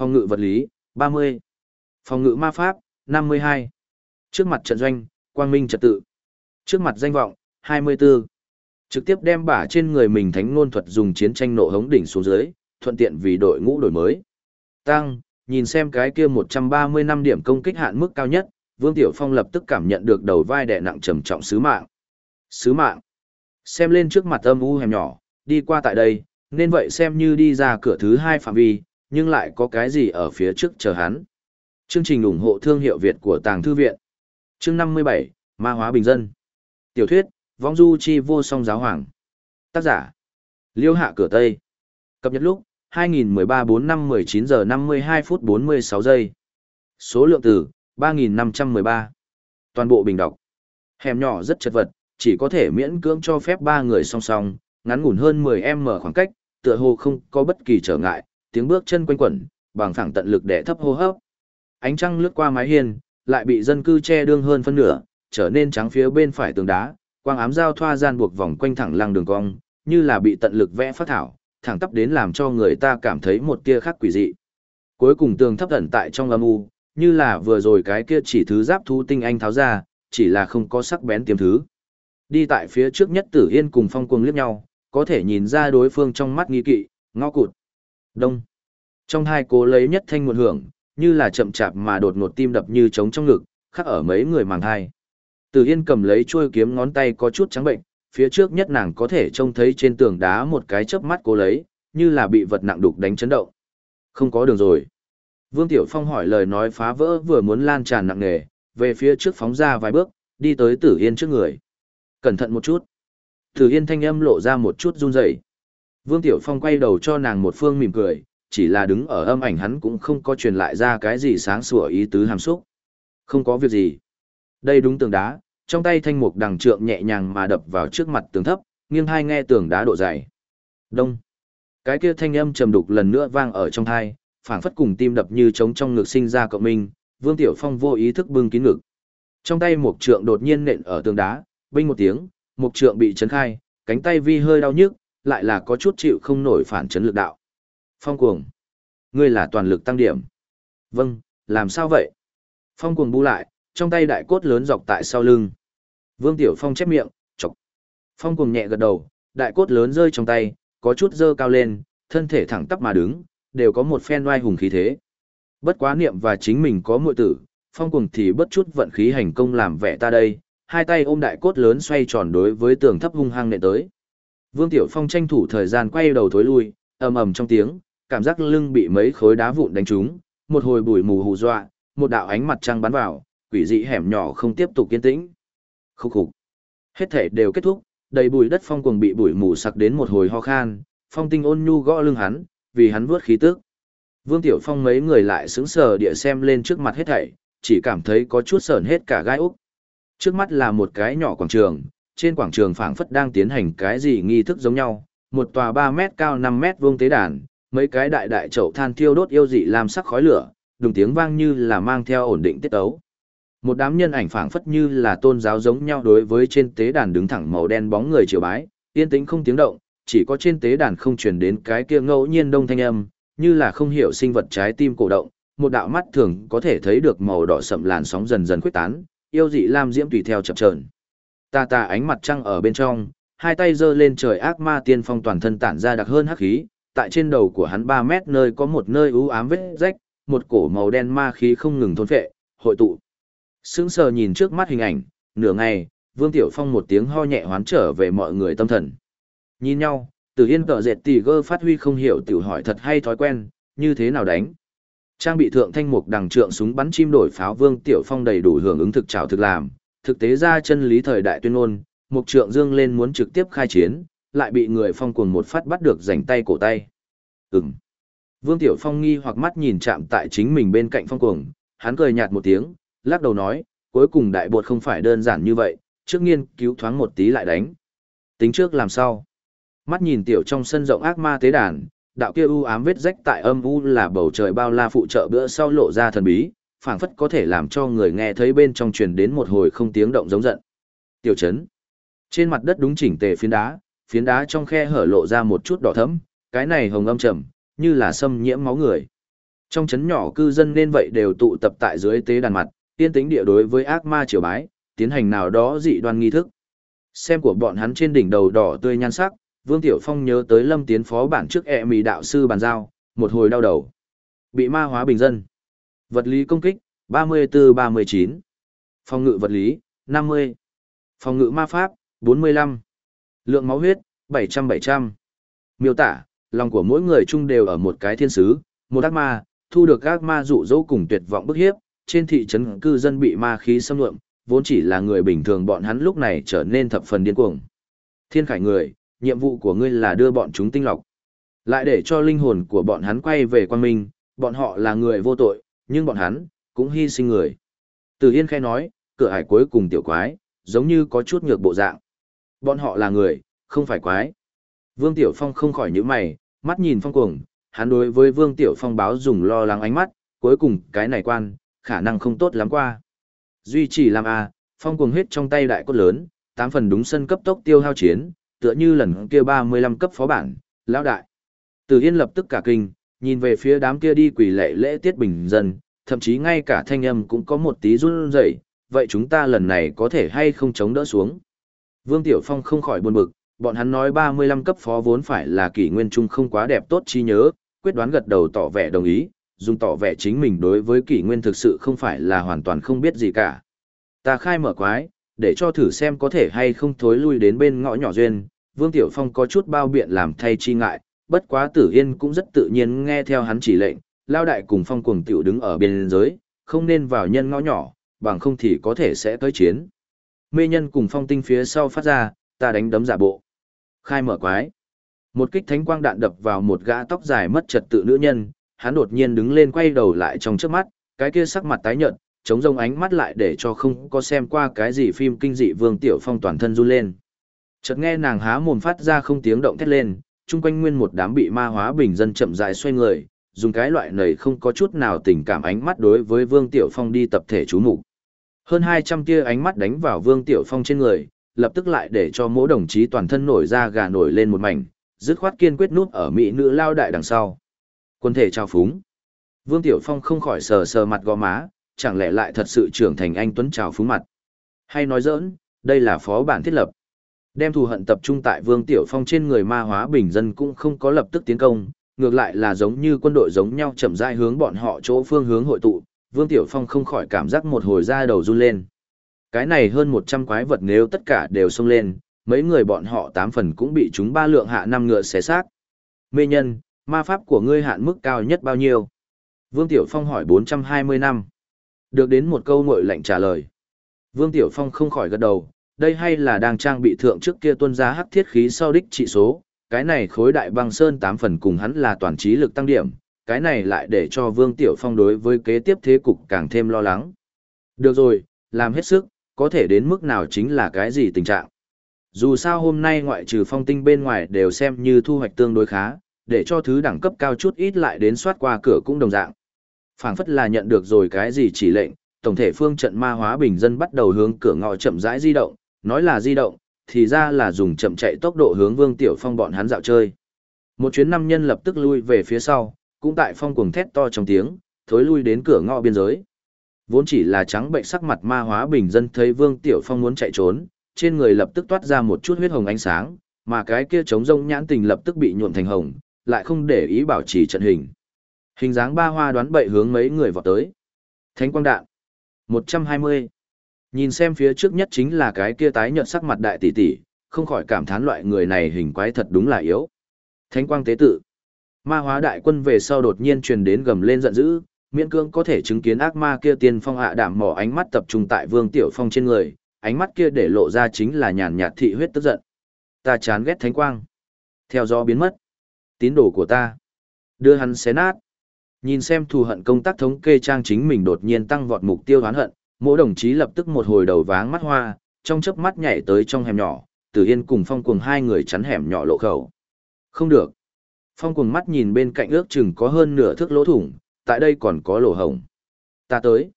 Phòng ngự vật lý, 30. Phòng ngự ma pháp, 52. Trước mặt trận doanh, quang minh trật tự. Trước mặt danh vọng, 24. Trực tiếp đem bả trên người mình thánh ngôn thuật dùng chiến tranh nộ hống đỉnh xuống dưới, thuận tiện vì đội ngũ đổi mới. Tăng, nhìn xem cái kia 130 năm điểm công kích hạn mức cao nhất, Vương Tiểu Phong lập tức cảm nhận được đầu vai đè nặng trầm trọng sứ mạng. Sứ mạng. Xem lên trước mặt âm u hẻm nhỏ, đi qua tại đây, nên vậy xem như đi ra cửa thứ hai phạm vi, nhưng lại có cái gì ở phía trước chờ hắn. Chương trình ủng hộ thương hiệu Việt của Tàng Thư Viện. Chương 57, Ma hóa bình dân. Tiểu thuyết, Vong Du Chi Vô Song Giáo Hoàng. Tác giả. Liêu Hạ Cửa Tây. Cập nhật lúc, 2013 4 năm 19 giờ 52 phút 46 giây. Số lượng từ, 3.513. Toàn bộ bình đọc. Hẻm nhỏ rất chật vật, chỉ có thể miễn cưỡng cho phép ba người song song, ngắn ngủn hơn 10m khoảng cách, tựa hồ không có bất kỳ trở ngại, tiếng bước chân quanh quẩn, bằng phẳng tận lực để thấp hô hấp. Ánh trăng lướt qua mái hiên, lại bị dân cư che đương hơn phân nửa, trở nên trắng phía bên phải tường đá, quang ám giao thoa gian buộc vòng quanh thẳng lăng đường cong, như là bị tận lực vẽ phát thảo, thẳng tắp đến làm cho người ta cảm thấy một tia khác quỷ dị. Cuối cùng tường thấp ẩn tại trong âm u, như là vừa rồi cái kia chỉ thứ giáp thu tinh anh tháo ra, chỉ là không có sắc bén tiềm thứ. Đi tại phía trước nhất tử yên cùng phong cuồng liếc nhau, có thể nhìn ra đối phương trong mắt nghi kỵ, ngó cụt. Đông. Trong hai cố lấy nhất thanh một hưởng, như là chậm chạp mà đột ngột tim đập như trống trong ngực, khắc ở mấy người màng hai. Tử Yên cầm lấy chuôi kiếm ngón tay có chút trắng bệnh, phía trước nhất nàng có thể trông thấy trên tường đá một cái chớp mắt cố lấy, như là bị vật nặng đục đánh chấn động. Không có đường rồi. Vương Tiểu Phong hỏi lời nói phá vỡ vừa muốn lan tràn nặng nề, về phía trước phóng ra vài bước, đi tới Tử Yên trước người. Cẩn thận một chút. Tử Yên thanh âm lộ ra một chút run rẩy. Vương Tiểu Phong quay đầu cho nàng một phương mỉm cười, chỉ là đứng ở âm ảnh hắn cũng không có truyền lại ra cái gì sáng sủa ý tứ hàm xúc. Không có việc gì. Đây đúng tường đá, trong tay thanh mục đằng trượng nhẹ nhàng mà đập vào trước mặt tường thấp, nghiêng hai nghe tường đá độ dày. Đông. Cái kia thanh âm trầm đục lần nữa vang ở trong thai, phảng phất cùng tim đập như trống trong ngực sinh ra cộng minh, Vương Tiểu Phong vô ý thức bưng kín ngực. Trong tay mục trượng đột nhiên nện ở tường đá, binh một tiếng, mục trượng bị chấn khai, cánh tay vi hơi đau nhức, lại là có chút chịu không nổi phản chấn lực đạo. Phong cuồng. Ngươi là toàn lực tăng điểm. Vâng, làm sao vậy? Phong cuồng bu lại, trong tay đại cốt lớn dọc tại sau lưng. Vương Tiểu Phong chép miệng, chọc. Phong cuồng nhẹ gật đầu, đại cốt lớn rơi trong tay, có chút dơ cao lên, thân thể thẳng tắp mà đứng, đều có một phen oai hùng khí thế. Bất quá niệm và chính mình có muội tử, phong cuồng thì bất chút vận khí hành công làm vẻ ta đây, hai tay ôm đại cốt lớn xoay tròn đối với tường thấp hung hăng nệ tới. Vương Tiểu Phong tranh thủ thời gian quay đầu thối lui, ầm ầm trong tiếng, cảm giác lưng bị mấy khối đá vụn đánh trúng, một hồi bụi mù hù dọa, một đạo ánh mặt trăng bắn vào, quỷ dị hẻm nhỏ không tiếp tục kiên tĩnh. Khúc khục. Hết thể đều kết thúc, đầy bụi đất phong cuồng bị bụi mù sặc đến một hồi ho khan, phong tinh ôn nhu gõ lưng hắn, vì hắn vuốt khí tức. Vương Tiểu Phong mấy người lại sững sờ địa xem lên trước mặt hết thảy, chỉ cảm thấy có chút sờn hết cả gai úc. Trước mắt là một cái nhỏ quảng trường, trên quảng trường phảng phất đang tiến hành cái gì nghi thức giống nhau, một tòa 3 mét cao 5 mét vuông tế đàn, mấy cái đại đại chậu than thiêu đốt yêu dị làm sắc khói lửa, đùng tiếng vang như là mang theo ổn định tiết tấu. Một đám nhân ảnh phảng phất như là tôn giáo giống nhau đối với trên tế đàn đứng thẳng màu đen bóng người triều bái, yên tĩnh không tiếng động, chỉ có trên tế đàn không truyền đến cái kia ngẫu nhiên đông thanh âm, như là không hiểu sinh vật trái tim cổ động, một đạo mắt thường có thể thấy được màu đỏ sậm làn sóng dần dần khuếch tán, yêu dị lam diễm tùy theo chập chờn. Ta ta ánh mặt trăng ở bên trong, hai tay giơ lên trời ác ma tiên phong toàn thân tản ra đặc hơn hắc khí, tại trên đầu của hắn 3 mét nơi có một nơi u ám vết rách, một cổ màu đen ma khí không ngừng thôn phệ, hội tụ. Sững sờ nhìn trước mắt hình ảnh, nửa ngày, Vương Tiểu Phong một tiếng ho nhẹ hoán trở về mọi người tâm thần. Nhìn nhau, Từ Yên tợ dệt Tỷ gơ phát huy không hiểu tiểu hỏi thật hay thói quen, như thế nào đánh. Trang bị thượng thanh mục đằng trượng súng bắn chim đổi pháo Vương Tiểu Phong đầy đủ hưởng ứng thực trào thực làm, thực tế ra chân lý thời đại tuyên ngôn, mục trượng dương lên muốn trực tiếp khai chiến, lại bị người phong cuồng một phát bắt được rảnh tay cổ tay. Ừm. Vương Tiểu Phong nghi hoặc mắt nhìn chạm tại chính mình bên cạnh phong cuồng, hắn cười nhạt một tiếng, lắc đầu nói, cuối cùng đại bột không phải đơn giản như vậy, trước nghiên cứu thoáng một tí lại đánh. Tính trước làm sao? Mắt nhìn tiểu trong sân rộng ác ma tế đàn, đạo kia u ám vết rách tại âm u là bầu trời bao la phụ trợ bữa sau lộ ra thần bí, phảng phất có thể làm cho người nghe thấy bên trong truyền đến một hồi không tiếng động giống giận. Tiểu chấn. Trên mặt đất đúng chỉnh tề phiến đá, phiến đá trong khe hở lộ ra một chút đỏ thẫm, cái này hồng âm trầm, như là xâm nhiễm máu người. Trong chấn nhỏ cư dân nên vậy đều tụ tập tại dưới tế đàn mặt, tiên tính địa đối với ác ma triều bái, tiến hành nào đó dị đoan nghi thức. Xem của bọn hắn trên đỉnh đầu đỏ tươi nhan sắc, Vương Tiểu Phong nhớ tới Lâm Tiến phó bản trước e mì đạo sư bàn giao, một hồi đau đầu. Bị ma hóa bình dân. Vật lý công kích, 34-39. Phòng ngự vật lý, 50. Phòng ngự ma pháp, 45. Lượng máu huyết, 700-700. Miêu tả, lòng của mỗi người chung đều ở một cái thiên sứ, một ác ma, thu được ác ma dụ dỗ cùng tuyệt vọng bức hiếp, trên thị trấn cư dân bị ma khí xâm lượm, vốn chỉ là người bình thường bọn hắn lúc này trở nên thập phần điên cuồng. Thiên khải người, nhiệm vụ của ngươi là đưa bọn chúng tinh lọc. Lại để cho linh hồn của bọn hắn quay về quan minh, bọn họ là người vô tội, nhưng bọn hắn, cũng hy sinh người. Từ Yên khai nói, cửa hải cuối cùng tiểu quái, giống như có chút nhược bộ dạng. Bọn họ là người, không phải quái. Vương Tiểu Phong không khỏi nhíu mày, mắt nhìn phong cuồng, hắn đối với Vương Tiểu Phong báo dùng lo lắng ánh mắt, cuối cùng cái này quan, khả năng không tốt lắm qua. Duy chỉ làm A, phong cuồng hết trong tay đại cốt lớn, tám phần đúng sân cấp tốc tiêu hao chiến, tựa như lần kia 35 cấp phó bản, lão đại. Từ Yên lập tức cả kinh, nhìn về phía đám kia đi quỷ lệ lễ tiết bình dân, thậm chí ngay cả thanh âm cũng có một tí run rẩy, vậy chúng ta lần này có thể hay không chống đỡ xuống. Vương Tiểu Phong không khỏi buồn bực, bọn hắn nói 35 cấp phó vốn phải là kỷ nguyên trung không quá đẹp tốt chi nhớ, quyết đoán gật đầu tỏ vẻ đồng ý, dùng tỏ vẻ chính mình đối với kỷ nguyên thực sự không phải là hoàn toàn không biết gì cả. Ta khai mở quái, để cho thử xem có thể hay không thối lui đến bên ngõ nhỏ duyên, Vương Tiểu Phong có chút bao biện làm thay chi ngại, bất quá Tử Yên cũng rất tự nhiên nghe theo hắn chỉ lệnh, lao đại cùng phong cuồng tiểu đứng ở bên giới, không nên vào nhân ngõ nhỏ, bằng không thì có thể sẽ tới chiến. Mê nhân cùng phong tinh phía sau phát ra, ta đánh đấm giả bộ. Khai mở quái. Một kích thánh quang đạn đập vào một gã tóc dài mất trật tự nữ nhân, hắn đột nhiên đứng lên quay đầu lại trong trước mắt, cái kia sắc mặt tái nhợt, chống rông ánh mắt lại để cho không có xem qua cái gì phim kinh dị Vương Tiểu Phong toàn thân run lên. Chợt nghe nàng há mồm phát ra không tiếng động thét lên, chung quanh nguyên một đám bị ma hóa bình dân chậm rãi xoay người, dùng cái loại này không có chút nào tình cảm ánh mắt đối với Vương Tiểu Phong đi tập thể chú mục. Hơn 200 tia ánh mắt đánh vào Vương Tiểu Phong trên người, lập tức lại để cho mỗi đồng chí toàn thân nổi ra gà nổi lên một mảnh, dứt khoát kiên quyết nút ở mỹ nữ lao đại đằng sau. Quân thể trao phúng. Vương Tiểu Phong không khỏi sờ sờ mặt gò má, chẳng lẽ lại thật sự trưởng thành anh Tuấn trào phúng mặt. Hay nói giỡn, đây là phó bản thiết lập. Đem thù hận tập trung tại Vương Tiểu Phong trên người ma hóa bình dân cũng không có lập tức tiến công, ngược lại là giống như quân đội giống nhau chậm rãi hướng bọn họ chỗ phương hướng hội tụ, Vương Tiểu Phong không khỏi cảm giác một hồi da đầu run lên. Cái này hơn 100 quái vật nếu tất cả đều xông lên, mấy người bọn họ tám phần cũng bị chúng ba lượng hạ năm ngựa xé xác. Mê nhân, ma pháp của ngươi hạn mức cao nhất bao nhiêu? Vương Tiểu Phong hỏi 420 năm. Được đến một câu ngội lạnh trả lời. Vương Tiểu Phong không khỏi gật đầu, đây hay là đang trang bị thượng trước kia tuân giá hắc thiết khí sau đích trị số, cái này khối đại băng sơn tám phần cùng hắn là toàn trí lực tăng điểm, cái này lại để cho Vương Tiểu Phong đối với kế tiếp thế cục càng thêm lo lắng. Được rồi, làm hết sức, có thể đến mức nào chính là cái gì tình trạng. Dù sao hôm nay ngoại trừ phong tinh bên ngoài đều xem như thu hoạch tương đối khá, để cho thứ đẳng cấp cao chút ít lại đến soát qua cửa cũng đồng dạng. phảng phất là nhận được rồi cái gì chỉ lệnh, tổng thể phương trận ma hóa bình dân bắt đầu hướng cửa ngõ chậm rãi di động, nói là di động, thì ra là dùng chậm chạy tốc độ hướng Vương Tiểu Phong bọn hắn dạo chơi. Một chuyến năm nhân lập tức lui về phía sau, cũng tại phong cuồng thét to trong tiếng, thối lui đến cửa ngõ biên giới. Vốn chỉ là trắng bệnh sắc mặt ma hóa bình dân thấy Vương Tiểu Phong muốn chạy trốn, trên người lập tức toát ra một chút huyết hồng ánh sáng, mà cái kia trống rông nhãn tình lập tức bị nhuộm thành hồng, lại không để ý bảo trì trận hình. Hình dáng ba hoa đoán bậy hướng mấy người vọt tới. Thánh quang đạn. 120. Nhìn xem phía trước nhất chính là cái kia tái nhợt sắc mặt đại tỷ tỷ, không khỏi cảm thán loại người này hình quái thật đúng là yếu. Thánh quang tế tự. Ma hóa đại quân về sau đột nhiên truyền đến gầm lên giận dữ, miễn cương có thể chứng kiến ác ma kia tiên phong hạ đảm mỏ ánh mắt tập trung tại Vương Tiểu Phong trên người, ánh mắt kia để lộ ra chính là nhàn nhạt thị huyết tức giận. Ta chán ghét thánh quang. Theo gió biến mất. Tín đồ của ta. Đưa hắn xé nát. Nhìn xem thù hận công tác thống kê trang chính mình đột nhiên tăng vọt mục tiêu hoán hận, mỗi đồng chí lập tức một hồi đầu váng mắt hoa, trong chớp mắt nhảy tới trong hẻm nhỏ, Tử Yên cùng Phong Cuồng hai người chắn hẻm nhỏ lộ khẩu. Không được. Phong Cuồng mắt nhìn bên cạnh ước chừng có hơn nửa thước lỗ thủng, tại đây còn có lỗ hổng. Ta tới.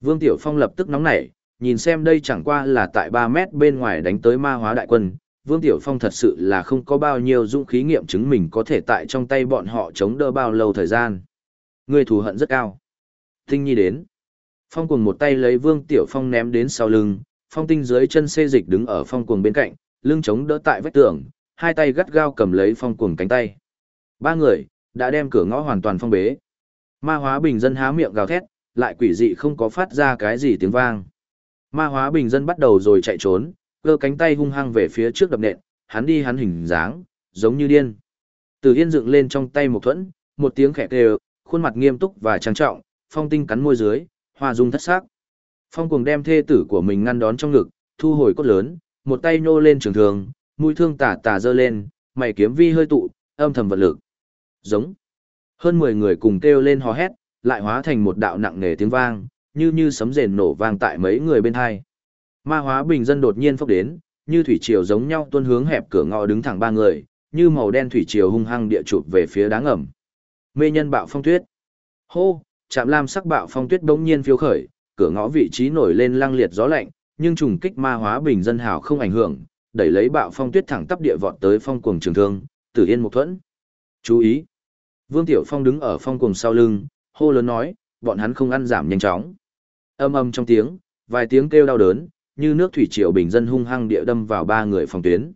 Vương Tiểu Phong lập tức nóng nảy, nhìn xem đây chẳng qua là tại 3 mét bên ngoài đánh tới ma hóa đại quân. Vương Tiểu Phong thật sự là không có bao nhiêu dũng khí nghiệm chứng mình có thể tại trong tay bọn họ chống đỡ bao lâu thời gian. Ngươi thù hận rất cao. Tinh nhi đến. Phong cuồng một tay lấy Vương Tiểu Phong ném đến sau lưng, phong tinh dưới chân xê dịch đứng ở phong cuồng bên cạnh, lưng chống đỡ tại vách tường, hai tay gắt gao cầm lấy phong cuồng cánh tay. Ba người, đã đem cửa ngõ hoàn toàn phong bế. Ma hóa bình dân há miệng gào thét, lại quỷ dị không có phát ra cái gì tiếng vang. Ma hóa bình dân bắt đầu rồi chạy trốn, cơ cánh tay hung hăng về phía trước đập nện, hắn đi hắn hình dáng, giống như điên. Từ Yên dựng lên trong tay một thuẫn, một tiếng khẽ kêu, khuôn mặt nghiêm túc và trang trọng, phong tinh cắn môi dưới, hoa dung thất sắc. Phong cuồng đem thê tử của mình ngăn đón trong ngực, thu hồi cốt lớn, một tay nô lên trường thường, mũi thương tả tà dơ lên, mày kiếm vi hơi tụ, âm thầm vật lực. Giống. Hơn 10 người cùng kêu lên hò hét, lại hóa thành một đạo nặng nề tiếng vang, như như sấm rền nổ vang tại mấy người bên hai. Ma hóa bình dân đột nhiên phốc đến, như thủy triều giống nhau tuôn hướng hẹp cửa ngõ đứng thẳng ba người, như màu đen thủy triều hung hăng địa chụp về phía đá ngầm. Mê nhân bạo phong tuyết. Hô, chạm lam sắc bạo phong tuyết bỗng nhiên phiêu khởi, cửa ngõ vị trí nổi lên lăng liệt gió lạnh, nhưng trùng kích ma hóa bình dân hào không ảnh hưởng, đẩy lấy bạo phong tuyết thẳng tắp địa vọt tới phong cuồng trường thương, Tử Yên một thuẫn. Chú ý. Vương Tiểu Phong đứng ở phong cuồng sau lưng, hô lớn nói, bọn hắn không ăn giảm nhanh chóng. Âm âm trong tiếng, vài tiếng kêu đau đớn, như nước thủy triều bình dân hung hăng địa đâm vào ba người phòng tuyến.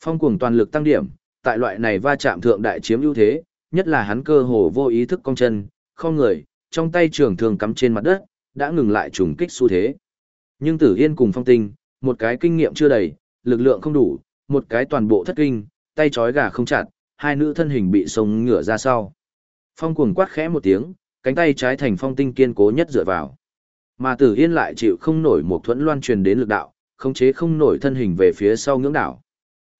Phong cuồng toàn lực tăng điểm, tại loại này va chạm thượng đại chiếm ưu thế, nhất là hắn cơ hồ vô ý thức cong chân, không người, trong tay trường thường cắm trên mặt đất, đã ngừng lại trùng kích xu thế. Nhưng Tử Yên cùng Phong Tinh, một cái kinh nghiệm chưa đầy, lực lượng không đủ, một cái toàn bộ thất kinh, tay trói gà không chặt, hai nữ thân hình bị sông ngửa ra sau. Phong cuồng quát khẽ một tiếng, cánh tay trái thành Phong Tinh kiên cố nhất dựa vào. Mà Tử Yên lại chịu không nổi một thuẫn loan truyền đến lực đạo, khống chế không nổi thân hình về phía sau ngưỡng đảo.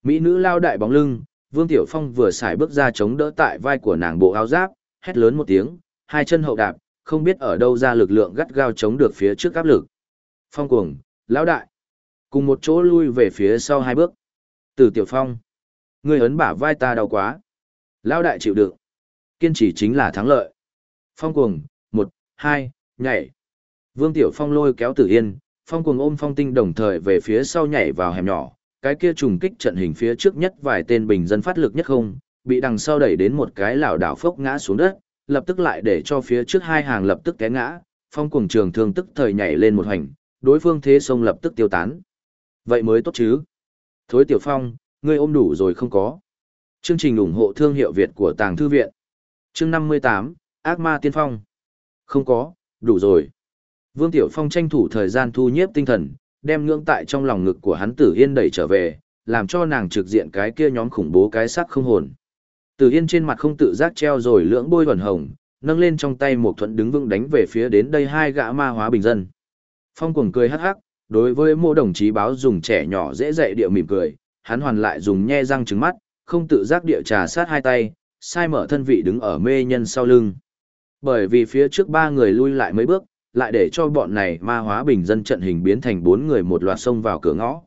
Mỹ nữ lao đại bóng lưng, Vương Tiểu Phong vừa xài bước ra chống đỡ tại vai của nàng bộ áo giáp, hét lớn một tiếng, hai chân hậu đạp, không biết ở đâu ra lực lượng gắt gao chống được phía trước áp lực. Phong cuồng, lão đại, cùng một chỗ lui về phía sau hai bước. Từ Tiểu Phong, ngươi ấn bả vai ta đau quá. Lão đại chịu đựng. Kiên trì chính là thắng lợi. Phong cuồng, một, hai, nhảy. Vương Tiểu Phong lôi kéo Tử Yên, Phong cuồng ôm Phong Tinh đồng thời về phía sau nhảy vào hẻm nhỏ, cái kia trùng kích trận hình phía trước nhất vài tên bình dân phát lực nhất không, bị đằng sau đẩy đến một cái lảo đảo phốc ngã xuống đất, lập tức lại để cho phía trước hai hàng lập tức té ngã, phong cuồng trường thương tức thời nhảy lên một hành, đối phương thế sông lập tức tiêu tán. Vậy mới tốt chứ. Thối tiểu phong, ngươi ôm đủ rồi không có. Chương trình ủng hộ thương hiệu Việt của Tàng Thư Viện. Chương 58, Ác Ma Tiên Phong. Không có, đủ rồi. Vương Tiểu Phong tranh thủ thời gian thu nhiếp tinh thần, đem ngưỡng tại trong lòng ngực của hắn tử yên đẩy trở về, làm cho nàng trực diện cái kia nhóm khủng bố cái sắc không hồn. Tử yên trên mặt không tự giác treo rồi lưỡng bôi vẩn hồng, nâng lên trong tay một thuận đứng vững đánh về phía đến đây hai gã ma hóa bình dân. Phong cuồng cười hắc hắc, đối với mô đồng chí báo dùng trẻ nhỏ dễ dạy điệu mỉm cười, hắn hoàn lại dùng nhe răng trứng mắt, không tự giác địa trà sát hai tay, sai mở thân vị đứng ở mê nhân sau lưng. Bởi vì phía trước ba người lui lại mấy bước, lại để cho bọn này ma hóa bình dân trận hình biến thành bốn người một loạt xông vào cửa ngõ.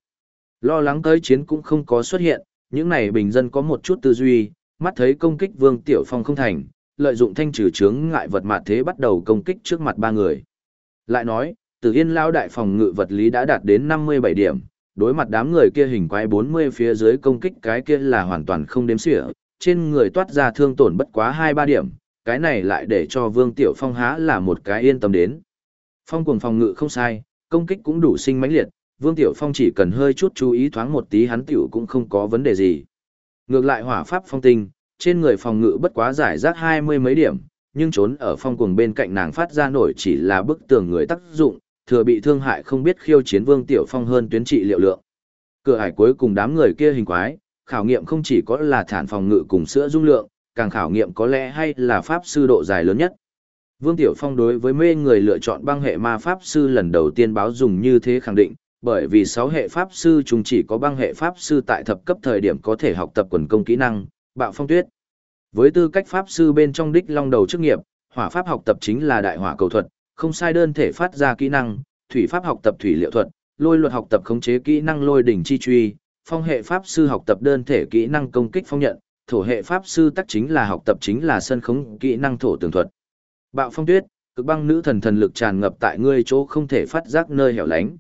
Lo lắng tới chiến cũng không có xuất hiện, những này bình dân có một chút tư duy, mắt thấy công kích Vương Tiểu Phong không thành, lợi dụng thanh trừ chướng ngại vật mạt thế bắt đầu công kích trước mặt ba người. Lại nói, Tử Yên lao đại phòng ngự vật lý đã đạt đến 57 điểm, đối mặt đám người kia hình quái 40 phía dưới công kích cái kia là hoàn toàn không đếm xỉa, trên người toát ra thương tổn bất quá 2-3 điểm, cái này lại để cho Vương Tiểu Phong há là một cái yên tâm đến. Phong cuồng phòng ngự không sai, công kích cũng đủ sinh mãnh liệt, Vương Tiểu Phong chỉ cần hơi chút chú ý thoáng một tí hắn tiểu cũng không có vấn đề gì. Ngược lại hỏa pháp phong tinh, trên người phòng ngự bất quá giải rác hai mươi mấy điểm, nhưng trốn ở phong cuồng bên cạnh nàng phát ra nổi chỉ là bức tường người tác dụng, thừa bị thương hại không biết khiêu chiến Vương Tiểu Phong hơn tuyến trị liệu lượng. Cửa hải cuối cùng đám người kia hình quái, khảo nghiệm không chỉ có là thản phòng ngự cùng sữa dung lượng, càng khảo nghiệm có lẽ hay là pháp sư độ dài lớn nhất. Vương Tiểu Phong đối với mê người lựa chọn băng hệ ma pháp sư lần đầu tiên báo dùng như thế khẳng định, bởi vì sáu hệ pháp sư chúng chỉ có băng hệ pháp sư tại thập cấp thời điểm có thể học tập quần công kỹ năng, bạo phong tuyết. Với tư cách pháp sư bên trong đích long đầu chức nghiệp, hỏa pháp học tập chính là đại hỏa cầu thuật, không sai đơn thể phát ra kỹ năng, thủy pháp học tập thủy liệu thuật, lôi luật học tập khống chế kỹ năng lôi đỉnh chi truy, phong hệ pháp sư học tập đơn thể kỹ năng công kích phong nhận, thổ hệ pháp sư tắc chính là học tập chính là sân khống kỹ năng thổ tường thuật. Bạo phong tuyết, cực băng nữ thần thần lực tràn ngập tại ngươi chỗ không thể phát giác nơi hẻo lánh.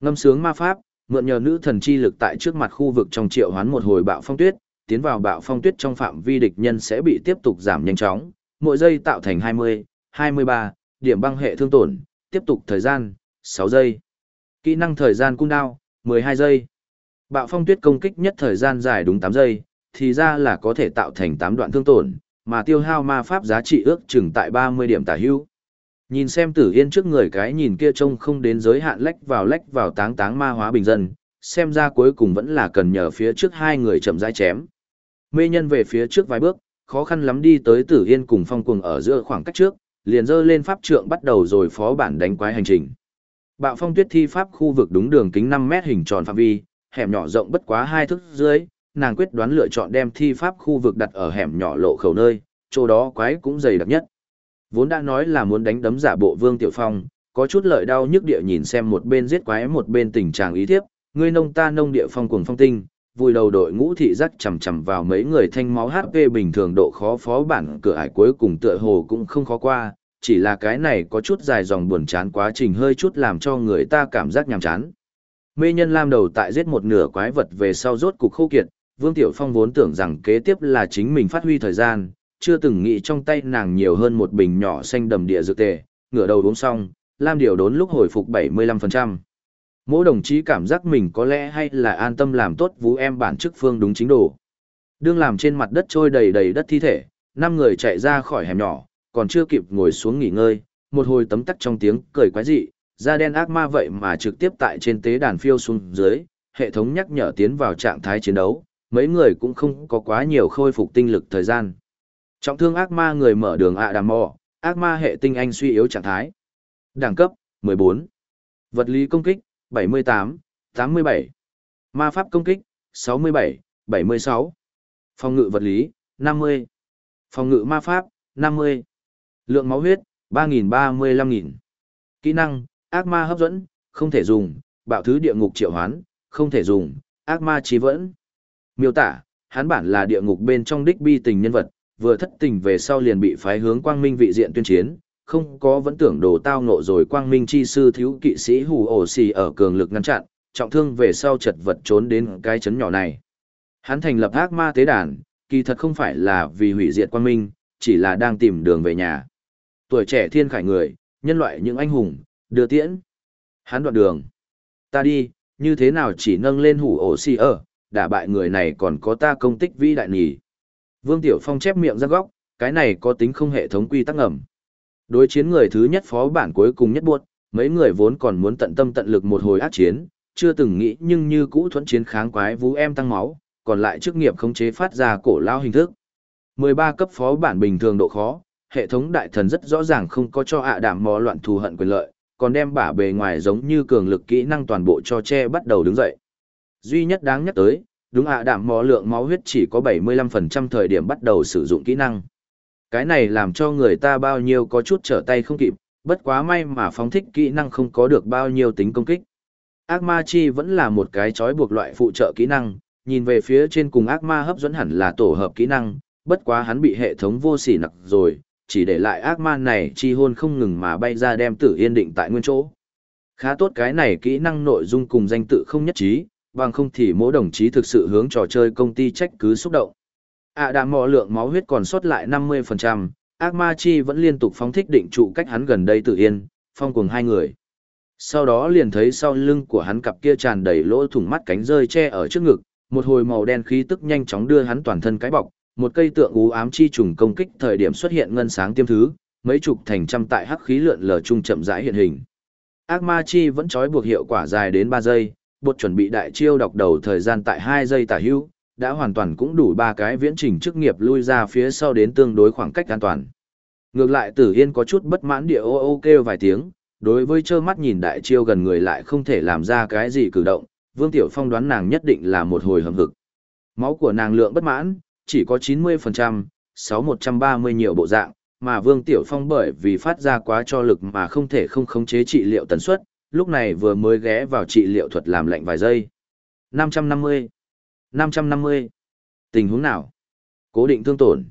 Ngâm sướng ma pháp, mượn nhờ nữ thần chi lực tại trước mặt khu vực trong triệu hoán một hồi bạo phong tuyết, tiến vào bạo phong tuyết trong phạm vi địch nhân sẽ bị tiếp tục giảm nhanh chóng, mỗi giây tạo thành 20, 23, điểm băng hệ thương tổn, tiếp tục thời gian, 6 giây. Kỹ năng thời gian cung đao, 12 giây. Bạo phong tuyết công kích nhất thời gian dài đúng 8 giây, thì ra là có thể tạo thành 8 đoạn thương tổn, mà tiêu hao ma pháp giá trị ước chừng tại 30 điểm tả hữu. Nhìn xem tử yên trước người cái nhìn kia trông không đến giới hạn lách vào lách vào táng táng ma hóa bình dân, xem ra cuối cùng vẫn là cần nhờ phía trước hai người chậm rãi chém. Mê nhân về phía trước vài bước, khó khăn lắm đi tới tử yên cùng phong cuồng ở giữa khoảng cách trước, liền dơ lên pháp trượng bắt đầu rồi phó bản đánh quái hành trình. Bạo phong tuyết thi pháp khu vực đúng đường kính 5 mét hình tròn phạm vi, hẻm nhỏ rộng bất quá hai thước dưới, nàng quyết đoán lựa chọn đem thi pháp khu vực đặt ở hẻm nhỏ lộ khẩu nơi, chỗ đó quái cũng dày đặc nhất. Vốn đã nói là muốn đánh đấm giả bộ Vương Tiểu Phong, có chút lợi đau nhức địa nhìn xem một bên giết quái một bên tình trạng ý thiếp, ngươi nông ta nông địa phong cuồng phong tinh, vùi đầu đội ngũ thị giác chằm chằm vào mấy người thanh máu HP bình thường độ khó phó bản cửa ải cuối cùng tựa hồ cũng không khó qua, chỉ là cái này có chút dài dòng buồn chán quá trình hơi chút làm cho người ta cảm giác nhàm chán. Mê nhân lam đầu tại giết một nửa quái vật về sau rốt cục khô kiệt, Vương Tiểu Phong vốn tưởng rằng kế tiếp là chính mình phát huy thời gian, chưa từng nghĩ trong tay nàng nhiều hơn một bình nhỏ xanh đầm địa dược tề, ngửa đầu uống xong, Lam điều đốn lúc hồi phục 75%. Mỗi đồng chí cảm giác mình có lẽ hay là an tâm làm tốt vũ em bản chức phương đúng chính đủ. Đương làm trên mặt đất trôi đầy đầy đất thi thể, năm người chạy ra khỏi hẻm nhỏ, còn chưa kịp ngồi xuống nghỉ ngơi, một hồi tấm tắc trong tiếng cười quái dị, da đen ác ma vậy mà trực tiếp tại trên tế đàn phiêu xuống dưới, hệ thống nhắc nhở tiến vào trạng thái chiến đấu, mấy người cũng không có quá nhiều khôi phục tinh lực thời gian. Trọng thương ác ma người mở đường ạ đàm mò, ác ma hệ tinh anh suy yếu trạng thái. Đẳng cấp, 14. Vật lý công kích, 78, 87. Ma pháp công kích, 67, 76. Phòng ngự vật lý, 50. Phòng ngự ma pháp, 50. Lượng máu huyết, 3.035.000, Kỹ năng, ác ma hấp dẫn, không thể dùng, bạo thứ địa ngục triệu hoán, không thể dùng, ác ma trí vẫn. Miêu tả, hắn bản là địa ngục bên trong đích bi tình nhân vật, vừa thất tình về sau liền bị phái hướng quang minh vị diện tuyên chiến, không có vẫn tưởng đồ tao ngộ rồi quang minh chi sư thiếu kỵ sĩ hù ổ xì ở cường lực ngăn chặn, trọng thương về sau chật vật trốn đến cái chấn nhỏ này. Hắn thành lập ác ma tế đàn, kỳ thật không phải là vì hủy diệt quang minh, chỉ là đang tìm đường về nhà. Tuổi trẻ thiên khải người, nhân loại những anh hùng, đưa tiễn. Hắn đoạn đường. Ta đi, như thế nào chỉ nâng lên hủ ổ xì ở, đả bại người này còn có ta công tích vĩ đại nhỉ. Vương Tiểu Phong chép miệng ra góc, cái này có tính không hệ thống quy tắc ngầm. Đối chiến người thứ nhất phó bản cuối cùng nhất buộc, mấy người vốn còn muốn tận tâm tận lực một hồi ác chiến, chưa từng nghĩ nhưng như cũ thuẫn chiến kháng quái vũ em tăng máu, còn lại chức nghiệp khống chế phát ra cổ lao hình thức. 13 cấp phó bản bình thường độ khó, hệ thống đại thần rất rõ ràng không có cho ạ đảm mò loạn thù hận quyền lợi, còn đem bả bề ngoài giống như cường lực kỹ năng toàn bộ cho che bắt đầu đứng dậy. Duy nhất đáng nhắc tới, đúng ạ đảm mò lượng máu huyết chỉ có 75% thời điểm bắt đầu sử dụng kỹ năng. Cái này làm cho người ta bao nhiêu có chút trở tay không kịp, bất quá may mà phóng thích kỹ năng không có được bao nhiêu tính công kích. Ác ma chi vẫn là một cái trói buộc loại phụ trợ kỹ năng, nhìn về phía trên cùng ác ma hấp dẫn hẳn là tổ hợp kỹ năng, bất quá hắn bị hệ thống vô sỉ nặc rồi, chỉ để lại ác ma này chi hôn không ngừng mà bay ra đem tử yên định tại nguyên chỗ. Khá tốt cái này kỹ năng nội dung cùng danh tự không nhất trí, bằng không thì mỗi đồng chí thực sự hướng trò chơi công ty trách cứ xúc động. À đã mò lượng máu huyết còn sót lại 50%, ác ma chi vẫn liên tục phóng thích định trụ cách hắn gần đây tự yên, phong cùng hai người. Sau đó liền thấy sau lưng của hắn cặp kia tràn đầy lỗ thủng mắt cánh rơi che ở trước ngực, một hồi màu đen khí tức nhanh chóng đưa hắn toàn thân cái bọc, một cây tượng ú ám chi trùng công kích thời điểm xuất hiện ngân sáng tiêm thứ, mấy chục thành trăm tại hắc khí lượn lờ trung chậm rãi hiện hình. Ác ma chi vẫn trói buộc hiệu quả dài đến 3 giây, bột chuẩn bị đại chiêu đọc đầu thời gian tại 2 giây tả hữu, đã hoàn toàn cũng đủ ba cái viễn trình chức nghiệp lui ra phía sau đến tương đối khoảng cách an toàn. Ngược lại Tử Yên có chút bất mãn địa ô ô kêu vài tiếng, đối với trơ mắt nhìn đại chiêu gần người lại không thể làm ra cái gì cử động, Vương Tiểu Phong đoán nàng nhất định là một hồi hầm hực. Máu của nàng lượng bất mãn, chỉ có 90%, 6130 nhiều bộ dạng, mà Vương Tiểu Phong bởi vì phát ra quá cho lực mà không thể không khống chế trị liệu tần suất, lúc này vừa mới ghé vào trị liệu thuật làm lạnh vài giây. 550, 550. Tình huống nào? Cố định thương tổn.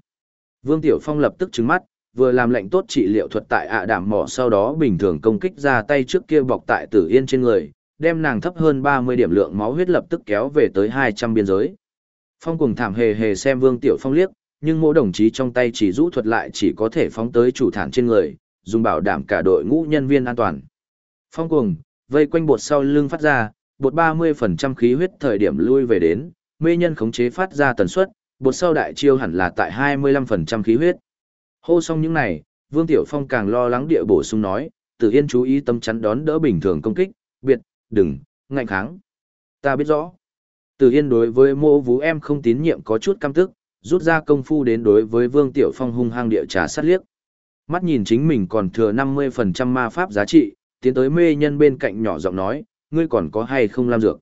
Vương Tiểu Phong lập tức trứng mắt, vừa làm lệnh tốt trị liệu thuật tại ạ đảm mỏ sau đó bình thường công kích ra tay trước kia bọc tại tử yên trên người, đem nàng thấp hơn 30 điểm lượng máu huyết lập tức kéo về tới 200 biên giới. Phong cùng thảm hề hề xem Vương Tiểu Phong liếc, nhưng mỗi đồng chí trong tay chỉ rũ thuật lại chỉ có thể phóng tới chủ thản trên người, dùng bảo đảm cả đội ngũ nhân viên an toàn. Phong cuồng, vây quanh bột sau lưng phát ra, bột 30% khí huyết thời điểm lui về đến, mê nhân khống chế phát ra tần suất, bột sau đại chiêu hẳn là tại 25% khí huyết. Hô xong những này, Vương Tiểu Phong càng lo lắng địa bổ sung nói, Tử Yên chú ý tâm chắn đón đỡ bình thường công kích, biệt, đừng, ngạnh kháng. Ta biết rõ. Tử Yên đối với mô vũ em không tín nhiệm có chút căm tức, rút ra công phu đến đối với Vương Tiểu Phong hung hăng địa trà sát liếc. Mắt nhìn chính mình còn thừa 50% ma pháp giá trị, tiến tới mê nhân bên cạnh nhỏ giọng nói, ngươi còn có hay không làm dược?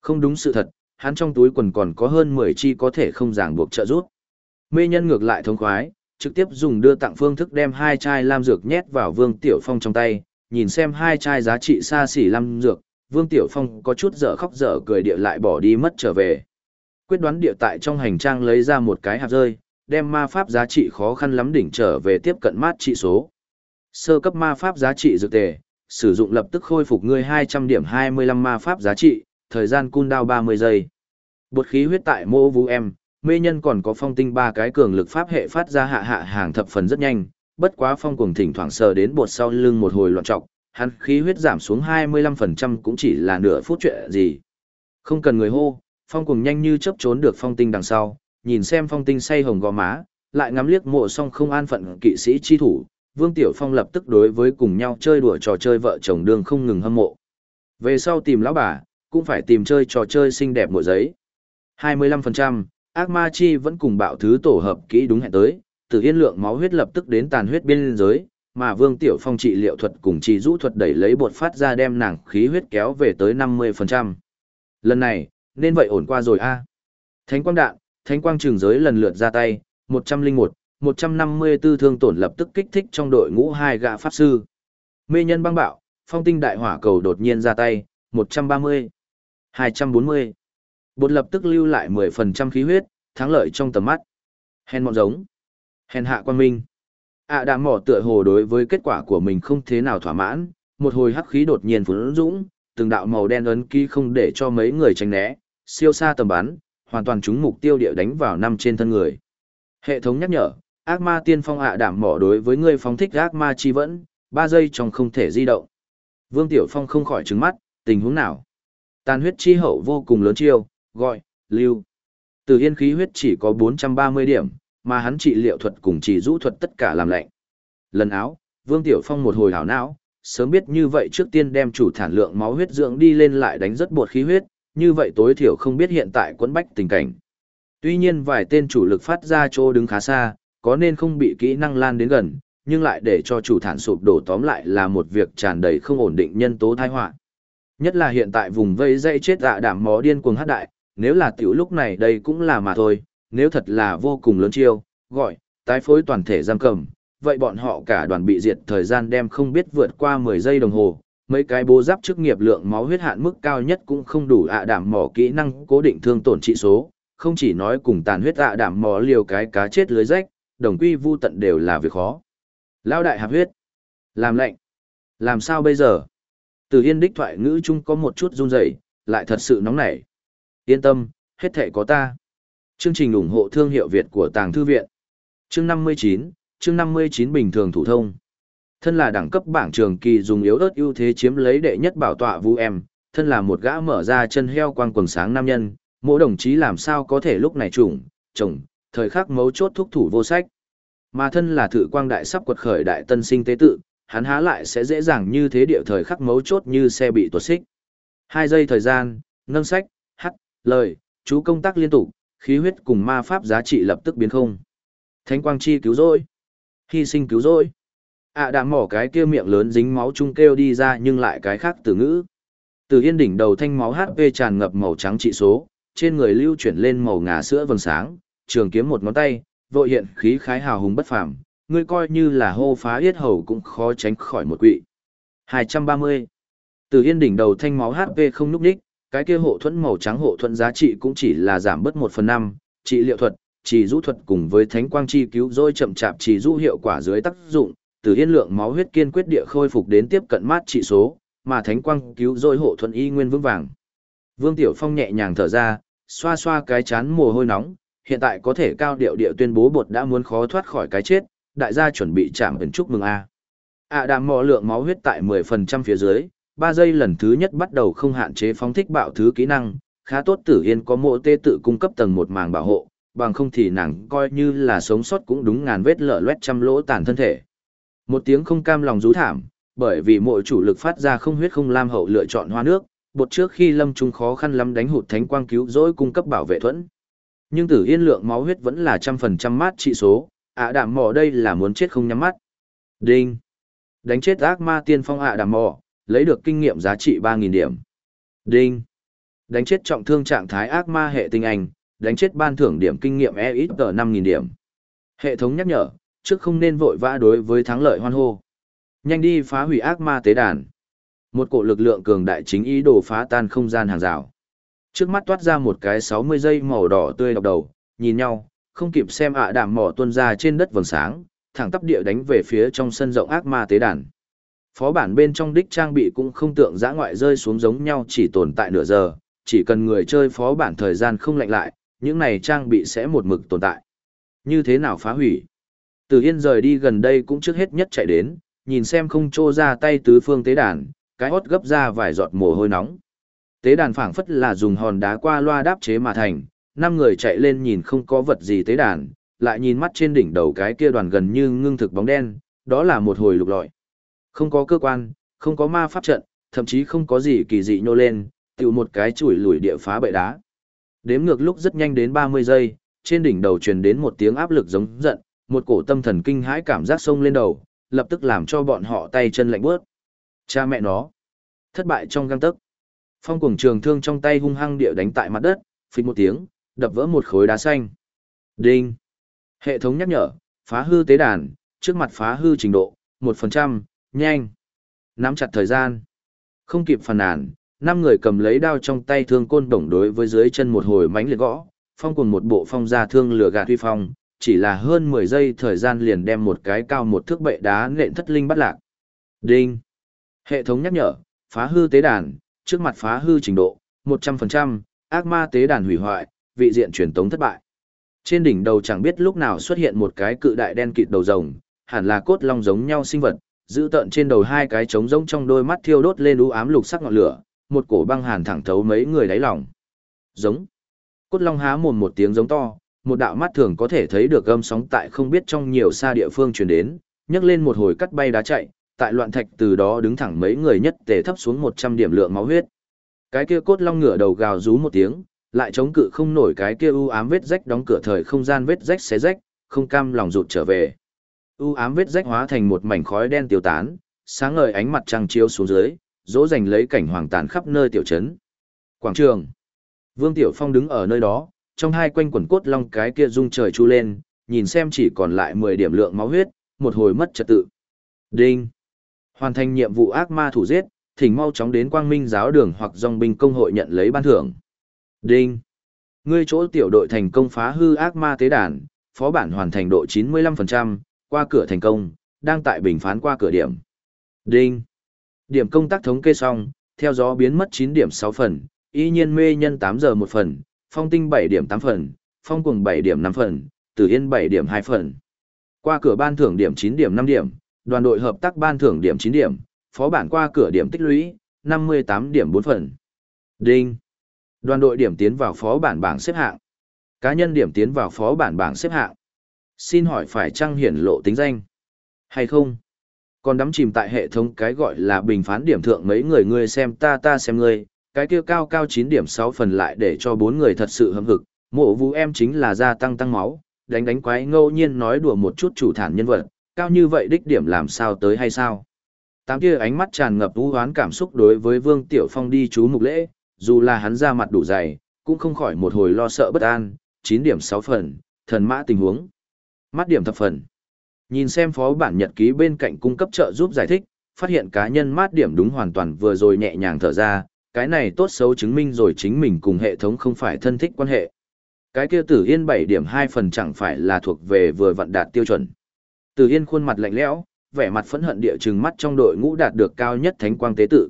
Không đúng sự thật, hắn trong túi quần còn có hơn 10 chi có thể không ràng buộc trợ giúp. Mê nhân ngược lại thống khoái, trực tiếp dùng đưa tặng phương thức đem hai chai lam dược nhét vào Vương Tiểu Phong trong tay, nhìn xem hai chai giá trị xa xỉ lam dược, Vương Tiểu Phong có chút dở khóc dở cười địa lại bỏ đi mất trở về. Quyết đoán địa tại trong hành trang lấy ra một cái hạt rơi, đem ma pháp giá trị khó khăn lắm đỉnh trở về tiếp cận mát trị số. Sơ cấp ma pháp giá trị dược tề, sử dụng lập tức khôi phục ngươi 200 điểm 25 ma pháp giá trị, thời gian cooldown 30 giây. Bột khí huyết tại mô vũ em, mê nhân còn có phong tinh ba cái cường lực pháp hệ phát ra hạ hạ hàng thập phần rất nhanh, bất quá phong cuồng thỉnh thoảng sờ đến bột sau lưng một hồi loạn trọng, hắn khí huyết giảm xuống 25% cũng chỉ là nửa phút chuyện gì. Không cần người hô, phong cuồng nhanh như chớp trốn được phong tinh đằng sau, nhìn xem phong tinh say hồng gò má, lại ngắm liếc mộ song không an phận kỵ sĩ chi thủ, Vương Tiểu Phong lập tức đối với cùng nhau chơi đùa trò chơi vợ chồng đương không ngừng hâm mộ. Về sau tìm lão bà, cũng phải tìm chơi trò chơi xinh đẹp mùa giấy. 25%, ác ma chi vẫn cùng bạo thứ tổ hợp kỹ đúng hẹn tới, từ yên lượng máu huyết lập tức đến tàn huyết biên giới, mà Vương Tiểu Phong trị liệu thuật cùng trị rũ thuật đẩy lấy bột phát ra đem nàng khí huyết kéo về tới 50%. Lần này, nên vậy ổn qua rồi a. Thánh quang đạn, thánh quang trường giới lần lượt ra tay, 101, 154 thương tổn lập tức kích thích trong đội ngũ hai gã pháp sư. Mê nhân băng bạo, phong tinh đại hỏa cầu đột nhiên ra tay, 130, 240. Bột lập tức lưu lại 10% khí huyết, thắng lợi trong tầm mắt. Hèn mọn giống. Hèn hạ quan minh. ạ à đã mỏ tựa hồ đối với kết quả của mình không thế nào thỏa mãn, một hồi hắc khí đột nhiên phun dũng, từng đạo màu đen ấn ký không để cho mấy người tránh né, siêu xa tầm bắn, hoàn toàn trúng mục tiêu địa đánh vào năm trên thân người. Hệ thống nhắc nhở, ác ma tiên phong ạ đảm mỏ đối với ngươi phóng thích ác ma chi vẫn, ba giây trong không thể di động. Vương Tiểu Phong không khỏi trứng mắt, tình huống nào? Tàn huyết chi hậu vô cùng lớn chiêu, gọi, lưu. Từ yên khí huyết chỉ có 430 điểm, mà hắn trị liệu thuật cùng chỉ rũ thuật tất cả làm lạnh. Lần áo, Vương Tiểu Phong một hồi hảo não, sớm biết như vậy trước tiên đem chủ thản lượng máu huyết dưỡng đi lên lại đánh rất bột khí huyết, như vậy tối thiểu không biết hiện tại quấn bách tình cảnh. Tuy nhiên vài tên chủ lực phát ra chỗ đứng khá xa, có nên không bị kỹ năng lan đến gần, nhưng lại để cho chủ thản sụp đổ tóm lại là một việc tràn đầy không ổn định nhân tố tai họa. Nhất là hiện tại vùng vây dây chết dạ đảm mó điên cuồng hát đại, nếu là tiểu lúc này đây cũng là mà thôi, nếu thật là vô cùng lớn chiêu, gọi, tái phối toàn thể giam cầm, vậy bọn họ cả đoàn bị diệt thời gian đem không biết vượt qua 10 giây đồng hồ, mấy cái bố giáp chức nghiệp lượng máu huyết hạn mức cao nhất cũng không đủ ạ đảm mỏ kỹ năng cố định thương tổn trị số, không chỉ nói cùng tàn huyết ạ đảm mỏ liều cái cá chết lưới rách, đồng quy vu tận đều là việc khó. Lao đại hạp huyết. Làm lệnh. Làm sao bây giờ? Từ yên đích thoại ngữ chung có một chút run rẩy, lại thật sự nóng nảy. Yên tâm, hết thể có ta. Chương trình ủng hộ thương hiệu Việt của Tàng Thư Viện. Chương 59, chương 59 bình thường thủ thông. Thân là đẳng cấp bảng trường kỳ dùng yếu ớt ưu thế chiếm lấy đệ nhất bảo tọa vu em, thân là một gã mở ra chân heo quang quần sáng nam nhân, mỗi đồng chí làm sao có thể lúc này trùng, chồng, thời khắc mấu chốt thúc thủ vô sách. Mà thân là thử quang đại sắp quật khởi đại tân sinh tế tự, hắn há lại sẽ dễ dàng như thế địa thời khắc mấu chốt như xe bị tuột xích. Hai giây thời gian, nâng sách, hắt, lời, chú công tác liên tục, khí huyết cùng ma pháp giá trị lập tức biến không. Thánh quang chi cứu rỗi, hy sinh cứu rỗi. ạ à đã mỏ cái kia miệng lớn dính máu chung kêu đi ra nhưng lại cái khác từ ngữ. Từ yên đỉnh đầu thanh máu HP tràn ngập màu trắng trị số, trên người lưu chuyển lên màu ngà sữa vầng sáng, trường kiếm một ngón tay, vội hiện khí khái hào hùng bất phàm, ngươi coi như là hô phá yết hầu cũng khó tránh khỏi một quỵ. 230. Từ yên đỉnh đầu thanh máu HP không lúc đích, cái kia hộ thuẫn màu trắng hộ thuẫn giá trị cũng chỉ là giảm bớt 1 phần 5, trị liệu thuật, chỉ rũ thuật cùng với thánh quang chi cứu rồi chậm chạp chỉ rũ hiệu quả dưới tác dụng, từ yên lượng máu huyết kiên quyết địa khôi phục đến tiếp cận mát trị số, mà thánh quang cứu rồi hộ thuẫn y nguyên vững vàng. Vương Tiểu Phong nhẹ nhàng thở ra, xoa xoa cái chán mồ hôi nóng, hiện tại có thể cao điệu địa tuyên bố bột đã muốn khó thoát khỏi cái chết, đại gia chuẩn bị chạm ẩn chúc mừng a. À đàm mò lượng máu huyết tại 10% phía dưới, 3 giây lần thứ nhất bắt đầu không hạn chế phóng thích bạo thứ kỹ năng, khá tốt tử yên có mộ tê tự cung cấp tầng một màng bảo hộ, bằng không thì nàng coi như là sống sót cũng đúng ngàn vết lở loét trăm lỗ tàn thân thể. Một tiếng không cam lòng rú thảm, bởi vì mỗi chủ lực phát ra không huyết không lam hậu lựa chọn hoa nước, bột trước khi lâm trung khó khăn lắm đánh hụt thánh quang cứu rỗi cung cấp bảo vệ thuẫn. Nhưng tử yên lượng máu huyết vẫn là trăm phần trăm mát trị số, ạ đạm mò đây là muốn chết không nhắm mắt. Đinh! Đánh chết ác ma tiên phong ạ đạm mò, lấy được kinh nghiệm giá trị 3.000 điểm. Đinh! Đánh chết trọng thương trạng thái ác ma hệ tinh anh, đánh chết ban thưởng điểm kinh nghiệm e ít tờ 5.000 điểm. Hệ thống nhắc nhở, trước không nên vội vã đối với thắng lợi hoan hô. Nhanh đi phá hủy ác ma tế đàn. Một cổ lực lượng cường đại chính ý đồ phá tan không gian hàng rào. Trước mắt toát ra một cái 60 giây màu đỏ tươi độc đầu, nhìn nhau, không kịp xem ạ đảm mỏ tuôn ra trên đất vầng sáng, thẳng tắp địa đánh về phía trong sân rộng ác ma tế đàn. Phó bản bên trong đích trang bị cũng không tượng giã ngoại rơi xuống giống nhau chỉ tồn tại nửa giờ, chỉ cần người chơi phó bản thời gian không lạnh lại, những này trang bị sẽ một mực tồn tại. Như thế nào phá hủy? Từ Yên rời đi gần đây cũng trước hết nhất chạy đến, nhìn xem không trô ra tay tứ phương tế đàn, cái hót gấp ra vài giọt mồ hôi nóng. Tế đàn phảng phất là dùng hòn đá qua loa đáp chế mà thành, năm người chạy lên nhìn không có vật gì tế đàn, lại nhìn mắt trên đỉnh đầu cái kia đoàn gần như ngưng thực bóng đen, đó là một hồi lục lọi. Không có cơ quan, không có ma pháp trận, thậm chí không có gì kỳ dị nhô lên, tiểu một cái chuỗi lùi địa phá bệ đá. Đếm ngược lúc rất nhanh đến 30 giây, trên đỉnh đầu truyền đến một tiếng áp lực giống giận, một cổ tâm thần kinh hãi cảm giác sông lên đầu, lập tức làm cho bọn họ tay chân lạnh bước. Cha mẹ nó. Thất bại trong găng tấc. Phong cuồng trường thương trong tay hung hăng địa đánh tại mặt đất, phịch một tiếng, đập vỡ một khối đá xanh. Đinh. Hệ thống nhắc nhở, phá hư tế đàn, trước mặt phá hư trình độ, 1%, nhanh. Nắm chặt thời gian. Không kịp phàn nàn, năm người cầm lấy đao trong tay thương côn đồng đối với dưới chân một hồi mánh liệt gõ, phong cùng một bộ phong ra thương lửa gạt huy phong, chỉ là hơn 10 giây thời gian liền đem một cái cao một thước bệ đá nện thất linh bắt lạc. Đinh. Hệ thống nhắc nhở, phá hư tế đàn, trước mặt phá hư trình độ, 100%, ác ma tế đàn hủy hoại, vị diện truyền tống thất bại. Trên đỉnh đầu chẳng biết lúc nào xuất hiện một cái cự đại đen kịt đầu rồng, hẳn là cốt long giống nhau sinh vật, giữ tận trên đầu hai cái trống rỗng trong đôi mắt thiêu đốt lên u ám lục sắc ngọn lửa, một cổ băng hàn thẳng thấu mấy người đáy lòng. Giống. Cốt long há mồm một tiếng giống to, một đạo mắt thường có thể thấy được gâm sóng tại không biết trong nhiều xa địa phương truyền đến, nhấc lên một hồi cắt bay đá chạy, tại loạn thạch từ đó đứng thẳng mấy người nhất tề thấp xuống 100 điểm lượng máu huyết. Cái kia cốt long ngửa đầu gào rú một tiếng, lại chống cự không nổi cái kia u ám vết rách đóng cửa thời không gian vết rách xé rách, không cam lòng rụt trở về. U ám vết rách hóa thành một mảnh khói đen tiêu tán, sáng ngời ánh mặt trăng chiếu xuống dưới, dỗ dành lấy cảnh hoàng tàn khắp nơi tiểu trấn. Quảng trường. Vương Tiểu Phong đứng ở nơi đó, trong hai quanh quần cốt long cái kia rung trời chu lên, nhìn xem chỉ còn lại 10 điểm lượng máu huyết, một hồi mất trật tự. Đinh. Hoàn thành nhiệm vụ ác ma thủ giết, thỉnh mau chóng đến quang minh giáo đường hoặc dòng binh công hội nhận lấy ban thưởng. Đinh. Ngươi chỗ tiểu đội thành công phá hư ác ma tế đàn, phó bản hoàn thành độ 95%, qua cửa thành công, đang tại bình phán qua cửa điểm. Đinh. Điểm công tác thống kê xong, theo gió biến mất 9 điểm 6 phần, y nhiên mê nhân 8 giờ 1 phần, phong tinh 7 điểm 8 phần, phong cùng 7 điểm 5 phần, tử yên 7 điểm 2 phần. Qua cửa ban thưởng điểm 9 điểm 5 điểm, đoàn đội hợp tác ban thưởng điểm 9 điểm, phó bản qua cửa điểm tích lũy, 58 điểm 4 phần. Đinh. Đoàn đội điểm tiến vào phó bản bảng xếp hạng. Cá nhân điểm tiến vào phó bản bảng xếp hạng. Xin hỏi phải trang hiển lộ tính danh? Hay không? Còn đắm chìm tại hệ thống cái gọi là bình phán điểm thượng mấy người ngươi xem ta ta xem ngươi, cái kia cao cao 9 điểm 6 phần lại để cho bốn người thật sự hâm hực, mộ vũ em chính là gia tăng tăng máu, đánh đánh quái ngẫu nhiên nói đùa một chút chủ thản nhân vật, cao như vậy đích điểm làm sao tới hay sao. Tám kia ánh mắt tràn ngập vũ hoán cảm xúc đối với Vương Tiểu Phong đi chú mục lễ, dù là hắn ra mặt đủ dày, cũng không khỏi một hồi lo sợ bất an, Chín điểm sáu phần, thần mã tình huống. Mắt điểm thập phần. Nhìn xem phó bản nhật ký bên cạnh cung cấp trợ giúp giải thích, phát hiện cá nhân mát điểm đúng hoàn toàn vừa rồi nhẹ nhàng thở ra, cái này tốt xấu chứng minh rồi chính mình cùng hệ thống không phải thân thích quan hệ. Cái kia tử yên bảy điểm hai phần chẳng phải là thuộc về vừa vận đạt tiêu chuẩn. Từ yên khuôn mặt lạnh lẽo, vẻ mặt phẫn hận địa trừng mắt trong đội ngũ đạt được cao nhất thánh quang tế tự.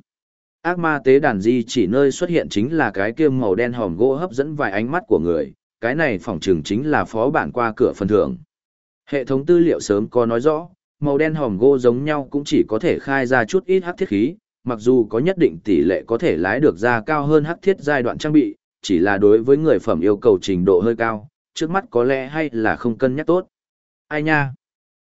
Ác ma tế đàn di chỉ nơi xuất hiện chính là cái kia màu đen hòm gỗ hấp dẫn vài ánh mắt của người, cái này phỏng trường chính là phó bản qua cửa phần thưởng. Hệ thống tư liệu sớm có nói rõ, màu đen hòm gỗ giống nhau cũng chỉ có thể khai ra chút ít hắc thiết khí, mặc dù có nhất định tỷ lệ có thể lái được ra cao hơn hắc thiết giai đoạn trang bị, chỉ là đối với người phẩm yêu cầu trình độ hơi cao, trước mắt có lẽ hay là không cân nhắc tốt. Ai nha?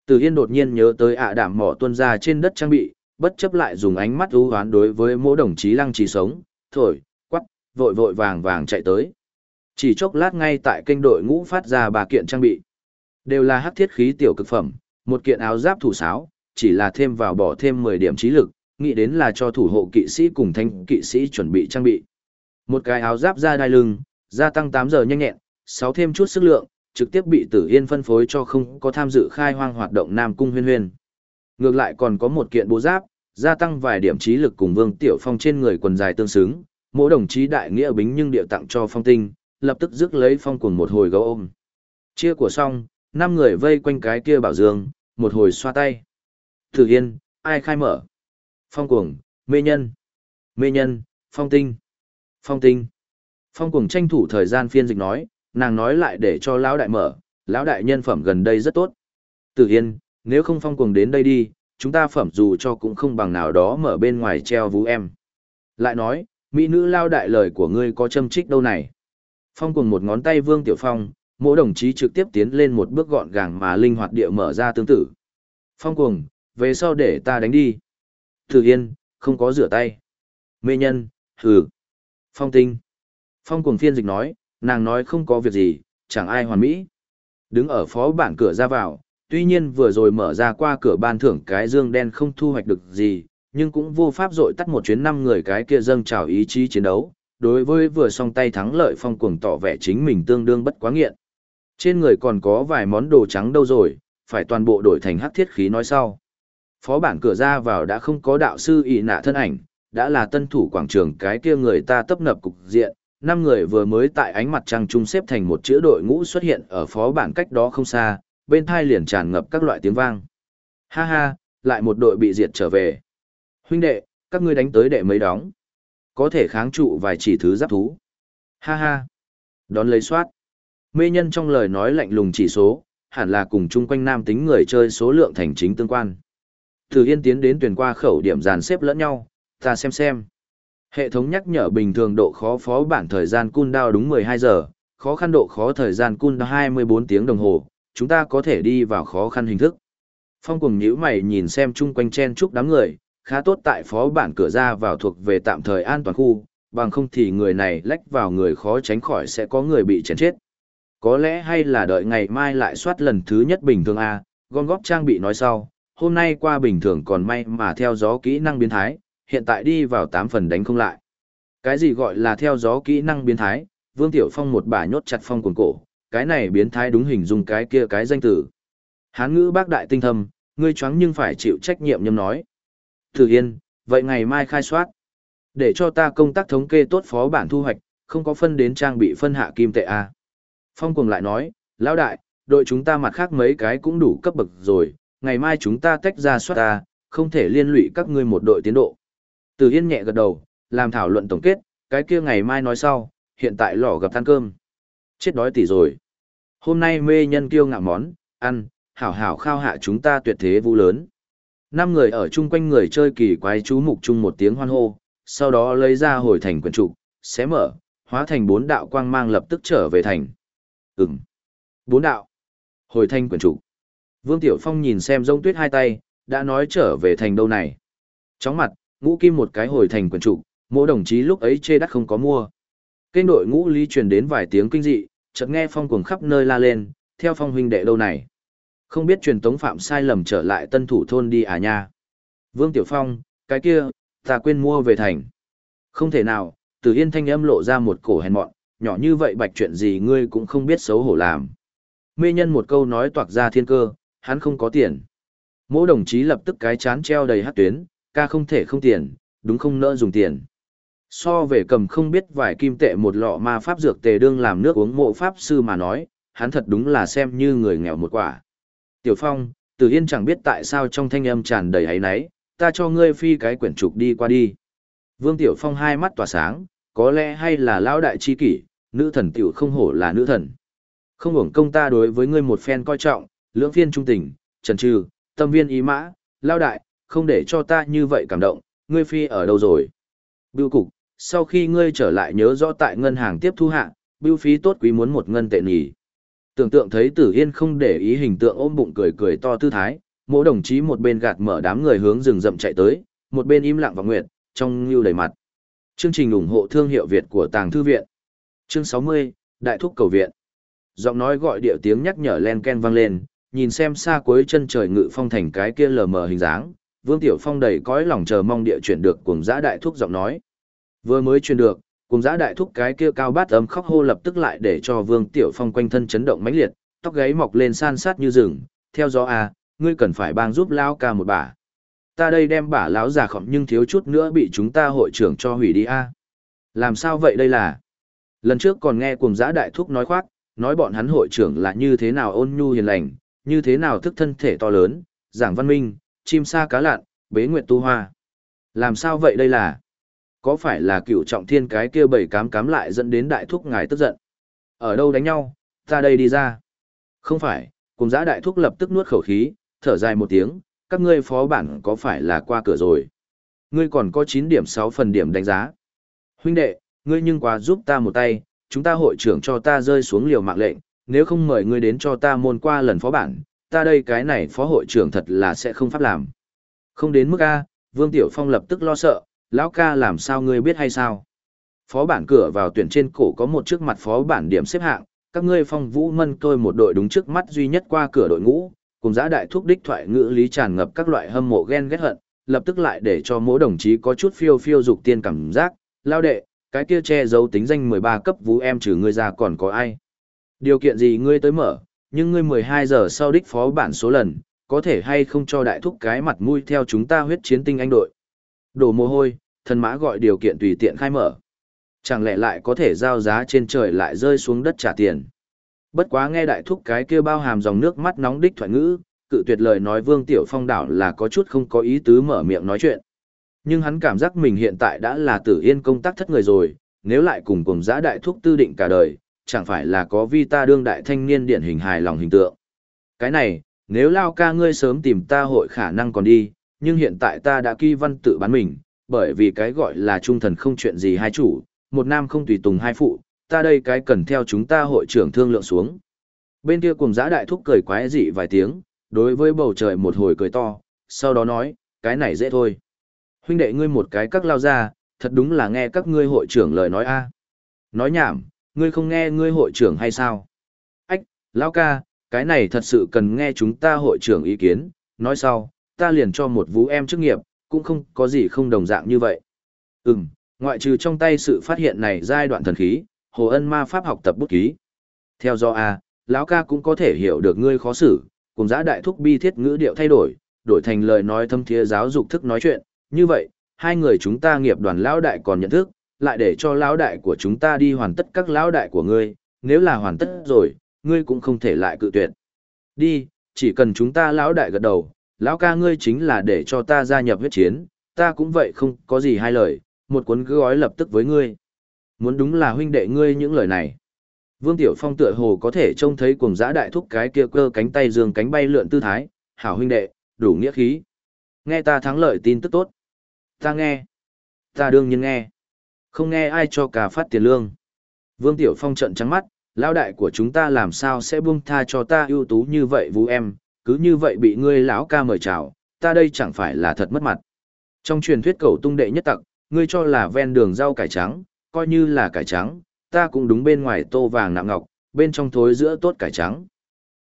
Từ Yên đột nhiên nhớ tới ạ đảm mỏ tuân ra trên đất trang bị, bất chấp lại dùng ánh mắt ưu hoán đối với mỗi đồng chí lăng trì sống, thổi, quắc, vội vội vàng vàng chạy tới. Chỉ chốc lát ngay tại kênh đội ngũ phát ra bà kiện trang bị. Đều là hắc thiết khí tiểu cực phẩm, một kiện áo giáp thủ sáo, chỉ là thêm vào bỏ thêm 10 điểm trí lực, nghĩ đến là cho thủ hộ kỵ sĩ cùng thanh kỵ sĩ chuẩn bị trang bị. Một cái áo giáp ra đai lưng, gia tăng 8 giờ nhanh nhẹn, 6 thêm chút sức lượng, trực tiếp bị Tử Yên phân phối cho không có tham dự khai hoang hoạt động Nam Cung Huyên Huyên. Ngược lại còn có một kiện bố giáp, gia tăng vài điểm trí lực cùng Vương Tiểu Phong trên người quần dài tương xứng, mỗi đồng chí đại nghĩa bính nhưng điệu tặng cho Phong Tinh, lập tức rước lấy Phong cùng một hồi gấu ôm. Chia của xong, năm người vây quanh cái kia bảo dương, một hồi xoa tay. Tử Yên, ai khai mở? Phong cuồng, mê nhân. Mê nhân, Phong Tinh. Phong Tinh. Phong cuồng tranh thủ thời gian phiên dịch nói, nàng nói lại để cho lão đại mở, lão đại nhân phẩm gần đây rất tốt. Tử Yên, nếu không phong cuồng đến đây đi, chúng ta phẩm dù cho cũng không bằng nào đó mở bên ngoài treo vú em. Lại nói, mỹ nữ lao đại lời của ngươi có châm trích đâu này. Phong cuồng một ngón tay Vương Tiểu Phong, mỗi đồng chí trực tiếp tiến lên một bước gọn gàng mà linh hoạt địa mở ra tương tự. Phong cuồng, về sau để ta đánh đi. Tử Yên, không có rửa tay. Mê nhân, hừ. Phong tinh. Phong cuồng phiên dịch nói, nàng nói không có việc gì, chẳng ai hoàn mỹ. Đứng ở phó bản cửa ra vào, tuy nhiên vừa rồi mở ra qua cửa ban thưởng cái dương đen không thu hoạch được gì, nhưng cũng vô pháp dội tắt một chuyến năm người cái kia dâng trào ý chí chiến đấu. Đối với vừa song tay thắng lợi phong cuồng tỏ vẻ chính mình tương đương bất quá nghiện. Trên người còn có vài món đồ trắng đâu rồi, phải toàn bộ đổi thành hắc thiết khí nói sau. Phó bản cửa ra vào đã không có đạo sư ị nạ thân ảnh, đã là tân thủ quảng trường cái kia người ta tấp nập cục diện, năm người vừa mới tại ánh mặt trăng trung xếp thành một chữ đội ngũ xuất hiện ở phó bản cách đó không xa, bên thai liền tràn ngập các loại tiếng vang. Ha ha, lại một đội bị diệt trở về. Huynh đệ, các ngươi đánh tới đệ mấy đóng. Có thể kháng trụ vài chỉ thứ giáp thú. Ha ha. Đón lấy soát. Mê nhân trong lời nói lạnh lùng chỉ số, hẳn là cùng chung quanh nam tính người chơi số lượng thành chính tương quan. Từ Yên tiến đến tuyển qua khẩu điểm dàn xếp lẫn nhau, ta xem xem. Hệ thống nhắc nhở bình thường độ khó phó bản thời gian cooldown đúng 12 giờ, khó khăn độ khó thời gian cooldown 24 tiếng đồng hồ, chúng ta có thể đi vào khó khăn hình thức. Phong cùng nhíu mày nhìn xem chung quanh chen chúc đám người, khá tốt tại phó bản cửa ra vào thuộc về tạm thời an toàn khu, bằng không thì người này lách vào người khó tránh khỏi sẽ có người bị chém chết. Có lẽ hay là đợi ngày mai lại soát lần thứ nhất bình thường A, gom góp trang bị nói sau, hôm nay qua bình thường còn may mà theo gió kỹ năng biến thái, hiện tại đi vào tám phần đánh không lại. Cái gì gọi là theo gió kỹ năng biến thái, Vương Tiểu Phong một bà nhốt chặt phong cuồng cổ, cái này biến thái đúng hình dung cái kia cái danh tử. Hán ngữ bác đại tinh thâm, ngươi choáng nhưng phải chịu trách nhiệm nhâm nói. Thử Yên, vậy ngày mai khai soát. Để cho ta công tác thống kê tốt phó bản thu hoạch, không có phân đến trang bị phân hạ kim tệ A. Phong cuồng lại nói, lão đại, đội chúng ta mặt khác mấy cái cũng đủ cấp bậc rồi, ngày mai chúng ta tách ra soát ta, không thể liên lụy các ngươi một đội tiến độ. Từ Yên nhẹ gật đầu, làm thảo luận tổng kết, cái kia ngày mai nói sau, hiện tại lò gặp ăn cơm. Chết đói tỉ rồi. Hôm nay mê nhân kiêu ngạo món, ăn, hảo hảo khao hạ chúng ta tuyệt thế vũ lớn. Năm người ở chung quanh người chơi kỳ quái chú mục chung một tiếng hoan hô, sau đó lấy ra hồi thành quyển trục, xé mở, hóa thành bốn đạo quang mang lập tức trở về thành. Ừm. Bốn đạo. Hồi thanh quyển trục. Vương Tiểu Phong nhìn xem rông tuyết hai tay, đã nói trở về thành đâu này. Chóng mặt, ngũ kim một cái hồi thành quần trụ, mỗi đồng chí lúc ấy chê đắt không có mua. Kênh đội ngũ lý truyền đến vài tiếng kinh dị, chợt nghe phong cuồng khắp nơi la lên, theo phong huynh đệ đâu này. Không biết truyền tống phạm sai lầm trở lại tân thủ thôn đi à nha. Vương Tiểu Phong, cái kia, ta quên mua về thành. Không thể nào, từ yên thanh âm lộ ra một cổ hèn mọn, nhỏ như vậy bạch chuyện gì ngươi cũng không biết xấu hổ làm. Mê nhân một câu nói toạc ra thiên cơ, hắn không có tiền. Mỗi đồng chí lập tức cái chán treo đầy hát tuyến, ca không thể không tiền, đúng không nỡ dùng tiền. So về cầm không biết vài kim tệ một lọ ma pháp dược tề đương làm nước uống mộ pháp sư mà nói, hắn thật đúng là xem như người nghèo một quả. Tiểu Phong, Tử Yên chẳng biết tại sao trong thanh âm tràn đầy ấy náy, ta cho ngươi phi cái quyển trục đi qua đi. Vương Tiểu Phong hai mắt tỏa sáng, có lẽ hay là lão đại chi kỷ, nữ thần tiểu không hổ là nữ thần. Không hưởng công ta đối với ngươi một phen coi trọng, lưỡng phiên trung tình, trần trừ, tâm viên ý mã, lao đại, không để cho ta như vậy cảm động, ngươi phi ở đâu rồi? Bưu cục, sau khi ngươi trở lại nhớ rõ tại ngân hàng tiếp thu hạ, bưu phí tốt quý muốn một ngân tệ nhỉ. Tưởng tượng thấy Tử Yên không để ý hình tượng ôm bụng cười cười to tư thái, mỗi đồng chí một bên gạt mở đám người hướng rừng rậm chạy tới, một bên im lặng và nguyệt, trong lưu đầy mặt. Chương trình ủng hộ thương hiệu Việt của Tàng Thư Viện. Chương 60, Đại Thúc Cầu Viện. Giọng nói gọi điệu tiếng nhắc nhở len ken vang lên, nhìn xem xa cuối chân trời ngự phong thành cái kia lờ mờ hình dáng, Vương Tiểu Phong đầy cõi lòng chờ mong địa chuyển được cùng giã đại thúc giọng nói. Vừa mới truyền được, cùng giã đại thúc cái kia cao bát ấm khóc hô lập tức lại để cho Vương Tiểu Phong quanh thân chấn động mãnh liệt, tóc gáy mọc lên san sát như rừng, theo gió a, ngươi cần phải bang giúp lao ca một bà. Ta đây đem bà lão già khỏng nhưng thiếu chút nữa bị chúng ta hội trưởng cho hủy đi a. Làm sao vậy đây là? Lần trước còn nghe cùng giã đại thúc nói khoác, nói bọn hắn hội trưởng là như thế nào ôn nhu hiền lành, như thế nào thức thân thể to lớn, giảng văn minh, chim sa cá lạn, bế nguyệt tu hoa. Làm sao vậy đây là? Có phải là cựu trọng thiên cái kia bảy cám cám lại dẫn đến đại thúc ngài tức giận? Ở đâu đánh nhau, ta đây đi ra. Không phải, cùng giã đại thúc lập tức nuốt khẩu khí, thở dài một tiếng, các ngươi phó bản có phải là qua cửa rồi? Ngươi còn có 9 điểm 6 phần điểm đánh giá. Huynh đệ, ngươi nhưng quá giúp ta một tay, chúng ta hội trưởng cho ta rơi xuống liều mạng lệnh, nếu không mời ngươi đến cho ta môn qua lần phó bản, ta đây cái này phó hội trưởng thật là sẽ không pháp làm. Không đến mức A, Vương Tiểu Phong lập tức lo sợ, lão ca làm sao ngươi biết hay sao? Phó bản cửa vào tuyển trên cổ có một trước mặt phó bản điểm xếp hạng, các ngươi phong vũ mân tôi một đội đúng trước mắt duy nhất qua cửa đội ngũ, cùng giã đại thúc đích thoại ngữ lý tràn ngập các loại hâm mộ ghen ghét hận, lập tức lại để cho mỗi đồng chí có chút phiêu phiêu dục tiên cảm giác, lao đệ, cái kia che giấu tính danh 13 cấp vũ em trừ ngươi ra còn có ai. Điều kiện gì ngươi tới mở, nhưng ngươi 12 giờ sau đích phó bản số lần, có thể hay không cho đại thúc cái mặt mũi theo chúng ta huyết chiến tinh anh đội. Đổ mồ hôi, thần mã gọi điều kiện tùy tiện khai mở. Chẳng lẽ lại có thể giao giá trên trời lại rơi xuống đất trả tiền. Bất quá nghe đại thúc cái kia bao hàm dòng nước mắt nóng đích thoại ngữ, cự tuyệt lời nói Vương Tiểu Phong đảo là có chút không có ý tứ mở miệng nói chuyện. Nhưng hắn cảm giác mình hiện tại đã là tử yên công tác thất người rồi, nếu lại cùng cùng giã đại thúc tư định cả đời, chẳng phải là có vi ta đương đại thanh niên điển hình hài lòng hình tượng. Cái này, nếu lao ca ngươi sớm tìm ta hội khả năng còn đi, nhưng hiện tại ta đã kỳ văn tự bán mình, bởi vì cái gọi là trung thần không chuyện gì hai chủ, một nam không tùy tùng hai phụ, ta đây cái cần theo chúng ta hội trưởng thương lượng xuống. Bên kia cùng giã đại thúc cười quái dị vài tiếng, đối với bầu trời một hồi cười to, sau đó nói, cái này dễ thôi. Huynh đệ ngươi một cái các lao ra, thật đúng là nghe các ngươi hội trưởng lời nói a. Nói nhảm, ngươi không nghe ngươi hội trưởng hay sao? Ách, lão ca, cái này thật sự cần nghe chúng ta hội trưởng ý kiến, nói sau, ta liền cho một vũ em chức nghiệp, cũng không có gì không đồng dạng như vậy. Ừm, ngoại trừ trong tay sự phát hiện này giai đoạn thần khí, Hồ Ân ma pháp học tập bút ký. Theo do A, lão ca cũng có thể hiểu được ngươi khó xử, cùng giã đại thúc bi thiết ngữ điệu thay đổi, đổi thành lời nói thâm thiế giáo dục thức nói chuyện, như vậy, hai người chúng ta nghiệp đoàn lão đại còn nhận thức, lại để cho lão đại của chúng ta đi hoàn tất các lão đại của ngươi, nếu là hoàn tất rồi, ngươi cũng không thể lại cự tuyệt. Đi, chỉ cần chúng ta lão đại gật đầu, lão ca ngươi chính là để cho ta gia nhập huyết chiến, ta cũng vậy không có gì hai lời, một cuốn cứ gói lập tức với ngươi. Muốn đúng là huynh đệ ngươi những lời này. Vương Tiểu Phong tựa hồ có thể trông thấy cuồng giã đại thúc cái kia cơ cánh tay dương cánh bay lượn tư thái, hảo huynh đệ, đủ nghĩa khí. Nghe ta thắng lợi tin tức tốt. Ta nghe. Ta đương nhiên nghe. Không nghe ai cho cả phát tiền lương. Vương Tiểu Phong trận trắng mắt, lão đại của chúng ta làm sao sẽ buông tha cho ta ưu tú như vậy vũ em, cứ như vậy bị ngươi lão ca mời chào, ta đây chẳng phải là thật mất mặt. Trong truyền thuyết cầu tung đệ nhất tặc, ngươi cho là ven đường rau cải trắng, coi như là cải trắng, ta cũng đúng bên ngoài tô vàng nạm ngọc, bên trong thối giữa tốt cải trắng.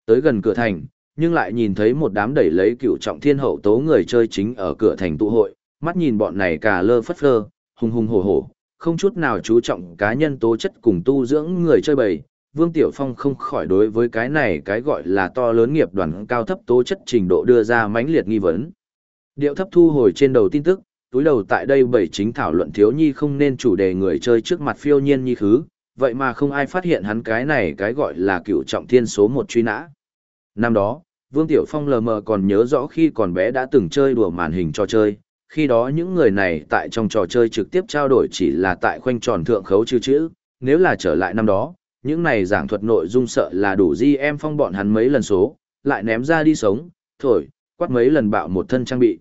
Tới gần cửa thành, nhưng lại nhìn thấy một đám đẩy lấy cựu trọng thiên hậu tố người chơi chính ở cửa thành tụ hội, mắt nhìn bọn này cả lơ phất lơ, hùng hùng hổ hổ, không chút nào chú trọng cá nhân tố chất cùng tu dưỡng người chơi bầy. Vương Tiểu Phong không khỏi đối với cái này cái gọi là to lớn nghiệp đoàn cao thấp tố chất trình độ đưa ra mãnh liệt nghi vấn. Điệu thấp thu hồi trên đầu tin tức, túi đầu tại đây bảy chính thảo luận thiếu nhi không nên chủ đề người chơi trước mặt phiêu nhiên nhi khứ, vậy mà không ai phát hiện hắn cái này cái gọi là cựu trọng thiên số một truy nã. Năm đó, Vương Tiểu Phong lờ mờ còn nhớ rõ khi còn bé đã từng chơi đùa màn hình trò chơi, khi đó những người này tại trong trò chơi trực tiếp trao đổi chỉ là tại khoanh tròn thượng khấu chữ chữ, nếu là trở lại năm đó, những này giảng thuật nội dung sợ là đủ di em phong bọn hắn mấy lần số, lại ném ra đi sống, thổi, quát mấy lần bạo một thân trang bị.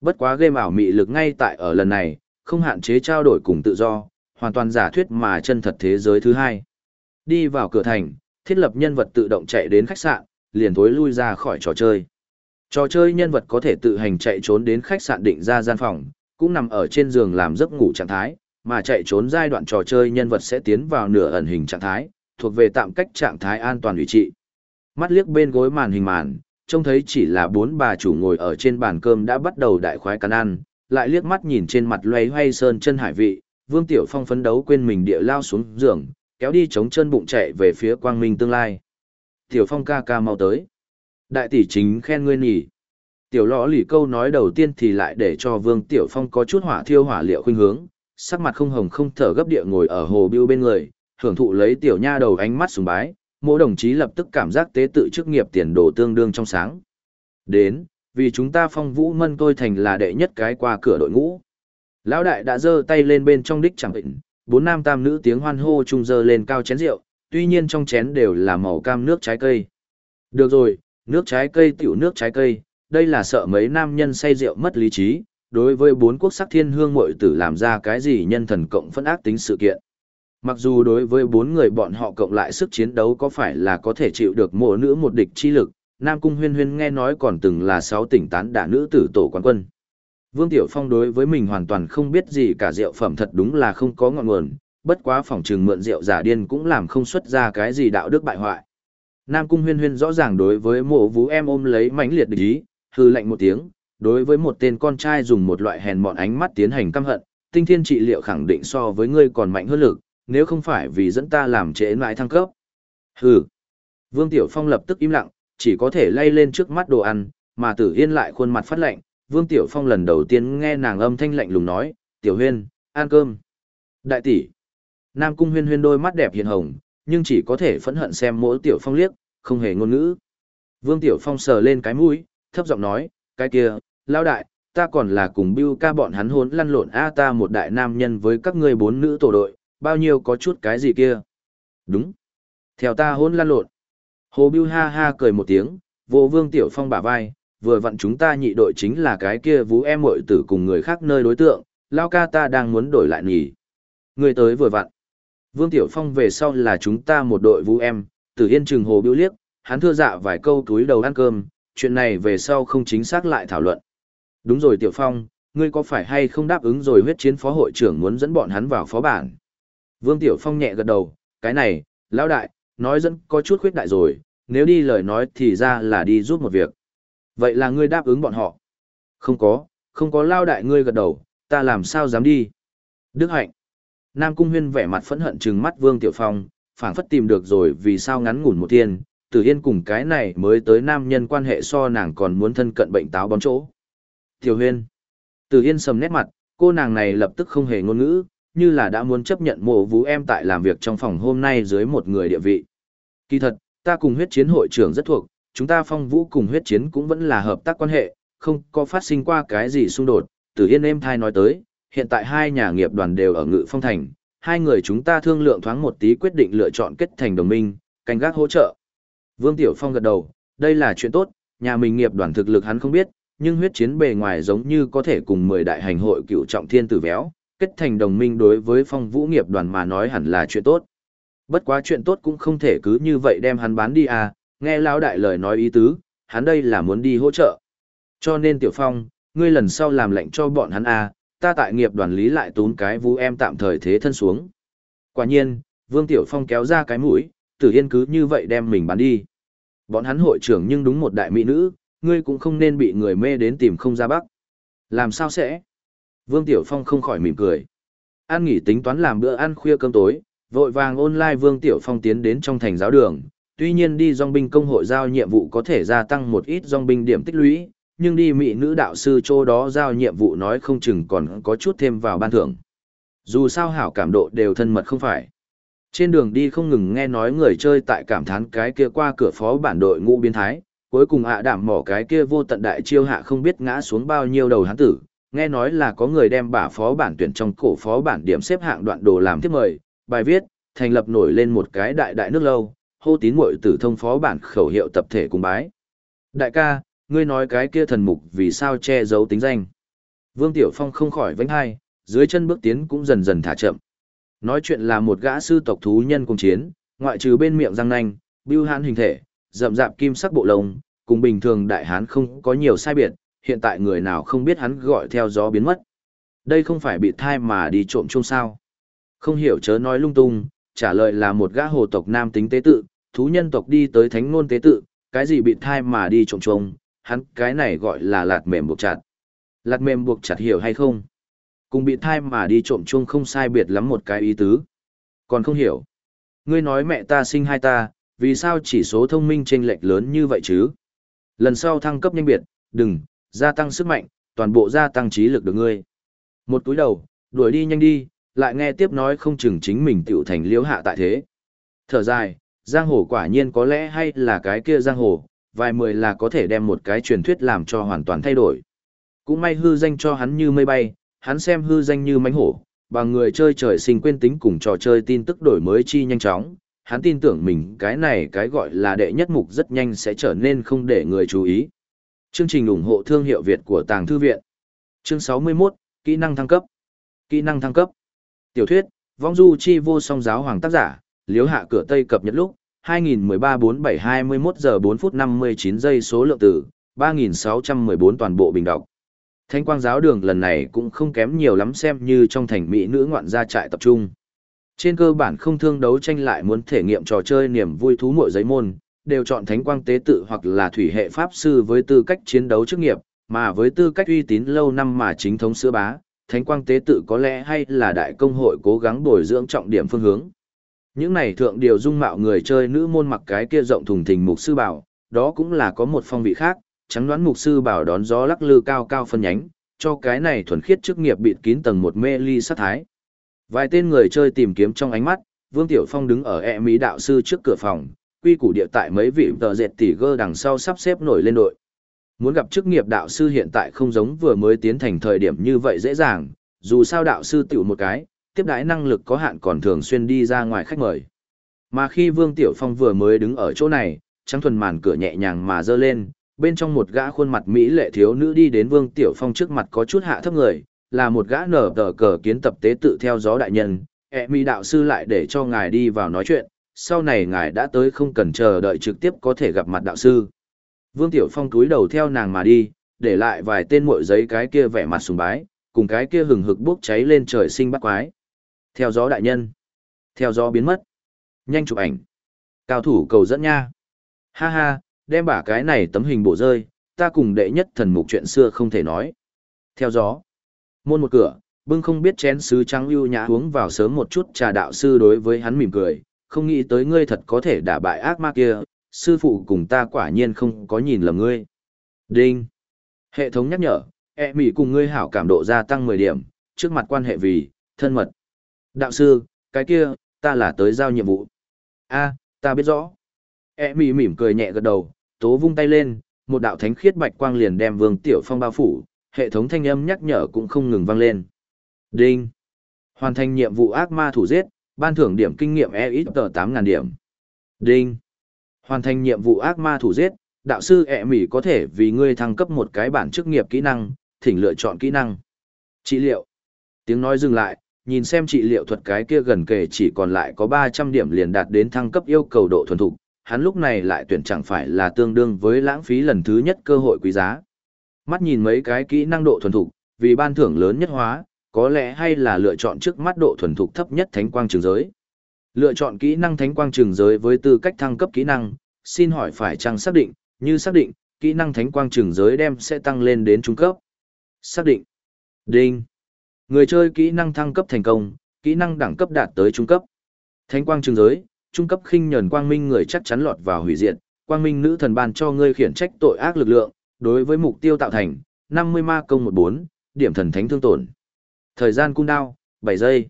Bất quá game ảo mị lực ngay tại ở lần này, không hạn chế trao đổi cùng tự do, hoàn toàn giả thuyết mà chân thật thế giới thứ hai. Đi vào cửa thành, thiết lập nhân vật tự động chạy đến khách sạn, liền thối lui ra khỏi trò chơi. Trò chơi nhân vật có thể tự hành chạy trốn đến khách sạn định ra gian phòng, cũng nằm ở trên giường làm giấc ngủ trạng thái, mà chạy trốn giai đoạn trò chơi nhân vật sẽ tiến vào nửa ẩn hình trạng thái, thuộc về tạm cách trạng thái an toàn ủy trị. Mắt liếc bên gối màn hình màn, trông thấy chỉ là bốn bà chủ ngồi ở trên bàn cơm đã bắt đầu đại khoái cắn ăn, lại liếc mắt nhìn trên mặt loay hoay sơn chân hải vị, Vương Tiểu Phong phấn đấu quên mình địa lao xuống giường, kéo đi chống chân bụng chạy về phía quang minh tương lai. Tiểu Phong ca ca mau tới. Đại tỷ chính khen ngươi nhỉ. Tiểu lõ lì câu nói đầu tiên thì lại để cho Vương Tiểu Phong có chút hỏa thiêu hỏa liệu khuynh hướng, sắc mặt không hồng không thở gấp địa ngồi ở hồ biêu bên người, hưởng thụ lấy tiểu nha đầu ánh mắt sùng bái, mỗi đồng chí lập tức cảm giác tế tự chức nghiệp tiền đồ tương đương trong sáng. Đến, vì chúng ta phong vũ mân tôi thành là đệ nhất cái qua cửa đội ngũ. Lão đại đã giơ tay lên bên trong đích chẳng định, bốn nam tam nữ tiếng hoan hô chung giơ lên cao chén rượu, tuy nhiên trong chén đều là màu cam nước trái cây. Được rồi, nước trái cây tiểu nước trái cây, đây là sợ mấy nam nhân say rượu mất lý trí, đối với bốn quốc sắc thiên hương mội tử làm ra cái gì nhân thần cộng phân ác tính sự kiện. Mặc dù đối với bốn người bọn họ cộng lại sức chiến đấu có phải là có thể chịu được mộ nữ một địch chi lực, Nam Cung Huyên Huyên nghe nói còn từng là sáu tỉnh tán đả nữ tử tổ quán quân. Vương Tiểu Phong đối với mình hoàn toàn không biết gì cả rượu phẩm thật đúng là không có ngọn nguồn, bất quá phòng trừng mượn rượu giả điên cũng làm không xuất ra cái gì đạo đức bại hoại. Nam Cung Huyên Huyên rõ ràng đối với mộ vũ em ôm lấy mãnh liệt địch ý, hư lạnh một tiếng, đối với một tên con trai dùng một loại hèn mọn ánh mắt tiến hành căm hận, tinh thiên trị liệu khẳng định so với ngươi còn mạnh hơn lực, nếu không phải vì dẫn ta làm trễ mãi thăng cấp. Hừ. Vương Tiểu Phong lập tức im lặng, chỉ có thể lay lên trước mắt đồ ăn, mà Tử Yên lại khuôn mặt phát lạnh, Vương Tiểu Phong lần đầu tiên nghe nàng âm thanh lạnh lùng nói, "Tiểu Huyên, ăn cơm." Đại tỷ. Nam Cung Huyên Huyên đôi mắt đẹp hiện hồng, nhưng chỉ có thể phẫn hận xem mỗi Tiểu Phong liếc, không hề ngôn ngữ. Vương Tiểu Phong sờ lên cái mũi, thấp giọng nói, "Cái kia, lao đại, ta còn là cùng Bưu ca bọn hắn hốn lăn lộn a ta một đại nam nhân với các ngươi bốn nữ tổ đội, bao nhiêu có chút cái gì kia. Đúng. Theo ta hôn lăn lộn. Hồ bưu ha ha cười một tiếng, vô vương tiểu phong bả vai, vừa vặn chúng ta nhị đội chính là cái kia vũ em mội tử cùng người khác nơi đối tượng, lao ca ta đang muốn đổi lại nhỉ. Người tới vừa vặn. Vương Tiểu Phong về sau là chúng ta một đội vũ em, tử yên trừng hồ Biêu liếc, hắn thưa dạ vài câu túi đầu ăn cơm, chuyện này về sau không chính xác lại thảo luận. Đúng rồi Tiểu Phong, ngươi có phải hay không đáp ứng rồi huyết chiến phó hội trưởng muốn dẫn bọn hắn vào phó bản? Vương Tiểu Phong nhẹ gật đầu, cái này, lão đại, nói dẫn có chút khuyết đại rồi, nếu đi lời nói thì ra là đi giúp một việc. Vậy là ngươi đáp ứng bọn họ? Không có, không có lao đại ngươi gật đầu, ta làm sao dám đi? Đức hạnh. Nam Cung Huyên vẻ mặt phẫn hận trừng mắt Vương Tiểu Phong, phảng phất tìm được rồi vì sao ngắn ngủn một thiên, Tử Yên cùng cái này mới tới nam nhân quan hệ so nàng còn muốn thân cận bệnh táo bóng chỗ. Tiểu Huyên. Tử Yên sầm nét mặt, cô nàng này lập tức không hề ngôn ngữ, như là đã muốn chấp nhận mộ vũ em tại làm việc trong phòng hôm nay dưới một người địa vị. Kỳ thật, ta cùng huyết chiến hội trưởng rất thuộc, chúng ta phong vũ cùng huyết chiến cũng vẫn là hợp tác quan hệ, không có phát sinh qua cái gì xung đột. Tử Yên em thai nói tới, hiện tại hai nhà nghiệp đoàn đều ở ngự phong thành, hai người chúng ta thương lượng thoáng một tí quyết định lựa chọn kết thành đồng minh, canh gác hỗ trợ. Vương Tiểu Phong gật đầu, đây là chuyện tốt, nhà mình nghiệp đoàn thực lực hắn không biết, nhưng huyết chiến bề ngoài giống như có thể cùng 10 đại hành hội cựu trọng thiên tử véo, kết thành đồng minh đối với phong vũ nghiệp đoàn mà nói hẳn là chuyện tốt. Bất quá chuyện tốt cũng không thể cứ như vậy đem hắn bán đi à, nghe lão đại lời nói ý tứ, hắn đây là muốn đi hỗ trợ. Cho nên Tiểu Phong, ngươi lần sau làm lệnh cho bọn hắn à, ta tại nghiệp đoàn lý lại tốn cái vũ em tạm thời thế thân xuống. Quả nhiên, Vương Tiểu Phong kéo ra cái mũi, Tử Yên cứ như vậy đem mình bán đi. Bọn hắn hội trưởng nhưng đúng một đại mỹ nữ, ngươi cũng không nên bị người mê đến tìm không ra bắc. Làm sao sẽ? Vương Tiểu Phong không khỏi mỉm cười. An nghỉ tính toán làm bữa ăn khuya cơm tối, vội vàng online Vương Tiểu Phong tiến đến trong thành giáo đường. Tuy nhiên đi dòng binh công hội giao nhiệm vụ có thể gia tăng một ít dòng binh điểm tích lũy, nhưng đi mỹ nữ đạo sư chỗ đó giao nhiệm vụ nói không chừng còn có chút thêm vào ban thưởng. Dù sao hảo cảm độ đều thân mật không phải. Trên đường đi không ngừng nghe nói người chơi tại cảm thán cái kia qua cửa phó bản đội ngũ biến thái, cuối cùng ạ đảm mỏ cái kia vô tận đại chiêu hạ không biết ngã xuống bao nhiêu đầu hắn tử, nghe nói là có người đem bả phó bản tuyển trong cổ phó bản điểm xếp hạng đoạn đồ làm tiếp mời, bài viết, thành lập nổi lên một cái đại đại nước lâu, hô tín muội tử thông phó bản khẩu hiệu tập thể cùng bái. Đại ca, ngươi nói cái kia thần mục vì sao che giấu tính danh. Vương Tiểu Phong không khỏi vánh hai, dưới chân bước tiến cũng dần dần thả chậm. Nói chuyện là một gã sư tộc thú nhân cùng chiến, ngoại trừ bên miệng răng nanh, bưu hãn hình thể, rậm rạp kim sắc bộ lông, cùng bình thường đại hán không có nhiều sai biệt, hiện tại người nào không biết hắn gọi theo gió biến mất. Đây không phải bị thai mà đi trộm chung sao. Không hiểu chớ nói lung tung, trả lời là một gã hồ tộc nam tính tế tự, thú nhân tộc đi tới thánh ngôn tế tự, cái gì bị thai mà đi trộm chung, hắn cái này gọi là lạt mềm buộc chặt. Lạt mềm buộc chặt hiểu hay không? Cùng bị thai mà đi trộm chung không sai biệt lắm một cái ý tứ. Còn không hiểu. Ngươi nói mẹ ta sinh hai ta, vì sao chỉ số thông minh chênh lệch lớn như vậy chứ? Lần sau thăng cấp nhanh biệt, đừng, gia tăng sức mạnh, toàn bộ gia tăng trí lực được ngươi. Một túi đầu, đuổi đi nhanh đi, lại nghe tiếp nói không chừng chính mình tiểu thành liễu hạ tại thế. Thở dài, giang hồ quả nhiên có lẽ hay là cái kia giang hồ, vài mười là có thể đem một cái truyền thuyết làm cho hoàn toàn thay đổi. Cũng may hư danh cho hắn như mây bay, hắn xem hư danh như mánh hổ, bằng người chơi trời sinh quên tính cùng trò chơi tin tức đổi mới chi nhanh chóng, hắn tin tưởng mình cái này cái gọi là đệ nhất mục rất nhanh sẽ trở nên không để người chú ý. Chương trình ủng hộ thương hiệu Việt của Tàng Thư Viện. Chương 61, Kỹ năng thăng cấp. Kỹ năng thăng cấp. Tiểu thuyết, vong du chi vô song giáo hoàng tác giả, liếu hạ cửa Tây cập nhật lúc, 2013-47-21 giờ 4 phút 59 giây số lượng tử, 3614 toàn bộ bình đọc. Thánh quang giáo đường lần này cũng không kém nhiều lắm xem như trong thành mỹ nữ ngoạn gia trại tập trung. Trên cơ bản không thương đấu tranh lại muốn thể nghiệm trò chơi niềm vui thú muội giấy môn, đều chọn thánh quang tế tự hoặc là thủy hệ pháp sư với tư cách chiến đấu chức nghiệp, mà với tư cách uy tín lâu năm mà chính thống sữa bá, thánh quang tế tự có lẽ hay là đại công hội cố gắng bồi dưỡng trọng điểm phương hướng. Những này thượng điều dung mạo người chơi nữ môn mặc cái kia rộng thùng thình mục sư bảo, đó cũng là có một phong vị khác, trắng đoán mục sư bảo đón gió lắc lư cao cao phân nhánh, cho cái này thuần khiết chức nghiệp bịt kín tầng một mê ly sát thái. Vài tên người chơi tìm kiếm trong ánh mắt, Vương Tiểu Phong đứng ở e mỹ đạo sư trước cửa phòng, quy củ địa tại mấy vị tờ dệt tỷ gơ đằng sau sắp xếp nổi lên đội. Muốn gặp chức nghiệp đạo sư hiện tại không giống vừa mới tiến thành thời điểm như vậy dễ dàng, dù sao đạo sư tiểu một cái, tiếp đãi năng lực có hạn còn thường xuyên đi ra ngoài khách mời. Mà khi Vương Tiểu Phong vừa mới đứng ở chỗ này, trắng thuần màn cửa nhẹ nhàng mà dơ lên, bên trong một gã khuôn mặt mỹ lệ thiếu nữ đi đến Vương Tiểu Phong trước mặt có chút hạ thấp người, là một gã nở tờ cờ kiến tập tế tự theo gió đại nhân, ẹ mi đạo sư lại để cho ngài đi vào nói chuyện, sau này ngài đã tới không cần chờ đợi trực tiếp có thể gặp mặt đạo sư. Vương Tiểu Phong túi đầu theo nàng mà đi, để lại vài tên muội giấy cái kia vẻ mặt sùng bái, cùng cái kia hừng hực bốc cháy lên trời sinh bắt quái. Theo gió đại nhân. Theo gió biến mất. Nhanh chụp ảnh. Cao thủ cầu dẫn nha. Ha ha, đem bả cái này tấm hình bộ rơi, ta cùng đệ nhất thần mục chuyện xưa không thể nói. Theo gió. Môn một cửa, bưng không biết chén sứ trắng ưu nhã uống vào sớm một chút trà đạo sư đối với hắn mỉm cười, không nghĩ tới ngươi thật có thể đả bại ác ma kia, sư phụ cùng ta quả nhiên không có nhìn lầm ngươi. Đinh. Hệ thống nhắc nhở, e mỉ cùng ngươi hảo cảm độ gia tăng 10 điểm, trước mặt quan hệ vì, thân mật. Đạo sư, cái kia, ta là tới giao nhiệm vụ. a ta biết rõ. E mỉ mỉm cười nhẹ gật đầu, tố vung tay lên, một đạo thánh khiết bạch quang liền đem vương tiểu phong bao phủ, hệ thống thanh âm nhắc nhở cũng không ngừng vang lên. Đinh. Hoàn thành nhiệm vụ ác ma thủ giết, ban thưởng điểm kinh nghiệm e ít tờ 8.000 điểm. Đinh. Hoàn thành nhiệm vụ ác ma thủ giết, đạo sư ẹ mỉ có thể vì ngươi thăng cấp một cái bản chức nghiệp kỹ năng, thỉnh lựa chọn kỹ năng. Trị liệu. Tiếng nói dừng lại, nhìn xem trị liệu thuật cái kia gần kề chỉ còn lại có 300 điểm liền đạt đến thăng cấp yêu cầu độ thuần thục, hắn lúc này lại tuyển chẳng phải là tương đương với lãng phí lần thứ nhất cơ hội quý giá. Mắt nhìn mấy cái kỹ năng độ thuần thục, vì ban thưởng lớn nhất hóa, có lẽ hay là lựa chọn trước mắt độ thuần thục thấp nhất thánh quang trường giới. Lựa chọn kỹ năng thánh quang trường giới với tư cách thăng cấp kỹ năng, xin hỏi phải chăng xác định, như xác định, kỹ năng thánh quang trường giới đem sẽ tăng lên đến trung cấp. Xác định. Đinh. Người chơi kỹ năng thăng cấp thành công, kỹ năng đẳng cấp đạt tới trung cấp. Thánh quang trường giới, trung cấp khinh nhẫn quang minh người chắc chắn lọt vào hủy diệt, quang minh nữ thần ban cho ngươi khiển trách tội ác lực lượng, đối với mục tiêu tạo thành 50 ma công 14, điểm thần thánh thương tổn. Thời gian cung đao 7 giây.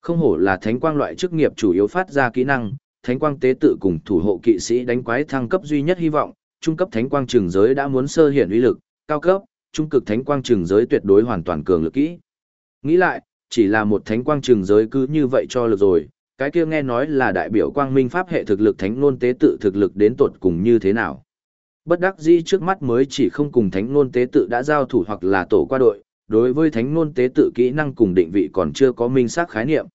Không hổ là thánh quang loại chức nghiệp chủ yếu phát ra kỹ năng, thánh quang tế tự cùng thủ hộ kỵ sĩ đánh quái thăng cấp duy nhất hy vọng, trung cấp thánh quang trường giới đã muốn sơ hiện uy lực, cao cấp, trung cực thánh quang trường giới tuyệt đối hoàn toàn cường lực kỹ. Nghĩ lại, chỉ là một thánh quang trường giới cứ như vậy cho lực rồi, cái kia nghe nói là đại biểu quang minh pháp hệ thực lực thánh nôn tế tự thực lực đến tột cùng như thế nào. Bất đắc dĩ trước mắt mới chỉ không cùng thánh nôn tế tự đã giao thủ hoặc là tổ qua đội, đối với thánh nôn tế tự kỹ năng cùng định vị còn chưa có minh xác khái niệm.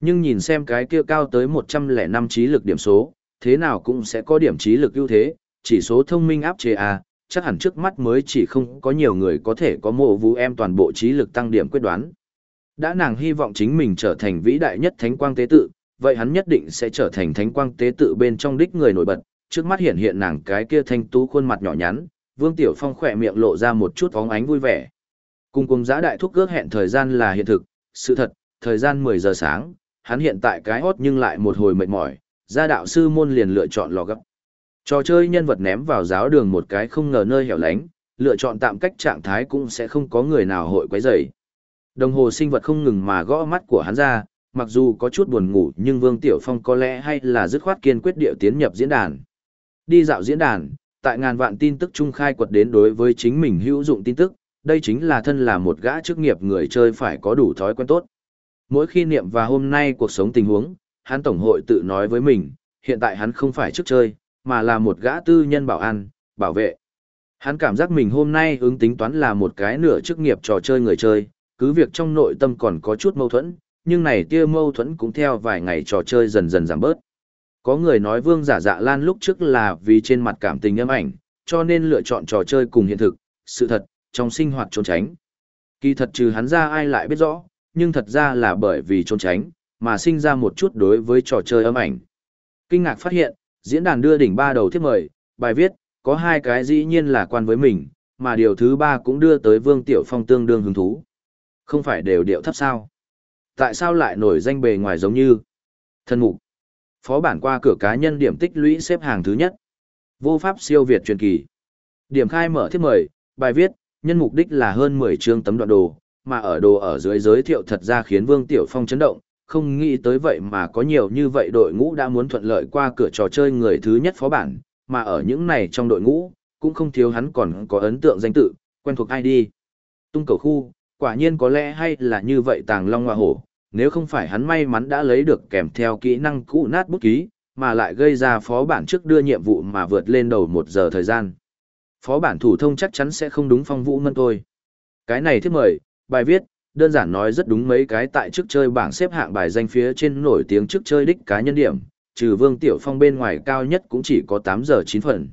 Nhưng nhìn xem cái kia cao tới 105 trí lực điểm số, thế nào cũng sẽ có điểm trí lực ưu thế, chỉ số thông minh áp chế A, chắc hẳn trước mắt mới chỉ không có nhiều người có thể có mộ vũ em toàn bộ trí lực tăng điểm quyết đoán. Đã nàng hy vọng chính mình trở thành vĩ đại nhất thánh quang tế tự, vậy hắn nhất định sẽ trở thành thánh quang tế tự bên trong đích người nổi bật, trước mắt hiện hiện nàng cái kia thanh tú khuôn mặt nhỏ nhắn, Vương Tiểu Phong khỏe miệng lộ ra một chút óng ánh vui vẻ. Cùng cùng giã đại thúc ước hẹn thời gian là hiện thực, sự thật, thời gian 10 giờ sáng, hắn hiện tại cái hót nhưng lại một hồi mệt mỏi, gia đạo sư môn liền lựa chọn lò gấp. Trò chơi nhân vật ném vào giáo đường một cái không ngờ nơi hẻo lánh, lựa chọn tạm cách trạng thái cũng sẽ không có người nào hội quấy rầy. Đồng hồ sinh vật không ngừng mà gõ mắt của hắn ra, mặc dù có chút buồn ngủ nhưng Vương Tiểu Phong có lẽ hay là dứt khoát kiên quyết điệu tiến nhập diễn đàn. Đi dạo diễn đàn, tại ngàn vạn tin tức trung khai quật đến đối với chính mình hữu dụng tin tức, đây chính là thân là một gã chức nghiệp người chơi phải có đủ thói quen tốt. Mỗi khi niệm và hôm nay cuộc sống tình huống, hắn tổng hội tự nói với mình, hiện tại hắn không phải chức chơi, mà là một gã tư nhân bảo an, bảo vệ. Hắn cảm giác mình hôm nay ứng tính toán là một cái nửa chức nghiệp trò chơi người chơi, cứ việc trong nội tâm còn có chút mâu thuẫn, nhưng này tia mâu thuẫn cũng theo vài ngày trò chơi dần dần giảm bớt. Có người nói vương giả dạ lan lúc trước là vì trên mặt cảm tình âm ảnh, cho nên lựa chọn trò chơi cùng hiện thực, sự thật, trong sinh hoạt trốn tránh. Kỳ thật trừ hắn ra ai lại biết rõ, nhưng thật ra là bởi vì trốn tránh, mà sinh ra một chút đối với trò chơi âm ảnh. Kinh ngạc phát hiện, diễn đàn đưa đỉnh ba đầu thiết mời, bài viết, có hai cái dĩ nhiên là quan với mình, mà điều thứ ba cũng đưa tới Vương Tiểu Phong tương đương hứng thú. Không phải đều điệu thấp sao? Tại sao lại nổi danh bề ngoài giống như thân mục? Phó bản qua cửa cá nhân điểm tích lũy xếp hàng thứ nhất. Vô pháp siêu việt truyền kỳ. Điểm khai mở thiết mời, bài viết, nhân mục đích là hơn 10 chương tấm đoạn đồ, mà ở đồ ở dưới giới thiệu thật ra khiến Vương Tiểu Phong chấn động, không nghĩ tới vậy mà có nhiều như vậy đội ngũ đã muốn thuận lợi qua cửa trò chơi người thứ nhất phó bản, mà ở những này trong đội ngũ, cũng không thiếu hắn còn có ấn tượng danh tự, quen thuộc ID. Tung cầu khu, quả nhiên có lẽ hay là như vậy tàng long hoa hổ, nếu không phải hắn may mắn đã lấy được kèm theo kỹ năng cũ nát bút ký, mà lại gây ra phó bản trước đưa nhiệm vụ mà vượt lên đầu một giờ thời gian. Phó bản thủ thông chắc chắn sẽ không đúng phong vũ mân tôi. Cái này thiết mời, bài viết, đơn giản nói rất đúng mấy cái tại trước chơi bảng xếp hạng bài danh phía trên nổi tiếng trước chơi đích cá nhân điểm, trừ Vương Tiểu Phong bên ngoài cao nhất cũng chỉ có 8 giờ 9 phần.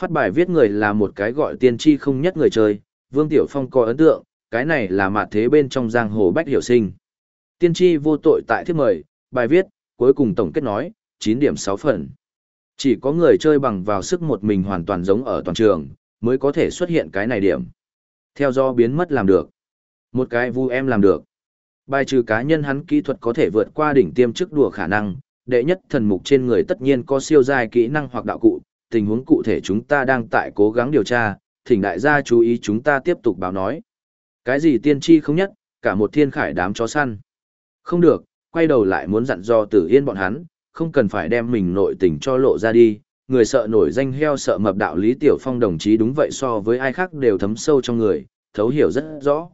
Phát bài viết người là một cái gọi tiên tri không nhất người chơi, Vương Tiểu Phong có ấn tượng, cái này là mạt thế bên trong giang hồ bách hiểu sinh. Tiên tri vô tội tại thiết mời, bài viết, cuối cùng tổng kết nói, 9 điểm 6 phần. Chỉ có người chơi bằng vào sức một mình hoàn toàn giống ở toàn trường, mới có thể xuất hiện cái này điểm. Theo do biến mất làm được. Một cái vu em làm được. Bài trừ cá nhân hắn kỹ thuật có thể vượt qua đỉnh tiêm chức đùa khả năng, đệ nhất thần mục trên người tất nhiên có siêu dài kỹ năng hoặc đạo cụ, tình huống cụ thể chúng ta đang tại cố gắng điều tra, thỉnh đại gia chú ý chúng ta tiếp tục báo nói. Cái gì tiên tri không nhất, cả một thiên khải đám chó săn. Không được, quay đầu lại muốn dặn dò tử yên bọn hắn, không cần phải đem mình nội tình cho lộ ra đi, người sợ nổi danh heo sợ mập đạo lý tiểu phong đồng chí đúng vậy so với ai khác đều thấm sâu trong người, thấu hiểu rất rõ.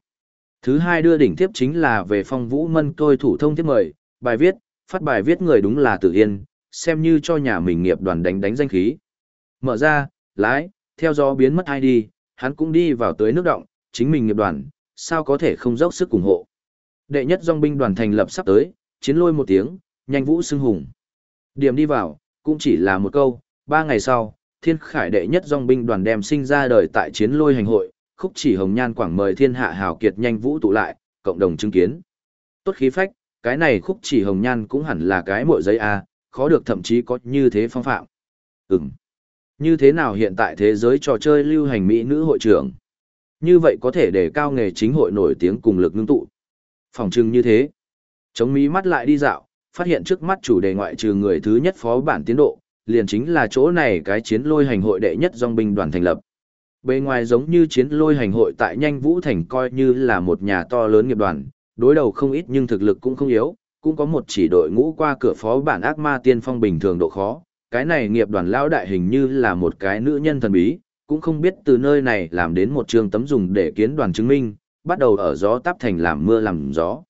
Thứ hai đưa đỉnh tiếp chính là về phong vũ mân tôi thủ thông tiếp mời, bài viết, phát bài viết người đúng là tử yên, xem như cho nhà mình nghiệp đoàn đánh đánh danh khí. Mở ra, lái, theo gió biến mất ai đi, hắn cũng đi vào tới nước động, chính mình nghiệp đoàn, sao có thể không dốc sức ủng hộ. Đệ nhất dòng binh đoàn thành lập sắp tới, chiến lôi một tiếng, nhanh vũ xưng hùng. Điểm đi vào, cũng chỉ là một câu, ba ngày sau, thiên khải đệ nhất dòng binh đoàn đem sinh ra đời tại chiến lôi hành hội, khúc chỉ hồng nhan quảng mời thiên hạ hào kiệt nhanh vũ tụ lại, cộng đồng chứng kiến. Tốt khí phách, cái này khúc chỉ hồng nhan cũng hẳn là cái mội giấy A, khó được thậm chí có như thế phong phạm. Ừm. Như thế nào hiện tại thế giới trò chơi lưu hành mỹ nữ hội trưởng? Như vậy có thể để cao nghề chính hội nổi tiếng cùng lực ngưng tụ. Phòng trưng như thế. Chống mí mắt lại đi dạo, phát hiện trước mắt chủ đề ngoại trừ người thứ nhất phó bản tiến độ, liền chính là chỗ này cái chiến lôi hành hội đệ nhất dòng binh đoàn thành lập. Bề ngoài giống như chiến lôi hành hội tại nhanh vũ thành coi như là một nhà to lớn nghiệp đoàn, đối đầu không ít nhưng thực lực cũng không yếu, cũng có một chỉ đội ngũ qua cửa phó bản ác ma tiên phong bình thường độ khó. Cái này nghiệp đoàn lão đại hình như là một cái nữ nhân thần bí, cũng không biết từ nơi này làm đến một trường tấm dùng để kiến đoàn chứng minh, bắt đầu ở gió táp thành làm mưa làm gió.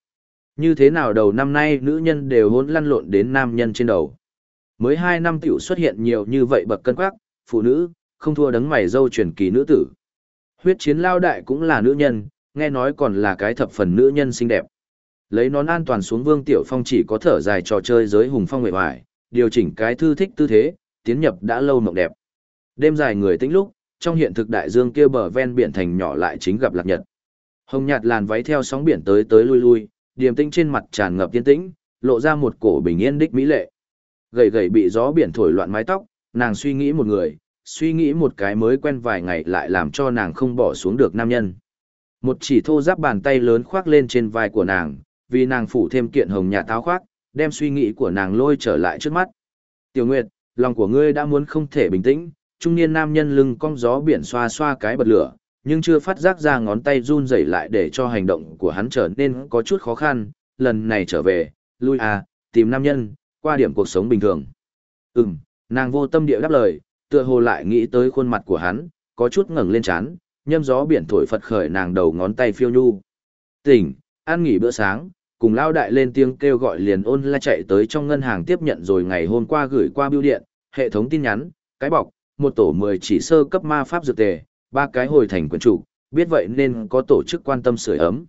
Như thế nào đầu năm nay nữ nhân đều hôn lăn lộn đến nam nhân trên đầu. Mới hai năm tiểu xuất hiện nhiều như vậy bậc cân quắc, phụ nữ, không thua đấng mày dâu truyền kỳ nữ tử. Huyết chiến lao đại cũng là nữ nhân, nghe nói còn là cái thập phần nữ nhân xinh đẹp. Lấy nón an toàn xuống Vương Tiểu Phong chỉ có thở dài trò chơi giới hùng phong nguyệt hoài, điều chỉnh cái thư thích tư thế, tiến nhập đã lâu mộng đẹp. Đêm dài người tĩnh lúc, trong hiện thực đại dương kia bờ ven biển thành nhỏ lại chính gặp lạc nhật. Hồng nhạt làn váy theo sóng biển tới tới lui lui, điềm tĩnh trên mặt tràn ngập yên tĩnh, lộ ra một cổ bình yên đích mỹ lệ. Gầy gầy bị gió biển thổi loạn mái tóc, nàng suy nghĩ một người, suy nghĩ một cái mới quen vài ngày lại làm cho nàng không bỏ xuống được nam nhân. Một chỉ thô giáp bàn tay lớn khoác lên trên vai của nàng, vì nàng phủ thêm kiện hồng nhà táo khoác, đem suy nghĩ của nàng lôi trở lại trước mắt. Tiểu Nguyệt, lòng của ngươi đã muốn không thể bình tĩnh, trung niên nam nhân lưng cong gió biển xoa xoa cái bật lửa, nhưng chưa phát giác ra ngón tay run rẩy lại để cho hành động của hắn trở nên có chút khó khăn, lần này trở về, lui à, tìm nam nhân, qua điểm cuộc sống bình thường. Ừm, nàng vô tâm địa đáp lời, tựa hồ lại nghĩ tới khuôn mặt của hắn, có chút ngẩng lên chán, nhâm gió biển thổi phật khởi nàng đầu ngón tay phiêu nhu. Tỉnh, ăn nghỉ bữa sáng, cùng lao đại lên tiếng kêu gọi liền ôn la chạy tới trong ngân hàng tiếp nhận rồi ngày hôm qua gửi qua bưu điện, hệ thống tin nhắn, cái bọc, một tổ 10 chỉ sơ cấp ma pháp dược tề, ba cái hồi thành quyền chủ, biết vậy nên có tổ chức quan tâm sưởi ấm.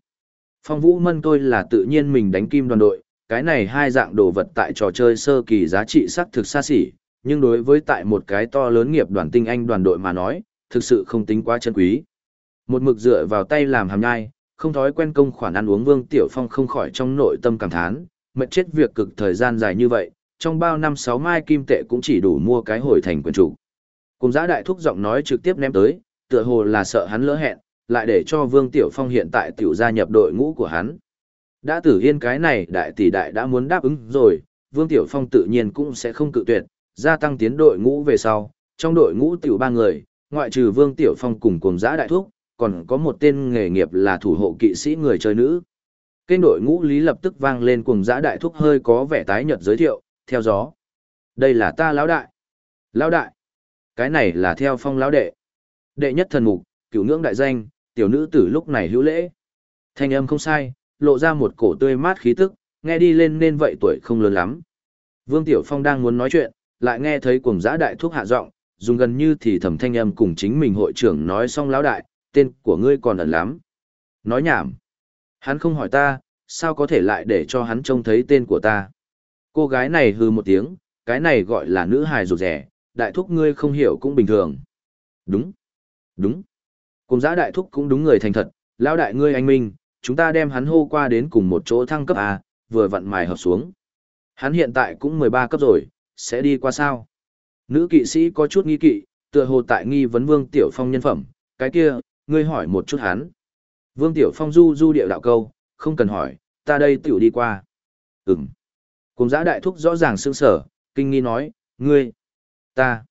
Phong Vũ Mân tôi là tự nhiên mình đánh kim đoàn đội, cái này hai dạng đồ vật tại trò chơi sơ kỳ giá trị sắc thực xa xỉ, nhưng đối với tại một cái to lớn nghiệp đoàn tinh anh đoàn đội mà nói, thực sự không tính quá chân quý. Một mực dựa vào tay làm hàm nhai, không thói quen công khoản ăn uống Vương Tiểu Phong không khỏi trong nội tâm cảm thán, mệt chết việc cực thời gian dài như vậy, trong bao năm sáu mai kim tệ cũng chỉ đủ mua cái hồi thành quyền chủ. Cùng giã đại thúc giọng nói trực tiếp ném tới, tựa hồ là sợ hắn lỡ hẹn, lại để cho Vương Tiểu Phong hiện tại tiểu gia nhập đội ngũ của hắn. Đã tử yên cái này đại tỷ đại đã muốn đáp ứng rồi, Vương Tiểu Phong tự nhiên cũng sẽ không cự tuyệt, gia tăng tiến đội ngũ về sau, trong đội ngũ tiểu ba người, ngoại trừ Vương Tiểu Phong cùng cùng giã đại thúc, còn có một tên nghề nghiệp là thủ hộ kỵ sĩ người chơi nữ. Kênh đội ngũ lý lập tức vang lên cùng giã đại thúc hơi có vẻ tái nhợt giới thiệu, theo gió. Đây là ta lão đại. Lão đại. Cái này là theo phong lão đệ. Đệ nhất thần mục, cửu ngưỡng đại danh, tiểu nữ tử lúc này hữu lễ. Thanh âm không sai, lộ ra một cổ tươi mát khí tức, nghe đi lên nên vậy tuổi không lớn lắm. Vương Tiểu Phong đang muốn nói chuyện, lại nghe thấy cuồng giã đại thuốc hạ giọng, dùng gần như thì thẩm thanh âm cùng chính mình hội trưởng nói xong lão đại, tên của ngươi còn ẩn lắm. Nói nhảm. Hắn không hỏi ta, sao có thể lại để cho hắn trông thấy tên của ta. Cô gái này hư một tiếng, cái này gọi là nữ hài rụt rẻ, đại thúc ngươi không hiểu cũng bình thường. Đúng. Đúng. Cùng giã đại thúc cũng đúng người thành thật, lão đại ngươi anh minh, chúng ta đem hắn hô qua đến cùng một chỗ thăng cấp A, vừa vặn mài hợp xuống. Hắn hiện tại cũng 13 cấp rồi, sẽ đi qua sao? Nữ kỵ sĩ có chút nghi kỵ, tựa hồ tại nghi vấn Vương Tiểu Phong nhân phẩm, cái kia, ngươi hỏi một chút hắn. Vương Tiểu Phong du du điệu đạo câu, không cần hỏi, ta đây tiểu đi qua. Ừm. Cùng giã đại thúc rõ ràng sương sở, kinh nghi nói, ngươi, ta.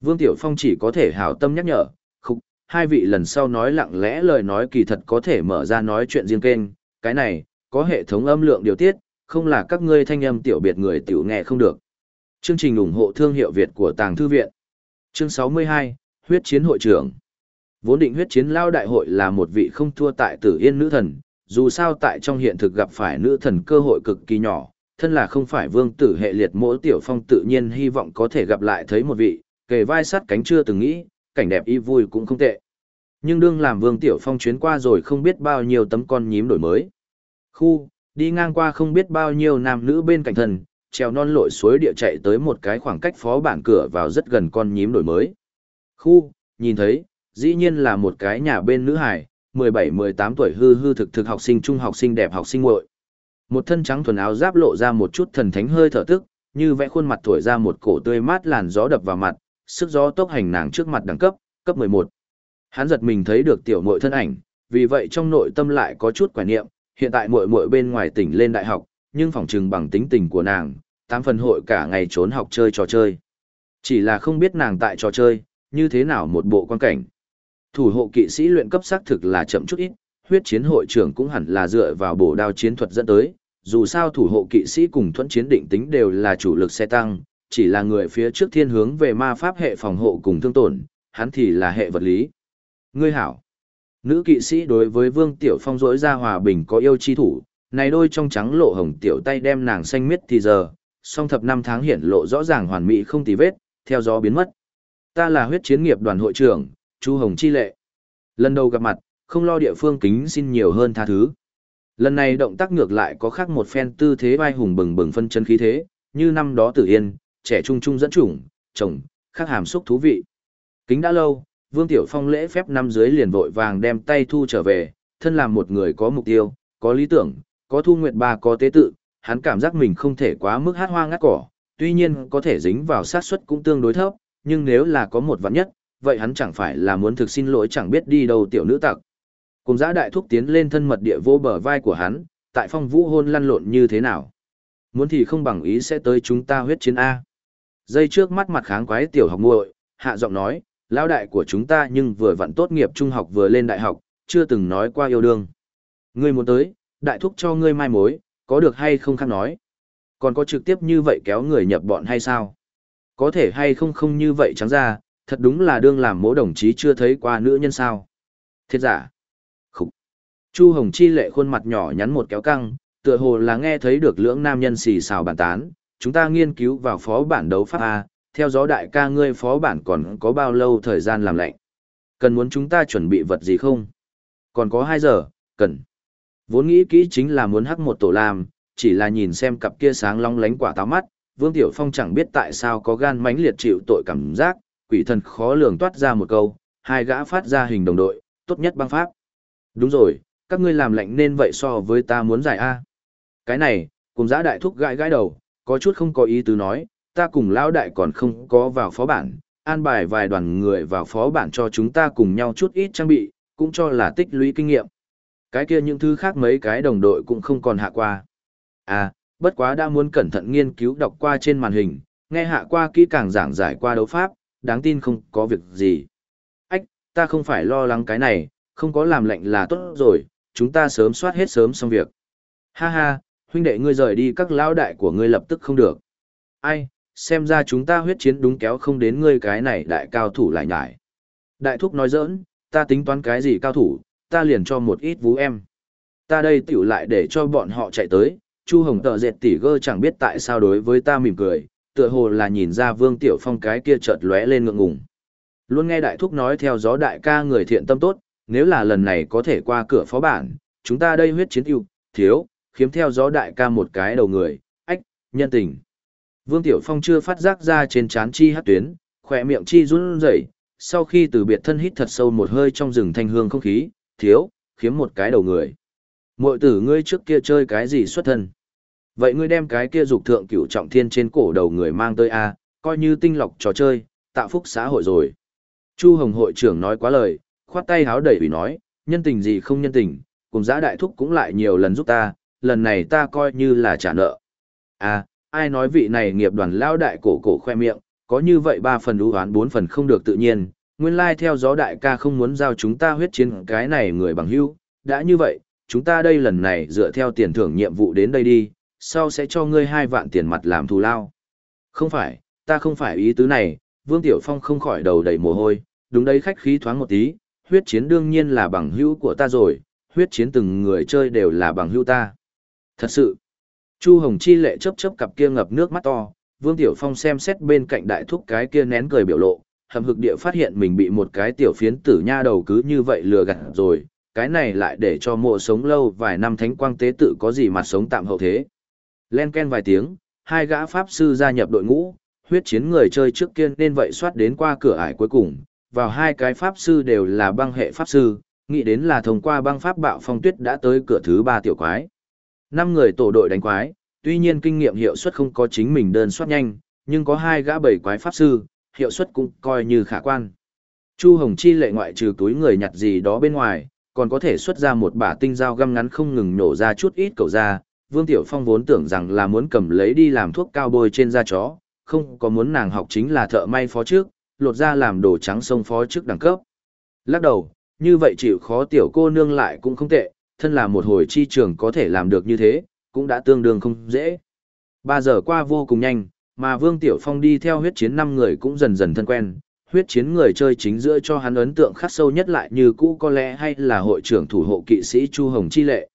Vương Tiểu Phong chỉ có thể hảo tâm nhắc nhở, khúc, hai vị lần sau nói lặng lẽ lời nói kỳ thật có thể mở ra nói chuyện riêng kênh, cái này, có hệ thống âm lượng điều tiết, không là các ngươi thanh âm tiểu biệt người tiểu nghe không được. Chương trình ủng hộ thương hiệu Việt của Tàng Thư Viện. Chương 62, Huyết Chiến Hội trưởng. Vốn định huyết chiến lao đại hội là một vị không thua tại tử yên nữ thần, dù sao tại trong hiện thực gặp phải nữ thần cơ hội cực kỳ nhỏ, thân là không phải vương tử hệ liệt mỗi tiểu phong tự nhiên hy vọng có thể gặp lại thấy một vị, kề vai sát cánh chưa từng nghĩ, cảnh đẹp y vui cũng không tệ. Nhưng đương làm vương tiểu phong chuyến qua rồi không biết bao nhiêu tấm con nhím đổi mới. Khu, đi ngang qua không biết bao nhiêu nam nữ bên cạnh thần, treo non lội suối địa chạy tới một cái khoảng cách phó bản cửa vào rất gần con nhím đổi mới. Khu, nhìn thấy, dĩ nhiên là một cái nhà bên nữ hải, 17-18 tuổi hư hư thực thực học sinh trung học sinh đẹp học sinh muội. Một thân trắng thuần áo giáp lộ ra một chút thần thánh hơi thở tức, như vẽ khuôn mặt thổi ra một cổ tươi mát làn gió đập vào mặt, sức gió tốc hành nàng trước mặt đẳng cấp, cấp 11. Hắn giật mình thấy được tiểu muội thân ảnh, vì vậy trong nội tâm lại có chút quả niệm, hiện tại muội muội bên ngoài tỉnh lên đại học, nhưng phỏng chừng bằng tính tình của nàng, tám phần hội cả ngày trốn học chơi trò chơi. Chỉ là không biết nàng tại trò chơi, như thế nào một bộ quan cảnh. Thủ hộ kỵ sĩ luyện cấp xác thực là chậm chút ít, huyết chiến hội trưởng cũng hẳn là dựa vào bổ đao chiến thuật dẫn tới, dù sao thủ hộ kỵ sĩ cùng thuẫn chiến định tính đều là chủ lực xe tăng, chỉ là người phía trước thiên hướng về ma pháp hệ phòng hộ cùng thương tổn, hắn thì là hệ vật lý. Ngươi hảo. Nữ kỵ sĩ đối với Vương Tiểu Phong rỗi ra hòa bình có yêu chi thủ, Này đôi trong trắng lộ hồng tiểu tay đem nàng xanh miết thì giờ, song thập năm tháng hiển lộ rõ ràng hoàn mỹ không tì vết, theo gió biến mất. Ta là huyết chiến nghiệp đoàn hội trưởng, Chu Hồng Chi Lệ. Lần đầu gặp mặt, không lo địa phương kính xin nhiều hơn tha thứ. Lần này động tác ngược lại có khác một phen tư thế vai hùng bừng bừng phân chân khí thế, như năm đó tử yên, trẻ trung trung dẫn chủng, chồng, khác hàm xúc thú vị. Kính đã lâu, Vương Tiểu Phong lễ phép năm dưới liền vội vàng đem tay thu trở về, thân làm một người có mục tiêu, có lý tưởng, có thu nguyện ba có tế tự, hắn cảm giác mình không thể quá mức hát hoa ngắt cỏ, tuy nhiên có thể dính vào sát suất cũng tương đối thấp, nhưng nếu là có một vạn nhất, vậy hắn chẳng phải là muốn thực xin lỗi chẳng biết đi đâu tiểu nữ tặc. Cùng giã đại thúc tiến lên thân mật địa vô bờ vai của hắn, tại phong vũ hôn lăn lộn như thế nào. Muốn thì không bằng ý sẽ tới chúng ta huyết chiến A. Dây trước mắt mặt kháng quái tiểu học muội hạ giọng nói, lão đại của chúng ta nhưng vừa vặn tốt nghiệp trung học vừa lên đại học, chưa từng nói qua yêu đương. Ngươi muốn tới, đại thúc cho ngươi mai mối, có được hay không khác nói. Còn có trực tiếp như vậy kéo người nhập bọn hay sao? Có thể hay không không như vậy trắng ra, thật đúng là đương làm mỗi đồng chí chưa thấy qua nữ nhân sao. Thiệt giả. Chu Hồng Chi lệ khuôn mặt nhỏ nhắn một kéo căng, tựa hồ là nghe thấy được lưỡng nam nhân xì xào bàn tán, chúng ta nghiên cứu vào phó bản đấu pháp A, theo gió đại ca ngươi phó bản còn có bao lâu thời gian làm lệnh? Cần muốn chúng ta chuẩn bị vật gì không? Còn có 2 giờ, cần. Vốn nghĩ kỹ chính là muốn hắc một tổ làm, chỉ là nhìn xem cặp kia sáng long lánh quả táo mắt, Vương Tiểu Phong chẳng biết tại sao có gan mãnh liệt chịu tội cảm giác, quỷ thần khó lường toát ra một câu, hai gã phát ra hình đồng đội, tốt nhất băng pháp. Đúng rồi, các ngươi làm lạnh nên vậy so với ta muốn giải A. Cái này, cùng giã đại thúc gãi gãi đầu, có chút không có ý tứ nói, ta cùng lão đại còn không có vào phó bản, an bài vài đoàn người vào phó bản cho chúng ta cùng nhau chút ít trang bị, cũng cho là tích lũy kinh nghiệm. Cái kia những thứ khác mấy cái đồng đội cũng không còn hạ qua. À, bất quá đã muốn cẩn thận nghiên cứu đọc qua trên màn hình, nghe hạ qua kỹ càng giảng giải qua đấu pháp, đáng tin không có việc gì. Ách, ta không phải lo lắng cái này, không có làm lệnh là tốt rồi, chúng ta sớm soát hết sớm xong việc. Ha ha, huynh đệ ngươi rời đi các lão đại của ngươi lập tức không được. Ai, xem ra chúng ta huyết chiến đúng kéo không đến ngươi cái này đại cao thủ lại nhải. Đại thúc nói giỡn, ta tính toán cái gì cao thủ, ta liền cho một ít vú em. Ta đây tiểu lại để cho bọn họ chạy tới, Chu Hồng tợ dệt tỉ gơ chẳng biết tại sao đối với ta mỉm cười, tựa hồ là nhìn ra Vương Tiểu Phong cái kia chợt lóe lên ngượng ngùng. Luôn nghe đại thúc nói theo gió đại ca người thiện tâm tốt, nếu là lần này có thể qua cửa phó bản, chúng ta đây huyết chiến ưu, thiếu, khiếm theo gió đại ca một cái đầu người, ách, nhân tình. Vương Tiểu Phong chưa phát giác ra trên trán chi hát tuyến, khỏe miệng chi run rẩy, sau khi từ biệt thân hít thật sâu một hơi trong rừng thanh hương không khí, thiếu, khiếm một cái đầu người. Mội tử ngươi trước kia chơi cái gì xuất thân? Vậy ngươi đem cái kia dục thượng cửu trọng thiên trên cổ đầu người mang tới A, coi như tinh lọc trò chơi, tạo phúc xã hội rồi. Chu Hồng hội trưởng nói quá lời, khoát tay háo đẩy ủy nói, nhân tình gì không nhân tình, cùng giã đại thúc cũng lại nhiều lần giúp ta, lần này ta coi như là trả nợ. À, ai nói vị này nghiệp đoàn lao đại cổ cổ khoe miệng, có như vậy ba phần đủ hoán bốn phần không được tự nhiên, nguyên lai theo gió đại ca không muốn giao chúng ta huyết chiến cái này người bằng hữu, đã như vậy, chúng ta đây lần này dựa theo tiền thưởng nhiệm vụ đến đây đi, sau sẽ cho ngươi hai vạn tiền mặt làm thù lao. Không phải, ta không phải ý tứ này, Vương Tiểu Phong không khỏi đầu đầy mồ hôi, đúng đấy khách khí thoáng một tí, huyết chiến đương nhiên là bằng hữu của ta rồi, huyết chiến từng người chơi đều là bằng hữu ta. Thật sự, Chu Hồng Chi lệ chớp chớp cặp kia ngập nước mắt to, Vương Tiểu Phong xem xét bên cạnh đại thúc cái kia nén cười biểu lộ, hầm hực địa phát hiện mình bị một cái tiểu phiến tử nha đầu cứ như vậy lừa gạt rồi, cái này lại để cho mộ sống lâu vài năm thánh quang tế tự có gì mà sống tạm hậu thế. Len ken vài tiếng, hai gã pháp sư gia nhập đội ngũ, huyết chiến người chơi trước kia nên vậy soát đến qua cửa ải cuối cùng, vào hai cái pháp sư đều là băng hệ pháp sư, nghĩ đến là thông qua băng pháp bạo phong tuyết đã tới cửa thứ ba tiểu quái. Năm người tổ đội đánh quái, tuy nhiên kinh nghiệm hiệu suất không có chính mình đơn soát nhanh, nhưng có hai gã bảy quái pháp sư, hiệu suất cũng coi như khả quan. Chu Hồng Chi lệ ngoại trừ túi người nhặt gì đó bên ngoài, còn có thể xuất ra một bả tinh dao găm ngắn không ngừng nổ ra chút ít cầu ra. Vương Tiểu Phong vốn tưởng rằng là muốn cầm lấy đi làm thuốc cao bôi trên da chó, không có muốn nàng học chính là thợ may phó trước, lột ra làm đồ trắng sông phó trước đẳng cấp. Lắc đầu, như vậy chịu khó tiểu cô nương lại cũng không tệ, thân là một hồi chi trường có thể làm được như thế, cũng đã tương đương không dễ. Ba giờ qua vô cùng nhanh, mà Vương Tiểu Phong đi theo huyết chiến năm người cũng dần dần thân quen, huyết chiến người chơi chính giữa cho hắn ấn tượng khắc sâu nhất lại như cũ có lẽ hay là hội trưởng thủ hộ kỵ sĩ Chu Hồng Chi Lệ.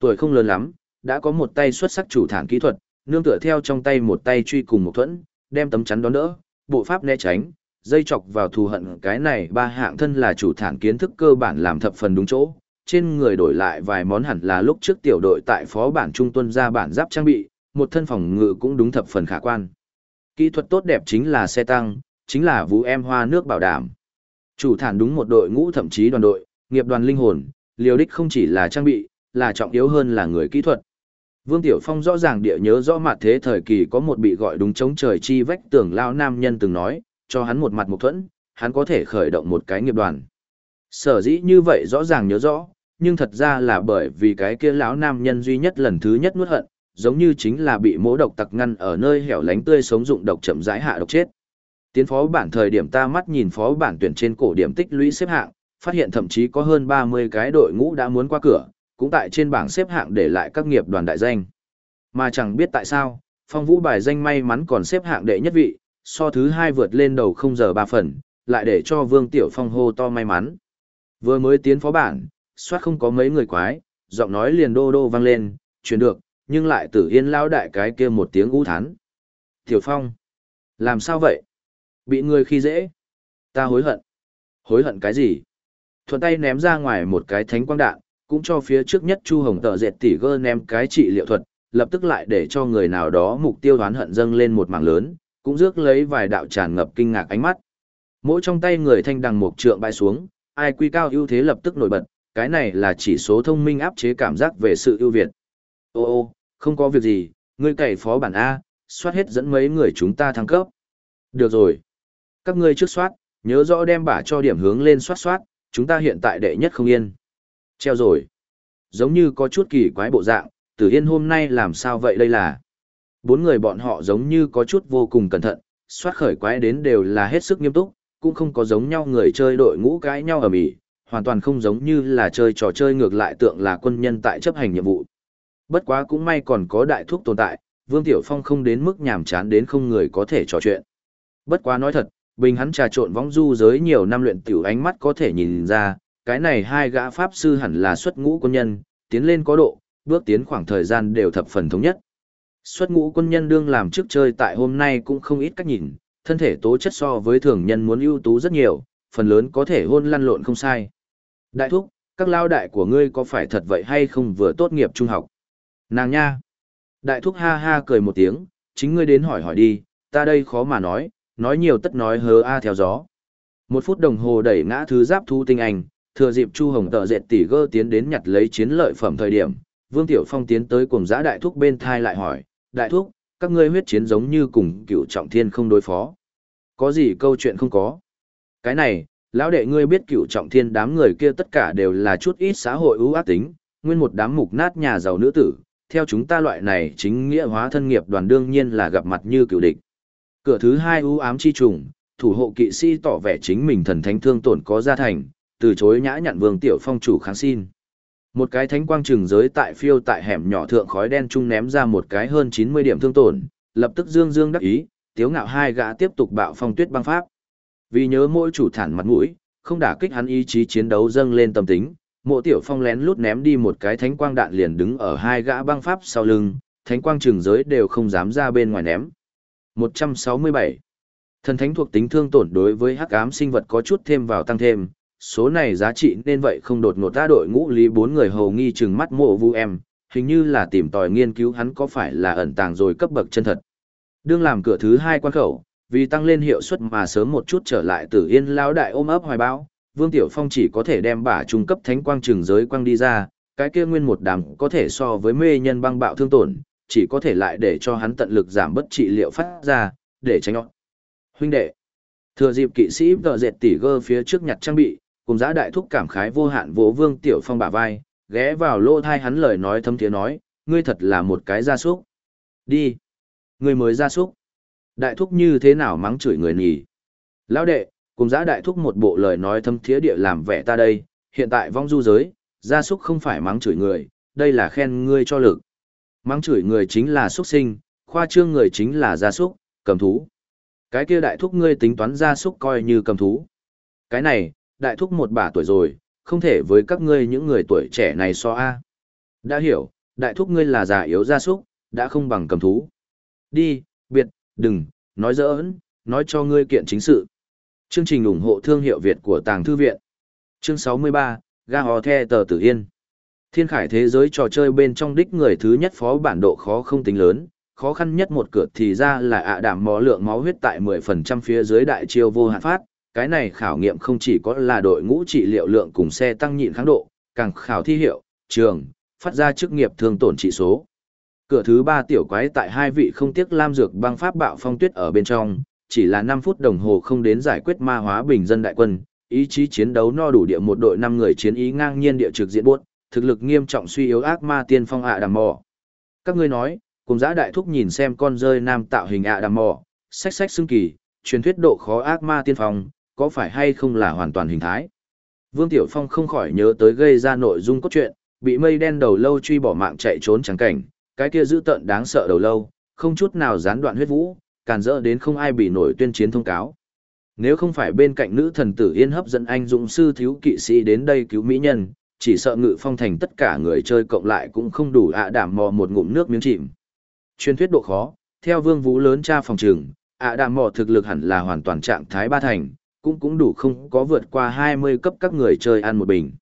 Tuổi không lớn lắm, đã có một tay xuất sắc chủ thản kỹ thuật, nương tựa theo trong tay một tay truy cùng một thuẫn, đem tấm chắn đón đỡ, bộ pháp né tránh, dây chọc vào thù hận cái này ba hạng thân là chủ thản kiến thức cơ bản làm thập phần đúng chỗ, trên người đổi lại vài món hẳn là lúc trước tiểu đội tại phó bản trung tuân ra bản giáp trang bị, một thân phòng ngự cũng đúng thập phần khả quan. Kỹ thuật tốt đẹp chính là xe tăng, chính là vũ em hoa nước bảo đảm. Chủ thản đúng một đội ngũ thậm chí đoàn đội, nghiệp đoàn linh hồn, liều đích không chỉ là trang bị, là trọng yếu hơn là người kỹ thuật. Vương Tiểu Phong rõ ràng địa nhớ rõ mặt thế thời kỳ có một bị gọi đúng chống trời chi vách tường lao nam nhân từng nói, cho hắn một mặt mục thuẫn, hắn có thể khởi động một cái nghiệp đoàn. Sở dĩ như vậy rõ ràng nhớ rõ, nhưng thật ra là bởi vì cái kia lão nam nhân duy nhất lần thứ nhất nuốt hận, giống như chính là bị mỗ độc tặc ngăn ở nơi hẻo lánh tươi sống dụng độc chậm rãi hạ độc chết. Tiến phó bản thời điểm ta mắt nhìn phó bản tuyển trên cổ điểm tích lũy xếp hạng, phát hiện thậm chí có hơn 30 cái đội ngũ đã muốn qua cửa, cũng tại trên bảng xếp hạng để lại các nghiệp đoàn đại danh. Mà chẳng biết tại sao, phong vũ bài danh may mắn còn xếp hạng đệ nhất vị, so thứ hai vượt lên đầu không giờ ba phần, lại để cho Vương Tiểu Phong hô to may mắn. Vừa mới tiến phó bản, soát không có mấy người quái, giọng nói liền đô đô vang lên, chuyển được, nhưng lại tử yên lao đại cái kia một tiếng u thán. Tiểu Phong, làm sao vậy? Bị người khi dễ. Ta hối hận. Hối hận cái gì? Thuận tay ném ra ngoài một cái thánh quang đạn, cũng cho phía trước nhất Chu Hồng tờ dệt tỉ gơ ném cái trị liệu thuật, lập tức lại để cho người nào đó mục tiêu đoán hận dâng lên một mảng lớn, cũng rước lấy vài đạo tràn ngập kinh ngạc ánh mắt. Mỗi trong tay người thanh đằng một trượng bay xuống, ai quy cao ưu thế lập tức nổi bật, cái này là chỉ số thông minh áp chế cảm giác về sự ưu việt. Ô ô, không có việc gì, ngươi cày phó bản A, soát hết dẫn mấy người chúng ta thăng cấp. Được rồi. Các ngươi trước soát, nhớ rõ đem bả cho điểm hướng lên soát soát, chúng ta hiện tại đệ nhất không yên. Treo rồi. Giống như có chút kỳ quái bộ dạng, tử yên hôm nay làm sao vậy đây là. Bốn người bọn họ giống như có chút vô cùng cẩn thận, soát khởi quái đến đều là hết sức nghiêm túc, cũng không có giống nhau người chơi đội ngũ cãi nhau ở mỹ, hoàn toàn không giống như là chơi trò chơi ngược lại tượng là quân nhân tại chấp hành nhiệm vụ. Bất quá cũng may còn có đại thuốc tồn tại, Vương Tiểu Phong không đến mức nhàm chán đến không người có thể trò chuyện. Bất quá nói thật, bình hắn trà trộn vong du giới nhiều năm luyện tiểu ánh mắt có thể nhìn ra, cái này hai gã pháp sư hẳn là xuất ngũ quân nhân, tiến lên có độ, bước tiến khoảng thời gian đều thập phần thống nhất. Xuất ngũ quân nhân đương làm trước chơi tại hôm nay cũng không ít cách nhìn, thân thể tố chất so với thường nhân muốn ưu tú rất nhiều, phần lớn có thể hôn lăn lộn không sai. Đại thúc, các lao đại của ngươi có phải thật vậy hay không vừa tốt nghiệp trung học? Nàng nha! Đại thúc ha ha cười một tiếng, chính ngươi đến hỏi hỏi đi, ta đây khó mà nói, nói nhiều tất nói hớ a theo gió. Một phút đồng hồ đẩy ngã thứ giáp thu tinh anh, thừa dịp Chu Hồng tợ dệt tỷ gơ tiến đến nhặt lấy chiến lợi phẩm thời điểm, Vương Tiểu Phong tiến tới cùng giã đại thúc bên thai lại hỏi, đại thúc, các ngươi huyết chiến giống như cùng cựu trọng thiên không đối phó. Có gì câu chuyện không có? Cái này, lão đệ ngươi biết cựu trọng thiên đám người kia tất cả đều là chút ít xã hội ưu ác tính, nguyên một đám mục nát nhà giàu nữ tử, theo chúng ta loại này chính nghĩa hóa thân nghiệp đoàn đương nhiên là gặp mặt như cựu địch. Cửa thứ hai ưu ám chi trùng, thủ hộ kỵ sĩ tỏ vẻ chính mình thần thánh thương tổn có gia thành, từ chối nhã nhặn vương tiểu phong chủ kháng xin. Một cái thánh quang trừng giới tại phiêu tại hẻm nhỏ thượng khói đen trung ném ra một cái hơn 90 điểm thương tổn, lập tức dương dương đắc ý, tiếu ngạo hai gã tiếp tục bạo phong tuyết băng pháp. Vì nhớ mỗi chủ thản mặt mũi, không đả kích hắn ý chí chiến đấu dâng lên tâm tính, mộ tiểu phong lén lút ném đi một cái thánh quang đạn liền đứng ở hai gã băng pháp sau lưng, thánh quang trừng giới đều không dám ra bên ngoài ném. 167. Thần thánh thuộc tính thương tổn đối với hắc ám sinh vật có chút thêm vào tăng thêm, số này giá trị nên vậy không đột ngột ta đội ngũ lý bốn người hầu nghi chừng mắt mộ vu em, hình như là tìm tòi nghiên cứu hắn có phải là ẩn tàng rồi cấp bậc chân thật. Đương làm cửa thứ hai quan khẩu, vì tăng lên hiệu suất mà sớm một chút trở lại tử yên lão đại ôm ấp hoài bão, Vương Tiểu Phong chỉ có thể đem bả trung cấp thánh quang trường giới quang đi ra, cái kia nguyên một đám có thể so với mê nhân băng bạo thương tổn, chỉ có thể lại để cho hắn tận lực giảm bất trị liệu phát ra, để tránh nhọn. Huynh đệ, thừa dịp kỵ sĩ tờ dệt tỉ gơ phía trước nhặt trang bị, cùng giã đại thúc cảm khái vô hạn vỗ Vương Tiểu Phong bả vai, ghé vào lô thai hắn lời nói thâm tiếng nói, ngươi thật là một cái gia súc. Đi. Ngươi mới gia súc. Đại thúc như thế nào mắng chửi người nhỉ? Lão đệ, cùng giã đại thúc một bộ lời nói thâm thiế địa làm vẻ ta đây, hiện tại vong du giới, gia súc không phải mắng chửi người, đây là khen ngươi cho lực. Mắng chửi người chính là xuất sinh, khoa trương người chính là gia súc, cầm thú. Cái kia đại thúc ngươi tính toán gia súc coi như cầm thú. Cái này, đại thúc một bà tuổi rồi, không thể với các ngươi những người tuổi trẻ này so a. Đã hiểu, đại thúc ngươi là già yếu gia súc, đã không bằng cầm thú. Đi, biệt, đừng, nói giỡn, nói cho ngươi kiện chính sự. Chương trình ủng hộ thương hiệu Việt của Tàng Thư Viện. Chương 63, Ga Hò The Tờ Tử Yên. Thiên khải thế giới trò chơi bên trong đích người thứ nhất phó bản độ khó không tính lớn, khó khăn nhất một cửa thì ra là ạ đảm mò lượng máu huyết tại 10% phía dưới đại chiêu vô hạn phát. Cái này khảo nghiệm không chỉ có là đội ngũ trị liệu lượng cùng xe tăng nhịn kháng độ, càng khảo thi hiệu, trường, phát ra chức nghiệp thương tổn trị số. Cửa thứ ba tiểu quái tại hai vị không tiếc lam dược băng pháp bạo phong tuyết ở bên trong, chỉ là 5 phút đồng hồ không đến giải quyết ma hóa bình dân đại quân, ý chí chiến đấu no đủ địa một đội 5 người chiến ý ngang nhiên địa trực diện buốt, thực lực nghiêm trọng suy yếu ác ma tiên phong ạ đàm mò. Các ngươi nói, cùng giã đại thúc nhìn xem con rơi nam tạo hình ạ đàm mò, sách sách xưng kỳ, truyền thuyết độ khó ác ma tiên phong, có phải hay không là hoàn toàn hình thái. Vương Tiểu Phong không khỏi nhớ tới gây ra nội dung cốt truyện, bị mây đen đầu lâu truy bỏ mạng chạy trốn chẳng cảnh, cái kia dữ tợn đáng sợ đầu lâu, không chút nào gián đoạn huyết vũ, càn rỡ đến không ai bị nổi tuyên chiến thông cáo. Nếu không phải bên cạnh nữ thần tử yên hấp dẫn anh dũng sư thiếu kỵ sĩ đến đây cứu mỹ nhân, chỉ sợ ngự phong thành tất cả người chơi cộng lại cũng không đủ ạ đảm mò một ngụm nước miếng chìm. Truyền thuyết độ khó, theo vương vũ lớn cha phòng trường, ạ đảm mò thực lực hẳn là hoàn toàn trạng thái ba thành, cũng cũng đủ không có vượt qua 20 cấp các người chơi ăn một bình.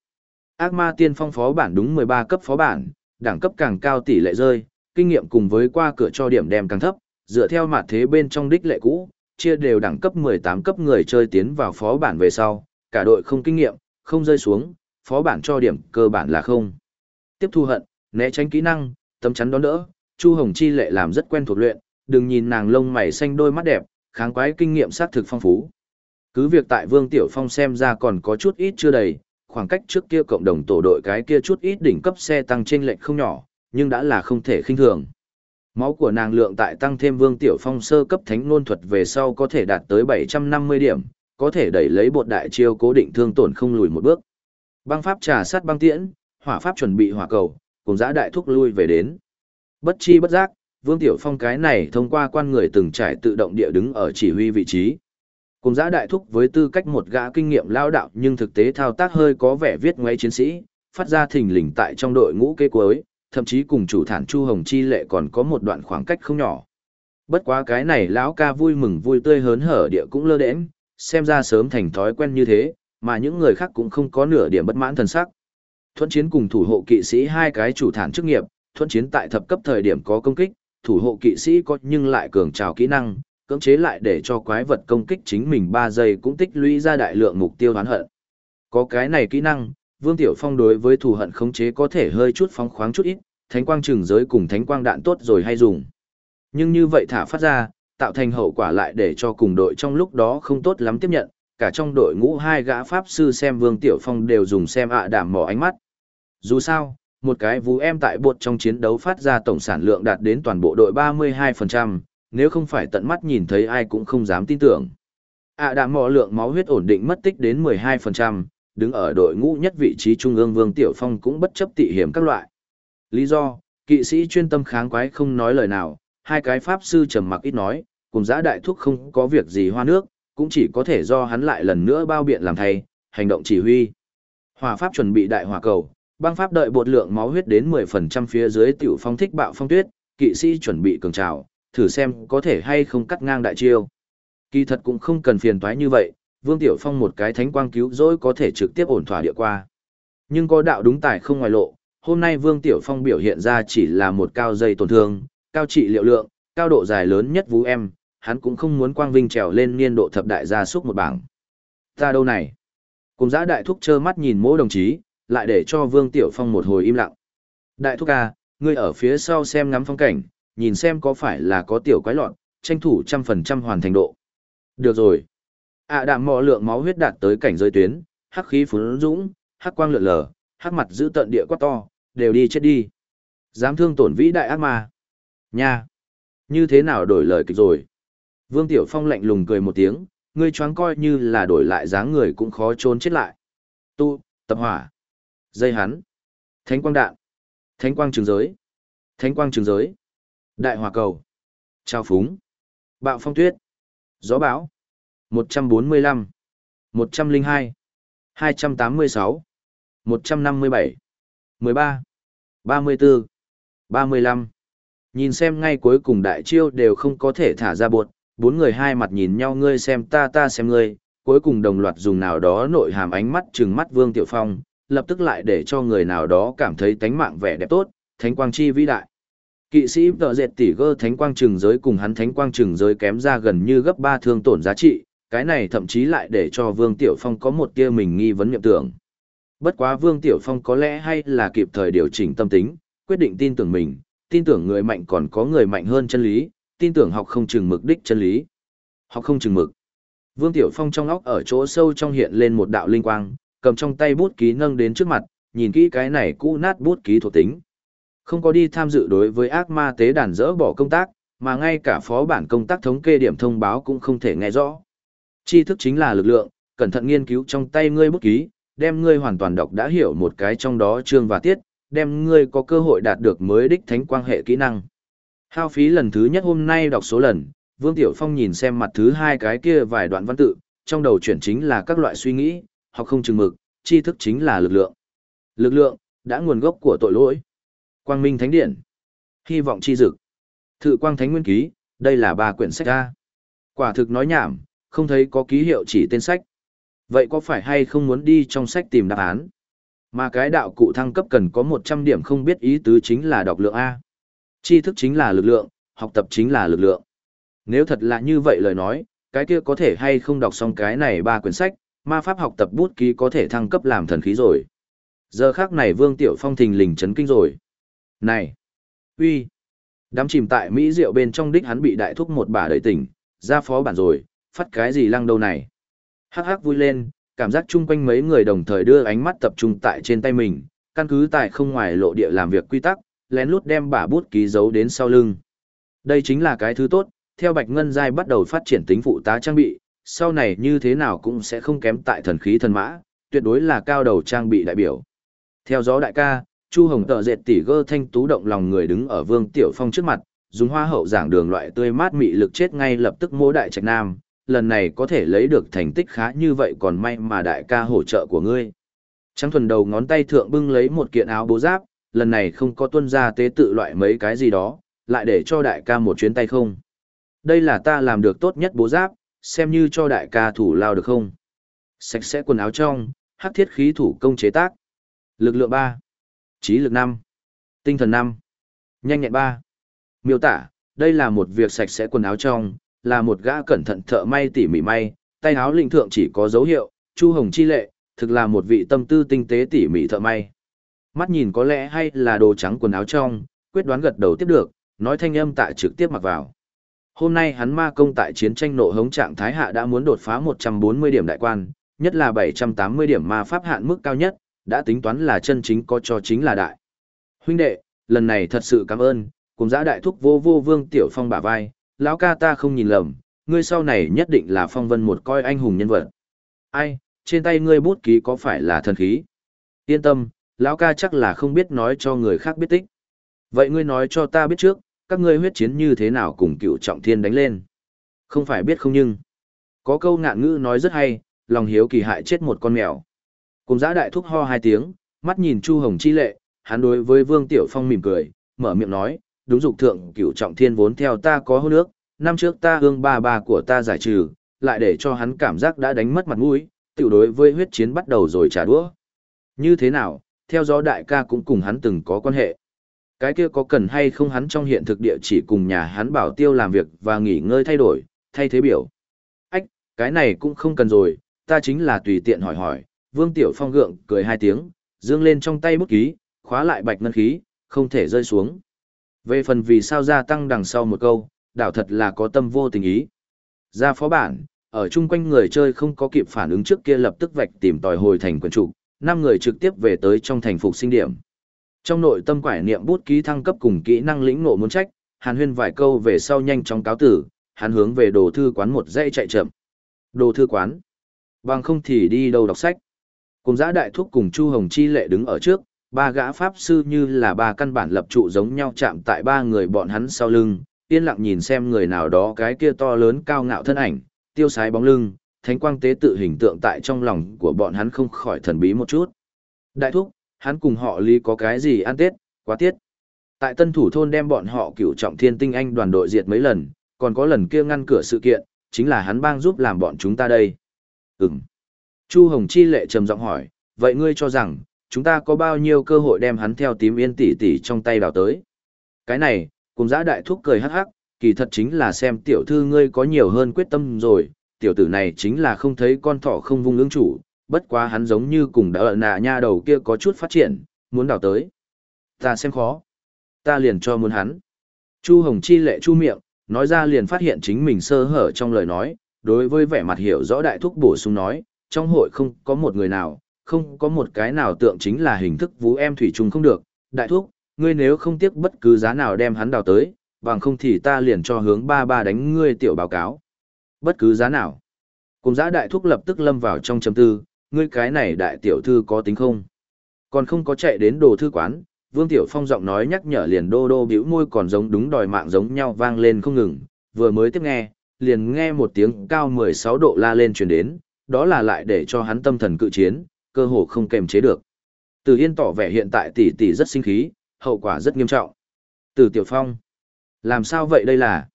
Ác ma tiên phong phó bản đúng 13 cấp phó bản, đẳng cấp càng cao tỷ lệ rơi, kinh nghiệm cùng với qua cửa cho điểm đem càng thấp, dựa theo mặt thế bên trong đích lệ cũ, chia đều đẳng cấp 18 cấp người chơi tiến vào phó bản về sau, cả đội không kinh nghiệm, không rơi xuống, phó bản cho điểm cơ bản là không. Tiếp thu hận, né tránh kỹ năng, tấm chắn đón đỡ, Chu Hồng Chi lệ làm rất quen thuộc luyện, đừng nhìn nàng lông mày xanh đôi mắt đẹp, kháng quái kinh nghiệm sát thực phong phú. Cứ việc tại Vương Tiểu Phong xem ra còn có chút ít chưa đầy, khoảng cách trước kia cộng đồng tổ đội cái kia chút ít đỉnh cấp xe tăng trên lệnh không nhỏ, nhưng đã là không thể khinh thường. Máu của nàng lượng tại tăng thêm Vương Tiểu Phong sơ cấp thánh nôn thuật về sau có thể đạt tới 750 điểm, có thể đẩy lấy bột đại chiêu cố định thương tổn không lùi một bước. Băng pháp trà sát băng tiễn, hỏa pháp chuẩn bị hỏa cầu, cùng giã đại thúc lui về đến. Bất chi bất giác, Vương Tiểu Phong cái này thông qua quan người từng trải tự động địa đứng ở chỉ huy vị trí. Cùng giã đại thúc với tư cách một gã kinh nghiệm lao đạo nhưng thực tế thao tác hơi có vẻ viết ngoáy chiến sĩ, phát ra thình lình tại trong đội ngũ kế cuối, thậm chí cùng chủ thản Chu Hồng Chi lệ còn có một đoạn khoảng cách không nhỏ. Bất quá cái này lão ca vui mừng vui tươi hớn hở địa cũng lơ đễnh, xem ra sớm thành thói quen như thế, mà những người khác cũng không có nửa điểm bất mãn thần sắc. Thuận chiến cùng thủ hộ kỵ sĩ hai cái chủ thản chức nghiệp, thuận chiến tại thập cấp thời điểm có công kích, thủ hộ kỵ sĩ có nhưng lại cường trào kỹ năng, cưỡng chế lại để cho quái vật công kích chính mình 3 giây cũng tích lũy ra đại lượng mục tiêu hoán hận. Có cái này kỹ năng, Vương Tiểu Phong đối với thù hận khống chế có thể hơi chút phóng khoáng chút ít, thánh quang trừng giới cùng thánh quang đạn tốt rồi hay dùng. Nhưng như vậy thả phát ra, tạo thành hậu quả lại để cho cùng đội trong lúc đó không tốt lắm tiếp nhận, cả trong đội ngũ hai gã pháp sư xem Vương Tiểu Phong đều dùng xem ạ đảm mỏ ánh mắt. Dù sao, một cái vú em tại bột trong chiến đấu phát ra tổng sản lượng đạt đến toàn bộ đội 32%, nếu không phải tận mắt nhìn thấy ai cũng không dám tin tưởng. ạ đã mỏ lượng máu huyết ổn định mất tích đến 12%, đứng ở đội ngũ nhất vị trí trung ương Vương Tiểu Phong cũng bất chấp tị hiểm các loại. Lý do, kỵ sĩ chuyên tâm kháng quái không nói lời nào, hai cái pháp sư trầm mặc ít nói, cùng giã đại thúc không có việc gì hoa nước, cũng chỉ có thể do hắn lại lần nữa bao biện làm thay, hành động chỉ huy. Hỏa pháp chuẩn bị đại hỏa cầu, băng pháp đợi bột lượng máu huyết đến 10% phía dưới tiểu phong thích bạo phong tuyết, kỵ sĩ chuẩn bị cường trào, thử xem có thể hay không cắt ngang đại chiêu. Kỳ thật cũng không cần phiền toái như vậy, Vương Tiểu Phong một cái thánh quang cứu rỗi có thể trực tiếp ổn thỏa địa qua. Nhưng có đạo đúng tài không ngoài lộ, hôm nay Vương Tiểu Phong biểu hiện ra chỉ là một cao dây tổn thương, cao trị liệu lượng, cao độ dài lớn nhất vũ em, hắn cũng không muốn quang vinh trèo lên niên độ thập đại gia súc một bảng. Ta đâu này? Cùng giã đại thúc trơ mắt nhìn mỗi đồng chí, lại để cho Vương Tiểu Phong một hồi im lặng. Đại thúc à, ngươi ở phía sau xem ngắm phong cảnh, nhìn xem có phải là có tiểu quái lọn, tranh thủ trăm phần trăm hoàn thành độ. Được rồi. ạ đạm mò lượng máu huyết đạt tới cảnh rơi tuyến, hắc khí phun dũng, hắc quang lượn lờ, hắc mặt giữ tận địa quát to, đều đi chết đi. Dám thương tổn vĩ đại ác ma. Nha. Như thế nào đổi lời kịch rồi? Vương Tiểu Phong lạnh lùng cười một tiếng, ngươi choáng coi như là đổi lại dáng người cũng khó trốn chết lại. Tu, tập hỏa. Dây hắn. Thánh quang đạn. Thánh quang trường giới. Thánh quang trường giới. Đại hỏa cầu. Trao phúng. Bạo phong tuyết. Gió bão. 145. 102. 286. 157. 13. 34. 35. Nhìn xem ngay cuối cùng đại chiêu đều không có thể thả ra bột, bốn người hai mặt nhìn nhau ngươi xem ta ta xem ngươi, cuối cùng đồng loạt dùng nào đó nội hàm ánh mắt trừng mắt Vương Tiểu Phong, lập tức lại để cho người nào đó cảm thấy tánh mạng vẻ đẹp tốt, thánh quang chi vĩ đại. Kỵ sĩ tờ dệt tỷ gơ thánh quang trừng giới cùng hắn thánh quang trừng giới kém ra gần như gấp ba thương tổn giá trị, cái này thậm chí lại để cho Vương Tiểu Phong có một tia mình nghi vấn nhậm tưởng. Bất quá Vương Tiểu Phong có lẽ hay là kịp thời điều chỉnh tâm tính, quyết định tin tưởng mình, tin tưởng người mạnh còn có người mạnh hơn chân lý, tin tưởng học không chừng mực đích chân lý. Học không chừng mực. Vương Tiểu Phong trong óc ở chỗ sâu trong hiện lên một đạo linh quang, cầm trong tay bút ký nâng đến trước mặt, nhìn kỹ cái này cũ nát bút ký thuộc tính. Không có đi tham dự đối với ác ma tế đàn dỡ bỏ công tác, mà ngay cả phó bản công tác thống kê điểm thông báo cũng không thể nghe rõ. Tri thức chính là lực lượng, cẩn thận nghiên cứu trong tay ngươi bút ký, đem ngươi hoàn toàn đọc đã hiểu một cái trong đó chương và tiết, đem ngươi có cơ hội đạt được mới đích thánh quang hệ kỹ năng. Hao phí lần thứ nhất hôm nay đọc số lần, Vương Tiểu Phong nhìn xem mặt thứ hai cái kia vài đoạn văn tự, trong đầu chuyển chính là các loại suy nghĩ, học không chừng mực, tri thức chính là lực lượng. Lực lượng, đã nguồn gốc của tội lỗi. Quang Minh Thánh Điện. Hy vọng chi dực. Thự Quang Thánh Nguyên Ký, đây là ba quyển sách A. Quả thực nói nhảm, không thấy có ký hiệu chỉ tên sách. Vậy có phải hay không muốn đi trong sách tìm đáp án? Mà cái đạo cụ thăng cấp cần có 100 điểm không biết ý tứ chính là đọc lượng A. Tri thức chính là lực lượng, học tập chính là lực lượng. Nếu thật là như vậy lời nói, cái kia có thể hay không đọc xong cái này ba quyển sách, ma pháp học tập bút ký có thể thăng cấp làm thần khí rồi. Giờ khác này Vương Tiểu Phong thình lình chấn kinh rồi. Này! uy, Đám chìm tại Mỹ rượu bên trong đích hắn bị đại thúc một bà đợi tỉnh, ra phó bản rồi, phát cái gì lăng đâu này. Hắc hắc vui lên, cảm giác chung quanh mấy người đồng thời đưa ánh mắt tập trung tại trên tay mình, căn cứ tại không ngoài lộ địa làm việc quy tắc, lén lút đem bả bút ký giấu đến sau lưng. Đây chính là cái thứ tốt, theo Bạch Ngân Giai bắt đầu phát triển tính phụ tá trang bị, sau này như thế nào cũng sẽ không kém tại thần khí thần mã, tuyệt đối là cao đầu trang bị đại biểu. Theo gió đại ca, Chu Hồng tợ dệt tỉ gơ thanh tú động lòng người đứng ở Vương Tiểu Phong trước mặt, dùng hoa hậu giảng đường loại tươi mát mị lực chết ngay lập tức mô đại trạch nam, lần này có thể lấy được thành tích khá như vậy còn may mà đại ca hỗ trợ của ngươi. Trắng thuần đầu ngón tay thượng bưng lấy một kiện áo bố giáp, lần này không có tuân ra tế tự loại mấy cái gì đó, lại để cho đại ca một chuyến tay không. Đây là ta làm được tốt nhất bố giáp, xem như cho đại ca thủ lao được không? Sạch sẽ quần áo trong, hắc thiết khí thủ công chế tác. Lực lượng 3. Trí lực 5. Tinh thần 5. Nhanh nhẹn 3. Miêu tả, đây là một việc sạch sẽ quần áo trong, là một gã cẩn thận thợ may tỉ mỉ may, tay áo linh thượng chỉ có dấu hiệu, Chu Hồng chi lệ, thực là một vị tâm tư tinh tế tỉ mỉ thợ may. Mắt nhìn có lẽ hay là đồ trắng quần áo trong, quyết đoán gật đầu tiếp được, nói thanh âm tại trực tiếp mặc vào. Hôm nay hắn ma công tại chiến tranh nộ hống trạng thái hạ đã muốn đột phá 140 điểm đại quan, nhất là 780 điểm ma pháp hạn mức cao nhất, đã tính toán là chân chính có cho chính là đại. Huynh đệ, lần này thật sự cảm ơn, cùng giã đại thúc vô vô vương tiểu phong bả vai, lão ca ta không nhìn lầm, ngươi sau này nhất định là phong vân một coi anh hùng nhân vật. Ai, trên tay ngươi bút ký có phải là thần khí? Yên tâm, lão ca chắc là không biết nói cho người khác biết tích. Vậy ngươi nói cho ta biết trước, các ngươi huyết chiến như thế nào cùng cựu trọng thiên đánh lên. Không phải biết không nhưng. Có câu ngạn ngữ nói rất hay, lòng hiếu kỳ hại chết một con mèo. Cùng giã đại thúc ho hai tiếng, mắt nhìn Chu Hồng chi lệ, hắn đối với Vương Tiểu Phong mỉm cười, mở miệng nói, đúng dục thượng cựu trọng thiên vốn theo ta có hôn nước, năm trước ta hương ba ba của ta giải trừ, lại để cho hắn cảm giác đã đánh mất mặt mũi, tiểu đối với huyết chiến bắt đầu rồi trả đũa. Như thế nào, theo gió đại ca cũng cùng hắn từng có quan hệ. Cái kia có cần hay không hắn trong hiện thực địa chỉ cùng nhà hắn bảo tiêu làm việc và nghỉ ngơi thay đổi, thay thế biểu. Ách, cái này cũng không cần rồi, ta chính là tùy tiện hỏi hỏi, Vương Tiểu Phong gượng cười hai tiếng, dương lên trong tay bút ký, khóa lại bạch ngân khí, không thể rơi xuống. Về phần vì sao gia tăng đằng sau một câu, đảo thật là có tâm vô tình ý. Ra phó bản, ở chung quanh người chơi không có kịp phản ứng trước kia lập tức vạch tìm tòi hồi thành quần trụ, năm người trực tiếp về tới trong thành phục sinh điểm. Trong nội tâm quải niệm bút ký thăng cấp cùng kỹ năng lĩnh ngộ muốn trách, Hàn Huyên vài câu về sau nhanh chóng cáo tử, hắn hướng về đồ thư quán một dãy chạy chậm. Đồ thư quán. Bằng không thì đi đâu đọc sách. Cùng giã đại thúc cùng Chu Hồng Chi lệ đứng ở trước, ba gã pháp sư như là ba căn bản lập trụ giống nhau chạm tại ba người bọn hắn sau lưng, yên lặng nhìn xem người nào đó cái kia to lớn cao ngạo thân ảnh, tiêu sái bóng lưng, thánh quang tế tự hình tượng tại trong lòng của bọn hắn không khỏi thần bí một chút. Đại thúc, hắn cùng họ lý có cái gì ăn tết, quá tiết. Tại tân thủ thôn đem bọn họ cửu trọng thiên tinh anh đoàn đội diệt mấy lần, còn có lần kia ngăn cửa sự kiện, chính là hắn bang giúp làm bọn chúng ta đây. Ừm. Chu Hồng Chi lệ trầm giọng hỏi, vậy ngươi cho rằng, chúng ta có bao nhiêu cơ hội đem hắn theo tím yên tỷ tỷ trong tay đào tới? Cái này, cùng giã đại thúc cười hắc hắc, kỳ thật chính là xem tiểu thư ngươi có nhiều hơn quyết tâm rồi, tiểu tử này chính là không thấy con thỏ không vung ứng chủ, bất quá hắn giống như cùng đã ở nạ nha đầu kia có chút phát triển, muốn đào tới. Ta xem khó. Ta liền cho muốn hắn. Chu Hồng Chi lệ chu miệng, nói ra liền phát hiện chính mình sơ hở trong lời nói, đối với vẻ mặt hiểu rõ đại thúc bổ sung nói, trong hội không có một người nào, không có một cái nào tượng chính là hình thức vũ em thủy trùng không được. Đại thúc, ngươi nếu không tiếc bất cứ giá nào đem hắn đào tới, bằng không thì ta liền cho hướng ba ba đánh ngươi tiểu báo cáo. Bất cứ giá nào. Cùng giá đại thúc lập tức lâm vào trong chấm tư, ngươi cái này đại tiểu thư có tính không? Còn không có chạy đến đồ thư quán, Vương Tiểu Phong giọng nói nhắc nhở liền đô đô bĩu môi còn giống đúng đòi mạng giống nhau vang lên không ngừng, vừa mới tiếp nghe, liền nghe một tiếng cao 16 độ la lên truyền đến, đó là lại để cho hắn tâm thần cự chiến, cơ hồ không kềm chế được. Từ Yên tỏ vẻ hiện tại tỷ tỷ rất sinh khí, hậu quả rất nghiêm trọng. Từ Tiểu Phong, làm sao vậy đây là?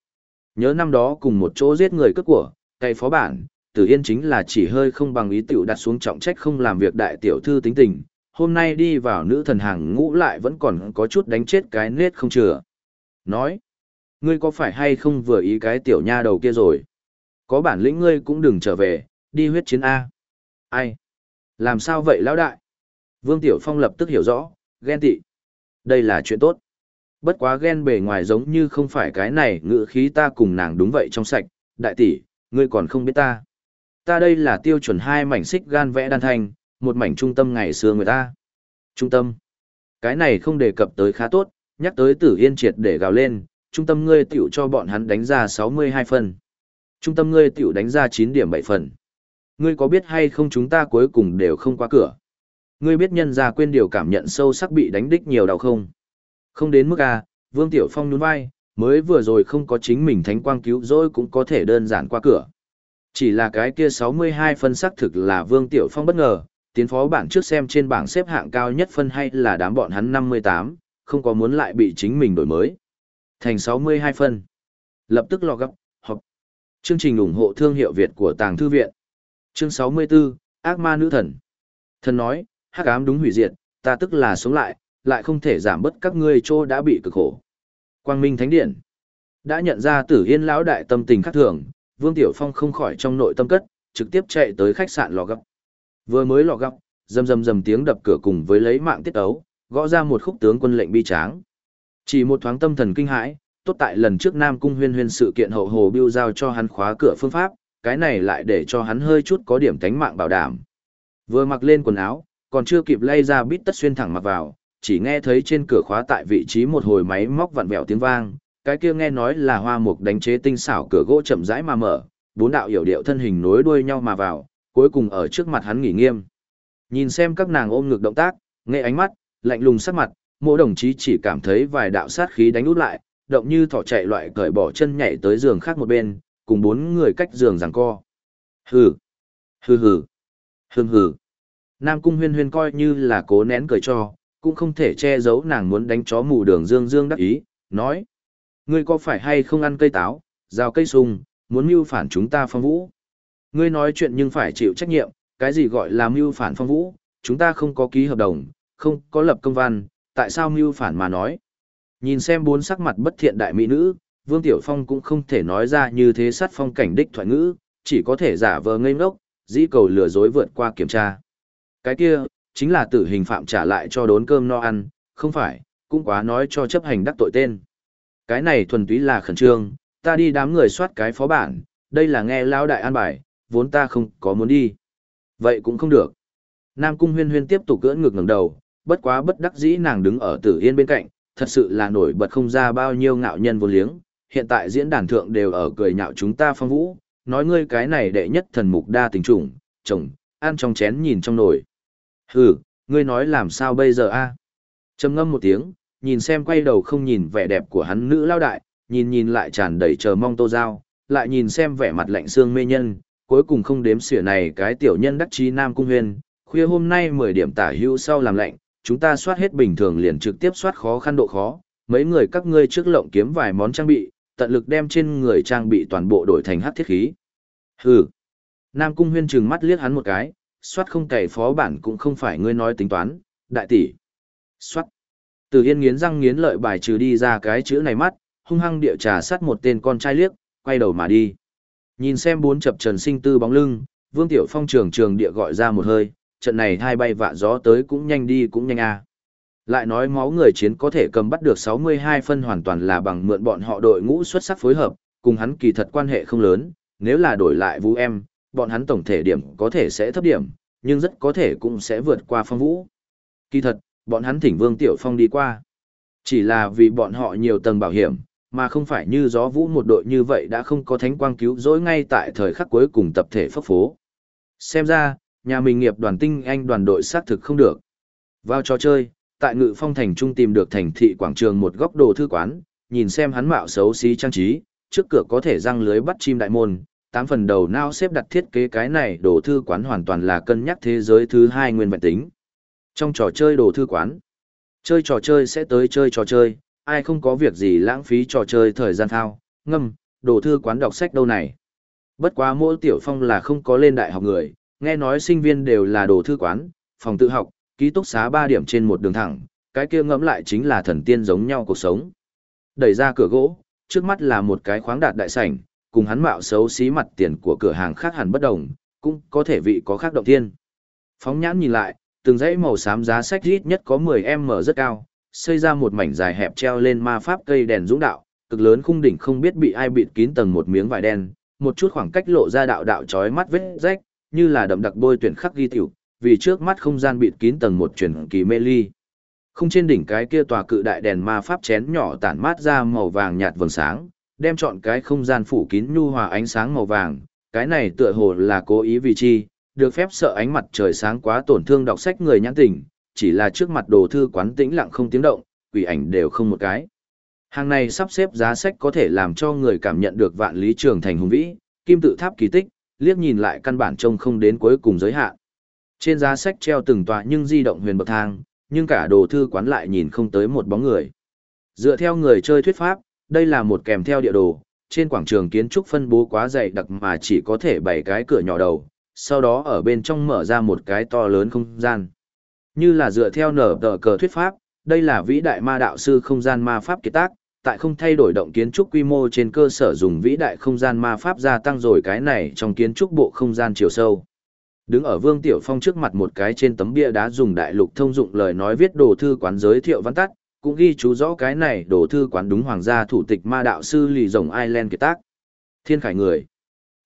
Nhớ năm đó cùng một chỗ giết người cướp của, cây phó bản, Từ Yên chính là chỉ hơi không bằng ý tiểu đặt xuống trọng trách không làm việc đại tiểu thư tính tình, hôm nay đi vào nữ thần hàng ngũ lại vẫn còn có chút đánh chết cái nết không chừa. Nói, ngươi có phải hay không vừa ý cái tiểu nha đầu kia rồi? Có bản lĩnh ngươi cũng đừng trở về, đi huyết chiến A. Ai? Làm sao vậy lão đại? Vương Tiểu Phong lập tức hiểu rõ, ghen tị. Đây là chuyện tốt. Bất quá ghen bề ngoài giống như không phải cái này ngự khí ta cùng nàng đúng vậy trong sạch. Đại tỷ, ngươi còn không biết ta. Ta đây là tiêu chuẩn hai mảnh xích gan vẽ đan thành một mảnh trung tâm ngày xưa người ta. Trung tâm. Cái này không đề cập tới khá tốt, nhắc tới tử yên triệt để gào lên, trung tâm ngươi tiểu cho bọn hắn đánh ra 62 phần. Trung tâm ngươi tiểu đánh ra 9 điểm 7 phần. Ngươi có biết hay không chúng ta cuối cùng đều không qua cửa. Ngươi biết nhân ra quên điều cảm nhận sâu sắc bị đánh đích nhiều đau không? Không đến mức à, Vương Tiểu Phong nhún vai, mới vừa rồi không có chính mình thánh quang cứu rồi cũng có thể đơn giản qua cửa. Chỉ là cái kia 62 phân xác thực là Vương Tiểu Phong bất ngờ, tiến phó bảng trước xem trên bảng xếp hạng cao nhất phân hay là đám bọn hắn 58, không có muốn lại bị chính mình đổi mới. Thành 62 phân. Lập tức lò gấp, họp. Chương trình ủng hộ thương hiệu Việt của Tàng Thư Viện. Chương 64, Ác Ma Nữ Thần. Thần nói, hắc ám đúng hủy diệt, ta tức là sống lại, lại không thể giảm bớt các ngươi chỗ đã bị cực khổ. Quang Minh Thánh Điện. Đã nhận ra tử yên lão đại tâm tình khắc thường, Vương Tiểu Phong không khỏi trong nội tâm cất, trực tiếp chạy tới khách sạn lò gấp. Vừa mới lò góc, rầm rầm rầm tiếng đập cửa cùng với lấy mạng tiết ấu, gõ ra một khúc tướng quân lệnh bi tráng. Chỉ một thoáng tâm thần kinh hãi, tốt tại lần trước Nam Cung huyên huyên sự kiện hậu hồ biêu giao cho hắn khóa cửa phương pháp, cái này lại để cho hắn hơi chút có điểm tánh mạng bảo đảm. Vừa mặc lên quần áo, còn chưa kịp lay ra bít tất xuyên thẳng mặc vào, chỉ nghe thấy trên cửa khóa tại vị trí một hồi máy móc vặn vẹo tiếng vang, cái kia nghe nói là hoa mục đánh chế tinh xảo cửa gỗ chậm rãi mà mở, bốn đạo hiểu điệu thân hình nối đuôi nhau mà vào, cuối cùng ở trước mặt hắn nghỉ nghiêm. Nhìn xem các nàng ôm ngực động tác, nghe ánh mắt, lạnh lùng sắc mặt, mỗi đồng chí chỉ cảm thấy vài đạo sát khí đánh út lại, động như thỏ chạy loại cởi bỏ chân nhảy tới giường khác một bên, cùng bốn người cách giường giằng co. Hừ, hừ hừ, hừ hừ. Nam Cung huyên huyên coi như là cố nén cười cho, cũng không thể che giấu nàng muốn đánh chó mù đường dương dương đắc ý, nói. Ngươi có phải hay không ăn cây táo, rào cây sung, muốn mưu phản chúng ta phong vũ? Ngươi nói chuyện nhưng phải chịu trách nhiệm, cái gì gọi là mưu phản phong vũ, chúng ta không có ký hợp đồng, không có lập công văn, tại sao mưu phản mà nói. Nhìn xem bốn sắc mặt bất thiện đại mỹ nữ, Vương Tiểu Phong cũng không thể nói ra như thế sát phong cảnh đích thoại ngữ, chỉ có thể giả vờ ngây ngốc, dĩ cầu lừa dối vượt qua kiểm tra. Cái kia, chính là tử hình phạm trả lại cho đốn cơm no ăn, không phải, cũng quá nói cho chấp hành đắc tội tên. Cái này thuần túy là khẩn trương, ta đi đám người soát cái phó bản, đây là nghe Lão đại an bài, vốn ta không có muốn đi. Vậy cũng không được. Nam Cung huyên huyên tiếp tục cưỡn ngược ngẩng đầu, bất quá bất đắc dĩ nàng đứng ở tử yên bên cạnh, thật sự là nổi bật không ra bao nhiêu ngạo nhân vô liếng. Hiện tại diễn đàn thượng đều ở cười nhạo chúng ta phong vũ, nói ngươi cái này đệ nhất thần mục đa tình trùng, chồng, ăn trong chén nhìn trong nồi. Hừ, ngươi nói làm sao bây giờ a? Trầm ngâm một tiếng, nhìn xem quay đầu không nhìn vẻ đẹp của hắn nữ lao đại, nhìn nhìn lại tràn đầy chờ mong tô giao, lại nhìn xem vẻ mặt lạnh xương mê nhân, cuối cùng không đếm xỉa này cái tiểu nhân đắc chí Nam Cung Huyền, khuya hôm nay 10 điểm tả hữu sau làm lạnh, chúng ta soát hết bình thường liền trực tiếp soát khó khăn độ khó, mấy người các ngươi trước lộng kiếm vài món trang bị, tận lực đem trên người trang bị toàn bộ đổi thành hắc thiết khí. Hừ. Nam Cung Huyên trừng mắt liếc hắn một cái, soát không cày phó bản cũng không phải ngươi nói tính toán, đại tỷ. Soát. Từ Yên nghiến răng nghiến lợi bài trừ đi ra cái chữ này mắt, hung hăng địa trà sát một tên con trai liếc, quay đầu mà đi. Nhìn xem bốn chập trần sinh tư bóng lưng, Vương Tiểu Phong trường trường địa gọi ra một hơi, trận này hai bay vạ gió tới cũng nhanh đi cũng nhanh a. Lại nói máu người chiến có thể cầm bắt được 62 phân hoàn toàn là bằng mượn bọn họ đội ngũ xuất sắc phối hợp, cùng hắn kỳ thật quan hệ không lớn, nếu là đổi lại Vũ em, bọn hắn tổng thể điểm có thể sẽ thấp điểm, nhưng rất có thể cũng sẽ vượt qua phong vũ. Kỳ thật, bọn hắn thỉnh Vương Tiểu Phong đi qua. Chỉ là vì bọn họ nhiều tầng bảo hiểm, mà không phải như gió vũ một đội như vậy đã không có thánh quang cứu rỗi ngay tại thời khắc cuối cùng tập thể phấp phố. Xem ra, nhà mình nghiệp đoàn tinh anh đoàn đội xác thực không được. Vào trò chơi, tại ngự phong thành trung tìm được thành thị quảng trường một góc đồ thư quán, nhìn xem hắn mạo xấu xí trang trí, trước cửa có thể răng lưới bắt chim đại môn, tám phần đầu nao xếp đặt thiết kế cái này đồ thư quán hoàn toàn là cân nhắc thế giới thứ hai nguyên vẹn tính. Trong trò chơi đồ thư quán, chơi trò chơi sẽ tới chơi trò chơi, ai không có việc gì lãng phí trò chơi thời gian thao, ngâm, đồ thư quán đọc sách đâu này. Bất quá mỗi tiểu phong là không có lên đại học người, nghe nói sinh viên đều là đồ thư quán, phòng tự học, ký túc xá ba điểm trên một đường thẳng, cái kia ngẫm lại chính là thần tiên giống nhau cuộc sống. Đẩy ra cửa gỗ, trước mắt là một cái khoáng đạt đại sảnh, cùng hắn mạo xấu xí mặt tiền của cửa hàng khác hẳn bất đồng, cũng có thể vị có khác động tiên. Phóng nhãn nhìn lại, từng dãy màu xám giá sách ít nhất có 10m rất cao, xây ra một mảnh dài hẹp treo lên ma pháp cây đèn dũng đạo, cực lớn khung đỉnh không biết bị ai bịt kín tầng một miếng vải đen, một chút khoảng cách lộ ra đạo đạo chói mắt vết rách, như là đậm đặc bôi tuyển khắc ghi tiểu, vì trước mắt không gian bịt kín tầng một chuyển kỳ mê ly. Không trên đỉnh cái kia tòa cự đại đèn ma pháp chén nhỏ tản mát ra màu vàng nhạt vầng sáng, đem chọn cái không gian phủ kín nhu hòa ánh sáng màu vàng, cái này tựa hồ là cố ý vì chi, được phép sợ ánh mặt trời sáng quá tổn thương đọc sách người nhãn tỉnh, chỉ là trước mặt đồ thư quán tĩnh lặng không tiếng động, quỷ ảnh đều không một cái. Hàng này sắp xếp giá sách có thể làm cho người cảm nhận được vạn lý trường thành hùng vĩ, kim tự tháp kỳ tích, liếc nhìn lại căn bản trông không đến cuối cùng giới hạn. Trên giá sách treo từng tòa nhưng di động huyền bậc thang, nhưng cả đồ thư quán lại nhìn không tới một bóng người. Dựa theo người chơi thuyết pháp, đây là một kèm theo địa đồ, trên quảng trường kiến trúc phân bố quá dày đặc mà chỉ có thể bảy cái cửa nhỏ đầu, sau đó ở bên trong mở ra một cái to lớn không gian. Như là dựa theo nở tờ cờ thuyết pháp, đây là vĩ đại ma đạo sư không gian ma pháp kiệt tác, tại không thay đổi động kiến trúc quy mô trên cơ sở dùng vĩ đại không gian ma pháp gia tăng rồi cái này trong kiến trúc bộ không gian chiều sâu. Đứng ở Vương Tiểu Phong trước mặt một cái trên tấm bia đá dùng đại lục thông dụng lời nói viết đồ thư quán giới thiệu văn tắt, cũng ghi chú rõ cái này đồ thư quán đúng hoàng gia thủ tịch ma đạo sư lì rồng Ireland kiệt tác. Thiên khải người.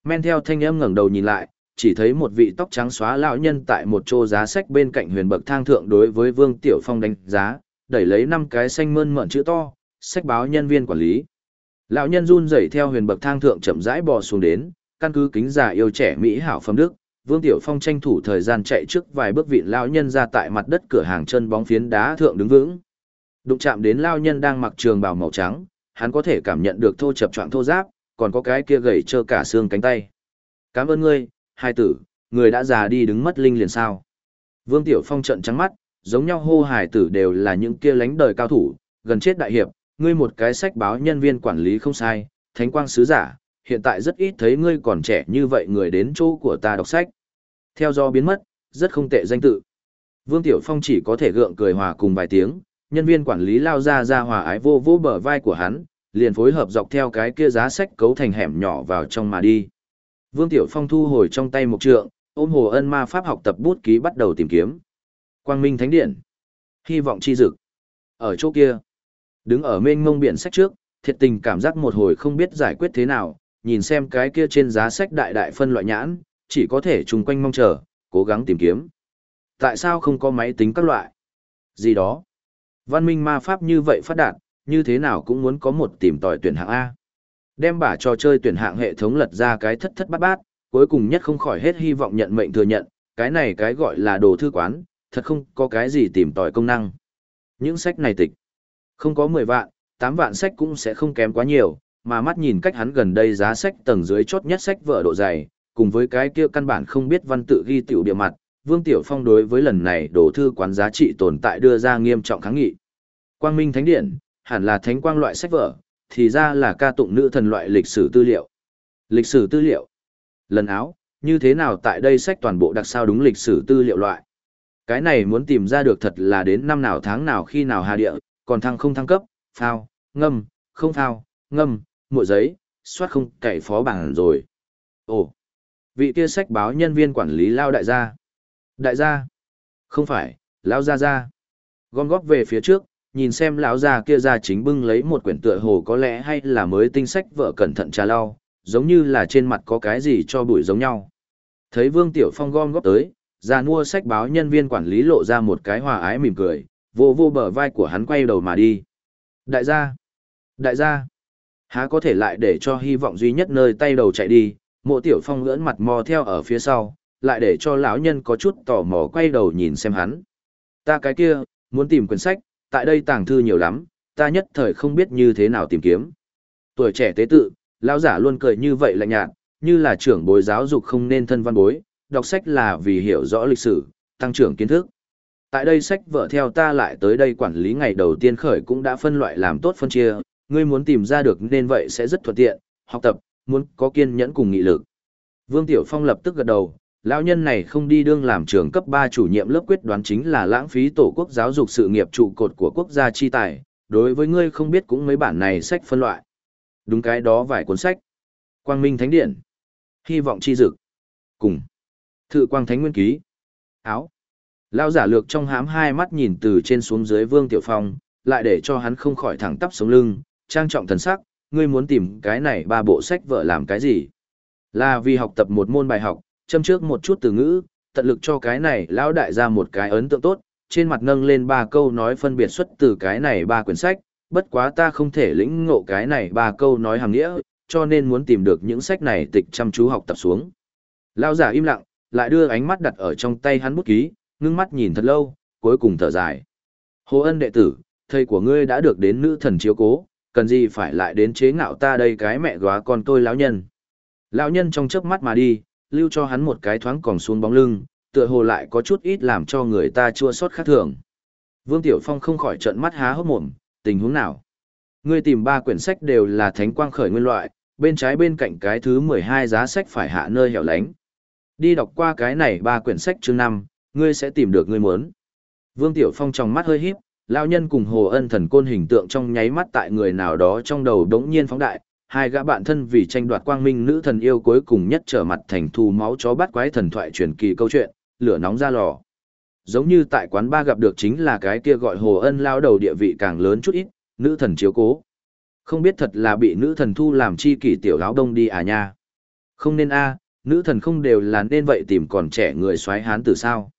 Men theo thanh âm ngẩng đầu nhìn lại, chỉ thấy một vị tóc trắng xóa lão nhân tại một chỗ giá sách bên cạnh huyền bậc thang thượng đối với Vương Tiểu Phong đánh giá, đẩy lấy năm cái xanh mơn mởn chữ to, sách báo nhân viên quản lý. Lão nhân run rẩy theo huyền bậc thang thượng chậm rãi bò xuống đến, căn cứ kính già yêu trẻ mỹ hảo phẩm đức, Vương Tiểu Phong tranh thủ thời gian chạy trước vài bước vịn lao nhân ra tại mặt đất cửa hàng chân bóng phiến đá thượng đứng vững. Đụng chạm đến lao nhân đang mặc trường bào màu trắng, hắn có thể cảm nhận được thô chập choạng thô giáp, còn có cái kia gầy trơ cả xương cánh tay. "Cảm ơn ngươi, hai tử, người đã già đi đứng mất linh liền sao?" Vương Tiểu Phong trợn trắng mắt, giống nhau hô hài tử đều là những kia lánh đời cao thủ, gần chết đại hiệp, ngươi một cái sách báo nhân viên quản lý không sai, thánh quang sứ giả, hiện tại rất ít thấy ngươi còn trẻ như vậy người đến chỗ của ta đọc sách. Theo do biến mất, rất không tệ danh tự. Vương Tiểu Phong chỉ có thể gượng cười hòa cùng vài tiếng, nhân viên quản lý lao ra ra hòa ái vô vô bờ vai của hắn, liền phối hợp dọc theo cái kia giá sách cấu thành hẻm nhỏ vào trong mà đi. Vương Tiểu Phong thu hồi trong tay một trượng, ôm hồ ân ma pháp học tập bút ký bắt đầu tìm kiếm. Quang Minh Thánh Điện. Hy vọng chi dực. Ở chỗ kia, đứng ở mênh mông biển sách trước, thiệt tình cảm giác một hồi không biết giải quyết thế nào, nhìn xem cái kia trên giá sách đại đại phân loại nhãn, chỉ có thể chung quanh mong chờ, cố gắng tìm kiếm. Tại sao không có máy tính các loại? Gì đó? Văn minh ma pháp như vậy phát đạt, như thế nào cũng muốn có một tìm tòi tuyển hạng A. Đem bả trò chơi tuyển hạng hệ thống lật ra cái thất thất bát bát, cuối cùng nhất không khỏi hết hy vọng nhận mệnh thừa nhận, cái này cái gọi là đồ thư quán, thật không có cái gì tìm tòi công năng. Những sách này tịch, không có 10 vạn, 8 vạn sách cũng sẽ không kém quá nhiều, mà mắt nhìn cách hắn gần đây giá sách tầng dưới chốt nhất sách vở độ dày, cùng với cái kia căn bản không biết văn tự ghi tiểu địa mặt, Vương Tiểu Phong đối với lần này đổ thư quán giá trị tồn tại đưa ra nghiêm trọng kháng nghị. Quang Minh Thánh Điện, hẳn là thánh quang loại sách vở, thì ra là ca tụng nữ thần loại lịch sử tư liệu. Lịch sử tư liệu. Lần áo, như thế nào tại đây sách toàn bộ đặc sao đúng lịch sử tư liệu loại. Cái này muốn tìm ra được thật là đến năm nào tháng nào khi nào hà địa, còn thăng không thăng cấp, phao, ngâm, không phao, ngâm, mội giấy, soát không cậy phó bảng rồi. Ồ, vị kia sách báo nhân viên quản lý lao đại gia. Đại gia? Không phải, lão gia gia. Gom góp về phía trước, nhìn xem lão già kia ra chính bưng lấy một quyển tựa hồ có lẽ hay là mới tinh sách vợ cẩn thận trà lau, giống như là trên mặt có cái gì cho bụi giống nhau. Thấy Vương Tiểu Phong gom góp tới, già mua sách báo nhân viên quản lý lộ ra một cái hòa ái mỉm cười, vô vô bờ vai của hắn quay đầu mà đi. Đại gia! Đại gia! Há có thể lại để cho hy vọng duy nhất nơi tay đầu chạy đi, mộ Tiểu Phong ngưỡn mặt mò theo ở phía sau, lại để cho lão nhân có chút tò mò quay đầu nhìn xem hắn. Ta cái kia, muốn tìm quyển sách, tại đây tàng thư nhiều lắm, ta nhất thời không biết như thế nào tìm kiếm. Tuổi trẻ tế tự, lão giả luôn cười như vậy lạnh nhạt, như là trưởng bối giáo dục không nên thân văn bối, đọc sách là vì hiểu rõ lịch sử, tăng trưởng kiến thức. Tại đây sách vợ theo ta lại tới đây quản lý ngày đầu tiên khởi cũng đã phân loại làm tốt phân chia, ngươi muốn tìm ra được nên vậy sẽ rất thuận tiện, học tập, muốn có kiên nhẫn cùng nghị lực. Vương Tiểu Phong lập tức gật đầu, lão nhân này không đi đương làm trường cấp 3 chủ nhiệm lớp quyết đoán chính là lãng phí tổ quốc giáo dục sự nghiệp trụ cột của quốc gia chi tài, đối với ngươi không biết cũng mấy bản này sách phân loại. Đúng cái đó vài cuốn sách. Quang Minh Thánh Điện. Hy vọng chi dực. Cùng. Thự Quang Thánh Nguyên Ký. Áo. Lão giả lược trong hám hai mắt nhìn từ trên xuống dưới Vương Tiểu Phong, lại để cho hắn không khỏi thẳng tắp sống lưng, trang trọng thần sắc, ngươi muốn tìm cái này ba bộ sách vợ làm cái gì? Là vì học tập một môn bài học, châm trước một chút từ ngữ, tận lực cho cái này lão đại ra một cái ấn tượng tốt, trên mặt nâng lên ba câu nói phân biệt xuất từ cái này ba quyển sách, bất quá ta không thể lĩnh ngộ cái này ba câu nói hàng nghĩa, cho nên muốn tìm được những sách này tịch chăm chú học tập xuống. Lão giả im lặng, lại đưa ánh mắt đặt ở trong tay hắn bút ký, ngưng mắt nhìn thật lâu, cuối cùng thở dài. Hồ ân đệ tử, thầy của ngươi đã được đến nữ thần chiếu cố, cần gì phải lại đến chế ngạo ta đây cái mẹ góa con tôi lão nhân. Lão nhân trong chớp mắt mà đi, lưu cho hắn một cái thoáng còn xuống bóng lưng, tựa hồ lại có chút ít làm cho người ta chua xót khác thường. Vương Tiểu Phong không khỏi trợn mắt há hốc mồm, tình huống nào? Ngươi tìm ba quyển sách đều là thánh quang khởi nguyên loại, bên trái bên cạnh cái thứ 12 giá sách phải hạ nơi hẻo lánh. Đi đọc qua cái này ba quyển sách chương 5, ngươi sẽ tìm được ngươi muốn. Vương Tiểu Phong trong mắt hơi híp, lão nhân cùng Hồ Ân thần côn hình tượng trong nháy mắt tại người nào đó trong đầu đống nhiên phóng đại, hai gã bạn thân vì tranh đoạt quang minh nữ thần yêu cuối cùng nhất trở mặt thành thù máu chó bắt quái thần thoại truyền kỳ câu chuyện, lửa nóng ra lò. Giống như tại quán ba gặp được chính là cái kia gọi Hồ Ân lao đầu địa vị càng lớn chút ít, nữ thần chiếu cố. Không biết thật là bị nữ thần thu làm chi kỷ tiểu áo đông đi à nha. Không nên a, à, nữ thần không đều là nên vậy tìm còn trẻ người xoáy hán từ sao.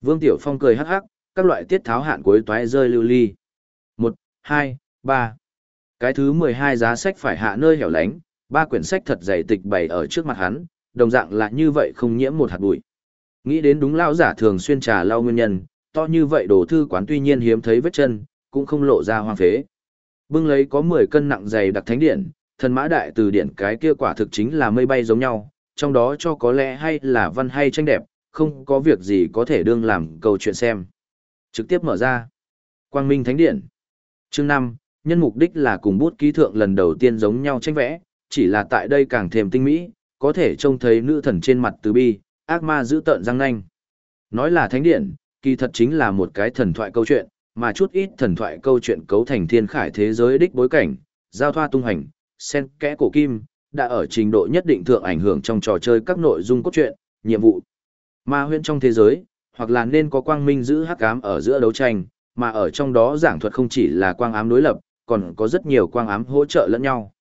Vương Tiểu Phong cười hắc hắc, các loại tiết tháo hạn cuối toái rơi lưu ly. Một, hai, ba. Cái thứ 12 giá sách phải hạ nơi hẻo lánh, ba quyển sách thật dày tịch bày ở trước mặt hắn, đồng dạng là như vậy không nhiễm một hạt bụi. Nghĩ đến đúng lão giả thường xuyên trà lau nguyên nhân, to như vậy đồ thư quán tuy nhiên hiếm thấy vết chân, cũng không lộ ra hoang phế. Bưng lấy có 10 cân nặng dày đặc thánh điện, thần mã đại từ điển cái kia quả thực chính là mây bay giống nhau, trong đó cho có lẽ hay là văn hay tranh đẹp, không có việc gì có thể đương làm câu chuyện xem. Trực tiếp mở ra. Quang Minh Thánh Điện. Chương 5, nhân mục đích là cùng bút ký thượng lần đầu tiên giống nhau tranh vẽ, chỉ là tại đây càng thêm tinh mỹ, có thể trông thấy nữ thần trên mặt từ bi, ác ma giữ tợn răng nanh. Nói là thánh điện, kỳ thật chính là một cái thần thoại câu chuyện, mà chút ít thần thoại câu chuyện cấu thành thiên khải thế giới đích bối cảnh, giao thoa tung hành, sen kẽ cổ kim, đã ở trình độ nhất định thượng ảnh hưởng trong trò chơi các nội dung cốt truyện, nhiệm vụ. Ma huyễn trong thế giới, hoặc là nên có quang minh giữ hắc ám ở giữa đấu tranh, mà ở trong đó giảng thuật không chỉ là quang ám đối lập, còn có rất nhiều quang ám hỗ trợ lẫn nhau.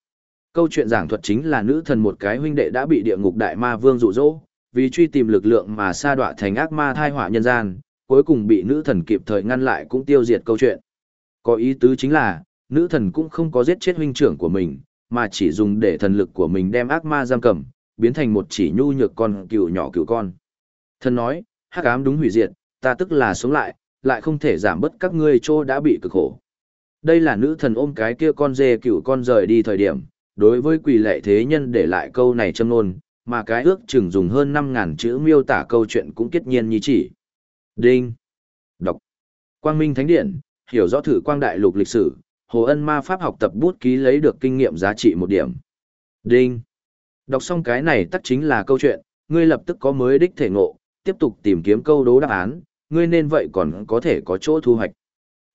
Câu chuyện giảng thuật chính là nữ thần một cái huynh đệ đã bị địa ngục đại ma vương dụ dỗ, vì truy tìm lực lượng mà sa đọa thành ác ma thai họa nhân gian, cuối cùng bị nữ thần kịp thời ngăn lại cũng tiêu diệt câu chuyện. Có ý tứ chính là, nữ thần cũng không có giết chết huynh trưởng của mình, mà chỉ dùng để thần lực của mình đem ác ma giam cầm, biến thành một chỉ nhu nhược con cừu nhỏ cừu con. Thần nói, hắc ám đúng hủy diệt, ta tức là sống lại, lại không thể giảm bớt các ngươi trô đã bị cực khổ. Đây là nữ thần ôm cái kia con dê cựu con rời đi thời điểm, đối với quỷ lệ thế nhân để lại câu này châm nôn, mà cái ước chừng dùng hơn 5.000 chữ miêu tả câu chuyện cũng kết nhiên như chỉ. Đinh. Đọc. Quang Minh Thánh Điện, hiểu rõ thử quang đại lục lịch sử, Hồ Ân ma pháp học tập bút ký lấy được kinh nghiệm giá trị một điểm. Đinh. Đọc xong cái này tắt chính là câu chuyện, ngươi lập tức có mới đích thể ngộ, tiếp tục tìm kiếm câu đố đáp án, ngươi nên vậy còn có thể có chỗ thu hoạch.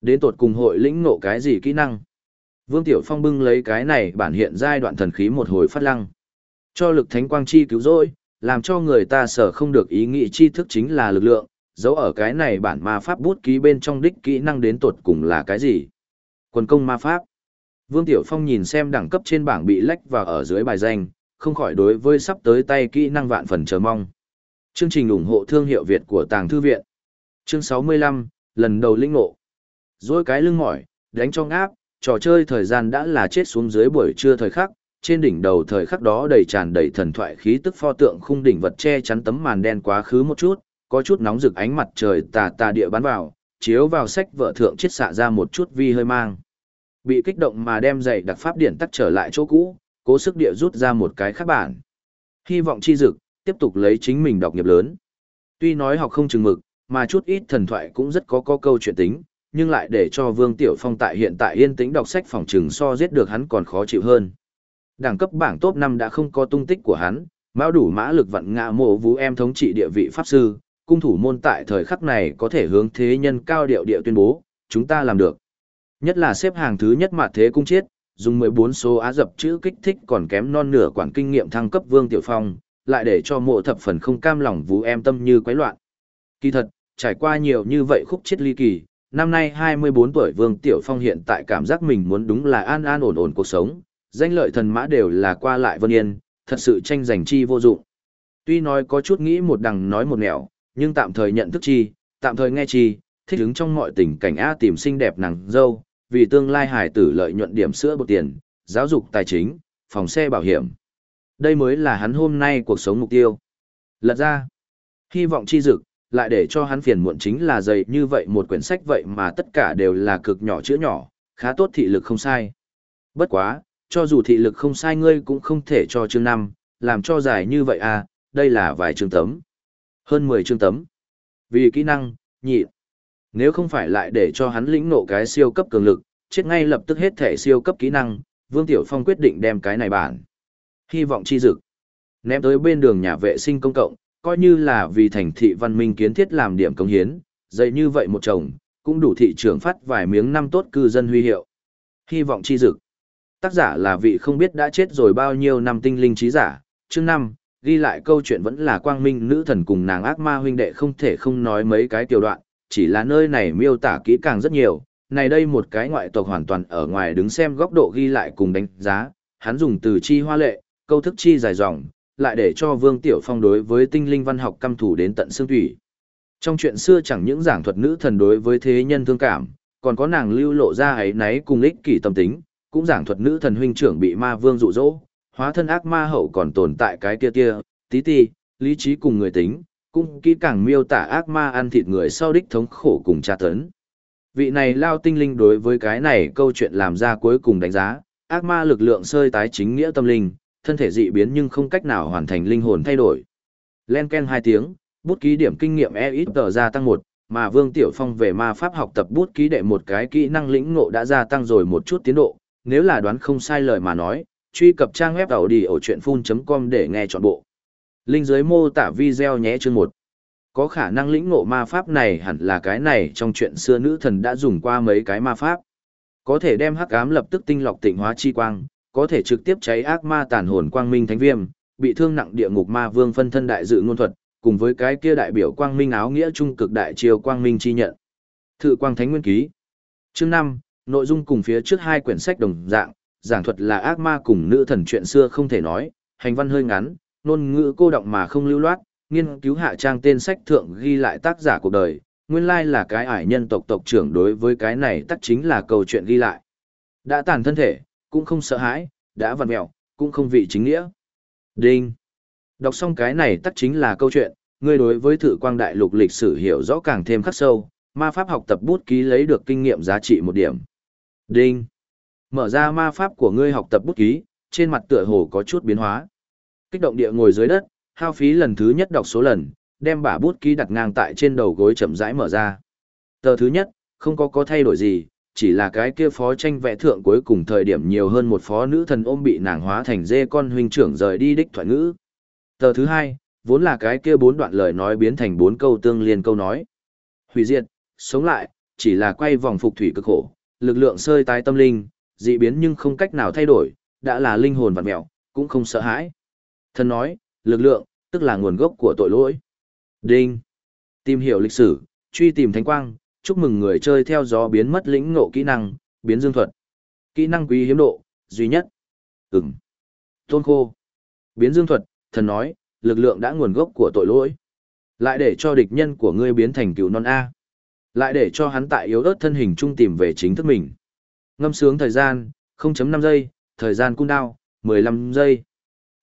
Đến tột cùng hội lĩnh ngộ cái gì kỹ năng? Vương Tiểu Phong bưng lấy cái này bản hiện giai đoạn thần khí một hồi phát lăng. Cho lực thánh quang chi cứu rỗi, làm cho người ta sở không được ý nghĩ chi thức chính là lực lượng, dấu ở cái này bản ma pháp bút ký bên trong đích kỹ năng đến tột cùng là cái gì? Quần công ma pháp. Vương Tiểu Phong nhìn xem đẳng cấp trên bảng bị lách và ở dưới bài danh, không khỏi đối với sắp tới tay kỹ năng vạn phần chờ mong. Chương trình ủng hộ thương hiệu Việt của Tàng Thư Viện. Chương 65, lần đầu linh ngộ. Rồi cái lưng mỏi, đánh cho ngáp, trò chơi thời gian đã là chết xuống dưới buổi trưa thời khắc, trên đỉnh đầu thời khắc đó đầy tràn đầy thần thoại khí tức pho tượng khung đỉnh vật che chắn tấm màn đen quá khứ một chút, có chút nóng rực ánh mặt trời tà tà địa bắn vào, chiếu vào sách vợ thượng chết xạ ra một chút vi hơi mang. Bị kích động mà đem dạy đặc pháp điển tắt trở lại chỗ cũ, cố sức địa rút ra một cái khác bản. Hy vọng chi dực, tiếp tục lấy chính mình đọc nghiệp lớn. Tuy nói học không chừng mực, mà chút ít thần thoại cũng rất có có câu chuyện tính, nhưng lại để cho Vương Tiểu Phong tại hiện tại yên tĩnh đọc sách phòng trừng so giết được hắn còn khó chịu hơn. Đẳng cấp bảng top 5 đã không có tung tích của hắn, mão đủ mã lực vận ngạ mộ vũ em thống trị địa vị pháp sư, cung thủ môn tại thời khắc này có thể hướng thế nhân cao điệu địa tuyên bố, chúng ta làm được. Nhất là xếp hàng thứ nhất mà thế cung chết dùng 14 số á dập chữ kích thích còn kém non nửa quản kinh nghiệm thăng cấp Vương Tiểu Phong, lại để cho mộ thập phần không cam lòng vú em tâm như quấy loạn. Kỳ thật, trải qua nhiều như vậy khúc chết ly kỳ, năm nay 24 tuổi Vương Tiểu Phong hiện tại cảm giác mình muốn đúng là an an ổn ổn cuộc sống, danh lợi thần mã đều là qua lại vân yên, thật sự tranh giành chi vô dụng. Tuy nói có chút nghĩ một đằng nói một nẻo, nhưng tạm thời nhận thức chi, tạm thời nghe chi, thích ứng trong mọi tình cảnh A tìm xinh đẹp nàng dâu, vì tương lai hải tử lợi nhuận điểm sữa bột tiền, giáo dục tài chính, phòng xe bảo hiểm. Đây mới là hắn hôm nay cuộc sống mục tiêu. Lật ra, hy vọng chi dực, lại để cho hắn phiền muộn chính là dày như vậy một quyển sách vậy mà tất cả đều là cực nhỏ chữ nhỏ, khá tốt thị lực không sai. Bất quá, cho dù thị lực không sai ngươi cũng không thể cho chương năm, làm cho dài như vậy à, đây là vài chương tấm. Hơn 10 chương tấm. Vì kỹ năng, nhị. Nếu không phải lại để cho hắn lĩnh nộ cái siêu cấp cường lực, chết ngay lập tức hết thể siêu cấp kỹ năng, Vương Tiểu Phong quyết định đem cái này bản. Hy vọng chi dực. Ném tới bên đường nhà vệ sinh công cộng, coi như là vì thành thị văn minh kiến thiết làm điểm công hiến, dày như vậy một chồng, cũng đủ thị trường phát vài miếng năm tốt cư dân huy hiệu. Hy vọng chi dực. Tác giả là vị không biết đã chết rồi bao nhiêu năm tinh linh trí giả, chương năm ghi lại câu chuyện vẫn là quang minh nữ thần cùng nàng ác ma huynh đệ không thể không nói mấy cái tiểu đoạn, chỉ là nơi này miêu tả kỹ càng rất nhiều, này đây một cái ngoại tộc hoàn toàn ở ngoài đứng xem góc độ ghi lại cùng đánh giá, hắn dùng từ chi hoa lệ, câu thức chi dài dòng, lại để cho Vương Tiểu Phong đối với tinh linh văn học căm thủ đến tận xương thủy. Trong chuyện xưa chẳng những giảng thuật nữ thần đối với thế nhân thương cảm, còn có nàng lưu lộ ra ấy náy cùng ích kỷ tâm tính, cũng giảng thuật nữ thần huynh trưởng bị ma vương dụ dỗ, hóa thân ác ma hậu còn tồn tại cái kia kia, tí ti, lý trí cùng người tính, cũng kỹ càng miêu tả ác ma ăn thịt người sau đích thống khổ cùng tra tấn. Vị này lao tinh linh đối với cái này câu chuyện làm ra cuối cùng đánh giá, ác ma lực lượng sơi tái chính nghĩa tâm linh, thân thể dị biến nhưng không cách nào hoàn thành linh hồn thay đổi. Len ken hai tiếng, bút ký điểm kinh nghiệm e ít tờ gia tăng một, mà Vương Tiểu Phong về ma pháp học tập bút ký đệ một cái kỹ năng lĩnh ngộ đã gia tăng rồi một chút tiến độ, nếu là đoán không sai lời mà nói, truy cập trang web đầu đi ở chuyện full.com để nghe trọn bộ. Linh dưới mô tả video nhé chương một. Có khả năng lĩnh ngộ ma pháp này hẳn là cái này trong chuyện xưa nữ thần đã dùng qua mấy cái ma pháp. Có thể đem hắc ám lập tức tinh lọc tịnh hóa chi quang, có thể trực tiếp cháy ác ma tàn hồn quang minh thánh viêm, bị thương nặng địa ngục ma vương phân thân đại dự ngôn thuật, cùng với cái kia đại biểu quang minh áo nghĩa trung cực đại triều quang minh chi nhận. Thự quang thánh nguyên ký. Chương 5, nội dung cùng phía trước hai quyển sách đồng dạng, giảng thuật là ác ma cùng nữ thần chuyện xưa không thể nói, hành văn hơi ngắn, ngôn ngữ cô động mà không lưu loát, nghiên cứu hạ trang tên sách thượng ghi lại tác giả cuộc đời, nguyên lai là cái ải nhân tộc tộc trưởng đối với cái này tắc chính là câu chuyện ghi lại. Đã tàn thân thể, cũng không sợ hãi, đã vặn mẹo, cũng không vị chính nghĩa. Đinh. Đọc xong cái này tắc chính là câu chuyện, ngươi đối với thử quang đại lục lịch sử hiểu rõ càng thêm khắc sâu, ma pháp học tập bút ký lấy được kinh nghiệm giá trị một điểm. Đinh. Mở ra ma pháp của ngươi học tập bút ký, trên mặt tựa hồ có chút biến hóa. Kích động địa ngồi dưới đất, hao phí lần thứ nhất đọc số lần, đem bả bút ký đặt ngang tại trên đầu gối chậm rãi mở ra. Tờ thứ nhất, không có có thay đổi gì, chỉ là cái kia phó tranh vẽ thượng cuối cùng thời điểm nhiều hơn một phó nữ thần ôm bị nàng hóa thành dê con huynh trưởng rời đi đích thoại ngữ. Tờ thứ hai, vốn là cái kia bốn đoạn lời nói biến thành bốn câu tương liên câu nói. Hủy diệt, sống lại, chỉ là quay vòng phục thủy cực khổ, lực lượng sơi tái tâm linh, dị biến nhưng không cách nào thay đổi, đã là linh hồn vặn mẹo, cũng không sợ hãi. Thần nói, lực lượng, tức là nguồn gốc của tội lỗi. Đinh. Tìm hiểu lịch sử, truy tìm thánh quang, chúc mừng người chơi theo gió biến mất lĩnh ngộ kỹ năng, biến dương thuật. Kỹ năng quý hiếm độ, duy nhất. Ừm. Tôn khô. Biến dương thuật, thần nói, lực lượng đã nguồn gốc của tội lỗi. Lại để cho địch nhân của ngươi biến thành cựu non A. Lại để cho hắn tại yếu ớt thân hình trung tìm về chính thức mình. Ngâm sướng thời gian, 0.5 giây, thời gian cung đao, 15 giây.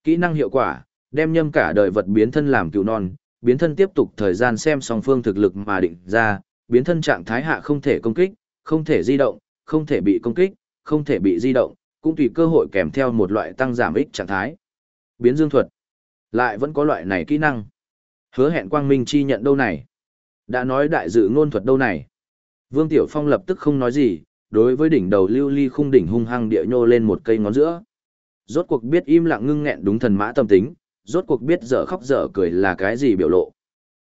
Kỹ năng hiệu quả, đem nhâm cả đời vật biến thân làm cựu non, biến thân tiếp tục thời gian xem song phương thực lực mà định ra, biến thân trạng thái hạ không thể công kích, không thể di động, không thể bị công kích, không thể bị di động, cũng tùy cơ hội kèm theo một loại tăng giảm ích trạng thái. Biến dương thuật. Lại vẫn có loại này kỹ năng. Hứa hẹn quang minh chi nhận đâu này. Đã nói đại dự ngôn thuật đâu này. Vương Tiểu Phong lập tức không nói gì, đối với đỉnh đầu lưu ly khung đỉnh hung hăng địa nhô lên một cây ngón giữa. Rốt cuộc biết im lặng ngưng nghẹn đúng thần mã tâm tính, rốt cuộc biết dở khóc dở cười là cái gì biểu lộ.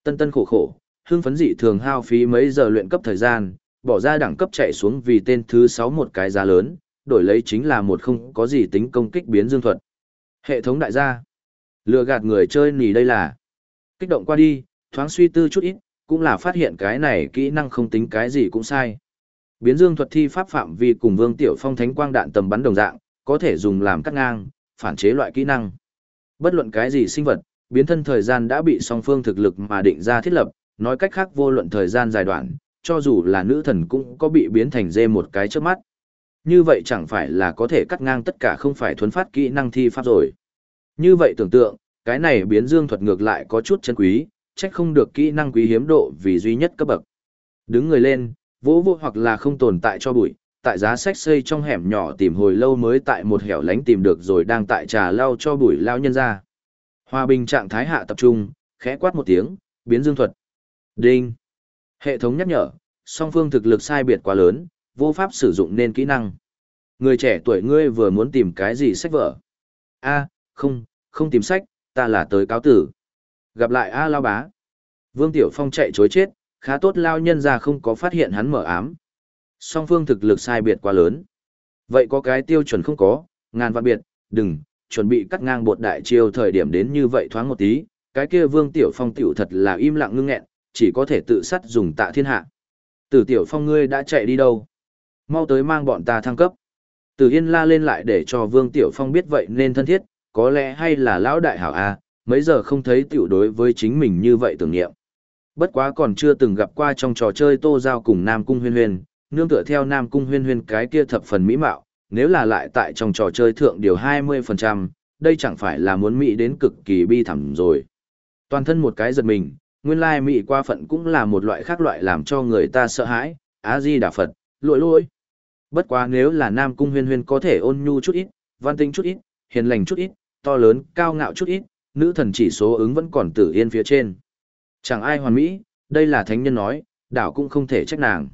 Tân tân khổ khổ, hương phấn dị thường hao phí mấy giờ luyện cấp thời gian, bỏ ra đẳng cấp chạy xuống vì tên thứ 6 một cái giá lớn, đổi lấy chính là một không có gì tính công kích biến dương thuật. Hệ thống đại gia. Lừa gạt người chơi nỉ đây là. Kích động qua đi, thoáng suy tư chút ít, cũng là phát hiện cái này kỹ năng không tính cái gì cũng sai. Biến dương thuật thi pháp phạm vi cùng vương tiểu phong thánh quang đạn tầm bắn đồng dạng, có thể dùng làm cắt ngang, phản chế loại kỹ năng. Bất luận cái gì sinh vật, biến thân thời gian đã bị song phương thực lực mà định ra thiết lập, nói cách khác vô luận thời gian dài đoạn, cho dù là nữ thần cũng có bị biến thành dê một cái trước mắt. Như vậy chẳng phải là có thể cắt ngang tất cả không phải thuấn phát kỹ năng thi pháp rồi. Như vậy tưởng tượng, cái này biến dương thuật ngược lại có chút chân quý, trách không được kỹ năng quý hiếm độ vì duy nhất cấp bậc. Đứng người lên, vỗ vô hoặc là không tồn tại cho bụi, tại giá sách xây trong hẻm nhỏ tìm hồi lâu mới tại một hẻo lánh tìm được rồi đang tại trà lau cho bụi lao nhân ra. Hòa bình trạng thái hạ tập trung, khẽ quát một tiếng, biến dương thuật. Đinh. Hệ thống nhắc nhở, song phương thực lực sai biệt quá lớn, vô pháp sử dụng nên kỹ năng. Người trẻ tuổi ngươi vừa muốn tìm cái gì sách vở? A, không, không tìm sách, ta là tới cáo tử. Gặp lại A Lao Bá. Vương Tiểu Phong chạy chối chết, khá tốt Lao nhân ra không có phát hiện hắn mở ám. Song phương thực lực sai biệt quá lớn. Vậy có cái tiêu chuẩn không có, ngàn vạn biệt, đừng, chuẩn bị cắt ngang bột đại chiêu thời điểm đến như vậy thoáng một tí, cái kia Vương Tiểu Phong tiểu thật là im lặng ngưng nghẹn, chỉ có thể tự sát dùng tạ thiên hạ. Tử Tiểu Phong ngươi đã chạy đi đâu? Mau tới mang bọn ta thăng cấp. Tử Yên la lên lại để cho Vương Tiểu Phong biết vậy nên thân thiết, có lẽ hay là lão đại hảo a, mấy giờ không thấy tiểu đối với chính mình như vậy tưởng niệm. Bất quá còn chưa từng gặp qua trong trò chơi Tô Giao cùng Nam Cung Huyên Huyên, nương tựa theo Nam Cung Huyên Huyên cái kia thập phần mỹ mạo, nếu là lại tại trong trò chơi thượng điều 20%, đây chẳng phải là muốn mỹ đến cực kỳ bi thảm rồi. Toàn thân một cái giật mình, nguyên lai mỹ qua phận cũng là một loại khác loại làm cho người ta sợ hãi, Á-di Đà Phật, lội lội. Bất quá nếu là Nam Cung Huyên Huyên có thể ôn nhu chút ít, văn tinh chút ít, hiền lành chút ít, to lớn, cao ngạo chút ít, nữ thần chỉ số ứng vẫn còn tử yên phía trên. Chẳng ai hoàn mỹ, đây là thánh nhân nói, đảo cũng không thể trách nàng.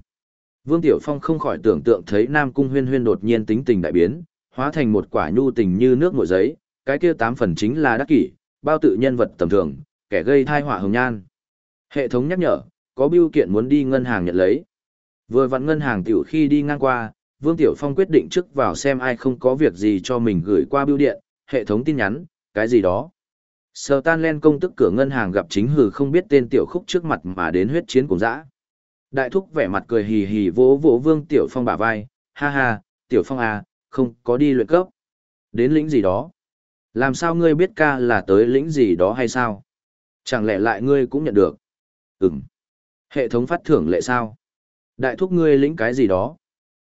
Vương Tiểu Phong không khỏi tưởng tượng thấy Nam Cung Huyên Huyên đột nhiên tính tình đại biến, hóa thành một quả nhu tình như nước ngội giấy, cái kia tám phần chính là đắc kỷ, bao tự nhân vật tầm thường, kẻ gây thai họa hồng nhan. Hệ thống nhắc nhở, có biêu kiện muốn đi ngân hàng nhận lấy. Vừa vặn ngân hàng tiểu khi đi ngang qua, Vương Tiểu Phong quyết định trước vào xem ai không có việc gì cho mình gửi qua biêu điện, hệ thống tin nhắn, cái gì đó. Sở tan len công tức cửa ngân hàng gặp chính hừ không biết tên tiểu khúc trước mặt mà đến huyết chiến cùng dã. Đại thúc vẻ mặt cười hì hì vỗ vỗ vương tiểu phong bả vai, ha ha, tiểu phong à, không có đi luyện cấp. Đến lĩnh gì đó. Làm sao ngươi biết ca là tới lĩnh gì đó hay sao? Chẳng lẽ lại ngươi cũng nhận được? Ừm. Hệ thống phát thưởng lệ sao? Đại thúc ngươi lĩnh cái gì đó?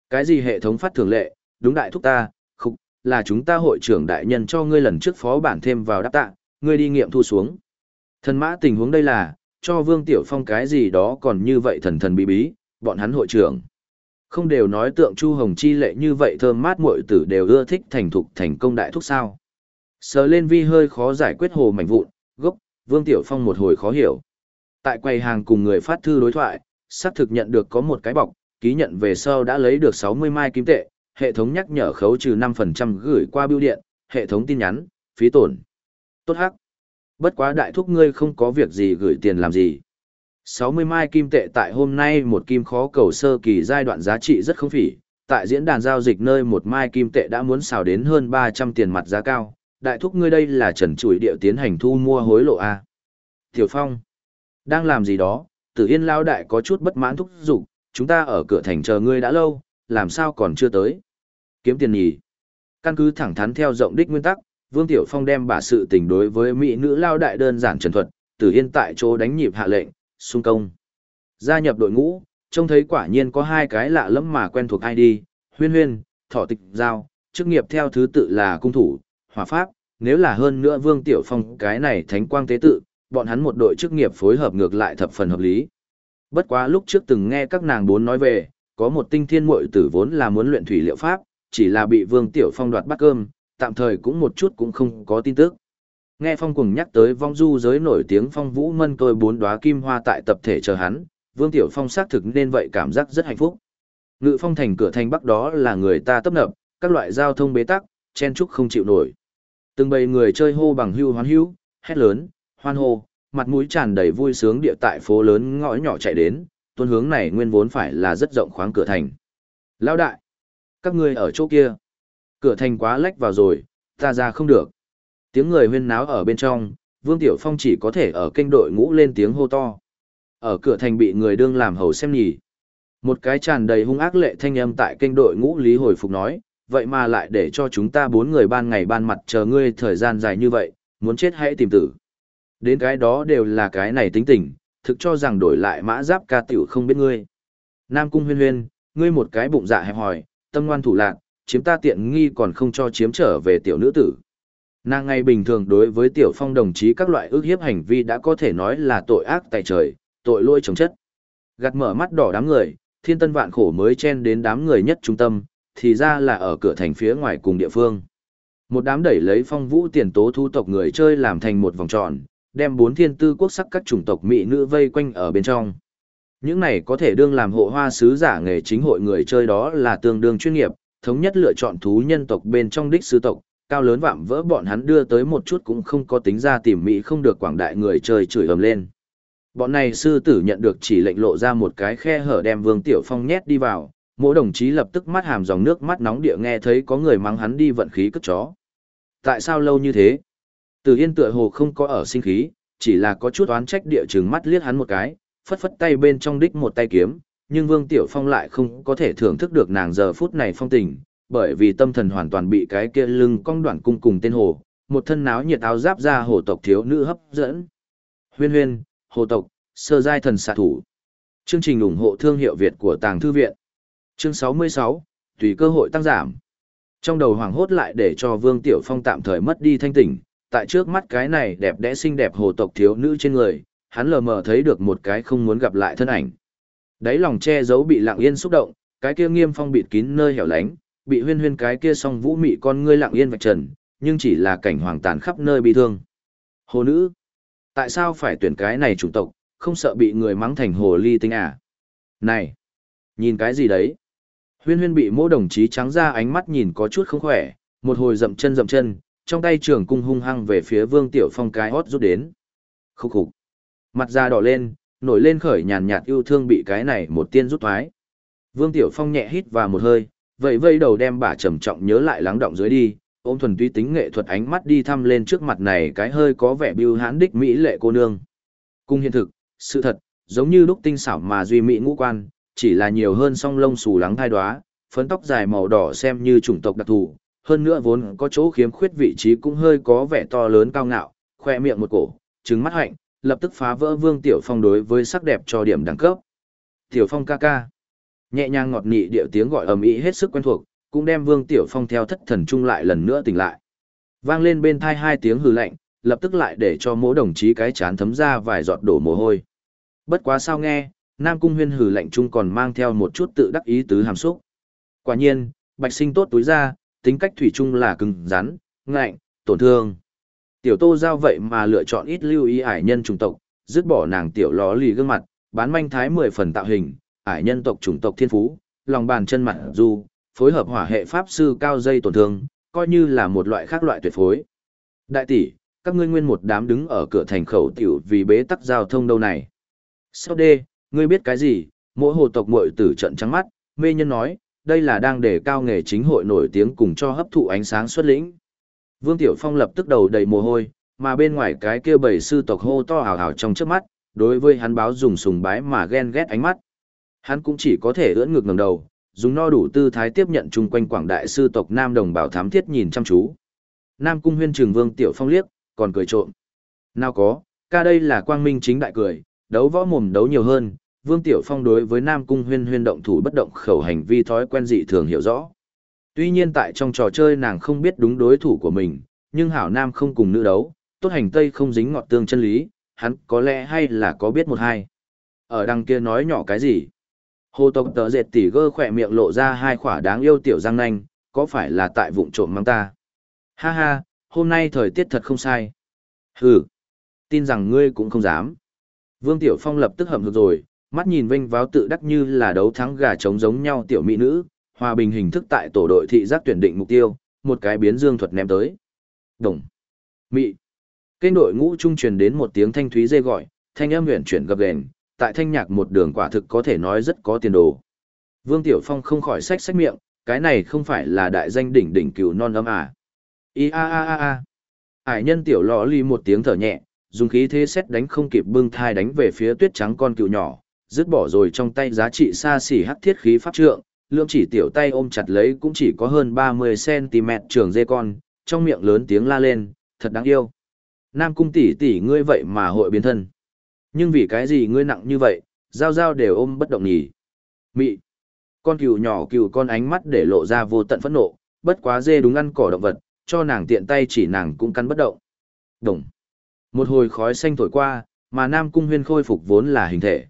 Cái gì hệ thống phát thưởng lệ? Đúng đại thúc ta, khục, là chúng ta hội trưởng đại nhân cho ngươi lần trước phó bản thêm vào đáp tạ, ngươi đi nghiệm thu xuống. Thần mã tình huống đây là, cho Vương Tiểu Phong cái gì đó còn như vậy thần thần bí bí, bọn hắn hội trưởng. Không đều nói tượng Chu Hồng Chi lệ như vậy thơm mát muội tử đều ưa thích thành thục thành công đại thúc sao. Sờ lên vi hơi khó giải quyết hồ mảnh vụn, gốc, Vương Tiểu Phong một hồi khó hiểu. Tại quầy hàng cùng người phát thư đối thoại, xác thực nhận được có một cái bọc, ký nhận về sau đã lấy được 60 mai kim tệ, hệ thống nhắc nhở khấu trừ 5% gửi qua bưu điện, hệ thống tin nhắn, phí tổn. Tốt hắc. Bất quá đại thúc ngươi không có việc gì gửi tiền làm gì. 60 mai kim tệ tại hôm nay một kim khó cầu sơ kỳ giai đoạn giá trị rất không phỉ, tại diễn đàn giao dịch nơi một mai kim tệ đã muốn xào đến hơn 300 tiền mặt giá cao, đại thúc ngươi đây là trần chuỗi điệu tiến hành thu mua hối lộ A. Tiểu Phong, đang làm gì đó, tử yên lao đại có chút bất mãn thúc giục, chúng ta ở cửa thành chờ ngươi đã lâu, làm sao còn chưa tới. Kiếm tiền nhỉ. Căn cứ thẳng thắn theo rộng đích nguyên tắc, Vương Tiểu Phong đem bà sự tình đối với mỹ nữ lao đại đơn giản trần thuật, tử yên tại chỗ đánh nhịp hạ lệnh, xung công. Gia nhập đội ngũ, trông thấy quả nhiên có hai cái lạ lẫm mà quen thuộc ID, huyên huyên, thọ tịch giao, chức nghiệp theo thứ tự là cung thủ, hỏa pháp, nếu là hơn nữa Vương Tiểu Phong cái này thánh quang tế tự, bọn hắn một đội chức nghiệp phối hợp ngược lại thập phần hợp lý. Bất quá lúc trước từng nghe các nàng bốn nói về, có một tinh thiên muội tử vốn là muốn luyện thủy liệu pháp, chỉ là bị Vương Tiểu Phong đoạt bắt cơm, tạm thời cũng một chút cũng không có tin tức. Nghe Phong cùng nhắc tới vong du giới nổi tiếng Phong Vũ Mân tôi bốn đóa kim hoa tại tập thể chờ hắn, Vương Tiểu Phong xác thực nên vậy cảm giác rất hạnh phúc. Ngự Phong thành cửa thành bắc đó là người ta tấp nập, các loại giao thông bế tắc, chen trúc không chịu nổi. Từng bầy người chơi hô bằng hưu hoán hưu, hét lớn, hoan hô, mặt mũi tràn đầy vui sướng địa tại phố lớn ngõ nhỏ chạy đến, tuân hướng này nguyên vốn phải là rất rộng khoáng cửa thành. Lão đại, các ngươi ở chỗ kia. Cửa thành quá lách vào rồi, ta ra không được. Tiếng người huyên náo ở bên trong, Vương Tiểu Phong chỉ có thể ở kênh đội ngũ lên tiếng hô to. Ở cửa thành bị người đương làm hầu xem nhì. Một cái tràn đầy hung ác lệ thanh âm tại kênh đội ngũ lý hồi phục nói, vậy mà lại để cho chúng ta bốn người ban ngày ban mặt chờ ngươi thời gian dài như vậy, muốn chết hãy tìm tử. Đến cái đó đều là cái này tính tình, thực cho rằng đổi lại mã giáp ca tiểu không biết ngươi. Nam cung huyên huyên, ngươi một cái bụng dạ hẹp hòi, tâm ngoan thủ lạc, chiếm ta tiện nghi còn không cho chiếm trở về tiểu nữ tử. Nàng ngày bình thường đối với tiểu phong đồng chí các loại ước hiếp hành vi đã có thể nói là tội ác tại trời, tội lỗi chống chất. Gạt mở mắt đỏ đám người, thiên tân vạn khổ mới chen đến đám người nhất trung tâm, thì ra là ở cửa thành phía ngoài cùng địa phương. Một đám đẩy lấy phong vũ tiền tố thu tộc người chơi làm thành một vòng tròn, đem bốn thiên tư quốc sắc các chủng tộc mỹ nữ vây quanh ở bên trong. Những này có thể đương làm hộ hoa sứ giả nghề chính hội người chơi đó là tương đương chuyên nghiệp, thống nhất lựa chọn thú nhân tộc bên trong đích sư tộc, cao lớn vạm vỡ bọn hắn đưa tới một chút cũng không có tính ra tìm mỹ không được quảng đại người chơi chửi ầm lên. Bọn này sư tử nhận được chỉ lệnh lộ ra một cái khe hở đem Vương Tiểu Phong nhét đi vào, mỗi đồng chí lập tức mắt hàm dòng nước mắt nóng địa nghe thấy có người mắng hắn đi vận khí cất chó. Tại sao lâu như thế? Từ Yên tựa hồ không có ở sinh khí, chỉ là có chút oán trách địa chừng mắt liếc hắn một cái, phất phất tay bên trong đích một tay kiếm, nhưng Vương Tiểu Phong lại không có thể thưởng thức được nàng giờ phút này phong tình, bởi vì tâm thần hoàn toàn bị cái kia lưng cong đoạn cung cùng tên hồ, một thân náo nhiệt áo giáp ra hồ tộc thiếu nữ hấp dẫn. Huyên huyên, hồ tộc, sơ giai thần xạ thủ. Chương trình ủng hộ thương hiệu Việt của Tàng Thư Viện. Chương 66, tùy cơ hội tăng giảm. Trong đầu hoàng hốt lại để cho Vương Tiểu Phong tạm thời mất đi thanh tỉnh, tại trước mắt cái này đẹp đẽ xinh đẹp hồ tộc thiếu nữ trên người, hắn lờ mờ thấy được một cái không muốn gặp lại thân ảnh. Đáy lòng che giấu bị lặng yên xúc động, cái kia nghiêm phong bịt kín nơi hẻo lánh, bị huyên huyên cái kia song vũ mị con ngươi lặng yên vạch trần, nhưng chỉ là cảnh hoàng tàn khắp nơi bị thương. Hồ nữ, tại sao phải tuyển cái này chủng tộc, không sợ bị người mắng thành hồ ly tinh à? Này, nhìn cái gì đấy? Huyên huyên bị mô đồng chí trắng ra ánh mắt nhìn có chút không khỏe, một hồi dậm chân dậm chân, trong tay trường cung hung hăng về phía vương tiểu phong cái hót rút đến. Khúc khục. Mặt da đỏ lên, nổi lên khởi nhàn nhạt yêu thương bị cái này một tiên rút thoái. Vương tiểu phong nhẹ hít và một hơi, vậy vây đầu đem bà trầm trọng nhớ lại lắng động dưới đi, ôm thuần túy tính nghệ thuật ánh mắt đi thăm lên trước mặt này cái hơi có vẻ biêu hãn đích mỹ lệ cô nương. Cung hiện thực, sự thật, giống như lúc tinh xảo mà duy mỹ ngũ quan, chỉ là nhiều hơn song lông xù lắng thai đoá, phấn tóc dài màu đỏ xem như chủng tộc đặc thù, hơn nữa vốn có chỗ khiếm khuyết vị trí cũng hơi có vẻ to lớn cao ngạo, khoe miệng một cổ, trứng mắt hạnh, lập tức phá vỡ Vương Tiểu Phong đối với sắc đẹp cho điểm đẳng cấp. Tiểu Phong ca ca. Nhẹ nhàng ngọt nị điệu tiếng gọi ầm ĩ hết sức quen thuộc, cũng đem Vương Tiểu Phong theo thất thần trung lại lần nữa tỉnh lại. Vang lên bên thai hai tiếng hừ lạnh, lập tức lại để cho mỗi đồng chí cái chán thấm ra vài giọt đổ mồ hôi. Bất quá sao nghe, Nam Cung Huyên hừ lạnh chung còn mang theo một chút tự đắc ý tứ hàm xúc. Quả nhiên, Bạch Sinh tốt túi ra, tính cách thủy chung là cứng rắn, ngạnh, tổn thương. Tiểu Tô giao vậy mà lựa chọn ít lưu ý ải nhân trùng tộc, dứt bỏ nàng tiểu ló lì gương mặt, bán manh thái mười phần tạo hình, ải nhân tộc chủng tộc thiên phú, lòng bàn chân mặt du, phối hợp hỏa hệ pháp sư cao dây tổn thương, coi như là một loại khác loại tuyệt phối. Đại tỷ, các ngươi nguyên một đám đứng ở cửa thành khẩu tiểu vì bế tắc giao thông đâu này. Sau đê, ngươi biết cái gì, mỗi hồ tộc muội tử trận trắng mắt, mê nhân nói, đây là đang để cao nghề chính hội nổi tiếng cùng cho hấp thụ ánh sáng xuất lĩnh. Vương Tiểu Phong lập tức đầu đầy mồ hôi, mà bên ngoài cái kia bảy sư tộc hô to hào hào trong trước mắt, đối với hắn báo dùng sùng bái mà ghen ghét ánh mắt. Hắn cũng chỉ có thể ưỡn ngược ngẩng đầu, dùng no đủ tư thái tiếp nhận chung quanh quảng đại sư tộc Nam đồng bào thám thiết nhìn chăm chú. Nam cung huyên trường Vương Tiểu Phong liếc, còn cười trộm. Nào có, ca đây là quang minh chính đại cười, đấu võ mồm đấu nhiều hơn, Vương Tiểu Phong đối với Nam Cung huyên huyên động thủ bất động khẩu hành vi thói quen dị thường hiểu rõ. Tuy nhiên tại trong trò chơi nàng không biết đúng đối thủ của mình, nhưng Hảo Nam không cùng nữ đấu, tốt hành Tây không dính ngọt tương chân lý, hắn có lẽ hay là có biết một hai. Ở đằng kia nói nhỏ cái gì? Hồ tộc tờ dệt tỉ gơ khỏe miệng lộ ra hai khỏa đáng yêu tiểu răng nanh, có phải là tại vụng trộm mang ta? Ha ha, hôm nay thời tiết thật không sai. Hừ, tin rằng ngươi cũng không dám. Vương Tiểu Phong lập tức hầm hực rồi, mắt nhìn vinh váo tự đắc như là đấu thắng gà trống giống nhau tiểu mỹ nữ, hòa bình hình thức tại tổ đội thị giác tuyển định mục tiêu, một cái biến dương thuật ném tới. Đồng. Mị. Kênh đội ngũ trung truyền đến một tiếng thanh thúy dê gọi, thanh âm huyền chuyển gập ghềnh, tại thanh nhạc một đường quả thực có thể nói rất có tiền đồ. Vương Tiểu Phong không khỏi sách sách miệng, cái này không phải là đại danh đỉnh đỉnh cửu non âm à. I a a a a. Hải nhân tiểu lọ ly một tiếng thở nhẹ, dùng khí thế xét đánh không kịp bưng thai đánh về phía tuyết trắng con cựu nhỏ, dứt bỏ rồi trong tay giá trị xa xỉ hắc thiết khí pháp trượng, lượng chỉ tiểu tay ôm chặt lấy cũng chỉ có hơn 30cm trường dê con, trong miệng lớn tiếng la lên, thật đáng yêu. Nam cung tỷ tỷ ngươi vậy mà hội biến thân. Nhưng vì cái gì ngươi nặng như vậy, giao giao đều ôm bất động nhỉ. Mị. Con cừu nhỏ cừu con ánh mắt để lộ ra vô tận phẫn nộ, bất quá dê đúng ăn cỏ động vật, cho nàng tiện tay chỉ nàng cũng cắn bất động. Đồng. Một hồi khói xanh thổi qua, mà Nam Cung Huyên khôi phục vốn là hình thể.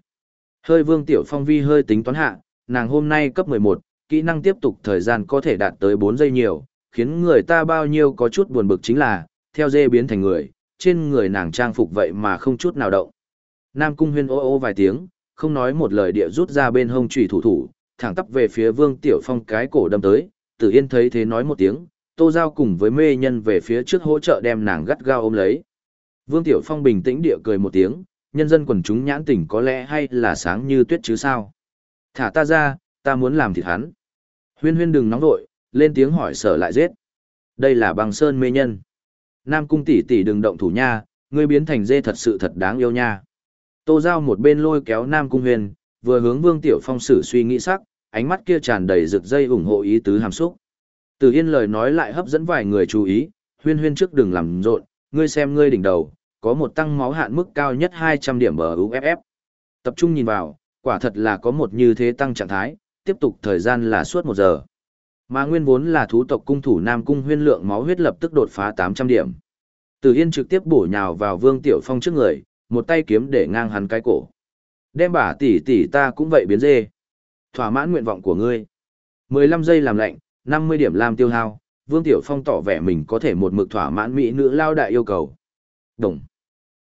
Hơi Vương Tiểu Phong vi hơi tính toán hạ, nàng hôm nay cấp 11, kỹ năng tiếp tục thời gian có thể đạt tới 4 giây nhiều, khiến người ta bao nhiêu có chút buồn bực chính là, theo dê biến thành người, trên người nàng trang phục vậy mà không chút nào động. Nam Cung Huyên ô ô vài tiếng, không nói một lời địa rút ra bên hông chủy thủ thủ, thẳng tắp về phía Vương Tiểu Phong cái cổ đâm tới, Tử Yên thấy thế nói một tiếng, Tô Giao cùng với mê nhân về phía trước hỗ trợ đem nàng gắt gao ôm lấy. Vương Tiểu Phong bình tĩnh địa cười một tiếng, nhân dân quần chúng nhãn tỉnh có lẽ hay là sáng như tuyết chứ sao. Thả ta ra, ta muốn làm thịt hắn. Huyên huyên đừng nóng vội, lên tiếng hỏi sở lại giết. Đây là băng sơn mê nhân. Nam cung tỷ tỷ đừng động thủ nha, ngươi biến thành dê thật sự thật đáng yêu nha. Tô Giao một bên lôi kéo Nam cung huyền, vừa hướng Vương Tiểu Phong sử suy nghĩ sắc, ánh mắt kia tràn đầy rực dây ủng hộ ý tứ hàm xúc. Từ Yên lời nói lại hấp dẫn vài người chú ý, huyên huyên trước đừng làm rộn, ngươi xem ngươi đỉnh đầu, có một tăng máu hạn mức cao nhất 200 điểm bờ UFF. Tập trung nhìn vào, quả thật là có một như thế tăng trạng thái, tiếp tục thời gian là suốt một giờ. Mà nguyên vốn là thú tộc cung thủ Nam Cung huyên lượng máu huyết lập tức đột phá 800 điểm. Từ Yên trực tiếp bổ nhào vào Vương Tiểu Phong trước người, một tay kiếm để ngang hắn cái cổ. Đem bả tỷ tỷ ta cũng vậy biến dê. Thỏa mãn nguyện vọng của ngươi. 15 giây làm lạnh, 50 điểm làm tiêu hao, Vương Tiểu Phong tỏ vẻ mình có thể một mực thỏa mãn mỹ nữ lao đại yêu cầu. Đồng.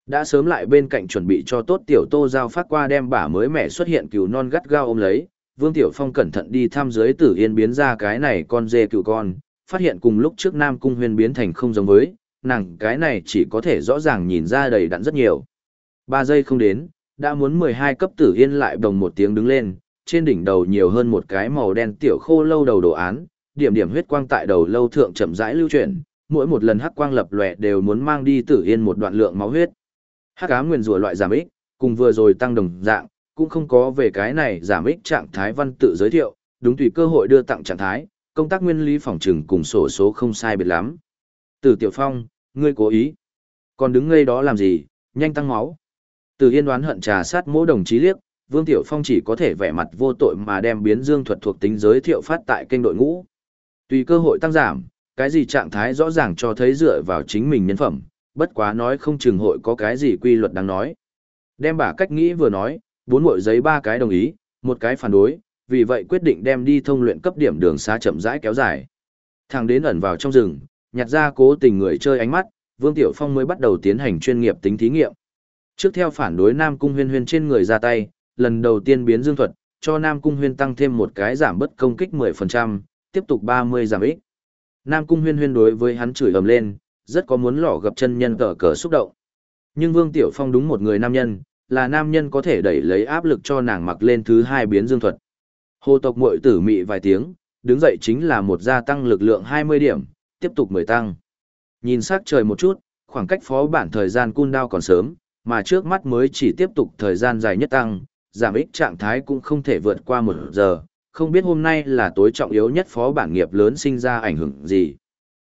Đã sớm lại bên cạnh chuẩn bị cho tốt tiểu tô giao phát qua đem bả mới mẻ xuất hiện cừu non gắt gao ôm lấy, Vương Tiểu Phong cẩn thận đi thăm dưới tử yên biến ra cái này con dê cừu con, phát hiện cùng lúc trước Nam Cung huyền biến thành không giống với, nàng cái này chỉ có thể rõ ràng nhìn ra đầy đặn rất nhiều. Ba giây không đến, đã muốn 12 cấp tử yên lại đồng một tiếng đứng lên, trên đỉnh đầu nhiều hơn một cái màu đen tiểu khô lâu đầu đồ án, điểm điểm huyết quang tại đầu lâu thượng chậm rãi lưu chuyển, mỗi một lần hắc quang lập lòe đều muốn mang đi tử yên một đoạn lượng máu huyết. Hắc ám nguyên rủa loại giảm ích, cùng vừa rồi tăng đồng dạng, cũng không có về cái này giảm ích trạng thái văn tự giới thiệu, đúng tùy cơ hội đưa tặng trạng thái, công tác nguyên lý phòng trừng cùng sổ số không sai biệt lắm. Tử Tiểu Phong, ngươi cố ý. Còn đứng ngây đó làm gì, nhanh tăng máu. Từ Yên đoán hận trà sát mỗi đồng chí liếc, Vương Tiểu Phong chỉ có thể vẻ mặt vô tội mà đem biến dương thuật thuộc tính giới thiệu phát tại kênh đội ngũ. Tùy cơ hội tăng giảm, cái gì trạng thái rõ ràng cho thấy dựa vào chính mình nhân phẩm, bất quá nói không chừng hội có cái gì quy luật đáng nói. Đem bà cách nghĩ vừa nói, bốn mội giấy ba cái đồng ý, một cái phản đối, vì vậy quyết định đem đi thông luyện cấp điểm đường xa chậm rãi kéo dài. Thằng đến ẩn vào trong rừng, nhặt ra cố tình người chơi ánh mắt, Vương Tiểu Phong mới bắt đầu tiến hành chuyên nghiệp tính thí nghiệm. Trước theo phản đối Nam Cung Huyên Huyên trên người ra tay, lần đầu tiên biến dương thuật, cho Nam Cung Huyên tăng thêm một cái giảm bất công kích 10%, tiếp tục 30 giảm ích. Nam Cung Huyên Huyên đối với hắn chửi ầm lên, rất có muốn lỏ gặp chân nhân cờ cờ xúc động. Nhưng Vương Tiểu Phong đúng một người nam nhân, là nam nhân có thể đẩy lấy áp lực cho nàng mặc lên thứ hai biến dương thuật. Hồ tộc muội tử mị vài tiếng, đứng dậy chính là một gia tăng lực lượng 20 điểm, tiếp tục 10 tăng. Nhìn sắc trời một chút, khoảng cách phó bản thời gian cun đao còn sớm, mà trước mắt mới chỉ tiếp tục thời gian dài nhất tăng, giảm ích trạng thái cũng không thể vượt qua một giờ, không biết hôm nay là tối trọng yếu nhất phó bản nghiệp lớn sinh ra ảnh hưởng gì.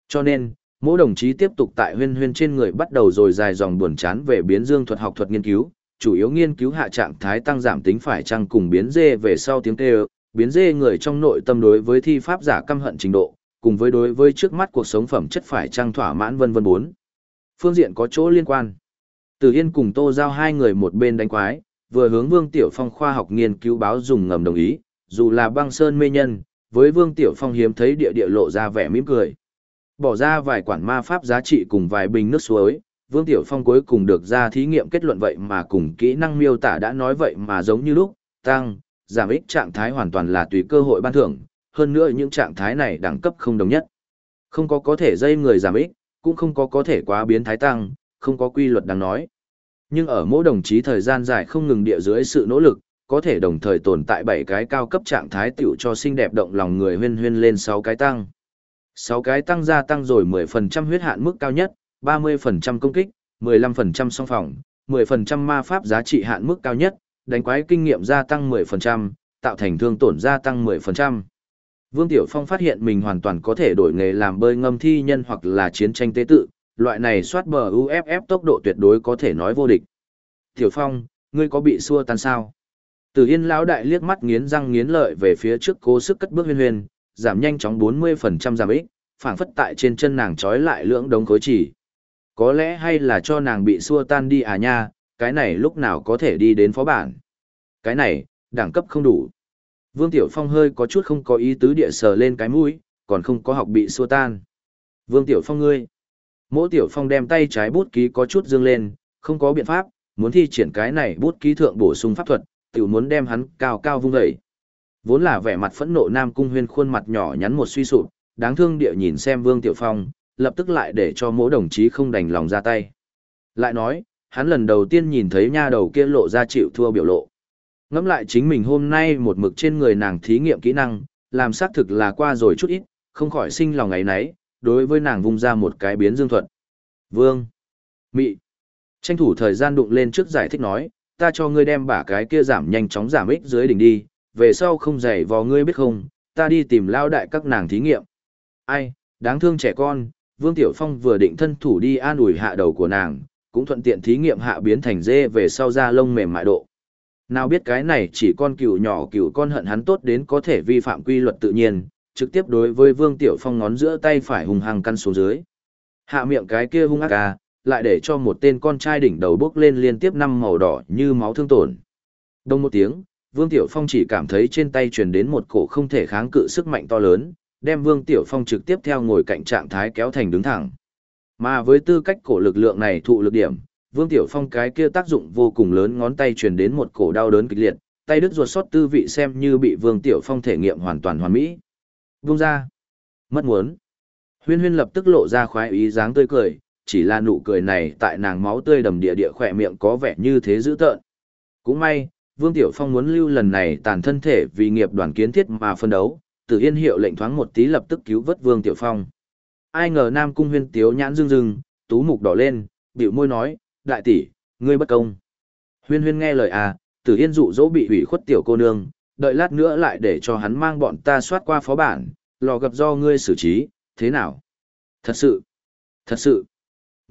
Cho nên, mỗi đồng chí tiếp tục tại huyên huyên trên người bắt đầu rồi dài dòng buồn chán về biến dương thuật học thuật nghiên cứu, chủ yếu nghiên cứu hạ trạng thái tăng giảm tính phải chăng cùng biến dê về sau tiếng tê biến dê người trong nội tâm đối với thi pháp giả căm hận trình độ, cùng với đối với trước mắt cuộc sống phẩm chất phải chăng thỏa mãn vân vân bốn. Phương diện có chỗ liên quan. Từ Yên cùng Tô Giao hai người một bên đánh quái, vừa hướng Vương Tiểu Phong khoa học nghiên cứu báo dùng ngầm đồng ý, dù là băng sơn mê nhân, với Vương Tiểu Phong hiếm thấy địa địa lộ ra vẻ mỉm cười. Bỏ ra vài quản ma pháp giá trị cùng vài bình nước suối, Vương Tiểu Phong cuối cùng được ra thí nghiệm kết luận vậy mà cùng kỹ năng miêu tả đã nói vậy mà giống như lúc, tăng, giảm ích trạng thái hoàn toàn là tùy cơ hội ban thưởng, hơn nữa những trạng thái này đẳng cấp không đồng nhất. Không có có thể dây người giảm ích, cũng không có có thể quá biến thái tăng, không có quy luật đáng nói. Nhưng ở mỗi đồng chí thời gian dài không ngừng địa dưới sự nỗ lực, có thể đồng thời tồn tại 7 cái cao cấp trạng thái tiểu cho xinh đẹp động lòng người huyên huyên lên 6 cái tăng. 6 cái tăng gia tăng rồi 10% huyết hạn mức cao nhất, 30% công kích, 15% song phòng, 10% ma pháp giá trị hạn mức cao nhất, đánh quái kinh nghiệm gia tăng 10%, tạo thành thương tổn gia tăng 10%. Vương Tiểu Phong phát hiện mình hoàn toàn có thể đổi nghề làm bơi ngâm thi nhân hoặc là chiến tranh tế tự, loại này soát bờ UFF tốc độ tuyệt đối có thể nói vô địch. Tiểu Phong, ngươi có bị xua tan sao? Từ Yên lão đại liếc mắt nghiến răng nghiến lợi về phía trước cố sức cất bước huyên huyên, giảm nhanh chóng 40% giảm ích, phảng phất tại trên chân nàng trói lại lưỡng đống khối chỉ. Có lẽ hay là cho nàng bị xua tan đi à nha, cái này lúc nào có thể đi đến phó bản. Cái này, đẳng cấp không đủ. Vương Tiểu Phong hơi có chút không có ý tứ địa sờ lên cái mũi, còn không có học bị xua tan. Vương Tiểu Phong ngươi. Mỗ Tiểu Phong đem tay trái bút ký có chút dương lên, không có biện pháp, muốn thi triển cái này bút ký thượng bổ sung pháp thuật, tiểu muốn đem hắn cao cao vung dậy. Vốn là vẻ mặt phẫn nộ Nam Cung Huyên khuôn mặt nhỏ nhắn một suy sụp, đáng thương địa nhìn xem Vương Tiểu Phong, lập tức lại để cho mỗi đồng chí không đành lòng ra tay. Lại nói, hắn lần đầu tiên nhìn thấy nha đầu kia lộ ra chịu thua biểu lộ. Ngẫm lại chính mình hôm nay một mực trên người nàng thí nghiệm kỹ năng, làm xác thực là qua rồi chút ít, không khỏi sinh lòng ấy nấy, đối với nàng vung ra một cái biến dương thuật. Vương. Mị. Tranh thủ thời gian đụng lên trước giải thích nói, ta cho ngươi đem bả cái kia giảm nhanh chóng giảm ích dưới đỉnh đi, về sau không dày vò ngươi biết không, ta đi tìm lao đại các nàng thí nghiệm. Ai, đáng thương trẻ con, Vương Tiểu Phong vừa định thân thủ đi an ủi hạ đầu của nàng, cũng thuận tiện thí nghiệm hạ biến thành dê về sau da lông mềm mại độ. Nào biết cái này chỉ con cừu nhỏ cừu con hận hắn tốt đến có thể vi phạm quy luật tự nhiên, trực tiếp đối với Vương Tiểu Phong ngón giữa tay phải hùng hăng căn xuống dưới. Hạ miệng cái kia hung ác à, lại để cho một tên con trai đỉnh đầu bước lên liên tiếp năm màu đỏ như máu thương tổn. Đông một tiếng, Vương Tiểu Phong chỉ cảm thấy trên tay truyền đến một cổ không thể kháng cự sức mạnh to lớn, đem Vương Tiểu Phong trực tiếp theo ngồi cạnh trạng thái kéo thành đứng thẳng. Mà với tư cách cổ lực lượng này thụ lực điểm, Vương Tiểu Phong cái kia tác dụng vô cùng lớn ngón tay truyền đến một cổ đau đớn kịch liệt, tay đứt ruột sót tư vị xem như bị Vương Tiểu Phong thể nghiệm hoàn toàn hoàn mỹ. Vung ra. Mất muốn. Huyên huyên lập tức lộ ra khoái ý dáng tươi cười, chỉ là nụ cười này tại nàng máu tươi đầm địa địa khỏe miệng có vẻ như thế dữ tợn. Cũng may, Vương Tiểu Phong muốn lưu lần này tàn thân thể vì nghiệp đoàn kiến thiết mà phân đấu, Tử Yên hiệu lệnh thoáng một tí lập tức cứu vớt Vương Tiểu Phong. Ai ngờ Nam Cung Huyên tiếu nhãn rưng rưng, tú mục đỏ lên, bĩu môi nói, đại tỷ, ngươi bất công. Huyên Huyên nghe lời à, Tử Yên dụ dỗ bị hủy khuất tiểu cô nương, đợi lát nữa lại để cho hắn mang bọn ta soát qua phó bản, lò gặp do ngươi xử trí, thế nào? Thật sự, thật sự,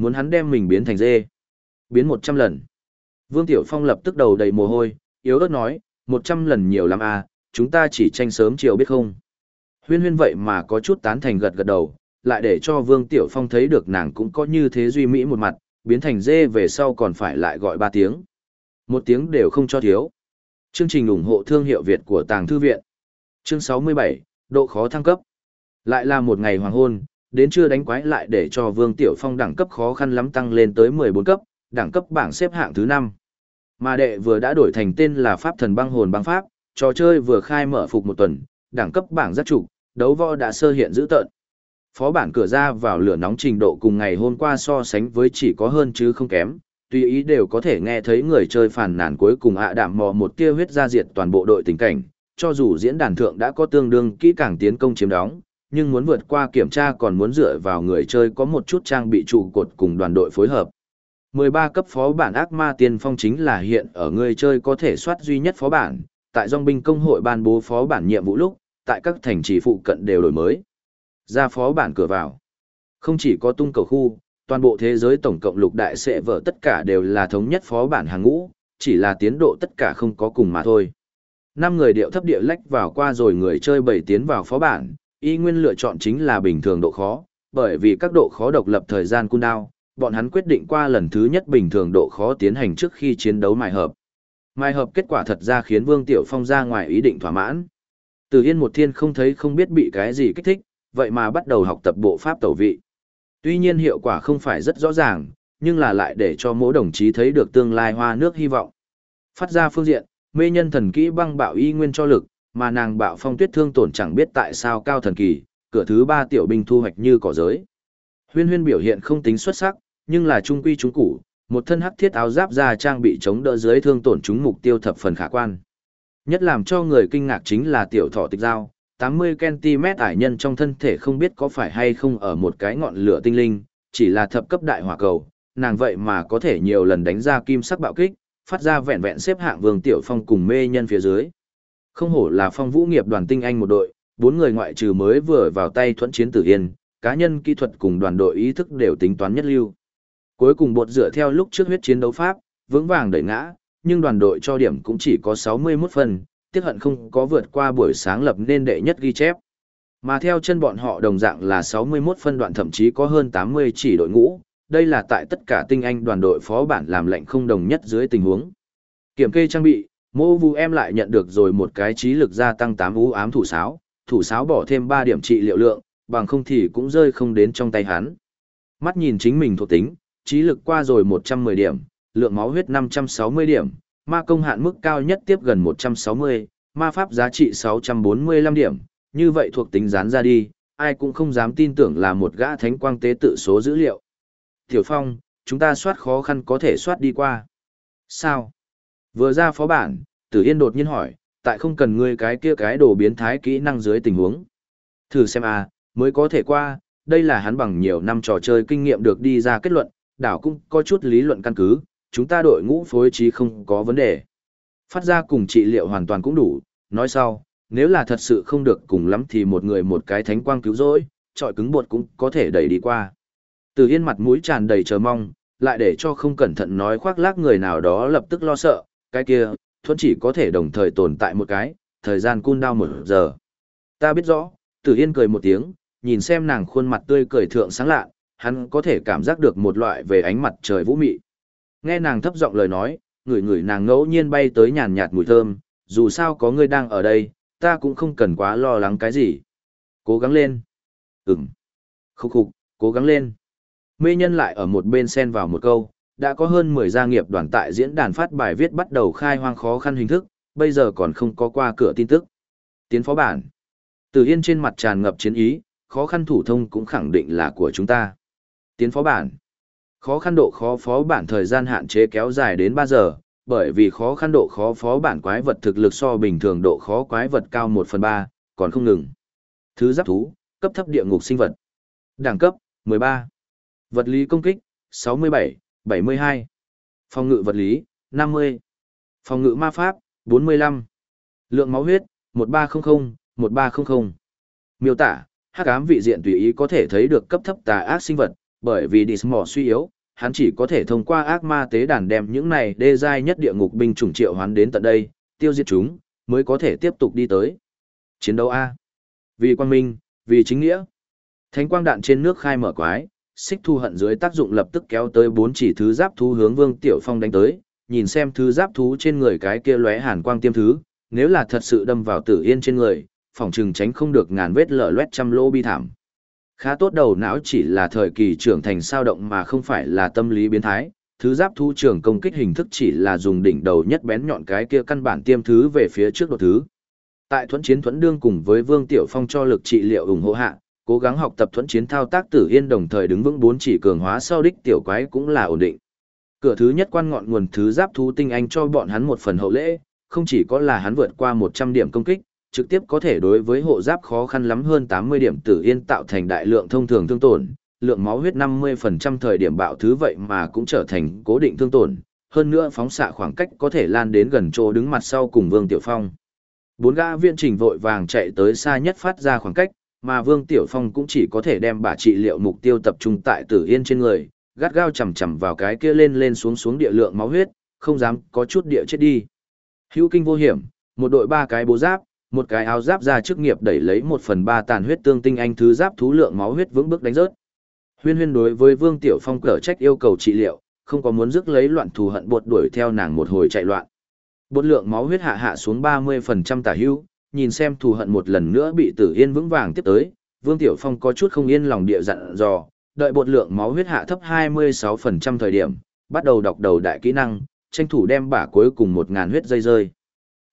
muốn hắn đem mình biến thành dê, biến một trăm lần. Vương Tiểu Phong lập tức đầu đầy mồ hôi, yếu ớt nói, một trăm lần nhiều lắm à, chúng ta chỉ tranh sớm chiều biết không. Huyên huyên vậy mà có chút tán thành gật gật đầu, lại để cho Vương Tiểu Phong thấy được nàng cũng có như thế duy mỹ một mặt, biến thành dê về sau còn phải lại gọi ba tiếng. Một tiếng đều không cho thiếu. Chương trình ủng hộ thương hiệu Việt của Tàng Thư Viện. Chương 67, độ khó thăng cấp. Lại là một ngày hoàng hôn, đến trưa đánh quái lại để cho Vương Tiểu Phong đẳng cấp khó khăn lắm tăng lên tới 14 cấp, đẳng cấp bảng xếp hạng thứ 5. Mà đệ vừa đã đổi thành tên là Pháp Thần Băng Hồn Băng Pháp, trò chơi vừa khai mở phục một tuần, đẳng cấp bảng rất trụ, đấu võ đã sơ hiện dữ tợn. Phó bản cửa ra vào lửa nóng trình độ cùng ngày hôm qua so sánh với chỉ có hơn chứ không kém, tùy ý đều có thể nghe thấy người chơi phản nàn cuối cùng ạ đạm mò một tia huyết ra diệt toàn bộ đội tình cảnh, cho dù diễn đàn thượng đã có tương đương kỹ càng tiến công chiếm đóng, nhưng muốn vượt qua kiểm tra còn muốn dựa vào người chơi có một chút trang bị trụ cột cùng đoàn đội phối hợp. 13 cấp phó bản ác ma tiên phong chính là hiện ở người chơi có thể soát duy nhất phó bản, tại dòng binh công hội ban bố phó bản nhiệm vụ lúc, tại các thành trì phụ cận đều đổi mới. Ra phó bản cửa vào. Không chỉ có tung cầu khu, toàn bộ thế giới tổng cộng lục đại sẽ vở tất cả đều là thống nhất phó bản hàng ngũ, chỉ là tiến độ tất cả không có cùng mà thôi. Năm người điệu thấp địa lách vào qua rồi người chơi bảy tiến vào phó bản, y nguyên lựa chọn chính là bình thường độ khó, bởi vì các độ khó độc lập thời gian cooldown, bọn hắn quyết định qua lần thứ nhất bình thường độ khó tiến hành trước khi chiến đấu mài hợp. Mài hợp kết quả thật ra khiến Vương Tiểu Phong ra ngoài ý định thỏa mãn. Từ Yên một thiên không thấy không biết bị cái gì kích thích, vậy mà bắt đầu học tập bộ pháp tẩu vị. Tuy nhiên hiệu quả không phải rất rõ ràng, nhưng là lại để cho mỗi đồng chí thấy được tương lai hoa nước hy vọng. Phát ra phương diện, mê nhân thần kỹ băng bạo y nguyên cho lực, mà nàng bạo phong tuyết thương tổn chẳng biết tại sao cao thần kỳ, cửa thứ ba tiểu binh thu hoạch như cỏ giới. Huyên huyên biểu hiện không tính xuất sắc, nhưng là trung quy trung củ, một thân hắc thiết áo giáp ra trang bị chống đỡ dưới thương tổn chúng mục tiêu thập phần khả quan. Nhất làm cho người kinh ngạc chính là tiểu thọ tịch dao, 80cm ải nhân trong thân thể không biết có phải hay không ở một cái ngọn lửa tinh linh, chỉ là thập cấp đại hỏa cầu, nàng vậy mà có thể nhiều lần đánh ra kim sắc bạo kích, phát ra vẹn vẹn xếp hạng vương tiểu phong cùng mê nhân phía dưới. Không hổ là phong vũ nghiệp đoàn tinh anh một đội, bốn người ngoại trừ mới vừa vào tay thuẫn chiến tử yên, cá nhân kỹ thuật cùng đoàn đội ý thức đều tính toán nhất lưu. Cuối cùng bột dựa theo lúc trước huyết chiến đấu pháp, vững vàng đẩy ngã, nhưng đoàn đội cho điểm cũng chỉ có 61 phần, tiếc hận không có vượt qua buổi sáng lập nên đệ nhất ghi chép. Mà theo chân bọn họ đồng dạng là 61 phân đoạn thậm chí có hơn 80 chỉ đội ngũ, đây là tại tất cả tinh anh đoàn đội phó bản làm lệnh không đồng nhất dưới tình huống. Kiểm kê trang bị, mô vu em lại nhận được rồi một cái trí lực gia tăng 8 vũ ám thủ sáo, thủ sáo bỏ thêm 3 điểm trị liệu lượng, bằng không thì cũng rơi không đến trong tay hắn. Mắt nhìn chính mình thuộc tính, trí lực qua rồi 110 điểm, lượng máu huyết 560 điểm, ma công hạn mức cao nhất tiếp gần 160, ma pháp giá trị 645 điểm, như vậy thuộc tính dán ra đi, ai cũng không dám tin tưởng là một gã thánh quang tế tự số dữ liệu. Tiểu Phong, chúng ta soát khó khăn có thể soát đi qua. Sao? Vừa ra phó bản, Tử Yên đột nhiên hỏi, tại không cần ngươi cái kia cái đồ biến thái kỹ năng dưới tình huống. Thử xem à, mới có thể qua, đây là hắn bằng nhiều năm trò chơi kinh nghiệm được đi ra kết luận, đảo cũng có chút lý luận căn cứ, chúng ta đội ngũ phối trí không có vấn đề. Phát ra cùng trị liệu hoàn toàn cũng đủ, nói sau, nếu là thật sự không được cùng lắm thì một người một cái thánh quang cứu rỗi, trọi cứng bột cũng có thể đẩy đi qua. Từ yên mặt mũi tràn đầy chờ mong, lại để cho không cẩn thận nói khoác lác người nào đó lập tức lo sợ, cái kia, thuẫn chỉ có thể đồng thời tồn tại một cái, thời gian cun đau một giờ. Ta biết rõ, Tử Yên cười một tiếng, nhìn xem nàng khuôn mặt tươi cười thượng sáng lạ, hắn có thể cảm giác được một loại về ánh mặt trời vũ mị. Nghe nàng thấp giọng lời nói, người người nàng ngẫu nhiên bay tới nhàn nhạt mùi thơm, dù sao có ngươi đang ở đây, ta cũng không cần quá lo lắng cái gì. Cố gắng lên. Ừm. Khúc khục, cố gắng lên. Mê nhân lại ở một bên xen vào một câu, đã có hơn 10 gia nghiệp đoàn tại diễn đàn phát bài viết bắt đầu khai hoang khó khăn hình thức, bây giờ còn không có qua cửa tin tức. Tiến phó bản. Từ Yên trên mặt tràn ngập chiến ý, khó khăn thủ thông cũng khẳng định là của chúng ta. Tiến phó bản. Khó khăn độ khó phó bản thời gian hạn chế kéo dài đến 3 giờ, bởi vì khó khăn độ khó phó bản quái vật thực lực so bình thường độ khó quái vật cao 1 phần 3, còn không ngừng. Thứ giáp thú, cấp thấp địa ngục sinh vật. Đẳng cấp, 13. Vật lý công kích, 67, 72. Phòng ngự vật lý, 50. Phòng ngự ma pháp, 45. Lượng máu huyết, 1300, 1300. Miêu tả, hắc ám vị diện tùy ý có thể thấy được cấp thấp tà ác sinh vật, bởi vì Dismore suy yếu, hắn chỉ có thể thông qua ác ma tế đàn đem những này đê giai nhất địa ngục binh chủng triệu hoán đến tận đây, tiêu diệt chúng, mới có thể tiếp tục đi tới. Chiến đấu A. Vì quang minh, vì chính nghĩa. Thánh quang đạn trên nước khai mở quái, xích thu hận dưới tác dụng lập tức kéo tới bốn chỉ thứ giáp thú hướng Vương Tiểu Phong đánh tới, nhìn xem thứ giáp thú trên người cái kia lóe hàn quang tiêm thứ, nếu là thật sự đâm vào Tử Yên trên người, phòng trừng tránh không được ngàn vết lở loét trăm lô bi thảm. Khá tốt đầu não chỉ là thời kỳ trưởng thành sao động mà không phải là tâm lý biến thái, thứ giáp thú trưởng công kích hình thức chỉ là dùng đỉnh đầu nhất bén nhọn cái kia căn bản tiêm thứ về phía trước đột thứ. Tại thuẫn chiến thuẫn đương cùng với Vương Tiểu Phong cho lực trị liệu ủng hộ hạ, cố gắng học tập thuẫn chiến thao tác tử yên đồng thời đứng vững bốn chỉ cường hóa sau đích tiểu quái cũng là ổn định. Cửa thứ nhất quan ngọn nguồn thứ giáp thú tinh anh cho bọn hắn một phần hậu lễ, không chỉ có là hắn vượt qua 100 điểm công kích, trực tiếp có thể đối với hộ giáp khó khăn lắm hơn 80 điểm tử yên tạo thành đại lượng thông thường thương tổn, lượng máu huyết 50% thời điểm bạo thứ vậy mà cũng trở thành cố định thương tổn, hơn nữa phóng xạ khoảng cách có thể lan đến gần chỗ đứng mặt sau cùng Vương Tiểu Phong. Bốn gã viên trình vội vàng chạy tới xa nhất phát ra khoảng cách, mà Vương Tiểu Phong cũng chỉ có thể đem bà trị liệu mục tiêu tập trung tại Tử Yên trên người, gắt gao chầm chầm vào cái kia lên lên xuống xuống địa lượng máu huyết, không dám có chút địa chết đi. Hữu kinh vô hiểm, một đội ba cái bố giáp, một cái áo giáp ra chức nghiệp đẩy lấy một phần ba tàn huyết tương tinh anh thứ giáp thú lượng máu huyết vững bước đánh rớt. Huyên huyên đối với Vương Tiểu Phong cở trách yêu cầu trị liệu, không có muốn rước lấy loạn thù hận buộc đuổi theo nàng một hồi chạy loạn. Bột lượng máu huyết hạ hạ xuống 30% tả hưu, nhìn xem thù hận một lần nữa bị tử yên vững vàng tiếp tới, Vương Tiểu Phong có chút không yên lòng địa dặn dò, đợi bột lượng máu huyết hạ thấp 26% thời điểm, bắt đầu đọc đầu đại kỹ năng, tranh thủ đem bả cuối cùng 1000 huyết dây rơi.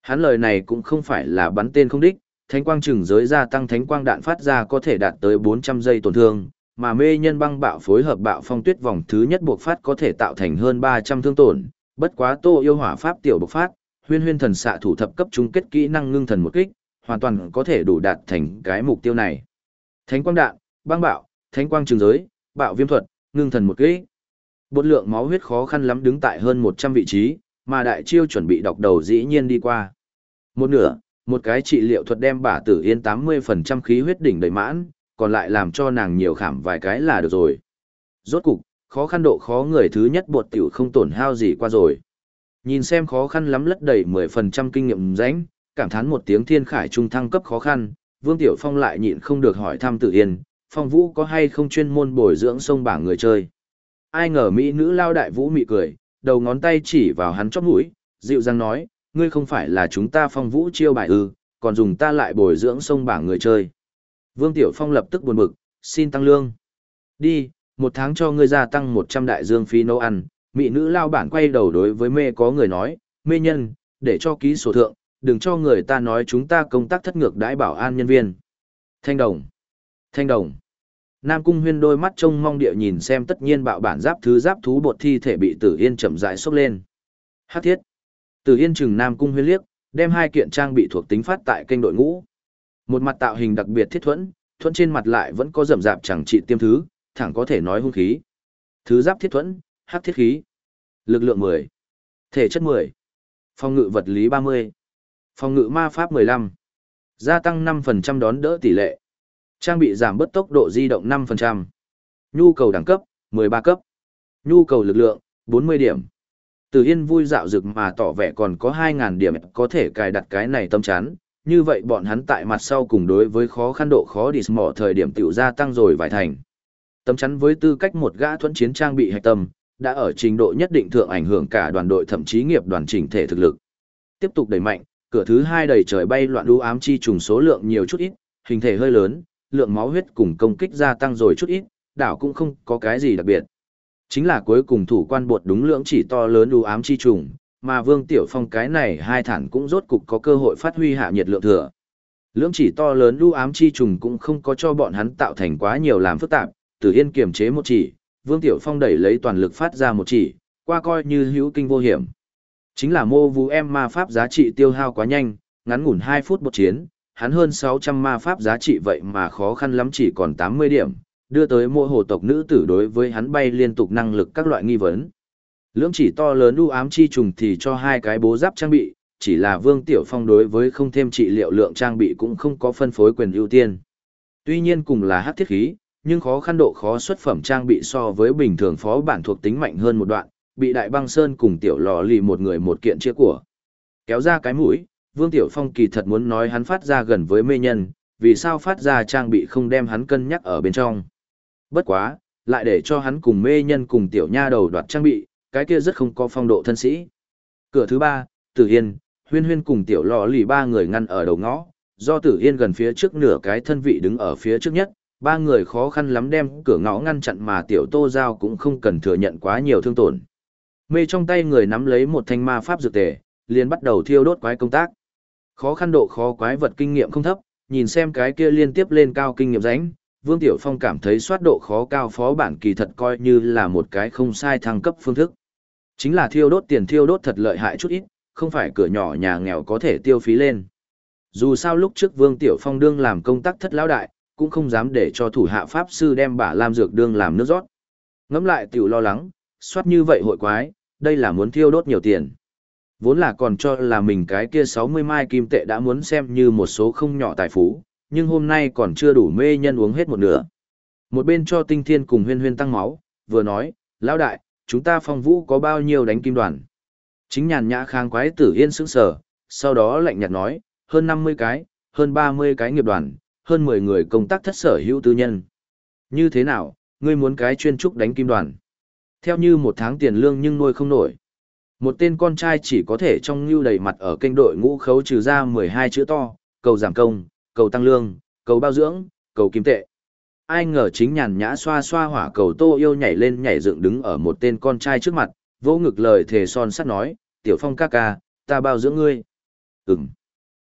Hắn lời này cũng không phải là bắn tên không đích, thánh quang trừng giới gia tăng thánh quang đạn phát ra có thể đạt tới 400 giây tổn thương, mà mê nhân băng bạo phối hợp bạo phong tuyết vòng thứ nhất buộc phát có thể tạo thành hơn 300 thương tổn, bất quá Tô yêu hỏa pháp tiểu bộc phát, huyên huyên thần xạ thủ thập cấp chung kết kỹ năng ngưng thần một kích, hoàn toàn có thể đủ đạt thành cái mục tiêu này. Thánh quang đạn, băng bạo, thánh quang trường giới, bạo viêm thuật, ngưng thần một kích. Bột lượng máu huyết khó khăn lắm đứng tại hơn 100 vị trí, mà đại chiêu chuẩn bị đọc đầu dĩ nhiên đi qua. Một nửa, một cái trị liệu thuật đem bả tử yên 80% khí huyết đỉnh đầy mãn, còn lại làm cho nàng nhiều khảm vài cái là được rồi. Rốt cục, khó khăn độ khó người thứ nhất bột tiểu không tổn hao gì qua rồi. Nhìn xem khó khăn lắm lất đầy 10% kinh nghiệm rãnh, cảm thán một tiếng thiên khải trung thăng cấp khó khăn, Vương Tiểu Phong lại nhịn không được hỏi thăm tử yên, Phong Vũ có hay không chuyên môn bồi dưỡng sông bảng người chơi. Ai ngờ mỹ nữ lao đại vũ mị cười, đầu ngón tay chỉ vào hắn chóp mũi, dịu dàng nói, ngươi không phải là chúng ta Phong Vũ chiêu bài ư, còn dùng ta lại bồi dưỡng sông bảng người chơi. Vương Tiểu Phong lập tức buồn bực, xin tăng lương. Đi, một tháng cho ngươi gia tăng 100 đại dương phí nấu ăn, mỹ nữ lao bản quay đầu đối với mê có người nói, mê nhân, để cho ký sổ thượng, đừng cho người ta nói chúng ta công tác thất ngược đãi bảo an nhân viên. Thanh đồng. Thanh đồng. Nam Cung Huyên đôi mắt trông mong địa nhìn xem tất nhiên bạo bản giáp thứ giáp thú bột thi thể bị Tử Yên chậm rãi xốc lên. hát thiết. Tử Yên chừng Nam Cung Huyên liếc, đem hai kiện trang bị thuộc tính phát tại kênh đội ngũ. Một mặt tạo hình đặc biệt thiết thuẫn, thuẫn trên mặt lại vẫn có rậm rạp chẳng trị tiêm thứ, thẳng có thể nói hung khí. Thứ giáp thiết thuẫn, hắc thiết khí. Lực lượng 10. Thể chất 10. Phòng ngự vật lý 30. Phòng ngự ma pháp 15. Gia tăng 5% đón đỡ tỷ lệ. Trang bị giảm bớt tốc độ di động 5%. Nhu cầu đẳng cấp, 13 cấp. Nhu cầu lực lượng, 40 điểm. Từ Yên vui dạo dực mà tỏ vẻ còn có 2.000 điểm có thể cài đặt cái này tâm chán. Như vậy bọn hắn tại mặt sau cùng đối với khó khăn độ khó đi mỏ thời điểm tiểu gia tăng rồi vài thành. Tâm chắn với tư cách một gã thuẫn chiến trang bị hạch tâm, đã ở trình độ nhất định thượng ảnh hưởng cả đoàn đội thậm chí nghiệp đoàn chỉnh thể thực lực. Tiếp tục đẩy mạnh, cửa thứ hai đầy trời bay loạn đu ám chi trùng số lượng nhiều chút ít, hình thể hơi lớn, lượng máu huyết cùng công kích gia tăng rồi chút ít, đảo cũng không có cái gì đặc biệt. Chính là cuối cùng thủ quan bột đúng lượng chỉ to lớn đu ám chi trùng, mà Vương Tiểu Phong cái này hai thản cũng rốt cục có cơ hội phát huy hạ nhiệt lượng thừa. lượng chỉ to lớn đu ám chi trùng cũng không có cho bọn hắn tạo thành quá nhiều làm phức tạp, Tử Yên kiềm chế một chỉ, Vương Tiểu Phong đẩy lấy toàn lực phát ra một chỉ, qua coi như hữu kinh vô hiểm. Chính là mô vũ em ma pháp giá trị tiêu hao quá nhanh, ngắn ngủn 2 phút một chiến, hắn hơn 600 ma pháp giá trị vậy mà khó khăn lắm chỉ còn 80 điểm, đưa tới mô hồ tộc nữ tử đối với hắn bay liên tục năng lực các loại nghi vấn. Lưỡng chỉ to lớn u ám chi trùng thì cho hai cái bố giáp trang bị, chỉ là Vương Tiểu Phong đối với không thêm trị liệu lượng trang bị cũng không có phân phối quyền ưu tiên. Tuy nhiên cùng là hắc thiết khí, nhưng khó khăn độ khó xuất phẩm trang bị so với bình thường phó bản thuộc tính mạnh hơn một đoạn, bị đại băng sơn cùng tiểu lò lì một người một kiện chia của. Kéo ra cái mũi, Vương Tiểu Phong kỳ thật muốn nói hắn phát ra gần với mê nhân, vì sao phát ra trang bị không đem hắn cân nhắc ở bên trong. Bất quá, lại để cho hắn cùng mê nhân cùng tiểu nha đầu đoạt trang bị, cái kia rất không có phong độ thân sĩ. Cửa thứ ba, Tử Yên, Huyên Huyên cùng tiểu lò lì ba người ngăn ở đầu ngõ, do Tử Yên gần phía trước nửa cái thân vị đứng ở phía trước nhất, ba người khó khăn lắm đem cửa ngõ ngăn chặn mà tiểu tô giao cũng không cần thừa nhận quá nhiều thương tổn. Mê trong tay người nắm lấy một thanh ma pháp dược tề, liền bắt đầu thiêu đốt quái công tác. Khó khăn độ khó quái vật kinh nghiệm không thấp, nhìn xem cái kia liên tiếp lên cao kinh nghiệm ránh, Vương Tiểu Phong cảm thấy soát độ khó cao phó bản kỳ thật coi như là một cái không sai thăng cấp phương thức. Chính là thiêu đốt tiền thiêu đốt thật lợi hại chút ít, không phải cửa nhỏ nhà nghèo có thể tiêu phí lên. Dù sao lúc trước Vương Tiểu Phong đương làm công tác thất lão đại, cũng không dám để cho thủ hạ pháp sư đem bả lam dược đương làm nước rót. Ngẫm lại tiểu lo lắng, soát như vậy hội quái, đây là muốn thiêu đốt nhiều tiền. Vốn là còn cho là mình cái kia 60 mai kim tệ đã muốn xem như một số không nhỏ tài phú, nhưng hôm nay còn chưa đủ mê nhân uống hết một nửa. Một bên cho tinh thiên cùng huyên huyên tăng máu, vừa nói, lão đại, chúng ta phong vũ có bao nhiêu đánh kim đoàn. Chính nhàn nhã khang quái tử yên sững sờ, sau đó lạnh nhạt nói, hơn 50 cái, hơn 30 cái nghiệp đoàn, hơn 10 người công tác thất sở hữu tư nhân. Như thế nào, ngươi muốn cái chuyên trúc đánh kim đoàn? Theo như một tháng tiền lương nhưng nuôi không nổi. Một tên con trai chỉ có thể trong lưu đầy mặt ở kênh đội ngũ khấu trừ ra 12 chữ to, cầu giảm công, cầu tăng lương, cầu bao dưỡng, cầu kim tệ. Ai ngờ chính nhàn nhã xoa xoa hỏa cầu tô yêu nhảy lên nhảy dựng đứng ở một tên con trai trước mặt, vỗ ngực lời thề son sắt nói, tiểu phong ca ca, ta bao dưỡng ngươi. Ừm.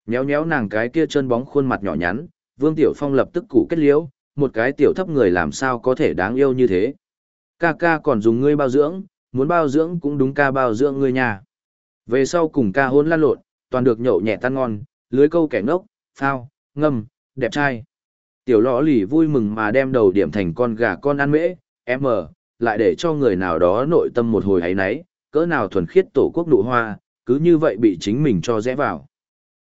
Nhéo nhéo nàng cái kia chân bóng khuôn mặt nhỏ nhắn, vương tiểu phong lập tức củ kết liễu, một cái tiểu thấp người làm sao có thể đáng yêu như thế. Ca ca còn dùng ngươi bao dưỡng, muốn bao dưỡng cũng đúng ca bao dưỡng ngươi nhà. Về sau cùng ca hôn lan lộn, toàn được nhậu nhẹ tan ngon, lưới câu kẻ ngốc, phao, ngâm, đẹp trai. Tiểu lõ lì vui mừng mà đem đầu điểm thành con gà con ăn mễ, em mờ, lại để cho người nào đó nội tâm một hồi ấy nấy, cỡ nào thuần khiết tổ quốc nụ hoa, cứ như vậy bị chính mình cho rẽ vào.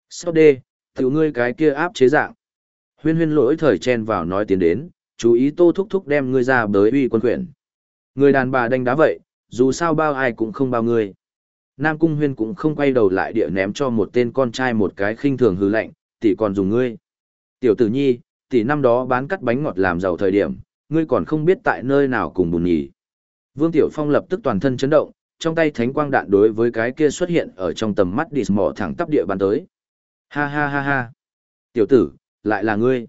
Sau đê, tiểu ngươi cái kia áp chế dạng. Huyên huyên lỗi thời chen vào nói tiến đến, chú ý tô thúc thúc đem ngươi ra bới uy quân quyển. Người đàn bà đánh đá vậy, dù sao bao ai cũng không bao ngươi. Nam Cung Huyên cũng không quay đầu lại địa ném cho một tên con trai một cái khinh thường hư lạnh, tỷ còn dùng ngươi. Tiểu tử nhi, tỷ năm đó bán cắt bánh ngọt làm giàu thời điểm, ngươi còn không biết tại nơi nào cùng bùn nhỉ. Vương Tiểu Phong lập tức toàn thân chấn động, trong tay thánh quang đạn đối với cái kia xuất hiện ở trong tầm mắt đi mỏ thẳng tắp địa bàn tới. Ha ha ha ha. Tiểu tử, lại là ngươi.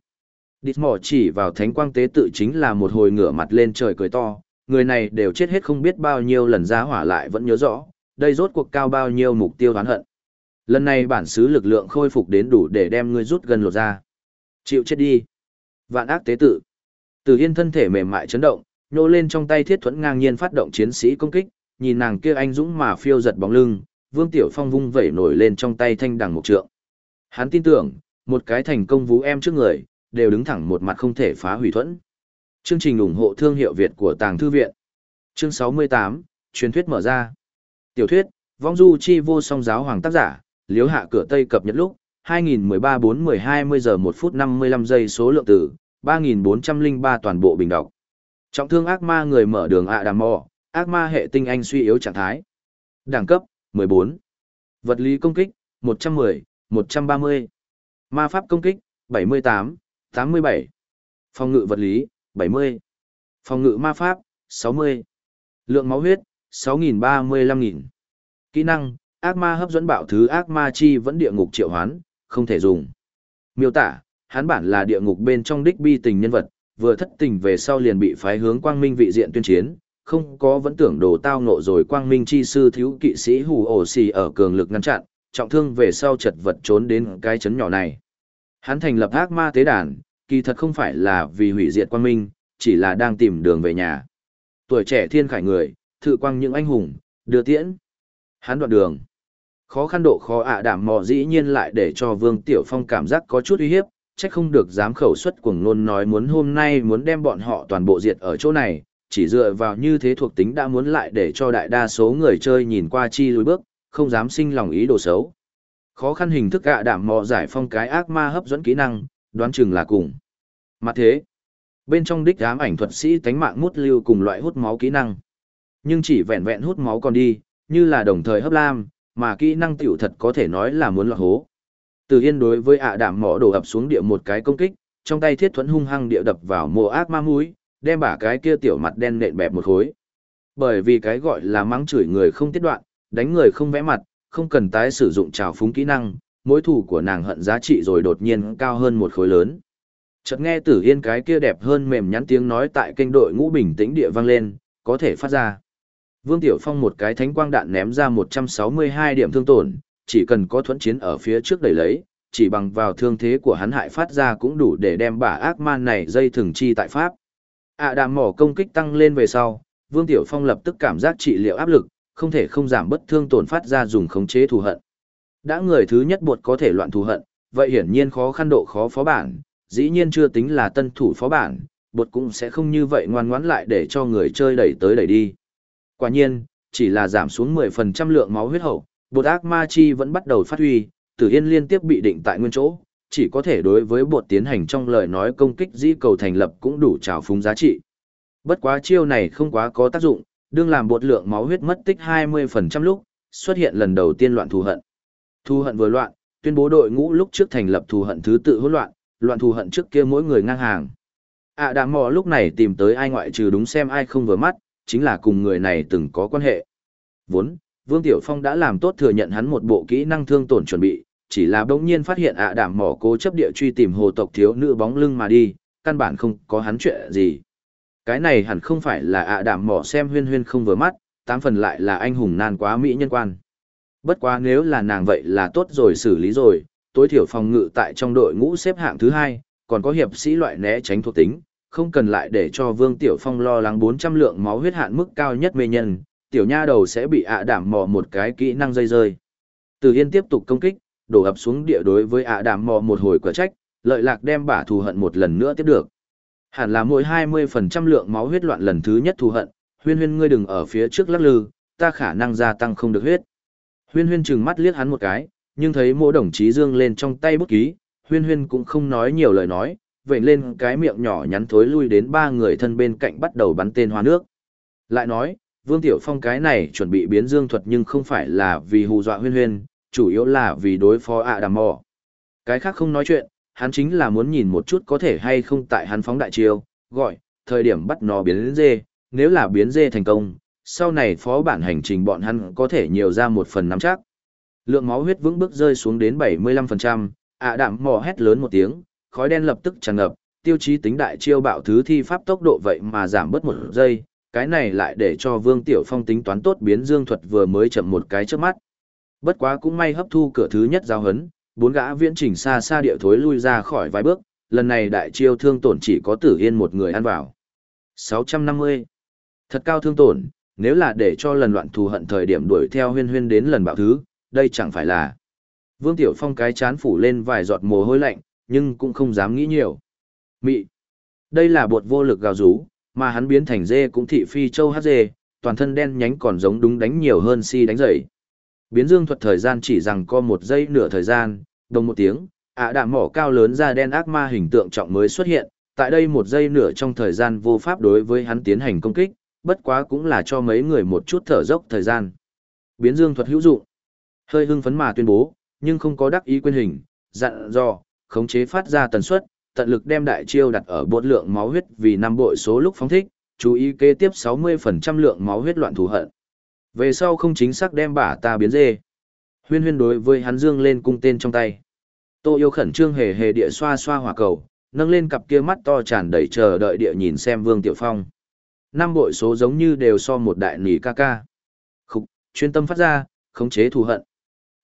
Địch mỏ chỉ vào thánh quang tế tự chính là một hồi ngửa mặt lên trời cười to, người này đều chết hết không biết bao nhiêu lần ra hỏa lại vẫn nhớ rõ, đây rốt cuộc cao bao nhiêu mục tiêu oán hận. Lần này bản xứ lực lượng khôi phục đến đủ để đem ngươi rút gần lột ra. Chịu chết đi. Vạn ác tế tự. Từ Yên thân thể mềm mại chấn động, nhô lên trong tay thiết thuẫn ngang nhiên phát động chiến sĩ công kích, nhìn nàng kia anh dũng mà phiêu giật bóng lưng, Vương Tiểu Phong vung vẩy nổi lên trong tay thanh đằng một trượng. Hắn tin tưởng, một cái thành công vũ em trước người, đều đứng thẳng một mặt không thể phá hủy thuẫn. Chương trình ủng hộ thương hiệu Việt của Tàng Thư Viện. Chương 68, truyền thuyết mở ra. Tiểu thuyết, vong du chi vô song giáo hoàng tác giả, liếu hạ cửa Tây cập nhật lúc, 2013 4 10 20 giờ 1 phút 55 giây số lượng tử, 3403 toàn bộ bình đọc. Trọng thương ác ma người mở đường ạ đàm mò, ác ma hệ tinh anh suy yếu trạng thái. Đẳng cấp, 14. Vật lý công kích, 110, 130. Ma pháp công kích, 78, 87. Phòng ngự vật lý, 70. Phòng ngự ma pháp, 60. Lượng máu huyết, 6.035.000. Kỹ năng, ác ma hấp dẫn bạo thứ ác ma chi vẫn địa ngục triệu hoán, không thể dùng. Miêu tả, hắn bản là địa ngục bên trong đích bi tình nhân vật, vừa thất tình về sau liền bị phái hướng quang minh vị diện tuyên chiến, không có vẫn tưởng đồ tao ngộ rồi quang minh chi sư thiếu kỵ sĩ hù ổ xì ở cường lực ngăn chặn, trọng thương về sau chật vật trốn đến cái chấn nhỏ này. Hắn thành lập ác ma tế đàn, kỳ thật không phải là vì hủy diệt quang minh, chỉ là đang tìm đường về nhà. Tuổi trẻ thiên khải người, thự quang những anh hùng, đưa tiễn. Hắn đoạn đường. Khó khăn độ khó ạ đảm mò dĩ nhiên lại để cho Vương Tiểu Phong cảm giác có chút uy hiếp, trách không được dám khẩu xuất cuồng nôn nói muốn hôm nay muốn đem bọn họ toàn bộ diệt ở chỗ này, chỉ dựa vào như thế thuộc tính đã muốn lại để cho đại đa số người chơi nhìn qua chi lùi bước, không dám sinh lòng ý đồ xấu. Khó khăn hình thức ạ à đảm mò giải phong cái ác ma hấp dẫn kỹ năng, đoán chừng là cùng. Mặt thế, bên trong đích ám ảnh thuật sĩ tánh mạng mút lưu cùng loại hút máu kỹ năng. Nhưng chỉ vẹn vẹn hút máu còn đi, như là đồng thời hấp lam, mà kỹ năng tiểu thật có thể nói là muốn lọt hố. Từ Yên đối với ạ à đảm mỏ đổ ập xuống địa một cái công kích, trong tay thiết thuẫn hung hăng địa đập vào mồ ác ma mũi, đem bả cái kia tiểu mặt đen nện bẹp một khối. Bởi vì cái gọi là mắng chửi người không tiết đoạn, đánh người không vẽ mặt, không cần tái sử dụng trào phúng kỹ năng, mối thủ của nàng hận giá trị rồi đột nhiên cao hơn một khối lớn. Chợt nghe Tử Yên cái kia đẹp hơn mềm nhắn tiếng nói tại kênh đội ngũ bình tĩnh địa vang lên, có thể phát ra. Vương Tiểu Phong một cái thánh quang đạn ném ra 162 điểm thương tổn, chỉ cần có thuẫn chiến ở phía trước đẩy lấy, chỉ bằng vào thương thế của hắn hại phát ra cũng đủ để đem bà ác man này dây thừng chi tại Pháp. ạ đàm mỏ công kích tăng lên về sau, Vương Tiểu Phong lập tức cảm giác trị liệu áp lực, không thể không giảm bất thương tổn phát ra dùng khống chế thù hận. Đã người thứ nhất buộc có thể loạn thù hận, vậy hiển nhiên khó khăn độ khó phó bản, dĩ nhiên chưa tính là tân thủ phó bản, bột cũng sẽ không như vậy ngoan ngoãn lại để cho người chơi đẩy tới đẩy đi. Quả nhiên, chỉ là giảm xuống 10% lượng máu huyết hậu, bột ác ma chi vẫn bắt đầu phát huy, tử yên liên tiếp bị định tại nguyên chỗ, chỉ có thể đối với bột tiến hành trong lời nói công kích dĩ cầu thành lập cũng đủ trào phúng giá trị. Bất quá chiêu này không quá có tác dụng, đương làm bột lượng máu huyết mất tích 20% lúc, xuất hiện lần đầu tiên loạn thù hận. Thù hận vừa loạn, tuyên bố đội ngũ lúc trước thành lập thù hận thứ tự hỗn loạn, loạn thù hận trước kia mỗi người ngang hàng. À đạm mò lúc này tìm tới ai ngoại trừ đúng xem ai không vừa mắt, chính là cùng người này từng có quan hệ. Vốn, Vương Tiểu Phong đã làm tốt thừa nhận hắn một bộ kỹ năng thương tổn chuẩn bị, chỉ là bỗng nhiên phát hiện ạ à mỏ cố chấp địa truy tìm hồ tộc thiếu nữ bóng lưng mà đi, căn bản không có hắn chuyện gì. Cái này hẳn không phải là ạ à đạm mỏ xem huyên huyên không vừa mắt, tám phần lại là anh hùng nan quá mỹ nhân quan. Bất quá nếu là nàng vậy là tốt rồi xử lý rồi, tối thiểu phòng ngự tại trong đội ngũ xếp hạng thứ hai, còn có hiệp sĩ loại né tránh thuộc tính, không cần lại để cho Vương Tiểu Phong lo lắng 400 lượng máu huyết hạn mức cao nhất mê nhân, tiểu nha đầu sẽ bị ạ đảm mò một cái kỹ năng dây rơi. Từ Yên tiếp tục công kích, đổ ập xuống địa đối với ạ đảm mò một hồi quả trách, lợi lạc đem bả thù hận một lần nữa tiếp được. Hẳn là mỗi 20% lượng máu huyết loạn lần thứ nhất thù hận, huyên huyên ngươi đừng ở phía trước lắc lư, ta khả năng gia tăng không được huyết. Huyên huyên trừng mắt liếc hắn một cái, nhưng thấy mỗi đồng chí dương lên trong tay bút ký, huyên huyên cũng không nói nhiều lời nói, vậy lên cái miệng nhỏ nhắn thối lui đến ba người thân bên cạnh bắt đầu bắn tên hoa nước. Lại nói, Vương Tiểu Phong cái này chuẩn bị biến dương thuật nhưng không phải là vì hù dọa huyên huyên, chủ yếu là vì đối phó ạ đàm mò. Cái khác không nói chuyện, hắn chính là muốn nhìn một chút có thể hay không tại hắn phóng đại chiêu, gọi, thời điểm bắt nó biến dê, nếu là biến dê thành công, sau này phó bản hành trình bọn hắn có thể nhiều ra một phần nắm chắc. Lượng máu huyết vững bước rơi xuống đến 75%, ạ đạm mò hét lớn một tiếng, khói đen lập tức tràn ngập, tiêu chí tính đại chiêu bạo thứ thi pháp tốc độ vậy mà giảm bớt một giây, cái này lại để cho Vương Tiểu Phong tính toán tốt biến dương thuật vừa mới chậm một cái trước mắt. Bất quá cũng may hấp thu cửa thứ nhất giao hấn, bốn gã viễn trình xa xa địa thối lui ra khỏi vài bước, lần này đại chiêu thương tổn chỉ có tử yên một người ăn vào. 650. Thật cao thương tổn, nếu là để cho lần loạn thù hận thời điểm đuổi theo huyên huyên đến lần bạo thứ, đây chẳng phải là. Vương Tiểu Phong cái chán phủ lên vài giọt mồ hôi lạnh, nhưng cũng không dám nghĩ nhiều. Mị. Đây là bột vô lực gào rú, mà hắn biến thành dê cũng thị phi châu hát dê, toàn thân đen nhánh còn giống đúng đánh nhiều hơn si đánh dậy. Biến dương thuật thời gian chỉ rằng có một giây nửa thời gian, đồng một tiếng, ạ đạm mỏ cao lớn ra đen ác ma hình tượng trọng mới xuất hiện, tại đây một giây nửa trong thời gian vô pháp đối với hắn tiến hành công kích, bất quá cũng là cho mấy người một chút thở dốc thời gian. Biến dương thuật hữu dụng. Hơi hưng phấn mà tuyên bố, nhưng không có đắc ý quên hình, dặn dò, khống chế phát ra tần suất, tận lực đem đại chiêu đặt ở bột lượng máu huyết vì năm bội số lúc phóng thích, chú ý kế tiếp 60% lượng máu huyết loạn thù hận. Về sau không chính xác đem bả ta biến dê. Huyên huyên đối với hắn dương lên cung tên trong tay. Tô yêu khẩn trương hề hề địa xoa xoa hỏa cầu, nâng lên cặp kia mắt to tràn đầy chờ đợi địa nhìn xem Vương Tiểu Phong. Năm bội số giống như đều so một đại nỉ ca ca. Khúc, chuyên tâm phát ra, khống chế thù hận.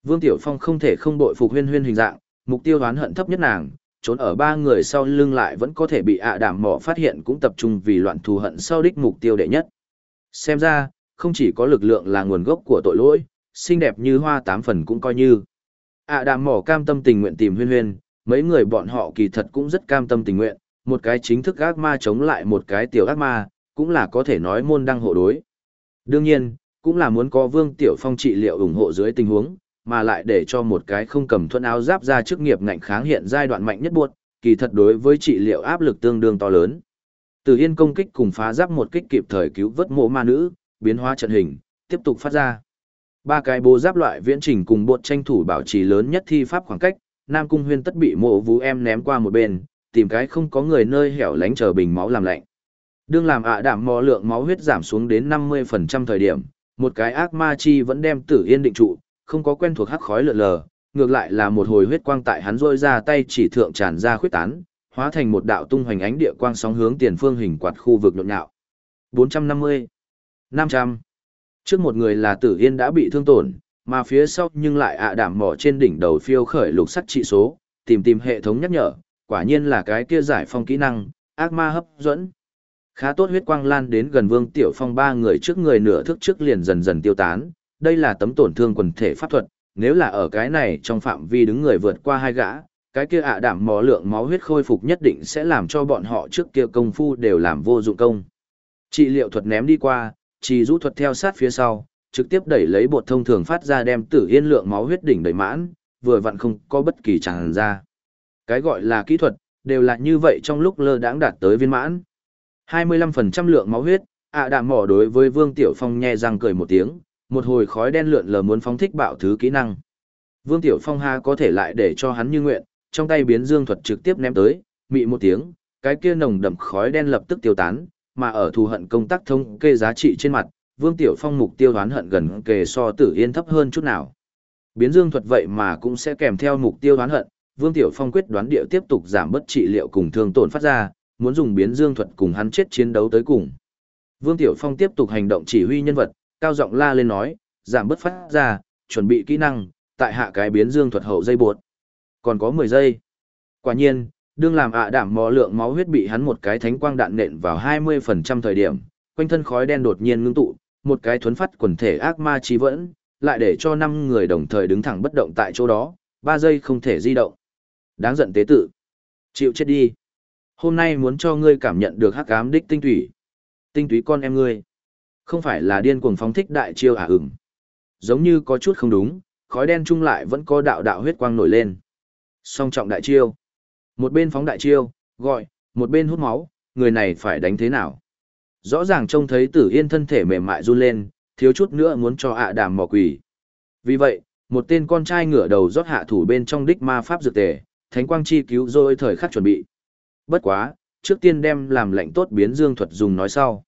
Vương Tiểu Phong không thể không bội phục huyên huyên hình dạng, mục tiêu đoán hận thấp nhất nàng, trốn ở ba người sau lưng lại vẫn có thể bị ạ đảm mỏ phát hiện cũng tập trung vì loạn thù hận sau đích mục tiêu đệ nhất. Xem ra, không chỉ có lực lượng là nguồn gốc của tội lỗi, xinh đẹp như hoa tám phần cũng coi như. ạ đàm mỏ cam tâm tình nguyện tìm huyên huyên, mấy người bọn họ kỳ thật cũng rất cam tâm tình nguyện, một cái chính thức ác ma chống lại một cái tiểu ác ma, cũng là có thể nói môn đăng hộ đối. Đương nhiên, cũng là muốn có Vương Tiểu Phong trị liệu ủng hộ dưới tình huống, mà lại để cho một cái không cầm thuận áo giáp ra chức nghiệp ngạnh kháng hiện giai đoạn mạnh nhất buộc, kỳ thật đối với trị liệu áp lực tương đương to lớn. Từ Yên công kích cùng phá giáp một kích kịp thời cứu vớt mộ ma nữ, biến hóa trận hình, tiếp tục phát ra. Ba cái bố giáp loại viễn trình cùng bột tranh thủ bảo trì lớn nhất thi pháp khoảng cách, Nam Cung Huyên tất bị mộ vũ em ném qua một bên, tìm cái không có người nơi hẻo lánh chờ bình máu làm lạnh. Đương làm ạ à đảm mò lượng máu huyết giảm xuống đến 50% thời điểm, một cái ác ma chi vẫn đem Tử Yên định trụ, không có quen thuộc hắc khói lượn lờ, ngược lại là một hồi huyết quang tại hắn rôi ra tay chỉ thượng tràn ra khuyết tán, hóa thành một đạo tung hoành ánh địa quang sóng hướng tiền phương hình quạt khu vực nhộn nhạo. 450, 500, Trước một người là Tử Yên đã bị thương tổn, mà phía sau nhưng lại ạ đảm mỏ trên đỉnh đầu phiêu khởi lục sắc trị số, tìm tìm hệ thống nhắc nhở, quả nhiên là cái kia giải phong kỹ năng, ác ma hấp dẫn. Khá tốt huyết quang lan đến gần Vương Tiểu Phong ba người trước người nửa thức trước liền dần dần tiêu tán, đây là tấm tổn thương quần thể pháp thuật, nếu là ở cái này trong phạm vi đứng người vượt qua hai gã, cái kia ạ đảm mỏ lượng máu huyết khôi phục nhất định sẽ làm cho bọn họ trước kia công phu đều làm vô dụng công. Trị liệu thuật ném đi qua, chỉ rũ thuật theo sát phía sau, trực tiếp đẩy lấy bột thông thường phát ra đem tử yên lượng máu huyết đỉnh đầy mãn, vừa vặn không có bất kỳ tràn ra. Cái gọi là kỹ thuật, đều là như vậy trong lúc lơ đãng đạt tới viên mãn. 25% lượng máu huyết, ạ đạm mỏ đối với Vương Tiểu Phong nhe răng cười một tiếng, một hồi khói đen lượn lờ muốn phóng thích bạo thứ kỹ năng. Vương Tiểu Phong ha có thể lại để cho hắn như nguyện, trong tay biến dương thuật trực tiếp ném tới, mị một tiếng, cái kia nồng đậm khói đen lập tức tiêu tán, mà ở thù hận công tác thông kê giá trị trên mặt, Vương Tiểu Phong mục tiêu đoán hận gần kề so Tử Yên thấp hơn chút nào. Biến dương thuật vậy mà cũng sẽ kèm theo mục tiêu đoán hận, Vương Tiểu Phong quyết đoán địa tiếp tục giảm bất trị liệu cùng thương tổn phát ra, muốn dùng biến dương thuật cùng hắn chết chiến đấu tới cùng. Vương Tiểu Phong tiếp tục hành động chỉ huy nhân vật, cao giọng la lên nói, giảm bất phát ra, chuẩn bị kỹ năng, tại hạ cái biến dương thuật hậu dây buộc. Còn có 10 giây. Quả nhiên, đương làm ạ đảm mò lượng máu huyết bị hắn một cái thánh quang đạn nện vào 20% thời điểm, quanh thân khói đen đột nhiên ngưng tụ, một cái thuấn phát quần thể ác ma chi vẫn, lại để cho năm người đồng thời đứng thẳng bất động tại chỗ đó, 3 giây không thể di động. Đáng giận tế tự. Chịu chết đi. Hôm nay muốn cho ngươi cảm nhận được hắc ám đích tinh thủy Tinh túy con em ngươi. Không phải là điên cuồng phóng thích đại chiêu à ửng. Giống như có chút không đúng, khói đen chung lại vẫn có đạo đạo huyết quang nổi lên. Song trọng đại chiêu. Một bên phóng đại chiêu, gọi, một bên hút máu, người này phải đánh thế nào? Rõ ràng trông thấy tử yên thân thể mềm mại run lên, thiếu chút nữa muốn cho ạ đàm mò quỷ. Vì vậy, một tên con trai ngửa đầu rót hạ thủ bên trong đích ma pháp dược tề, thánh quang chi cứu rồi thời khắc chuẩn bị. Bất quá, trước tiên đem làm lệnh tốt biến dương thuật dùng nói sau.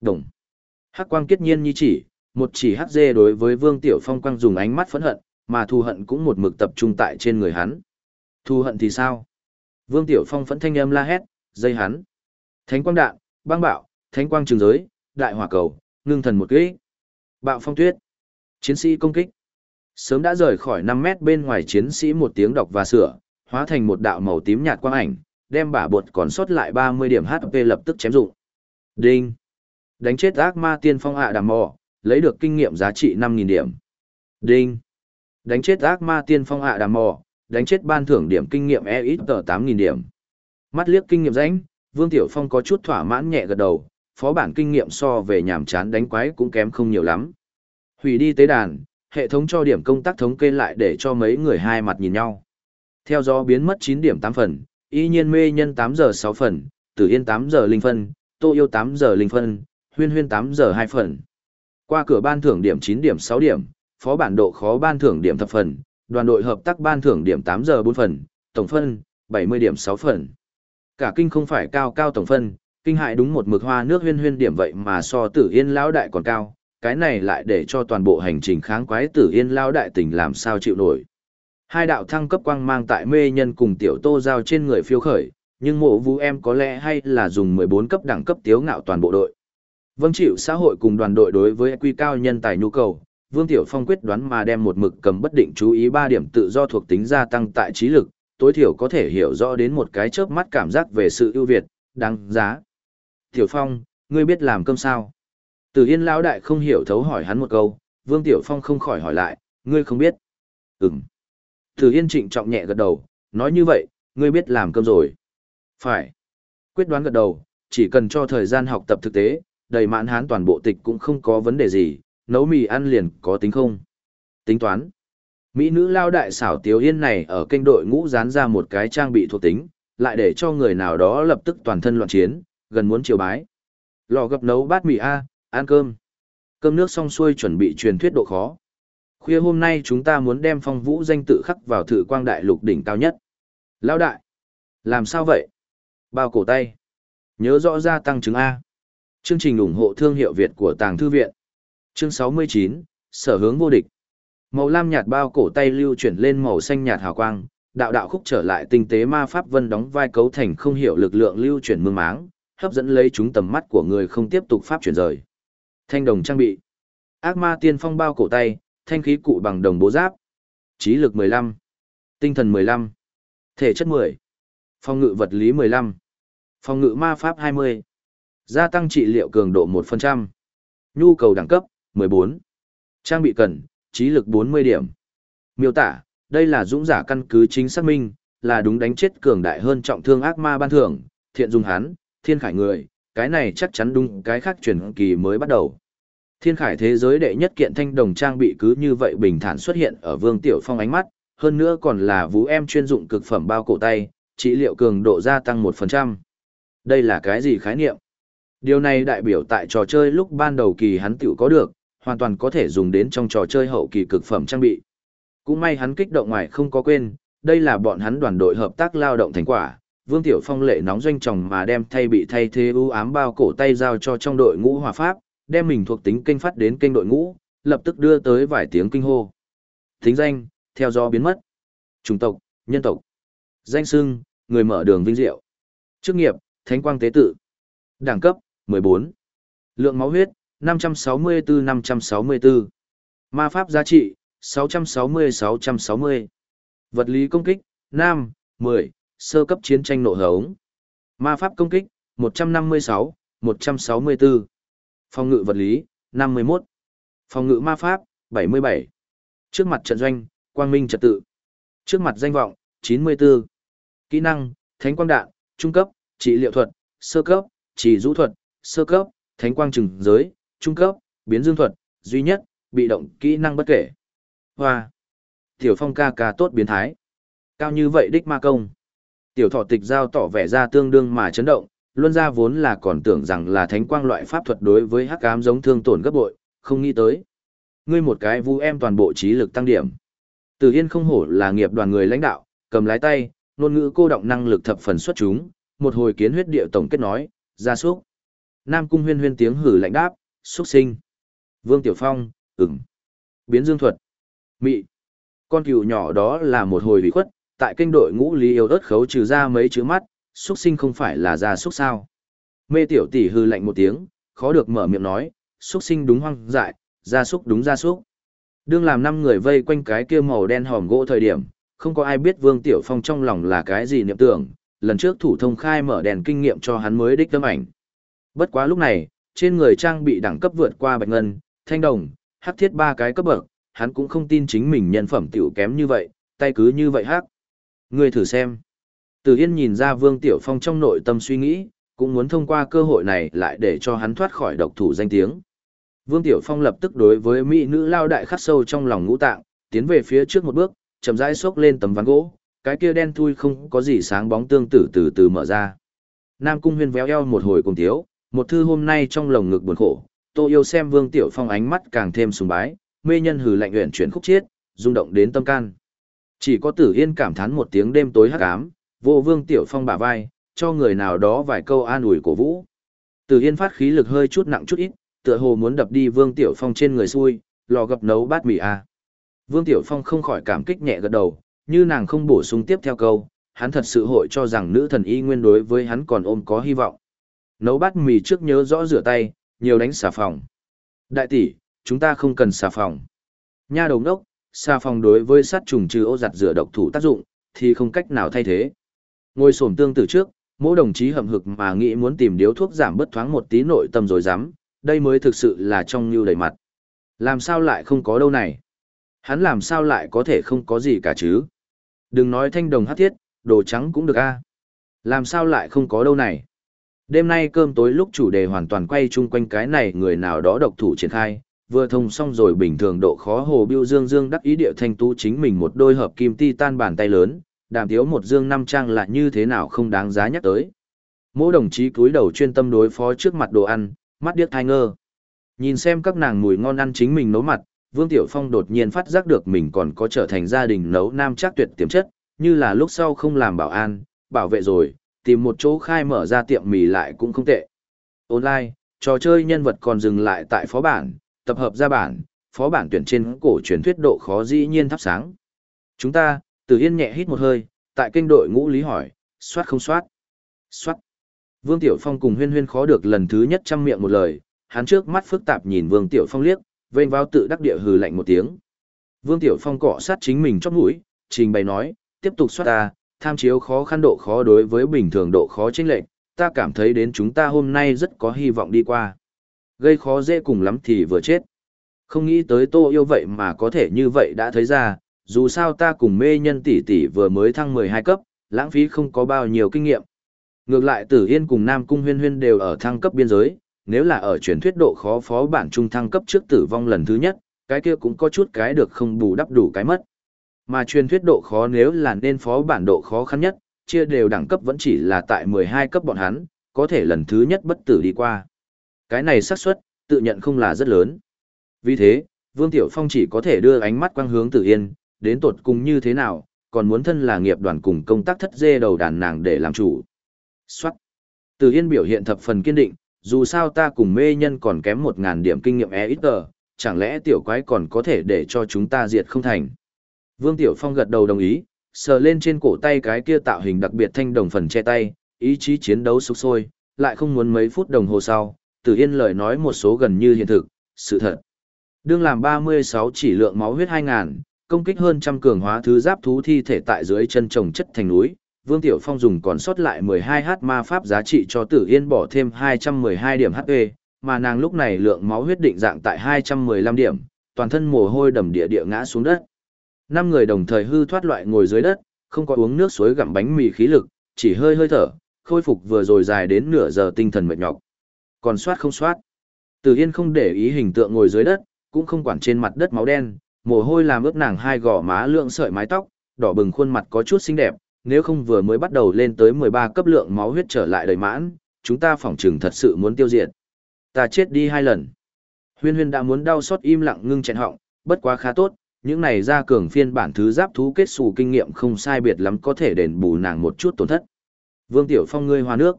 Đồng. Hắc quang kết nhiên như chỉ, một chỉ hắc dê đối với Vương Tiểu Phong quang dùng ánh mắt phẫn hận, mà thù hận cũng một mực tập trung tại trên người hắn. Thù hận thì sao? Vương Tiểu Phong phẫn thanh âm la hét, dây hắn. Thánh quang đạn, băng bạo, thánh quang trường giới, đại hỏa cầu, ngưng thần một kích. Bạo phong tuyết. Chiến sĩ công kích. Sớm đã rời khỏi 5 mét bên ngoài chiến sĩ một tiếng đọc và sửa, hóa thành một đạo màu tím nhạt quang ảnh, đem bả bột còn sót lại 30 điểm HP lập tức chém dụng. Đinh. Đánh chết ác ma tiên phong hạ đàm mò, lấy được kinh nghiệm giá trị 5.000 điểm. Đinh. Đánh chết ác ma tiên phong hạ đàm mò, đánh chết ban thưởng điểm kinh nghiệm e ít tờ 8.000 điểm. Mắt liếc kinh nghiệm danh, Vương Tiểu Phong có chút thỏa mãn nhẹ gật đầu, phó bản kinh nghiệm so về nhàm chán đánh quái cũng kém không nhiều lắm. Hủy đi tế đàn, hệ thống cho điểm công tác thống kê lại để cho mấy người hai mặt nhìn nhau. Theo gió biến mất 9 điểm 8 phần, y nhiên mê nhân 8 giờ 6 phần, tử yên 8 giờ linh phân, tô yêu 8 giờ linh phân, huyên huyên 8 giờ 2 phần. Qua cửa ban thưởng điểm 9 điểm 6 điểm, phó bản độ khó ban thưởng điểm thập phần, đoàn đội hợp tác ban thưởng điểm 8 giờ 4 phần, tổng phân, 70 điểm 6 phần. Cả kinh không phải cao cao tổng phân, kinh hại đúng một mực hoa nước huyên huyên điểm vậy mà so tử yên lão đại còn cao, cái này lại để cho toàn bộ hành trình kháng quái tử yên lão đại tình làm sao chịu nổi. Hai đạo thăng cấp quang mang tại mê nhân cùng tiểu tô giao trên người phiêu khởi, nhưng mộ vũ em có lẽ hay là dùng 14 cấp đẳng cấp tiếu ngạo toàn bộ đội. Vâng chịu xã hội cùng đoàn đội đối với quy cao nhân tài nhu cầu, Vương Tiểu Phong quyết đoán mà đem một mực cầm bất định chú ý 3 điểm tự do thuộc tính gia tăng tại trí lực, tối thiểu có thể hiểu rõ đến một cái chớp mắt cảm giác về sự ưu việt, đáng giá. Tiểu Phong, ngươi biết làm cơm sao? Từ Yên lão đại không hiểu thấu hỏi hắn một câu, Vương Tiểu Phong không khỏi hỏi lại, ngươi không biết. Ừm. Từ Yên trịnh trọng nhẹ gật đầu, nói như vậy, ngươi biết làm cơm rồi. Phải. Quyết đoán gật đầu, chỉ cần cho thời gian học tập thực tế, đầy mãn hán toàn bộ tịch cũng không có vấn đề gì, nấu mì ăn liền có tính không. Tính toán. Mỹ nữ lao đại xảo Tiếu Yên này ở kênh đội ngũ dán ra một cái trang bị thuộc tính, lại để cho người nào đó lập tức toàn thân loạn chiến, gần muốn chiều bái. Lò gập nấu bát mì A, ăn cơm. Cơm nước xong xuôi chuẩn bị truyền thuyết độ khó. Khuya hôm nay chúng ta muốn đem phong vũ danh tự khắc vào thử quang đại lục đỉnh cao nhất. Lao đại. Làm sao vậy? Bao cổ tay. Nhớ rõ ra tăng chứng A. Chương trình ủng hộ thương hiệu Việt của Tàng Thư Viện. Chương 69, Sở hướng vô địch. Màu lam nhạt bao cổ tay lưu chuyển lên màu xanh nhạt hào quang, đạo đạo khúc trở lại tinh tế ma pháp vân đóng vai cấu thành không hiểu lực lượng lưu chuyển mương máng, hấp dẫn lấy chúng tầm mắt của người không tiếp tục pháp chuyển rời. Thanh đồng trang bị. Ác ma tiên phong bao cổ tay, thanh khí cụ bằng đồng bố giáp. Trí lực 15. Tinh thần 15. Thể chất 10. Phong ngự vật lý 15. Phong ngự ma pháp 20. Gia tăng trị liệu cường độ 1%. Nhu cầu đẳng cấp 14. Trang bị cần, trí lực 40 điểm. Miêu tả, đây là dũng giả căn cứ chính xác minh, là đúng đánh chết cường đại hơn trọng thương ác ma ban thưởng, thiện dung hắn, thiên khải người, cái này chắc chắn đúng cái khác chuyển kỳ mới bắt đầu. Thiên khải thế giới đệ nhất kiện thanh đồng trang bị cứ như vậy bình thản xuất hiện ở Vương Tiểu Phong ánh mắt, hơn nữa còn là vũ em chuyên dụng cực phẩm bao cổ tay, trị liệu cường độ gia tăng 1%. Đây là cái gì khái niệm? Điều này đại biểu tại trò chơi lúc ban đầu kỳ hắn tiểu có được, hoàn toàn có thể dùng đến trong trò chơi hậu kỳ cực phẩm trang bị. Cũng may hắn kích động ngoài không có quên, đây là bọn hắn đoàn đội hợp tác lao động thành quả. Vương Tiểu Phong lệ nóng doanh chồng mà đem thay bị thay thế ưu ám bao cổ tay giao cho trong đội ngũ hòa pháp, đem mình thuộc tính kênh phát đến kênh đội ngũ, lập tức đưa tới vài tiếng kinh hô. Thính danh, theo do biến mất. Chủng tộc, nhân tộc. Danh xưng, người mở đường vinh diệu. Chức nghiệp, thánh quang tế tự. Đẳng cấp, 14. Lượng máu huyết, 564-564. Ma pháp giá trị, 660-660. Vật lý công kích, Nam, 10, sơ cấp chiến tranh nổ hống. Ma pháp công kích, 156, 164. Phòng ngự vật lý, 51. Phòng ngự ma pháp, 77. Trước mặt trận doanh, quang minh trật tự. Trước mặt danh vọng, 94. Kỹ năng, thánh quang đạn, trung cấp, trị liệu thuật, sơ cấp, chỉ rũ thuật, sơ cấp, thánh quang trừng giới, trung cấp, biến dương thuật, duy nhất, bị động kỹ năng bất kể. Hoa. Tiểu phong ca ca tốt biến thái. Cao như vậy đích ma công. Tiểu thọ tịch giao tỏ vẻ ra tương đương mà chấn động, luân ra vốn là còn tưởng rằng là thánh quang loại pháp thuật đối với hắc ám giống thương tổn gấp bội, không nghĩ tới. Ngươi một cái vu em toàn bộ trí lực tăng điểm. Từ Yên không hổ là nghiệp đoàn người lãnh đạo, cầm lái tay, ngôn ngữ cô động năng lực thập phần xuất chúng, một hồi kiến huyết địa tổng kết nói, ra súc. Nam cung huyên huyên tiếng hử lạnh đáp, xuất sinh. Vương Tiểu Phong, ửng. Biến dương thuật. Mị. Con cừu nhỏ đó là một hồi bị khuất, tại kênh đội ngũ lý yêu ớt khấu trừ ra mấy chữ mắt, xuất sinh không phải là ra súc sao. Mê tiểu tỷ hư lạnh một tiếng, khó được mở miệng nói, xuất sinh đúng hoang dại, ra súc đúng ra súc. Đương làm năm người vây quanh cái kia màu đen hòm gỗ thời điểm, không có ai biết Vương Tiểu Phong trong lòng là cái gì niệm tưởng, lần trước thủ thông khai mở đèn kinh nghiệm cho hắn mới đích tâm ảnh. Bất quá lúc này, trên người trang bị đẳng cấp vượt qua bạch ngân, thanh đồng, hắc thiết ba cái cấp bậc, hắn cũng không tin chính mình nhân phẩm tiểu kém như vậy, tay cứ như vậy hắc. Ngươi thử xem. Từ Yên nhìn ra Vương Tiểu Phong trong nội tâm suy nghĩ, cũng muốn thông qua cơ hội này lại để cho hắn thoát khỏi độc thủ danh tiếng. Vương Tiểu Phong lập tức đối với mỹ nữ lao đại khắc sâu trong lòng ngũ tạng, tiến về phía trước một bước, chậm rãi xốc lên tấm ván gỗ, cái kia đen thui không có gì sáng bóng tương tự từ từ mở ra. Nam Cung Huyên véo eo một hồi cùng thiếu, một thư hôm nay trong lồng ngực buồn khổ, Tô Yêu xem Vương Tiểu Phong ánh mắt càng thêm sùng bái, mê nhân hừ lạnh uyển chuyển khúc chiết, rung động đến tâm can. Chỉ có Tử Yên cảm thán một tiếng đêm tối hắc ám, vô Vương Tiểu Phong bả vai, cho người nào đó vài câu an ủi cổ vũ. Tử Yên phát khí lực hơi chút nặng chút ít, tựa hồ muốn đập đi Vương Tiểu Phong trên người xui, lò gập nấu bát mì à. Vương Tiểu Phong không khỏi cảm kích nhẹ gật đầu, như nàng không bổ sung tiếp theo câu, hắn thật sự hội cho rằng nữ thần y nguyên đối với hắn còn ôm có hy vọng. Nấu bát mì trước nhớ rõ rửa tay, nhiều đánh xà phòng. Đại tỷ, chúng ta không cần xà phòng. Nha đồng đốc, xà phòng đối với sát trùng trừ ô giặt rửa độc thủ tác dụng, thì không cách nào thay thế. Ngồi sổm tương từ trước, mỗi đồng chí hậm hực mà nghĩ muốn tìm điếu thuốc giảm bất thoáng một tí nội tâm rồi dám, đây mới thực sự là trong như đầy mặt. Làm sao lại không có đâu này? Hắn làm sao lại có thể không có gì cả chứ? Đừng nói thanh đồng hát thiết, đồ trắng cũng được a. Làm sao lại không có đâu này? Đêm nay cơm tối lúc chủ đề hoàn toàn quay chung quanh cái này người nào đó độc thủ triển khai, vừa thông xong rồi bình thường độ khó hồ biêu dương dương đắc ý địa thanh tú chính mình một đôi hợp kim ti tan bàn tay lớn, đàm thiếu một dương năm trang là như thế nào không đáng giá nhắc tới. Mỗi đồng chí cúi đầu chuyên tâm đối phó trước mặt đồ ăn, mắt điếc thai ngơ. Nhìn xem các nàng mùi ngon ăn chính mình nấu mặt, Vương Tiểu Phong đột nhiên phát giác được mình còn có trở thành gia đình nấu nam chắc tuyệt tiềm chất, như là lúc sau không làm bảo an, bảo vệ rồi, tìm một chỗ khai mở ra tiệm mì lại cũng không tệ. Online, trò chơi nhân vật còn dừng lại tại phó bản, tập hợp ra bản, phó bản tuyển trên cổ truyền thuyết độ khó dĩ nhiên thắp sáng. Chúng ta, Từ Yên nhẹ hít một hơi, tại kênh đội ngũ lý hỏi, soát không soát? Soát. Vương Tiểu Phong cùng huyên huyên khó được lần thứ nhất trăm miệng một lời, hắn trước mắt phức tạp nhìn Vương Tiểu Phong liếc, vênh vào tự đắc địa hừ lạnh một tiếng. Vương Tiểu Phong cọ sát chính mình chóp mũi, trình bày nói, tiếp tục soát ta, tham chiếu khó khăn độ khó đối với bình thường độ khó chênh lệch, ta cảm thấy đến chúng ta hôm nay rất có hy vọng đi qua. Gây khó dễ cùng lắm thì vừa chết. Không nghĩ tới Tô yêu vậy mà có thể như vậy đã thấy ra, dù sao ta cùng mê nhân tỷ tỷ vừa mới thăng 12 cấp, lãng phí không có bao nhiêu kinh nghiệm. Ngược lại Tử Yên cùng Nam Cung Huyên Huyên đều ở thăng cấp biên giới, nếu là ở truyền thuyết độ khó phó bản trung thăng cấp trước tử vong lần thứ nhất, cái kia cũng có chút cái được không bù đắp đủ cái mất. Mà truyền thuyết độ khó nếu là nên phó bản độ khó khăn nhất, chia đều đẳng cấp vẫn chỉ là tại 12 cấp bọn hắn, có thể lần thứ nhất bất tử đi qua. Cái này xác suất tự nhận không là rất lớn. Vì thế, Vương Tiểu Phong chỉ có thể đưa ánh mắt quang hướng Tử Yên, đến tột cùng như thế nào, còn muốn thân là nghiệp đoàn cùng công tác thất dê đầu đàn nàng để làm chủ. Xoát. Tử Yên biểu hiện thập phần kiên định, dù sao ta cùng mê nhân còn kém 1.000 điểm kinh nghiệm e ít tờ, chẳng lẽ tiểu quái còn có thể để cho chúng ta diệt không thành. Vương Tiểu Phong gật đầu đồng ý, sờ lên trên cổ tay cái kia tạo hình đặc biệt thanh đồng phần che tay, ý chí chiến đấu sục sôi, lại không muốn mấy phút đồng hồ sau, Tử Yên lời nói một số gần như hiện thực, sự thật. Đương làm 36 chỉ lượng máu huyết 2000, công kích hơn trăm cường hóa thứ giáp thú thi thể tại dưới chân trồng chất thành núi, Vương Tiểu Phong dùng còn sót lại 12h ma pháp giá trị cho Tử Yên bỏ thêm 212 điểm HP, mà nàng lúc này lượng máu huyết định dạng tại 215 điểm, toàn thân mồ hôi đầm địa địa ngã xuống đất. Năm người đồng thời hư thoát loại ngồi dưới đất, không có uống nước suối gặm bánh mì khí lực, chỉ hơi hơi thở, khôi phục vừa rồi dài đến nửa giờ tinh thần mệt nhọc. Còn soát không soát. Từ Yên không để ý hình tượng ngồi dưới đất, cũng không quản trên mặt đất máu đen, mồ hôi làm ướt nàng hai gò má lượng sợi mái tóc, đỏ bừng khuôn mặt có chút xinh đẹp, nếu không vừa mới bắt đầu lên tới 13 cấp lượng máu huyết trở lại đầy mãn, chúng ta phỏng chừng thật sự muốn tiêu diệt. Ta chết đi hai lần. Huyên huyên đã muốn đau xót im lặng ngưng chẹn họng, bất quá khá tốt, những này ra cường phiên bản thứ giáp thú kết xù kinh nghiệm không sai biệt lắm có thể đền bù nàng một chút tổn thất. Vương Tiểu Phong ngươi hoa nước.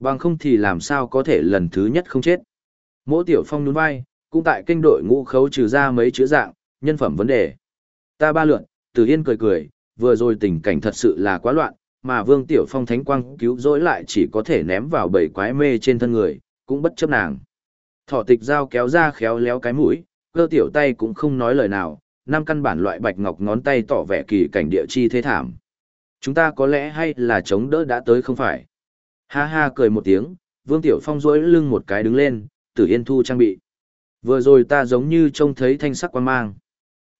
Bằng không thì làm sao có thể lần thứ nhất không chết. Mỗ Tiểu Phong nhún vai, cũng tại kênh đội ngũ khấu trừ ra mấy chữ dạng, nhân phẩm vấn đề. Ta ba lượn, Từ Yên cười cười, vừa rồi tình cảnh thật sự là quá loạn, mà Vương Tiểu Phong thánh quang cứu rỗi lại chỉ có thể ném vào bầy quái mê trên thân người, cũng bất chấp nàng. Thỏ tịch dao kéo ra khéo léo cái mũi, cơ tiểu tay cũng không nói lời nào, năm căn bản loại bạch ngọc ngón tay tỏ vẻ kỳ cảnh địa chi thế thảm. Chúng ta có lẽ hay là chống đỡ đã tới không phải. Ha ha cười một tiếng, Vương Tiểu Phong duỗi lưng một cái đứng lên, Tử Yên thu trang bị. Vừa rồi ta giống như trông thấy thanh sắc quan mang.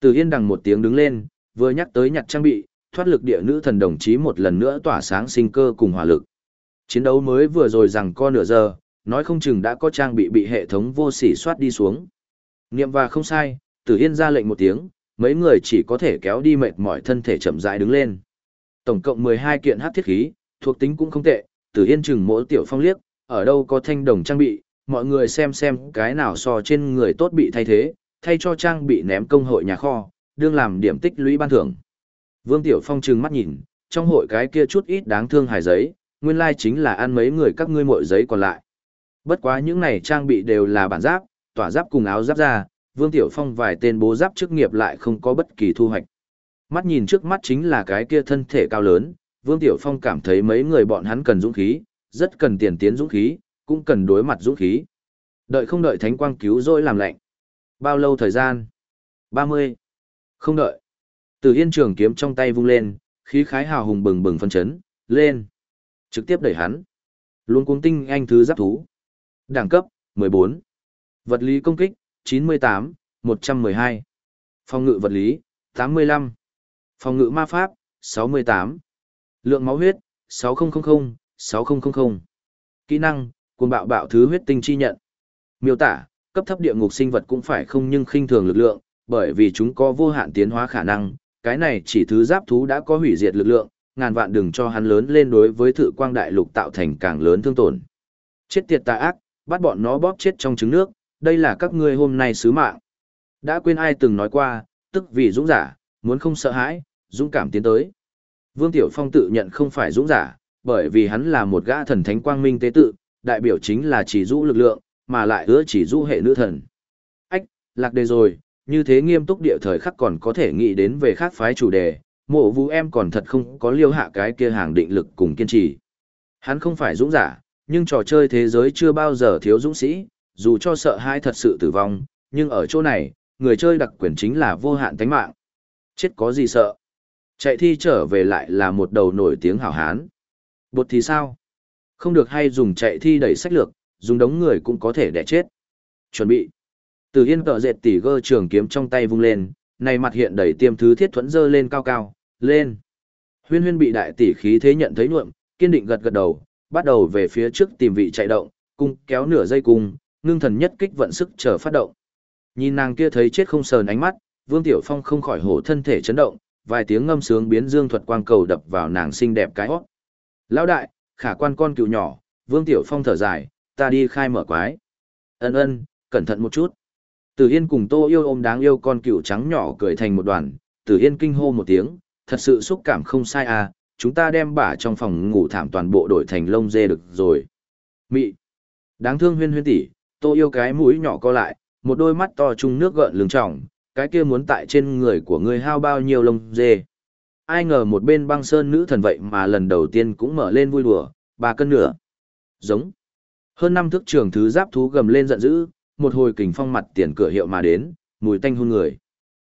Tử Yên đằng một tiếng đứng lên, vừa nhắc tới nhặt trang bị, thoát lực địa nữ thần đồng chí một lần nữa tỏa sáng sinh cơ cùng hỏa lực. Chiến đấu mới vừa rồi rằng co nửa giờ, nói không chừng đã có trang bị bị hệ thống vô sỉ soát đi xuống. Niệm và không sai, Tử Yên ra lệnh một tiếng, mấy người chỉ có thể kéo đi mệt mỏi thân thể chậm rãi đứng lên. Tổng cộng 12 kiện hắc thiết khí, thuộc tính cũng không tệ, Tử Yên chừng mỗi tiểu phong liếc, ở đâu có thanh đồng trang bị, mọi người xem xem cái nào so trên người tốt bị thay thế, thay cho trang bị ném công hội nhà kho, đương làm điểm tích lũy ban thưởng. Vương Tiểu Phong trừng mắt nhìn, trong hội cái kia chút ít đáng thương hài giấy, nguyên lai chính là ăn mấy người các ngươi mỗi giấy còn lại. Bất quá những này trang bị đều là bản giáp, tỏa giáp cùng áo giáp ra, Vương Tiểu Phong vài tên bố giáp chức nghiệp lại không có bất kỳ thu hoạch. Mắt nhìn trước mắt chính là cái kia thân thể cao lớn, Vương Tiểu Phong cảm thấy mấy người bọn hắn cần dũng khí, rất cần tiền tiến dũng khí, cũng cần đối mặt dũng khí. Đợi không đợi thánh quang cứu rồi làm lạnh. Bao lâu thời gian? 30. Không đợi. Từ yên trường kiếm trong tay vung lên, khí khái hào hùng bừng bừng phân chấn, lên. Trực tiếp đẩy hắn. Luôn cuống tinh anh thứ giáp thú. Đẳng cấp, 14. Vật lý công kích, 98, 112. Phòng ngự vật lý, 85. Phòng ngự ma pháp, 68. Lượng máu huyết, 6000, 6000. Kỹ năng, cuồng bạo bạo thứ huyết tinh chi nhận. Miêu tả, cấp thấp địa ngục sinh vật cũng phải không nhưng khinh thường lực lượng, bởi vì chúng có vô hạn tiến hóa khả năng, cái này chỉ thứ giáp thú đã có hủy diệt lực lượng, ngàn vạn đừng cho hắn lớn lên đối với thự quang đại lục tạo thành càng lớn thương tổn. Chết tiệt tà ác, bắt bọn nó bóp chết trong trứng nước, đây là các ngươi hôm nay sứ mạng. Đã quên ai từng nói qua, tức vì dũng giả, muốn không sợ hãi, dũng cảm tiến tới. Vương Tiểu Phong tự nhận không phải dũng giả, bởi vì hắn là một gã thần thánh quang minh tế tự, đại biểu chính là chỉ dũ lực lượng, mà lại ưa chỉ dũ hệ nữ thần. Ách, lạc đề rồi, như thế nghiêm túc địa thời khắc còn có thể nghĩ đến về khác phái chủ đề, mộ vũ em còn thật không có liêu hạ cái kia hàng định lực cùng kiên trì. Hắn không phải dũng giả, nhưng trò chơi thế giới chưa bao giờ thiếu dũng sĩ, dù cho sợ hãi thật sự tử vong, nhưng ở chỗ này, người chơi đặc quyền chính là vô hạn tánh mạng. Chết có gì sợ. Chạy thi trở về lại là một đầu nổi tiếng hảo hán. Bột thì sao? Không được hay dùng chạy thi đẩy sách lược, dùng đống người cũng có thể đẻ chết. Chuẩn bị. Từ yên tợ dệt tỉ gơ trường kiếm trong tay vung lên, này mặt hiện đầy tiêm thứ thiết thuẫn dơ lên cao cao, lên. Huyên huyên bị đại tỷ khí thế nhận thấy nhuộm, kiên định gật gật đầu, bắt đầu về phía trước tìm vị chạy động, cung kéo nửa dây cung, ngưng thần nhất kích vận sức chờ phát động. Nhìn nàng kia thấy chết không sờn ánh mắt, Vương Tiểu Phong không khỏi hổ thân thể chấn động, vài tiếng ngâm sướng biến dương thuật quang cầu đập vào nàng xinh đẹp cái hót. Lão đại, khả quan con cựu nhỏ, Vương Tiểu Phong thở dài, ta đi khai mở quái. Ân ân, cẩn thận một chút. Tử Yên cùng Tô Yêu ôm đáng yêu con cựu trắng nhỏ cười thành một đoàn, Tử Yên kinh hô một tiếng, thật sự xúc cảm không sai à, chúng ta đem bả trong phòng ngủ thảm toàn bộ đổi thành lông dê được rồi. Mị. Đáng thương huyên huyên tỷ, Tô Yêu cái mũi nhỏ co lại, một đôi mắt to trung nước gợn lưng trọng, cái kia muốn tại trên người của ngươi hao bao nhiêu lông dê. Ai ngờ một bên băng sơn nữ thần vậy mà lần đầu tiên cũng mở lên vui đùa, ba cân nửa. Giống. Hơn năm thước trường thứ giáp thú gầm lên giận dữ, một hồi kình phong mặt tiền cửa hiệu mà đến, mùi tanh hôn người.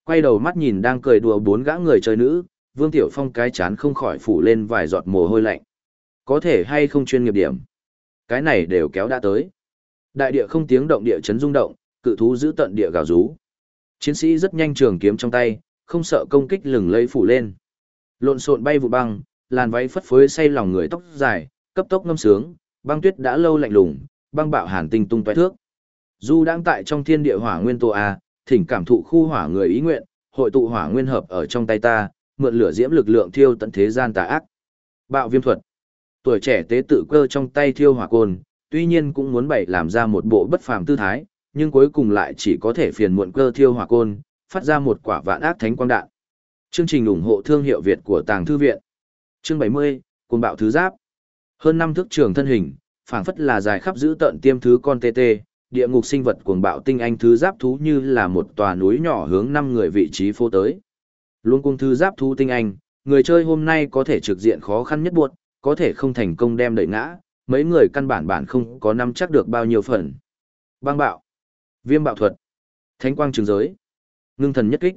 Quay đầu mắt nhìn đang cười đùa bốn gã người chơi nữ, Vương Tiểu Phong cái chán không khỏi phủ lên vài giọt mồ hôi lạnh. Có thể hay không chuyên nghiệp điểm. Cái này đều kéo đã tới. Đại địa không tiếng động địa chấn rung động, cự thú giữ tận địa gào rú. Chiến sĩ rất nhanh trường kiếm trong tay, không sợ công kích lừng lây phủ lên. Lộn xộn bay vụ băng, làn váy phất phới say lòng người tóc dài, cấp tốc ngâm sướng, băng tuyết đã lâu lạnh lùng, băng bạo hàn tinh tung tóe thước. Du đang tại trong thiên địa hỏa nguyên tổ a, thỉnh cảm thụ khu hỏa người ý nguyện, hội tụ hỏa nguyên hợp ở trong tay ta, mượn lửa diễm lực lượng thiêu tận thế gian tà ác. Bạo viêm thuật. Tuổi trẻ tế tự cơ trong tay thiêu hỏa côn, tuy nhiên cũng muốn bày làm ra một bộ bất phàm tư thái, nhưng cuối cùng lại chỉ có thể phiền muộn cơ thiêu hỏa côn, phát ra một quả vạn ác thánh quang đạn. Chương trình ủng hộ thương hiệu Việt của Tàng Thư Viện. Chương 70, Côn bạo thứ giáp. Hơn năm thước trường thân hình, phảng phất là dài khắp giữ tận tiêm thứ con tê tê, địa ngục sinh vật cuồng bạo tinh anh thứ giáp thú như là một tòa núi nhỏ hướng năm người vị trí phố tới. Luôn cung thứ giáp thú tinh anh, người chơi hôm nay có thể trực diện khó khăn nhất buộc, có thể không thành công đem đẩy ngã, mấy người căn bản bản không có nắm chắc được bao nhiêu phần. Băng bạo, viêm bạo thuật, thánh quang trường giới, ngưng thần nhất kích.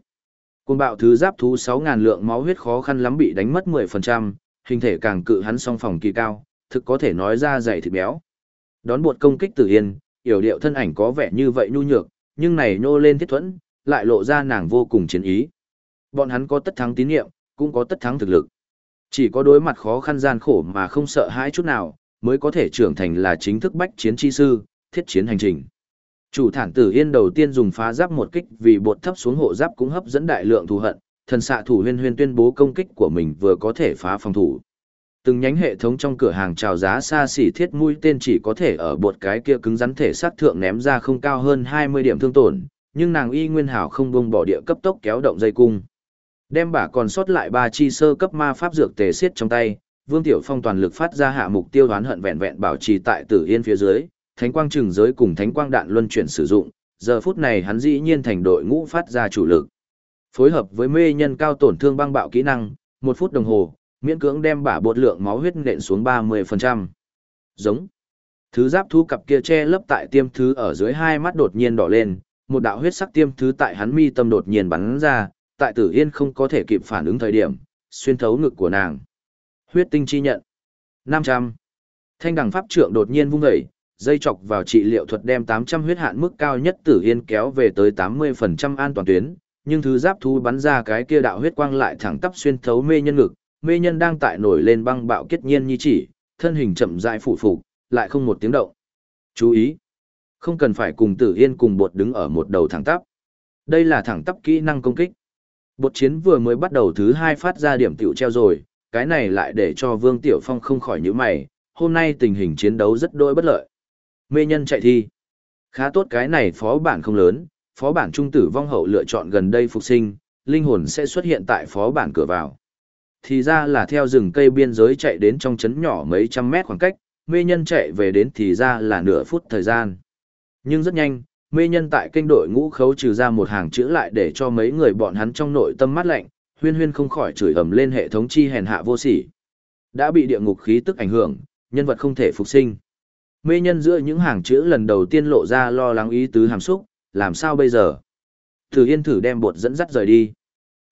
Cuồng bạo thứ giáp thú 6.000 lượng máu huyết khó khăn lắm bị đánh mất 10%, hình thể càng cự hắn song phòng kỳ cao, thực có thể nói ra dày thịt béo. Đón buộc công kích tử yên, yểu điệu thân ảnh có vẻ như vậy nhu nhược, nhưng này nô lên thiết thuẫn, lại lộ ra nàng vô cùng chiến ý. Bọn hắn có tất thắng tín nhiệm, cũng có tất thắng thực lực. Chỉ có đối mặt khó khăn gian khổ mà không sợ hãi chút nào, mới có thể trưởng thành là chính thức bách chiến chi sư, thiết chiến hành trình. Chủ thản tử yên đầu tiên dùng phá giáp một kích vì bột thấp xuống hộ giáp cũng hấp dẫn đại lượng thù hận, thần xạ thủ huyên huyên tuyên bố công kích của mình vừa có thể phá phòng thủ. Từng nhánh hệ thống trong cửa hàng chào giá xa xỉ thiết mũi tên chỉ có thể ở bột cái kia cứng rắn thể sát thượng ném ra không cao hơn 20 điểm thương tổn, nhưng nàng y nguyên hảo không buông bỏ địa cấp tốc kéo động dây cung. Đem bả còn sót lại ba chi sơ cấp ma pháp dược tề xiết trong tay, Vương Tiểu Phong toàn lực phát ra hạ mục tiêu đoán hận vẹn vẹn bảo trì tại Tử Yên phía dưới, Thánh quang trừng giới cùng Thánh quang đạn luân chuyển sử dụng, giờ phút này hắn dĩ nhiên thành đội ngũ phát ra chủ lực. Phối hợp với mê nhân cao tổn thương băng bạo kỹ năng, một phút đồng hồ, miễn cưỡng đem bả bột lượng máu huyết nện xuống 30%. Giống. Thứ giáp thu cặp kia che lấp tại tiêm thứ ở dưới hai mắt đột nhiên đỏ lên, một đạo huyết sắc tiêm thứ tại hắn mi tâm đột nhiên bắn ra, tại Tử Yên không có thể kịp phản ứng thời điểm, xuyên thấu ngực của nàng. Huyết tinh chi nhận. 500. Thanh đằng pháp trượng đột nhiên vung dậy, dây chọc vào trị liệu thuật đem 800 huyết hạn mức cao nhất Tử Yên kéo về tới 80% an toàn tuyến, nhưng thứ giáp thu bắn ra cái kia đạo huyết quang lại thẳng tắp xuyên thấu mê nhân ngực, mê nhân đang tại nổi lên băng bạo kết nhiên như chỉ, thân hình chậm rãi phủ phục, lại không một tiếng động. Chú ý, không cần phải cùng Tử Yên cùng bột đứng ở một đầu thẳng tắp. Đây là thẳng tắp kỹ năng công kích. Bột chiến vừa mới bắt đầu thứ hai phát ra điểm tiểu treo rồi, cái này lại để cho Vương Tiểu Phong không khỏi nhíu mày, hôm nay tình hình chiến đấu rất đôi bất lợi. Mê nhân chạy thi. Khá tốt cái này phó bản không lớn, phó bản trung tử vong hậu lựa chọn gần đây phục sinh, linh hồn sẽ xuất hiện tại phó bản cửa vào. Thì ra là theo rừng cây biên giới chạy đến trong trấn nhỏ mấy trăm mét khoảng cách, mê nhân chạy về đến thì ra là nửa phút thời gian. Nhưng rất nhanh, mê nhân tại kênh đội ngũ khấu trừ ra một hàng chữ lại để cho mấy người bọn hắn trong nội tâm mát lạnh, huyên huyên không khỏi chửi ầm lên hệ thống chi hèn hạ vô sỉ. Đã bị địa ngục khí tức ảnh hưởng, nhân vật không thể phục sinh. Mê nhân giữa những hàng chữ lần đầu tiên lộ ra lo lắng ý tứ hàm xúc, làm sao bây giờ? Tử Yên thử đem bột dẫn dắt rời đi.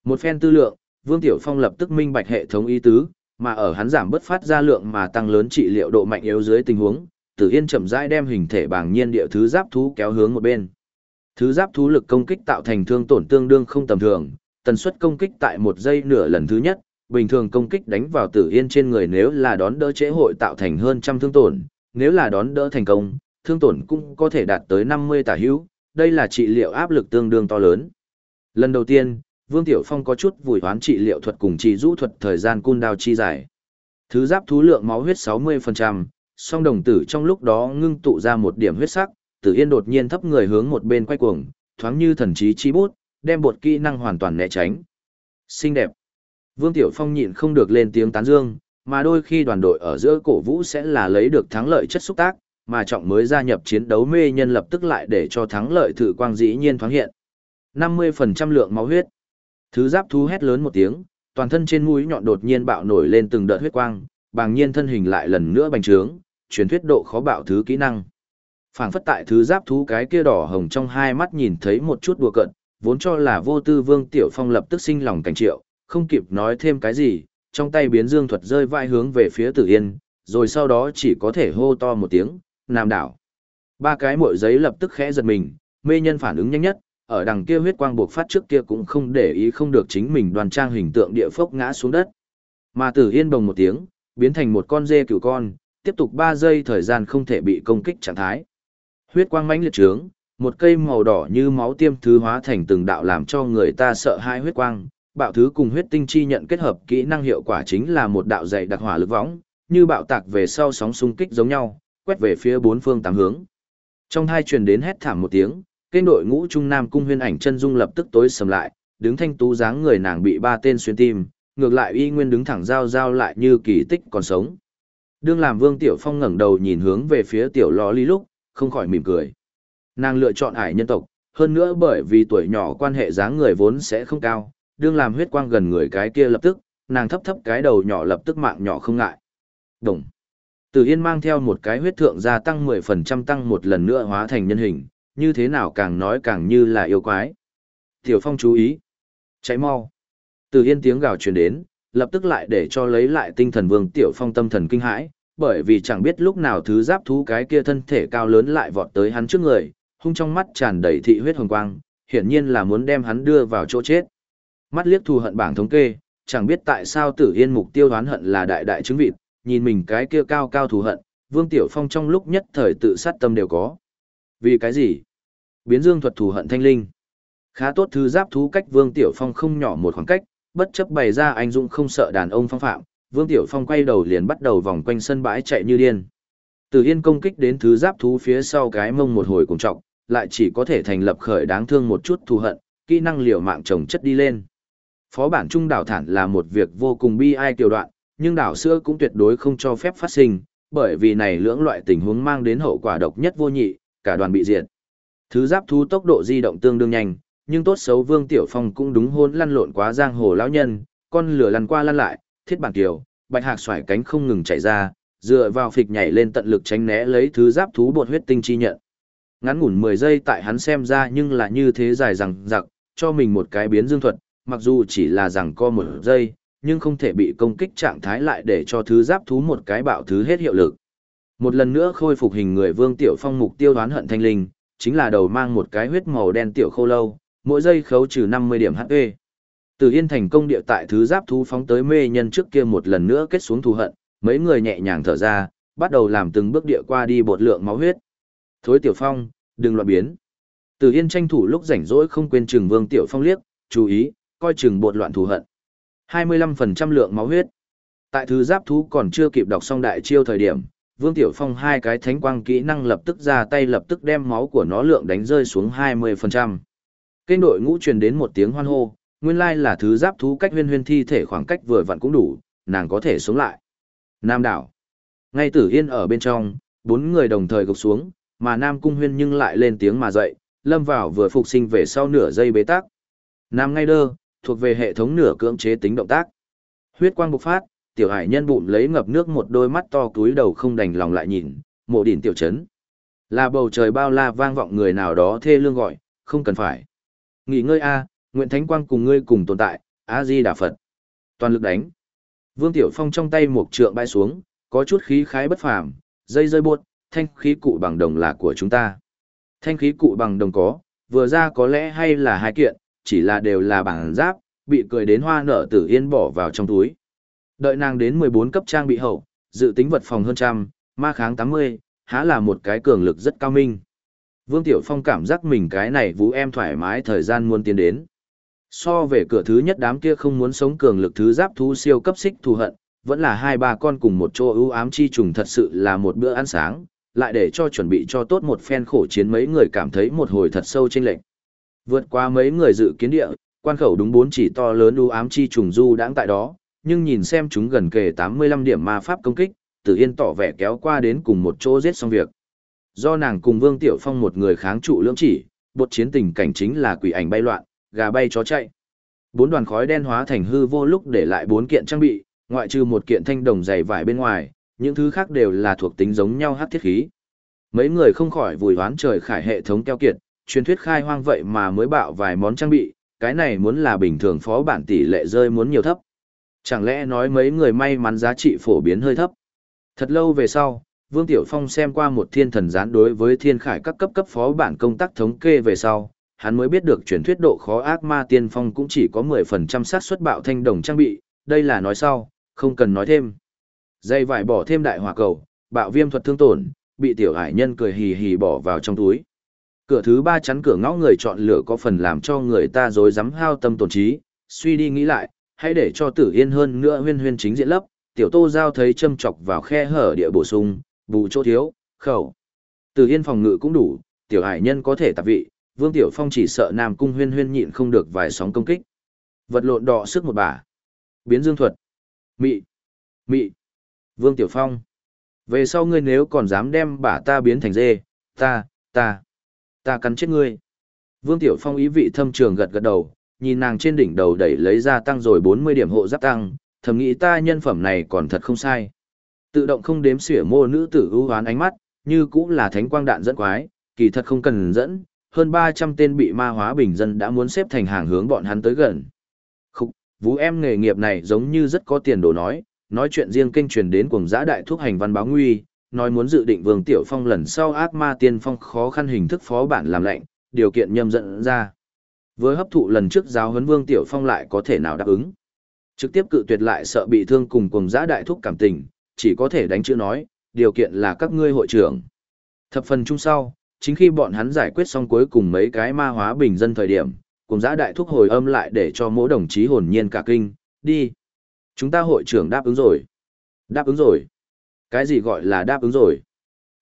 Một phen tư lượng, Vương Tiểu Phong lập tức minh bạch hệ thống ý tứ, mà ở hắn giảm bớt phát ra lượng mà tăng lớn trị liệu độ mạnh yếu dưới tình huống, Tử Yên chậm rãi đem hình thể bảng nhiên địa thứ giáp thú kéo hướng một bên. Thứ giáp thú lực công kích tạo thành thương tổn tương đương không tầm thường, tần suất công kích tại một giây nửa lần thứ nhất, bình thường công kích đánh vào Tử Yên trên người nếu là đón đỡ chế hội tạo thành hơn trăm thương tổn, nếu là đón đỡ thành công, thương tổn cũng có thể đạt tới 50 tả hữu, đây là trị liệu áp lực tương đương to lớn. Lần đầu tiên, Vương Tiểu Phong có chút vùi hoán trị liệu thuật cùng trị rũ thuật thời gian cun đao chi dài. Thứ giáp thú lượng máu huyết 60%, song đồng tử trong lúc đó ngưng tụ ra một điểm huyết sắc, Tử Yên đột nhiên thấp người hướng một bên quay cuồng, thoáng như thần trí chi bút, đem bột kỹ năng hoàn toàn né tránh. Xinh đẹp. Vương Tiểu Phong nhịn không được lên tiếng tán dương, mà đôi khi đoàn đội ở giữa cổ vũ sẽ là lấy được thắng lợi chất xúc tác, mà trọng mới gia nhập chiến đấu mê nhân lập tức lại để cho thắng lợi thử quang dĩ nhiên thoáng hiện. 50% lượng máu huyết. Thứ giáp thú hét lớn một tiếng, toàn thân trên mũi nhọn đột nhiên bạo nổi lên từng đợt huyết quang, bàng nhiên thân hình lại lần nữa bành trướng, truyền thuyết độ khó bạo thứ kỹ năng. Phảng phất tại thứ giáp thú cái kia đỏ hồng trong hai mắt nhìn thấy một chút đùa cận, vốn cho là vô tư Vương Tiểu Phong lập tức sinh lòng cảnh triệu, không kịp nói thêm cái gì, trong tay biến dương thuật rơi vai hướng về phía Tử Yên, rồi sau đó chỉ có thể hô to một tiếng, Nam đảo. Ba cái mội giấy lập tức khẽ giật mình, mê nhân phản ứng nhanh nhất, ở đằng kia huyết quang buộc phát trước kia cũng không để ý không được chính mình đoàn trang hình tượng địa phốc ngã xuống đất. Mà Tử Yên bồng một tiếng, biến thành một con dê cửu con, tiếp tục 3 giây thời gian không thể bị công kích trạng thái. Huyết quang mãnh liệt trướng, một cây màu đỏ như máu tiêm thứ hóa thành từng đạo làm cho người ta sợ hãi huyết quang, bạo thứ cùng huyết tinh chi nhận kết hợp kỹ năng hiệu quả chính là một đạo dày đặc hỏa lực võng, như bạo tạc về sau sóng xung kích giống nhau, quét về phía bốn phương tám hướng. Trong hai truyền đến hét thảm một tiếng, kênh đội ngũ trung nam cung huyên ảnh chân dung lập tức tối sầm lại, đứng thanh tú dáng người nàng bị ba tên xuyên tim, ngược lại y nguyên đứng thẳng giao giao lại như kỳ tích còn sống. Đương làm Vương Tiểu Phong ngẩng đầu nhìn hướng về phía tiểu lò ly lúc, không khỏi mỉm cười. Nàng lựa chọn ải nhân tộc, hơn nữa bởi vì tuổi nhỏ quan hệ dáng người vốn sẽ không cao, đương làm huyết quang gần người cái kia lập tức, nàng thấp thấp cái đầu nhỏ lập tức mạng nhỏ không ngại. Đồng. Từ Yên mang theo một cái huyết thượng gia tăng 10% tăng một lần nữa hóa thành nhân hình, như thế nào càng nói càng như là yêu quái. Tiểu Phong chú ý. Cháy mau. Từ Yên tiếng gào truyền đến, lập tức lại để cho lấy lại tinh thần Vương Tiểu Phong tâm thần kinh hãi, bởi vì chẳng biết lúc nào thứ giáp thú cái kia thân thể cao lớn lại vọt tới hắn trước người, hung trong mắt tràn đầy thị huyết hồng quang, hiển nhiên là muốn đem hắn đưa vào chỗ chết. Mắt liếc thù hận bảng thống kê, chẳng biết tại sao Tử Yên mục tiêu đoán hận là đại đại chứng vịt, nhìn mình cái kia cao cao thù hận, Vương Tiểu Phong trong lúc nhất thời tự sát tâm đều có. Vì cái gì? Biến dương thuật thù hận thanh linh. Khá tốt thứ giáp thú cách Vương Tiểu Phong không nhỏ một khoảng cách, bất chấp bày ra anh dũng không sợ đàn ông phong phạm, Vương Tiểu Phong quay đầu liền bắt đầu vòng quanh sân bãi chạy như điên. Từ Yên công kích đến thứ giáp thú phía sau cái mông một hồi cùng trọng, lại chỉ có thể thành lập khởi đáng thương một chút thù hận, kỹ năng liều mạng chồng chất đi lên. Phó bản trung đảo thản là một việc vô cùng bi ai tiểu đoạn, nhưng đảo xưa cũng tuyệt đối không cho phép phát sinh, bởi vì này lưỡng loại tình huống mang đến hậu quả độc nhất vô nhị, cả đoàn bị diệt. Thứ giáp thú tốc độ di động tương đương nhanh, nhưng tốt xấu Vương Tiểu Phong cũng đúng hôn lăn lộn quá giang hồ lão nhân, con lửa lăn qua lăn lại, thiết bản tiểu bạch hạc xoải cánh không ngừng chạy ra, dựa vào phịch nhảy lên tận lực tránh né lấy thứ giáp thú bột huyết tinh chi nhận. Ngắn ngủn 10 giây tại hắn xem ra nhưng là như thế dài rằng giặc, cho mình một cái biến dương thuật, mặc dù chỉ là rằng co một giây, nhưng không thể bị công kích trạng thái lại để cho thứ giáp thú một cái bạo thứ hết hiệu lực. Một lần nữa khôi phục hình người Vương Tiểu Phong mục tiêu đoán hận thanh linh, chính là đầu mang một cái huyết màu đen tiểu khô lâu, mỗi giây khấu trừ 50 điểm HP. Từ Yên thành công địa tại thứ giáp thú phóng tới mê nhân trước kia một lần nữa kết xuống thù hận, mấy người nhẹ nhàng thở ra, bắt đầu làm từng bước địa qua đi bột lượng máu huyết. Thối Tiểu Phong, đừng loạn biến. Từ Yên tranh thủ lúc rảnh rỗi không quên chừng Vương Tiểu Phong liếc, chú ý, coi chừng bột loạn thù hận. 25% lượng máu huyết. Tại thứ giáp thú còn chưa kịp đọc xong đại chiêu thời điểm, Vương Tiểu Phong hai cái thánh quang kỹ năng lập tức ra tay lập tức đem máu của nó lượng đánh rơi xuống 20%. Kênh đội ngũ truyền đến một tiếng hoan hô, nguyên lai là thứ giáp thú cách huyên huyên thi thể khoảng cách vừa vặn cũng đủ, nàng có thể sống lại. Nam đảo. Ngay tử yên ở bên trong, bốn người đồng thời gục xuống, mà Nam cung huyên nhưng lại lên tiếng mà dậy, lâm vào vừa phục sinh về sau nửa giây bế tắc. Nam ngay đơ, thuộc về hệ thống nửa cưỡng chế tính động tác. Huyết quang bộc phát, tiểu hải nhân bụng lấy ngập nước một đôi mắt to túi đầu không đành lòng lại nhìn, mộ đỉnh tiểu chấn. Là bầu trời bao la vang vọng người nào đó thê lương gọi, không cần phải. Nghỉ ngơi a, nguyện thánh quang cùng ngươi cùng tồn tại, A Di Đà Phật. Toàn lực đánh. Vương Tiểu Phong trong tay một trượng bay xuống, có chút khí khái bất phàm, dây rơi buốt, thanh khí cụ bằng đồng là của chúng ta. Thanh khí cụ bằng đồng có, vừa ra có lẽ hay là hai kiện, chỉ là đều là bảng giáp, bị cười đến hoa nở tử yên bỏ vào trong túi. Đợi nàng đến 14 cấp trang bị hậu, dự tính vật phòng hơn trăm, ma kháng 80, há là một cái cường lực rất cao minh. Vương Tiểu Phong cảm giác mình cái này vũ em thoải mái thời gian muốn tiến đến. So về cửa thứ nhất đám kia không muốn sống cường lực thứ giáp thú siêu cấp xích thù hận, vẫn là hai ba con cùng một chỗ ưu ám chi trùng thật sự là một bữa ăn sáng, lại để cho chuẩn bị cho tốt một phen khổ chiến mấy người cảm thấy một hồi thật sâu chênh lệch. Vượt qua mấy người dự kiến địa, quan khẩu đúng bốn chỉ to lớn ưu ám chi trùng du đãng tại đó, nhưng nhìn xem chúng gần kề 85 điểm ma pháp công kích, Tử Yên tỏ vẻ kéo qua đến cùng một chỗ giết xong việc. Do nàng cùng Vương Tiểu Phong một người kháng trụ lưỡng chỉ, bột chiến tình cảnh chính là quỷ ảnh bay loạn, gà bay chó chạy. Bốn đoàn khói đen hóa thành hư vô lúc để lại bốn kiện trang bị, ngoại trừ một kiện thanh đồng dày vải bên ngoài, những thứ khác đều là thuộc tính giống nhau hát thiết khí. Mấy người không khỏi vùi hoán trời khải hệ thống keo kiệt, truyền thuyết khai hoang vậy mà mới bạo vài món trang bị, cái này muốn là bình thường phó bản tỷ lệ rơi muốn nhiều thấp. Chẳng lẽ nói mấy người may mắn giá trị phổ biến hơi thấp? Thật lâu về sau, Vương Tiểu Phong xem qua một thiên thần gián đối với thiên khải các cấp cấp phó bản công tác thống kê về sau, hắn mới biết được truyền thuyết độ khó ác ma tiên phong cũng chỉ có 10% xác suất bạo thanh đồng trang bị, đây là nói sau, không cần nói thêm. Dây vải bỏ thêm đại hỏa cầu, bạo viêm thuật thương tổn, bị tiểu hải nhân cười hì hì bỏ vào trong túi. Cửa thứ ba chắn cửa ngõ người chọn lựa có phần làm cho người ta dối dám hao tâm tổn trí, suy đi nghĩ lại, hãy để cho tử yên hơn nữa huyên huyên chính diện lấp, tiểu tô giao thấy châm chọc vào khe hở địa bổ sung, bù chỗ thiếu, khẩu. Tử yên phòng ngự cũng đủ, tiểu hải nhân có thể tạp vị, vương tiểu phong chỉ sợ nam cung huyên huyên nhịn không được vài sóng công kích. Vật lộn đọ sức một bà Biến dương thuật. Mị. Mị. Vương Tiểu Phong. Về sau ngươi nếu còn dám đem bả ta biến thành dê, ta, ta, ta cắn chết ngươi. Vương Tiểu Phong ý vị thâm trường gật gật đầu, nhìn nàng trên đỉnh đầu đẩy lấy ra tăng rồi 40 điểm hộ giáp tăng, thầm nghĩ ta nhân phẩm này còn thật không sai. Tự động không đếm xỉa mô nữ tử ưu hoán ánh mắt, như cũng là thánh quang đạn dẫn quái, kỳ thật không cần dẫn, hơn 300 tên bị ma hóa bình dân đã muốn xếp thành hàng hướng bọn hắn tới gần. Khúc, vũ em nghề nghiệp này giống như rất có tiền đồ nói, nói chuyện riêng kênh truyền đến cùng giã đại thuốc hành văn báo nguy, nói muốn dự định Vương Tiểu Phong lần sau ác ma tiên phong khó khăn hình thức phó bản làm lệnh, điều kiện nhâm dẫn ra. Với hấp thụ lần trước giáo huấn Vương Tiểu Phong lại có thể nào đáp ứng. Trực tiếp cự tuyệt lại sợ bị thương cùng cùng giã đại thúc cảm tình, chỉ có thể đánh chữ nói, điều kiện là các ngươi hội trưởng. Thập phần chung sau, chính khi bọn hắn giải quyết xong cuối cùng mấy cái ma hóa bình dân thời điểm, cùng giã đại thúc hồi âm lại để cho mỗi đồng chí hồn nhiên cả kinh, đi. Chúng ta hội trưởng đáp ứng rồi. Đáp ứng rồi. Cái gì gọi là đáp ứng rồi?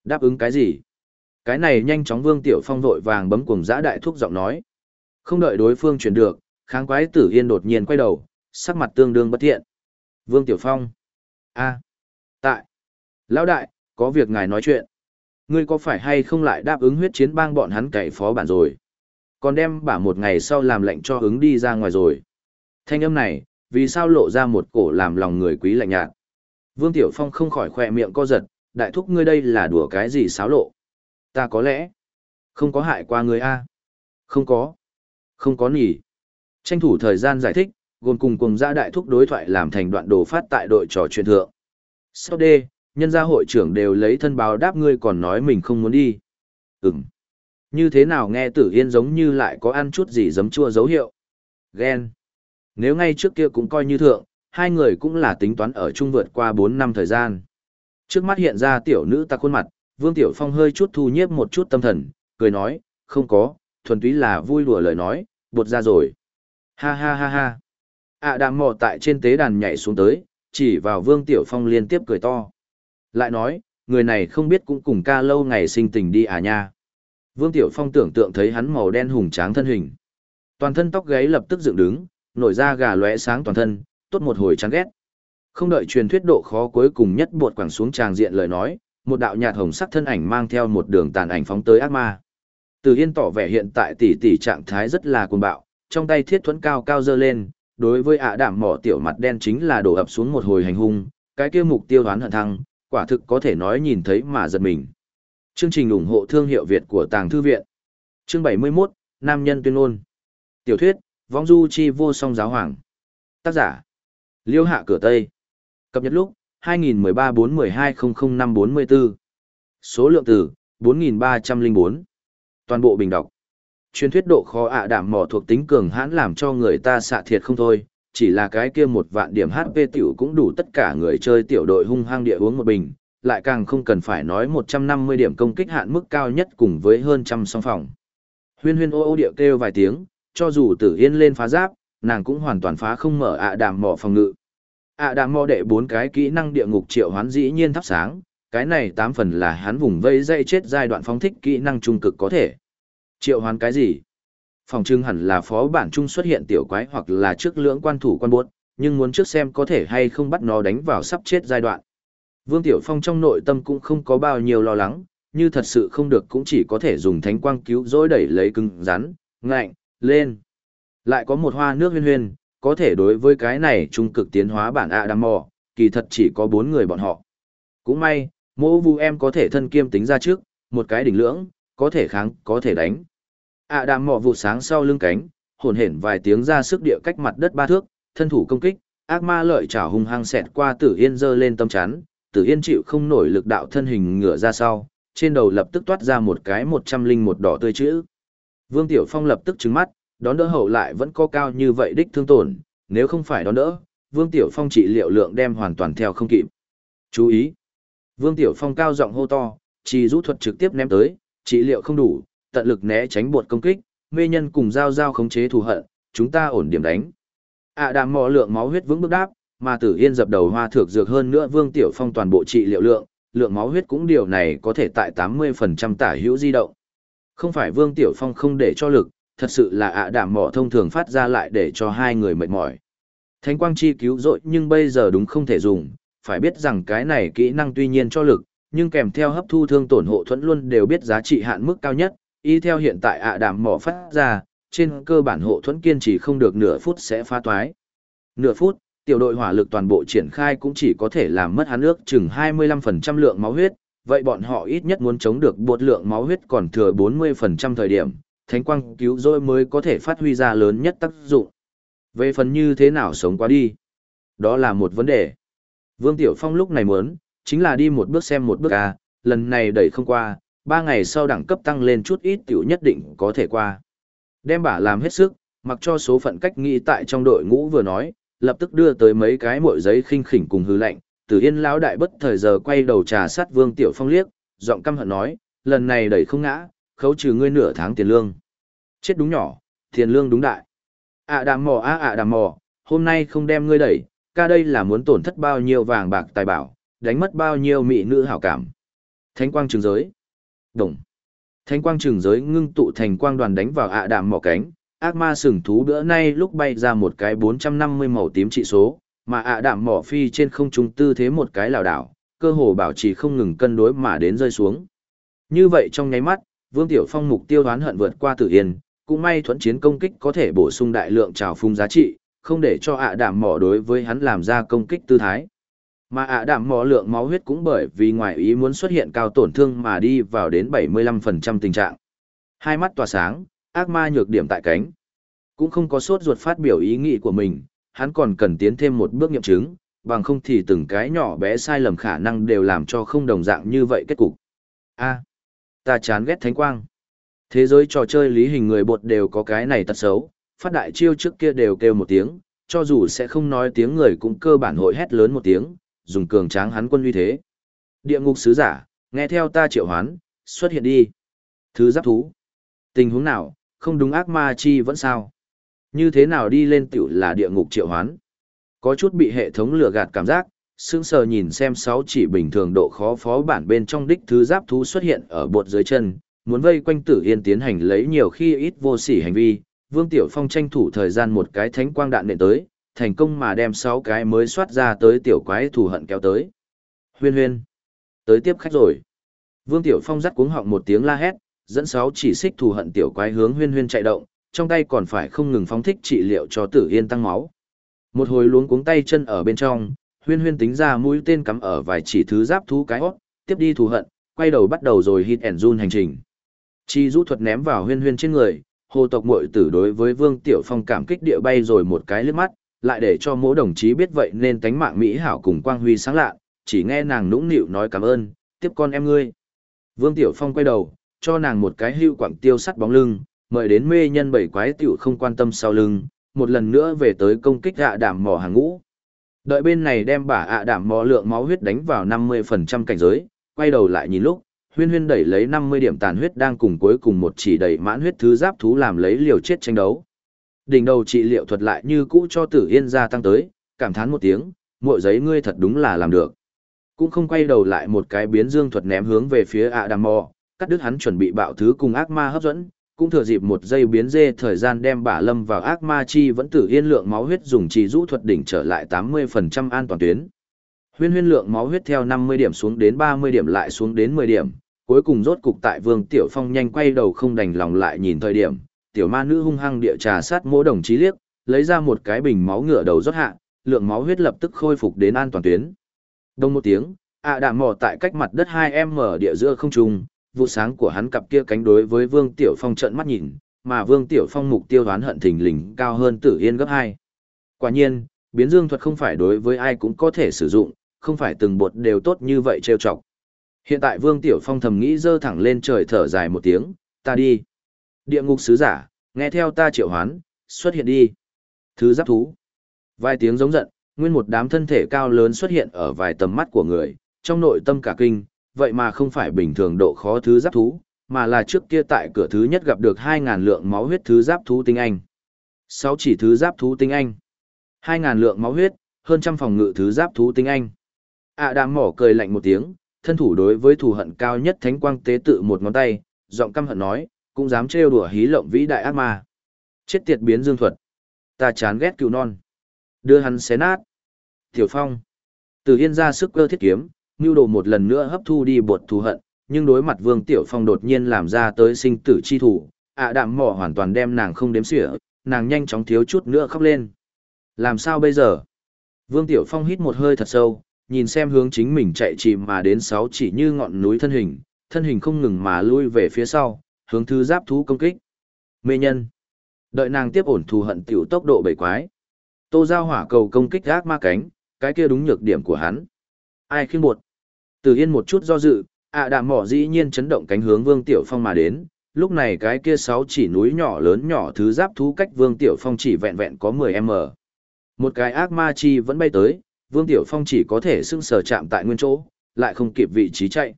Đáp ứng cái gì? Cái này nhanh chóng Vương Tiểu Phong vội vàng bấm cùng giã đại thúc giọng nói. Không đợi đối phương chuyển được, kháng quái tử yên đột nhiên quay đầu, sắc mặt tương đương bất thiện. Vương Tiểu Phong. a tại. Lão đại, có việc ngài nói chuyện. Ngươi có phải hay không lại đáp ứng huyết chiến bang bọn hắn cậy phó bản rồi? Còn đem bả một ngày sau làm lệnh cho ứng đi ra ngoài rồi. Thanh âm này, vì sao lộ ra một cổ làm lòng người quý lạnh nhạt. Vương Tiểu Phong không khỏi khỏe miệng co giật, đại thúc ngươi đây là đùa cái gì xáo lộ. Ta có lẽ, không có hại qua ngươi a Không có. Không có nỉ. Tranh thủ thời gian giải thích, gồm cùng cùng ra đại thúc đối thoại làm thành đoạn đồ phát tại đội trò chuyện thượng. Sau đê, nhân gia hội trưởng đều lấy thân báo đáp ngươi còn nói mình không muốn đi. Ừm. Như thế nào nghe tử yên giống như lại có ăn chút gì giấm chua dấu hiệu. Ghen. Nếu ngay trước kia cũng coi như thượng, hai người cũng là tính toán ở chung vượt qua 4 năm thời gian. Trước mắt hiện ra tiểu nữ ta khuôn mặt, Vương Tiểu Phong hơi chút thu nhiếp một chút tâm thần, cười nói, không có, thuần túy là vui đùa lời nói, bột ra rồi. Ha ha ha ha. À đàm mò tại trên tế đàn nhảy xuống tới, chỉ vào Vương Tiểu Phong liên tiếp cười to. Lại nói, người này không biết cũng cùng ca lâu ngày sinh tình đi à nha. Vương Tiểu Phong tưởng tượng thấy hắn màu đen hùng tráng thân hình. Toàn thân tóc gáy lập tức dựng đứng, nổi ra gà lóe sáng toàn thân, tốt một hồi chán ghét. Không đợi truyền thuyết độ khó cuối cùng nhất buột quẳng xuống tràng diện lời nói, một đạo nhạt hồng sắc thân ảnh mang theo một đường tàn ảnh phóng tới ác ma. Từ Yên tỏ vẻ hiện tại tỷ tỷ trạng thái rất là cuồng bạo, trong tay thiết thuẫn cao cao dơ lên, đối với ạ đảm mỏ tiểu mặt đen chính là đổ ập xuống một hồi hành hung, cái kia mục tiêu đoán hận thăng, quả thực có thể nói nhìn thấy mà giật mình. Chương trình ủng hộ thương hiệu Việt của Tàng Thư Viện Chương 71, nam nhân tuyên ôn, Tiểu thuyết, vong du chi vô song giáo hoàng. Tác giả, liêu hạ cửa Tây. Cập nhật lúc, 2013-412-00544. Số lượng từ, 4.304. Toàn bộ bình đọc. Truyền thuyết độ khó ạ đảm mỏ thuộc tính cường hãn làm cho người ta xạ thiệt không thôi, chỉ là cái kia một vạn điểm HP tiểu cũng đủ tất cả người chơi tiểu đội hung hăng địa uống một bình, lại càng không cần phải nói 150 điểm công kích hạn mức cao nhất cùng với hơn trăm song phòng. Huyên huyên ô ô địa kêu vài tiếng, cho dù tử yên lên phá giáp, nàng cũng hoàn toàn phá không mở ạ đàm mỏ phòng ngự. ạ đàm mỏ đệ bốn cái kỹ năng địa ngục triệu hoán dĩ nhiên thắp sáng, cái này tám phần là hắn vùng vây dây chết giai đoạn phóng thích kỹ năng trung cực có thể. Triệu hoán cái gì? Phòng trưng hẳn là phó bản trung xuất hiện tiểu quái hoặc là trước lưỡng quan thủ quan buốt, nhưng muốn trước xem có thể hay không bắt nó đánh vào sắp chết giai đoạn. Vương Tiểu Phong trong nội tâm cũng không có bao nhiêu lo lắng, như thật sự không được cũng chỉ có thể dùng thánh quang cứu rỗi đẩy lấy cứng rắn, ngạnh, lên. Lại có một hoa nước huyên huyên, có thể đối với cái này trung cực tiến hóa bản ạ đam mò, kỳ thật chỉ có bốn người bọn họ. Cũng may, mô vu em có thể thân kiêm tính ra trước, một cái đỉnh lưỡng, có thể kháng, có thể đánh. ạ đam mò vụ sáng sau lưng cánh, hồn hển vài tiếng ra sức địa cách mặt đất ba thước, thân thủ công kích, ác ma lợi chảo hung hăng xẹt qua tử yên dơ lên tâm chán tử yên chịu không nổi lực đạo thân hình ngửa ra sau, trên đầu lập tức toát ra một cái một trăm linh một đỏ tươi chữ. Vương Tiểu Phong lập tức trứng mắt, đón đỡ hậu lại vẫn có cao như vậy đích thương tổn, nếu không phải đón đỡ, Vương Tiểu Phong trị liệu lượng đem hoàn toàn theo không kịp. Chú ý! Vương Tiểu Phong cao giọng hô to, chỉ rũ thuật trực tiếp ném tới, trị liệu không đủ, tận lực né tránh buộc công kích, mê nhân cùng giao giao khống chế thù hận, chúng ta ổn điểm đánh. à đàm mò lượng máu huyết vững bước đáp, mà tử yên dập đầu hoa thược dược hơn nữa Vương Tiểu Phong toàn bộ trị liệu lượng, lượng máu huyết cũng điều này có thể tại 80% tả hữu di động. Không phải Vương Tiểu Phong không để cho lực, thật sự là ạ đảm mỏ thông thường phát ra lại để cho hai người mệt mỏi. Thánh quang chi cứu rỗi nhưng bây giờ đúng không thể dùng, phải biết rằng cái này kỹ năng tuy nhiên cho lực, nhưng kèm theo hấp thu thương tổn hộ thuẫn luôn đều biết giá trị hạn mức cao nhất, y theo hiện tại ạ đảm mỏ phát ra, trên cơ bản hộ thuẫn kiên trì không được nửa phút sẽ phá toái. Nửa phút, tiểu đội hỏa lực toàn bộ triển khai cũng chỉ có thể làm mất hắn ước chừng 25% lượng máu huyết, vậy bọn họ ít nhất muốn chống được bột lượng máu huyết còn thừa 40% thời điểm, thánh quang cứu rỗi mới có thể phát huy ra lớn nhất tác dụng. Về phần như thế nào sống qua đi, đó là một vấn đề. Vương Tiểu Phong lúc này muốn, chính là đi một bước xem một bước à, lần này đẩy không qua, ba ngày sau đẳng cấp tăng lên chút ít tiểu nhất định có thể qua. Đem bả làm hết sức, mặc cho số phận cách nghĩ tại trong đội ngũ vừa nói, lập tức đưa tới mấy cái mội giấy khinh khỉnh cùng hư lạnh, Tử Yên lão đại bất thời giờ quay đầu trà sát Vương Tiểu Phong liếc, giọng căm hận nói, lần này đẩy không ngã, khấu trừ ngươi nửa tháng tiền lương. Chết đúng nhỏ, tiền lương đúng đại. ạ à đàm mò á ạ đàm mò, hôm nay không đem ngươi đẩy, ca đây là muốn tổn thất bao nhiêu vàng bạc tài bảo, đánh mất bao nhiêu mỹ nữ hảo cảm. Thánh quang trường giới. Đồng. Thánh quang trường giới ngưng tụ thành quang đoàn đánh vào ạ đàm mò cánh, ác ma sừng thú bữa nay lúc bay ra một cái 450 màu tím trị số, mà ạ đạm mỏ phi trên không trung tư thế một cái lảo đảo, cơ hồ bảo trì không ngừng cân đối mà đến rơi xuống. Như vậy trong nháy mắt, Vương Tiểu Phong mục tiêu đoán hận vượt qua Tử Yên, cũng may thuẫn chiến công kích có thể bổ sung đại lượng trào phung giá trị, không để cho ạ đạm mỏ đối với hắn làm ra công kích tư thái. Mà ạ đạm mỏ lượng máu huyết cũng bởi vì ngoài ý muốn xuất hiện cao tổn thương mà đi vào đến 75% tình trạng. Hai mắt tỏa sáng, ác ma nhược điểm tại cánh. Cũng không có sốt ruột phát biểu ý nghĩ của mình, hắn còn cần tiến thêm một bước nghiệm chứng, bằng không thì từng cái nhỏ bé sai lầm khả năng đều làm cho không đồng dạng như vậy kết cục. A, ta chán ghét thánh quang. Thế giới trò chơi lý hình người bột đều có cái này tật xấu, phát đại chiêu trước kia đều kêu một tiếng, cho dù sẽ không nói tiếng người cũng cơ bản hội hét lớn một tiếng, dùng cường tráng hắn quân uy thế. Địa ngục sứ giả, nghe theo ta triệu hoán, xuất hiện đi. Thứ giáp thú. Tình huống nào, không đúng ác ma chi vẫn sao. Như thế nào đi lên tiểu là địa ngục triệu hoán. Có chút bị hệ thống lừa gạt cảm giác, sững sờ nhìn xem sáu chỉ bình thường độ khó phó bản bên trong đích thứ giáp thú xuất hiện ở bột dưới chân, muốn vây quanh tử yên tiến hành lấy nhiều khi ít vô sỉ hành vi, Vương Tiểu Phong tranh thủ thời gian một cái thánh quang đạn nện tới, thành công mà đem sáu cái mới soát ra tới tiểu quái thù hận kéo tới. Huyên huyên. Tới tiếp khách rồi. Vương Tiểu Phong dắt cuống họng một tiếng la hét, dẫn sáu chỉ xích thù hận tiểu quái hướng huyên huyên chạy động, trong tay còn phải không ngừng phóng thích trị liệu cho tử yên tăng máu. Một hồi luống cuống tay chân ở bên trong, huyên huyên tính ra mũi tên cắm ở vài chỉ thứ giáp thú cái hót, tiếp đi thù hận, quay đầu bắt đầu rồi hit and run hành trình. Chi rũ thuật ném vào huyên huyên trên người, Hồ tộc muội tử đối với Vương Tiểu Phong cảm kích địa bay rồi một cái lướt mắt, lại để cho mỗi đồng chí biết vậy nên tánh mạng Mỹ hảo cùng quang huy sáng lạ, chỉ nghe nàng nũng nịu nói cảm ơn, tiếp con em ngươi. Vương Tiểu Phong quay đầu, cho nàng một cái hưu quảng tiêu sắt bóng lưng, mời đến mê nhân bảy quái tiểu không quan tâm sau lưng, một lần nữa về tới công kích ạ đảm mỏ hàng ngũ. Đợi bên này đem bả ạ đảm mỏ lượng máu huyết đánh vào 50% cảnh giới, quay đầu lại nhìn lúc, huyên huyên đẩy lấy 50 điểm tàn huyết đang cùng cuối cùng một chỉ đầy mãn huyết thứ giáp thú làm lấy liều chết tranh đấu. Đỉnh đầu trị liệu thuật lại như cũ cho tử yên gia tăng tới, cảm thán một tiếng, muội giấy ngươi thật đúng là làm được. Cũng không quay đầu lại một cái biến dương thuật ném hướng về phía ạ đảm mỏ cắt đứt hắn chuẩn bị bạo thứ cùng ác ma hấp dẫn, cũng thừa dịp một giây biến dê thời gian đem bả lâm vào ác ma chi vẫn tử yên lượng máu huyết dùng trì rũ thuật đỉnh trở lại 80% an toàn tuyến. Huyên huyên lượng máu huyết theo 50 điểm xuống đến 30 điểm lại xuống đến 10 điểm, cuối cùng rốt cục tại Vương Tiểu Phong nhanh quay đầu không đành lòng lại nhìn thời điểm, tiểu ma nữ hung hăng địa trà sát mỗ đồng chí liếc, lấy ra một cái bình máu ngựa đầu rót hạ, lượng máu huyết lập tức khôi phục đến an toàn tuyến. Đông một tiếng, ạ à đạm mò tại cách mặt đất 2 mở địa giữa không trung, vụ sáng của hắn cặp kia cánh đối với Vương Tiểu Phong trợn mắt nhìn, mà Vương Tiểu Phong mục tiêu đoán hận thình lình cao hơn Tử Yên gấp hai. Quả nhiên, biến dương thuật không phải đối với ai cũng có thể sử dụng, không phải từng bột đều tốt như vậy trêu chọc. Hiện tại Vương Tiểu Phong thầm nghĩ dơ thẳng lên trời thở dài một tiếng, ta đi. Địa ngục sứ giả, nghe theo ta triệu hoán, xuất hiện đi. Thứ giáp thú. Vài tiếng giống giận, nguyên một đám thân thể cao lớn xuất hiện ở vài tầm mắt của người, trong nội tâm cả kinh, vậy mà không phải bình thường độ khó thứ giáp thú, mà là trước kia tại cửa thứ nhất gặp được 2.000 lượng máu huyết thứ giáp thú tinh anh. 6 chỉ thứ giáp thú tinh anh. 2.000 lượng máu huyết, hơn trăm phòng ngự thứ giáp thú tinh anh. À đàm mỏ cười lạnh một tiếng, thân thủ đối với thù hận cao nhất thánh quang tế tự một ngón tay, giọng căm hận nói, cũng dám trêu đùa hí lộng vĩ đại ác ma. Chết tiệt biến dương thuật. Ta chán ghét cựu non. Đưa hắn xé nát. Tiểu Phong. Từ Yên ra sức cơ thiết kiếm, Ngưu đồ một lần nữa hấp thu đi bột thù hận, nhưng đối mặt Vương Tiểu Phong đột nhiên làm ra tới sinh tử chi thủ, ạ đạm mỏ hoàn toàn đem nàng không đếm xỉa, nàng nhanh chóng thiếu chút nữa khóc lên. Làm sao bây giờ? Vương Tiểu Phong hít một hơi thật sâu, nhìn xem hướng chính mình chạy chìm mà đến sáu chỉ như ngọn núi thân hình, thân hình không ngừng mà lui về phía sau, hướng thứ giáp thú công kích. Mê nhân. Đợi nàng tiếp ổn thù hận tiểu tốc độ bảy quái. Tô giao hỏa cầu công kích gác ma cánh, cái kia đúng nhược điểm của hắn. Ai khiên buộc. Từ yên một chút do dự, ạ à đạm mỏ dĩ nhiên chấn động cánh hướng vương tiểu phong mà đến. Lúc này cái kia sáu chỉ núi nhỏ lớn nhỏ thứ giáp thú cách vương tiểu phong chỉ vẹn vẹn có 10m. Một cái ác ma chi vẫn bay tới, vương tiểu phong chỉ có thể sưng sờ chạm tại nguyên chỗ, lại không kịp vị trí chạy.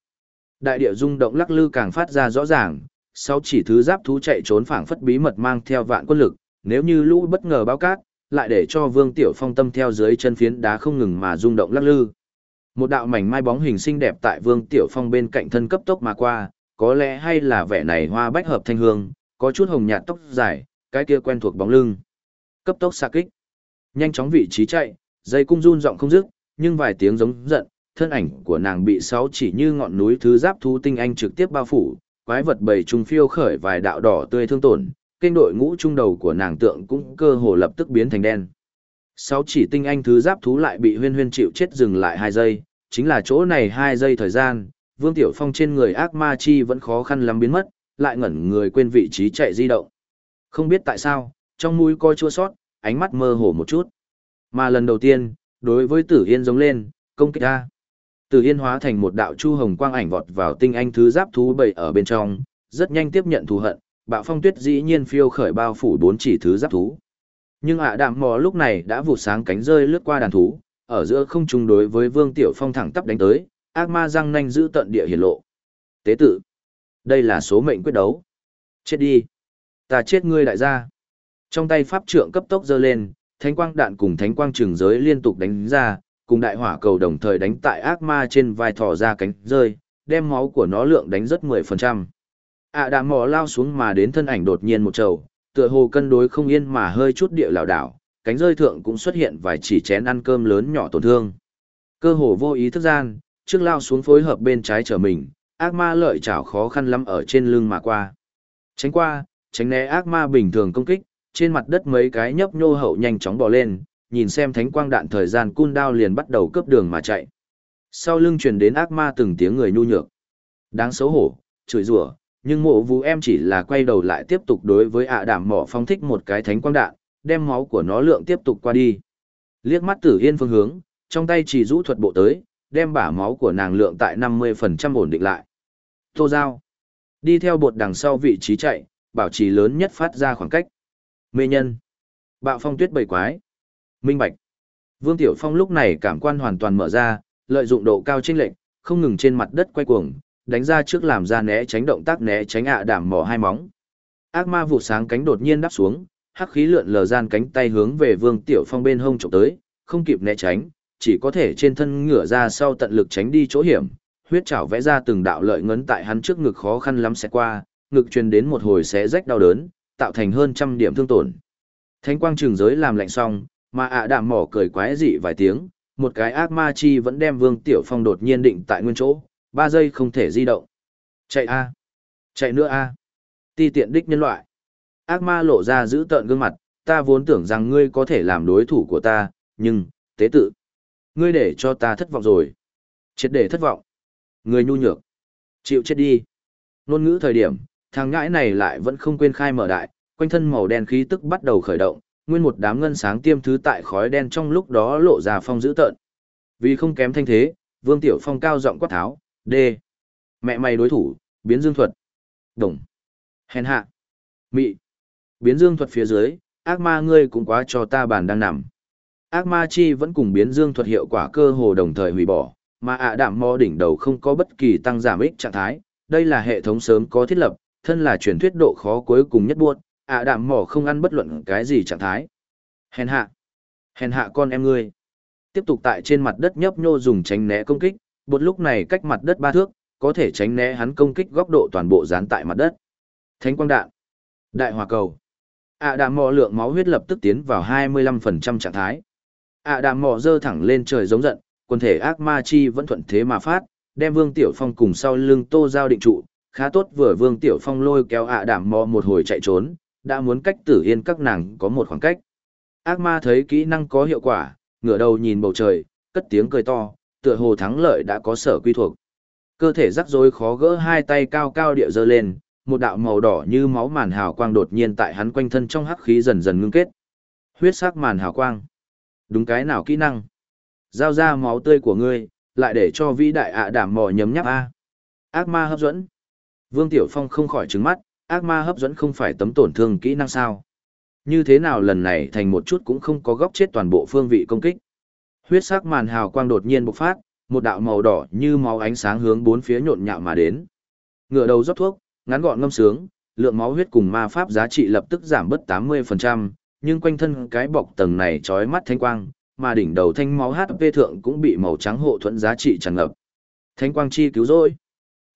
Đại địa rung động lắc lư càng phát ra rõ ràng, sáu chỉ thứ giáp thú chạy trốn phảng phất bí mật mang theo vạn quân lực, nếu như lũ bất ngờ báo cát, lại để cho Vương Tiểu Phong tâm theo dưới chân phiến đá không ngừng mà rung động lắc lư. Một đạo mảnh mai bóng hình xinh đẹp tại Vương Tiểu Phong bên cạnh thân cấp tốc mà qua, có lẽ hay là vẻ này hoa bách hợp thanh hương, có chút hồng nhạt tóc dài, cái kia quen thuộc bóng lưng. Cấp tốc xạ kích. Nhanh chóng vị trí chạy, dây cung run giọng không dứt, nhưng vài tiếng giống giận, thân ảnh của nàng bị sáu chỉ như ngọn núi thứ giáp thú tinh anh trực tiếp bao phủ, quái vật bầy trùng phiêu khởi vài đạo đỏ tươi thương tổn, kênh đội ngũ trung đầu của nàng tượng cũng cơ hồ lập tức biến thành đen. Sáu chỉ tinh anh thứ giáp thú lại bị huyên huyên chịu chết dừng lại hai giây, chính là chỗ này hai giây thời gian, Vương Tiểu Phong trên người ác ma chi vẫn khó khăn lắm biến mất, lại ngẩn người quên vị trí chạy di động. Không biết tại sao, trong mũi coi chua sót, ánh mắt mơ hồ một chút. Mà lần đầu tiên, đối với Tử Yên giống lên, công kích ra. Tử Yên hóa thành một đạo chu hồng quang ảnh vọt vào tinh anh thứ giáp thú bầy ở bên trong, rất nhanh tiếp nhận thù hận, bạo phong tuyết dĩ nhiên phiêu khởi bao phủ bốn chỉ thứ giáp thú. Nhưng ạ đạm mò lúc này đã vụt sáng cánh rơi lướt qua đàn thú, ở giữa không chung đối với Vương Tiểu Phong thẳng tắp đánh tới, ác ma răng nanh giữ tận địa hiển lộ. Tế tự. Đây là số mệnh quyết đấu. Chết đi. Ta chết ngươi đại gia. Trong tay pháp trượng cấp tốc giơ lên, thánh quang đạn cùng thánh quang trường giới liên tục đánh ra, cùng đại hỏa cầu đồng thời đánh tại ác ma trên vai thò ra cánh rơi, đem máu của nó lượng đánh rất 10%. ạ đạm mò lao xuống mà đến thân ảnh đột nhiên một trầu, tựa hồ cân đối không yên mà hơi chút địa lảo đảo, cánh rơi thượng cũng xuất hiện vài chỉ chén ăn cơm lớn nhỏ tổn thương. Cơ hồ vô ý thức gian, trước lao xuống phối hợp bên trái trở mình, ác ma lợi chảo khó khăn lắm ở trên lưng mà qua. Tránh qua, tránh né ác ma bình thường công kích, trên mặt đất mấy cái nhấp nhô hậu nhanh chóng bò lên, nhìn xem thánh quang đạn thời gian cun đao liền bắt đầu cướp đường mà chạy. Sau lưng truyền đến ác ma từng tiếng người nhu nhược. Đáng xấu hổ, chửi rủa, nhưng mộ vũ em chỉ là quay đầu lại tiếp tục đối với ạ đảm mỏ phong thích một cái thánh quang đạn, đem máu của nó lượng tiếp tục qua đi. Liếc mắt tử yên phương hướng, trong tay chỉ rũ thuật bộ tới, đem bả máu của nàng lượng tại 50% ổn định lại. Tô Giao. Đi theo bột đằng sau vị trí chạy, bảo trì lớn nhất phát ra khoảng cách. Mê nhân. Bạo phong tuyết bầy quái. Minh bạch. Vương Tiểu Phong lúc này cảm quan hoàn toàn mở ra, lợi dụng độ cao chênh lệch, không ngừng trên mặt đất quay cuồng, đánh ra trước làm ra né tránh động tác né tránh ạ đảm mỏ hai móng. Ác ma vụ sáng cánh đột nhiên đáp xuống, hắc khí lượn lờ gian cánh tay hướng về Vương Tiểu Phong bên hông chụp tới, không kịp né tránh, chỉ có thể trên thân ngửa ra sau tận lực tránh đi chỗ hiểm, huyết chảo vẽ ra từng đạo lợi ngấn tại hắn trước ngực khó khăn lắm sẽ qua, ngực truyền đến một hồi xé rách đau đớn, tạo thành hơn trăm điểm thương tổn. Thánh quang trường giới làm lạnh xong, mà ạ đạm mỏ cười quái dị vài tiếng, một cái ác ma chi vẫn đem Vương Tiểu Phong đột nhiên định tại nguyên chỗ, ba giây không thể di động. Chạy a, chạy nữa a. Ti tiện đích nhân loại. Ác ma lộ ra giữ tợn gương mặt, ta vốn tưởng rằng ngươi có thể làm đối thủ của ta, nhưng, tế tự. Ngươi để cho ta thất vọng rồi. Chết để thất vọng. Ngươi nhu nhược. Chịu chết đi. ngôn ngữ thời điểm, thằng ngãi này lại vẫn không quên khai mở đại, quanh thân màu đen khí tức bắt đầu khởi động, nguyên một đám ngân sáng tiêm thứ tại khói đen trong lúc đó lộ ra phong dữ tợn. Vì không kém thanh thế, Vương Tiểu Phong cao giọng quát tháo, "D. Mẹ mày đối thủ, biến dương thuật." Đồng. Hèn hạ. Mị. Biến dương thuật phía dưới, ác ma ngươi cũng quá cho ta bàn đang nằm. Ác ma chi vẫn cùng biến dương thuật hiệu quả cơ hồ đồng thời hủy bỏ, mà ạ đạm mò đỉnh đầu không có bất kỳ tăng giảm ích trạng thái. Đây là hệ thống sớm có thiết lập, thân là truyền thuyết độ khó cuối cùng nhất buộc, ạ đạm mỏ không ăn bất luận cái gì trạng thái. Hèn hạ. Hèn hạ con em ngươi. Tiếp tục tại trên mặt đất nhấp nhô dùng tránh né công kích, bột lúc này cách mặt đất ba thước, có thể tránh né hắn công kích góc độ toàn bộ dán tại mặt đất. Thánh quang đạn. Đại hòa cầu. ạ đạm mỏ lượng máu huyết lập tức tiến vào 25% trạng thái. ạ đạm mỏ dơ thẳng lên trời giống giận, quần thể ác ma chi vẫn thuận thế mà phát, đem Vương Tiểu Phong cùng sau lưng Tô Giao định trụ, khá tốt vừa Vương Tiểu Phong lôi kéo ạ đạm mò một hồi chạy trốn, đã muốn cách tử yên các nàng có một khoảng cách. Ác ma thấy kỹ năng có hiệu quả, ngửa đầu nhìn bầu trời, cất tiếng cười to, tựa hồ thắng lợi đã có sở quy thuộc. Cơ thể rắc rối khó gỡ hai tay cao cao địa dơ lên, một đạo màu đỏ như máu màn hào quang đột nhiên tại hắn quanh thân trong hắc khí dần dần ngưng kết. Huyết sắc màn hào quang. Đúng cái nào kỹ năng? Giao ra máu tươi của ngươi, lại để cho vĩ đại ạ đảm mò nhấm nháp a. Ác ma hấp dẫn. Vương Tiểu Phong không khỏi trứng mắt, ác ma hấp dẫn không phải tấm tổn thương kỹ năng sao. Như thế nào lần này thành một chút cũng không có góc chết toàn bộ phương vị công kích. Huyết sắc màn hào quang đột nhiên bộc phát, một đạo màu đỏ như máu ánh sáng hướng bốn phía nhộn nhạo mà đến. Ngựa đầu rót thuốc, ngắn gọn ngâm sướng, lượng máu huyết cùng ma pháp giá trị lập tức giảm bớt 80%, nhưng quanh thân cái bọc tầng này chói mắt thanh quang, mà đỉnh đầu thanh máu HP thượng cũng bị màu trắng hộ thuẫn giá trị tràn ngập. Thanh quang chi cứu rỗi.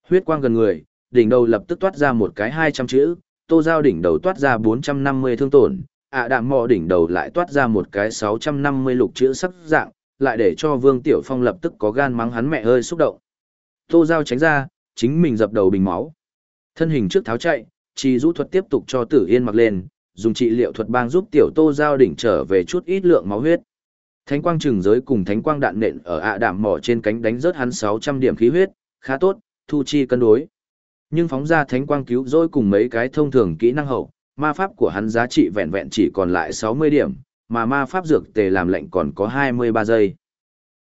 Huyết quang gần người, đỉnh đầu lập tức toát ra một cái 200 chữ, tô giao đỉnh đầu toát ra 450 thương tổn, ạ đạm mò đỉnh đầu lại toát ra một cái 650 lục chữ sắc dạng, lại để cho Vương Tiểu Phong lập tức có gan mắng hắn mẹ hơi xúc động. Tô giao tránh ra, chính mình dập đầu bình máu. Thân hình trước tháo chạy, chi rũ thuật tiếp tục cho tử yên mặc lên, dùng trị liệu thuật bang giúp tiểu tô giao đỉnh trở về chút ít lượng máu huyết. Thánh quang trừng giới cùng thánh quang đạn nện ở ạ đạm mỏ trên cánh đánh rớt hắn 600 điểm khí huyết, khá tốt, thu chi cân đối. Nhưng phóng ra thánh quang cứu rỗi cùng mấy cái thông thường kỹ năng hậu, ma pháp của hắn giá trị vẹn vẹn chỉ còn lại 60 điểm, mà ma pháp dược tề làm lệnh còn có 23 giây.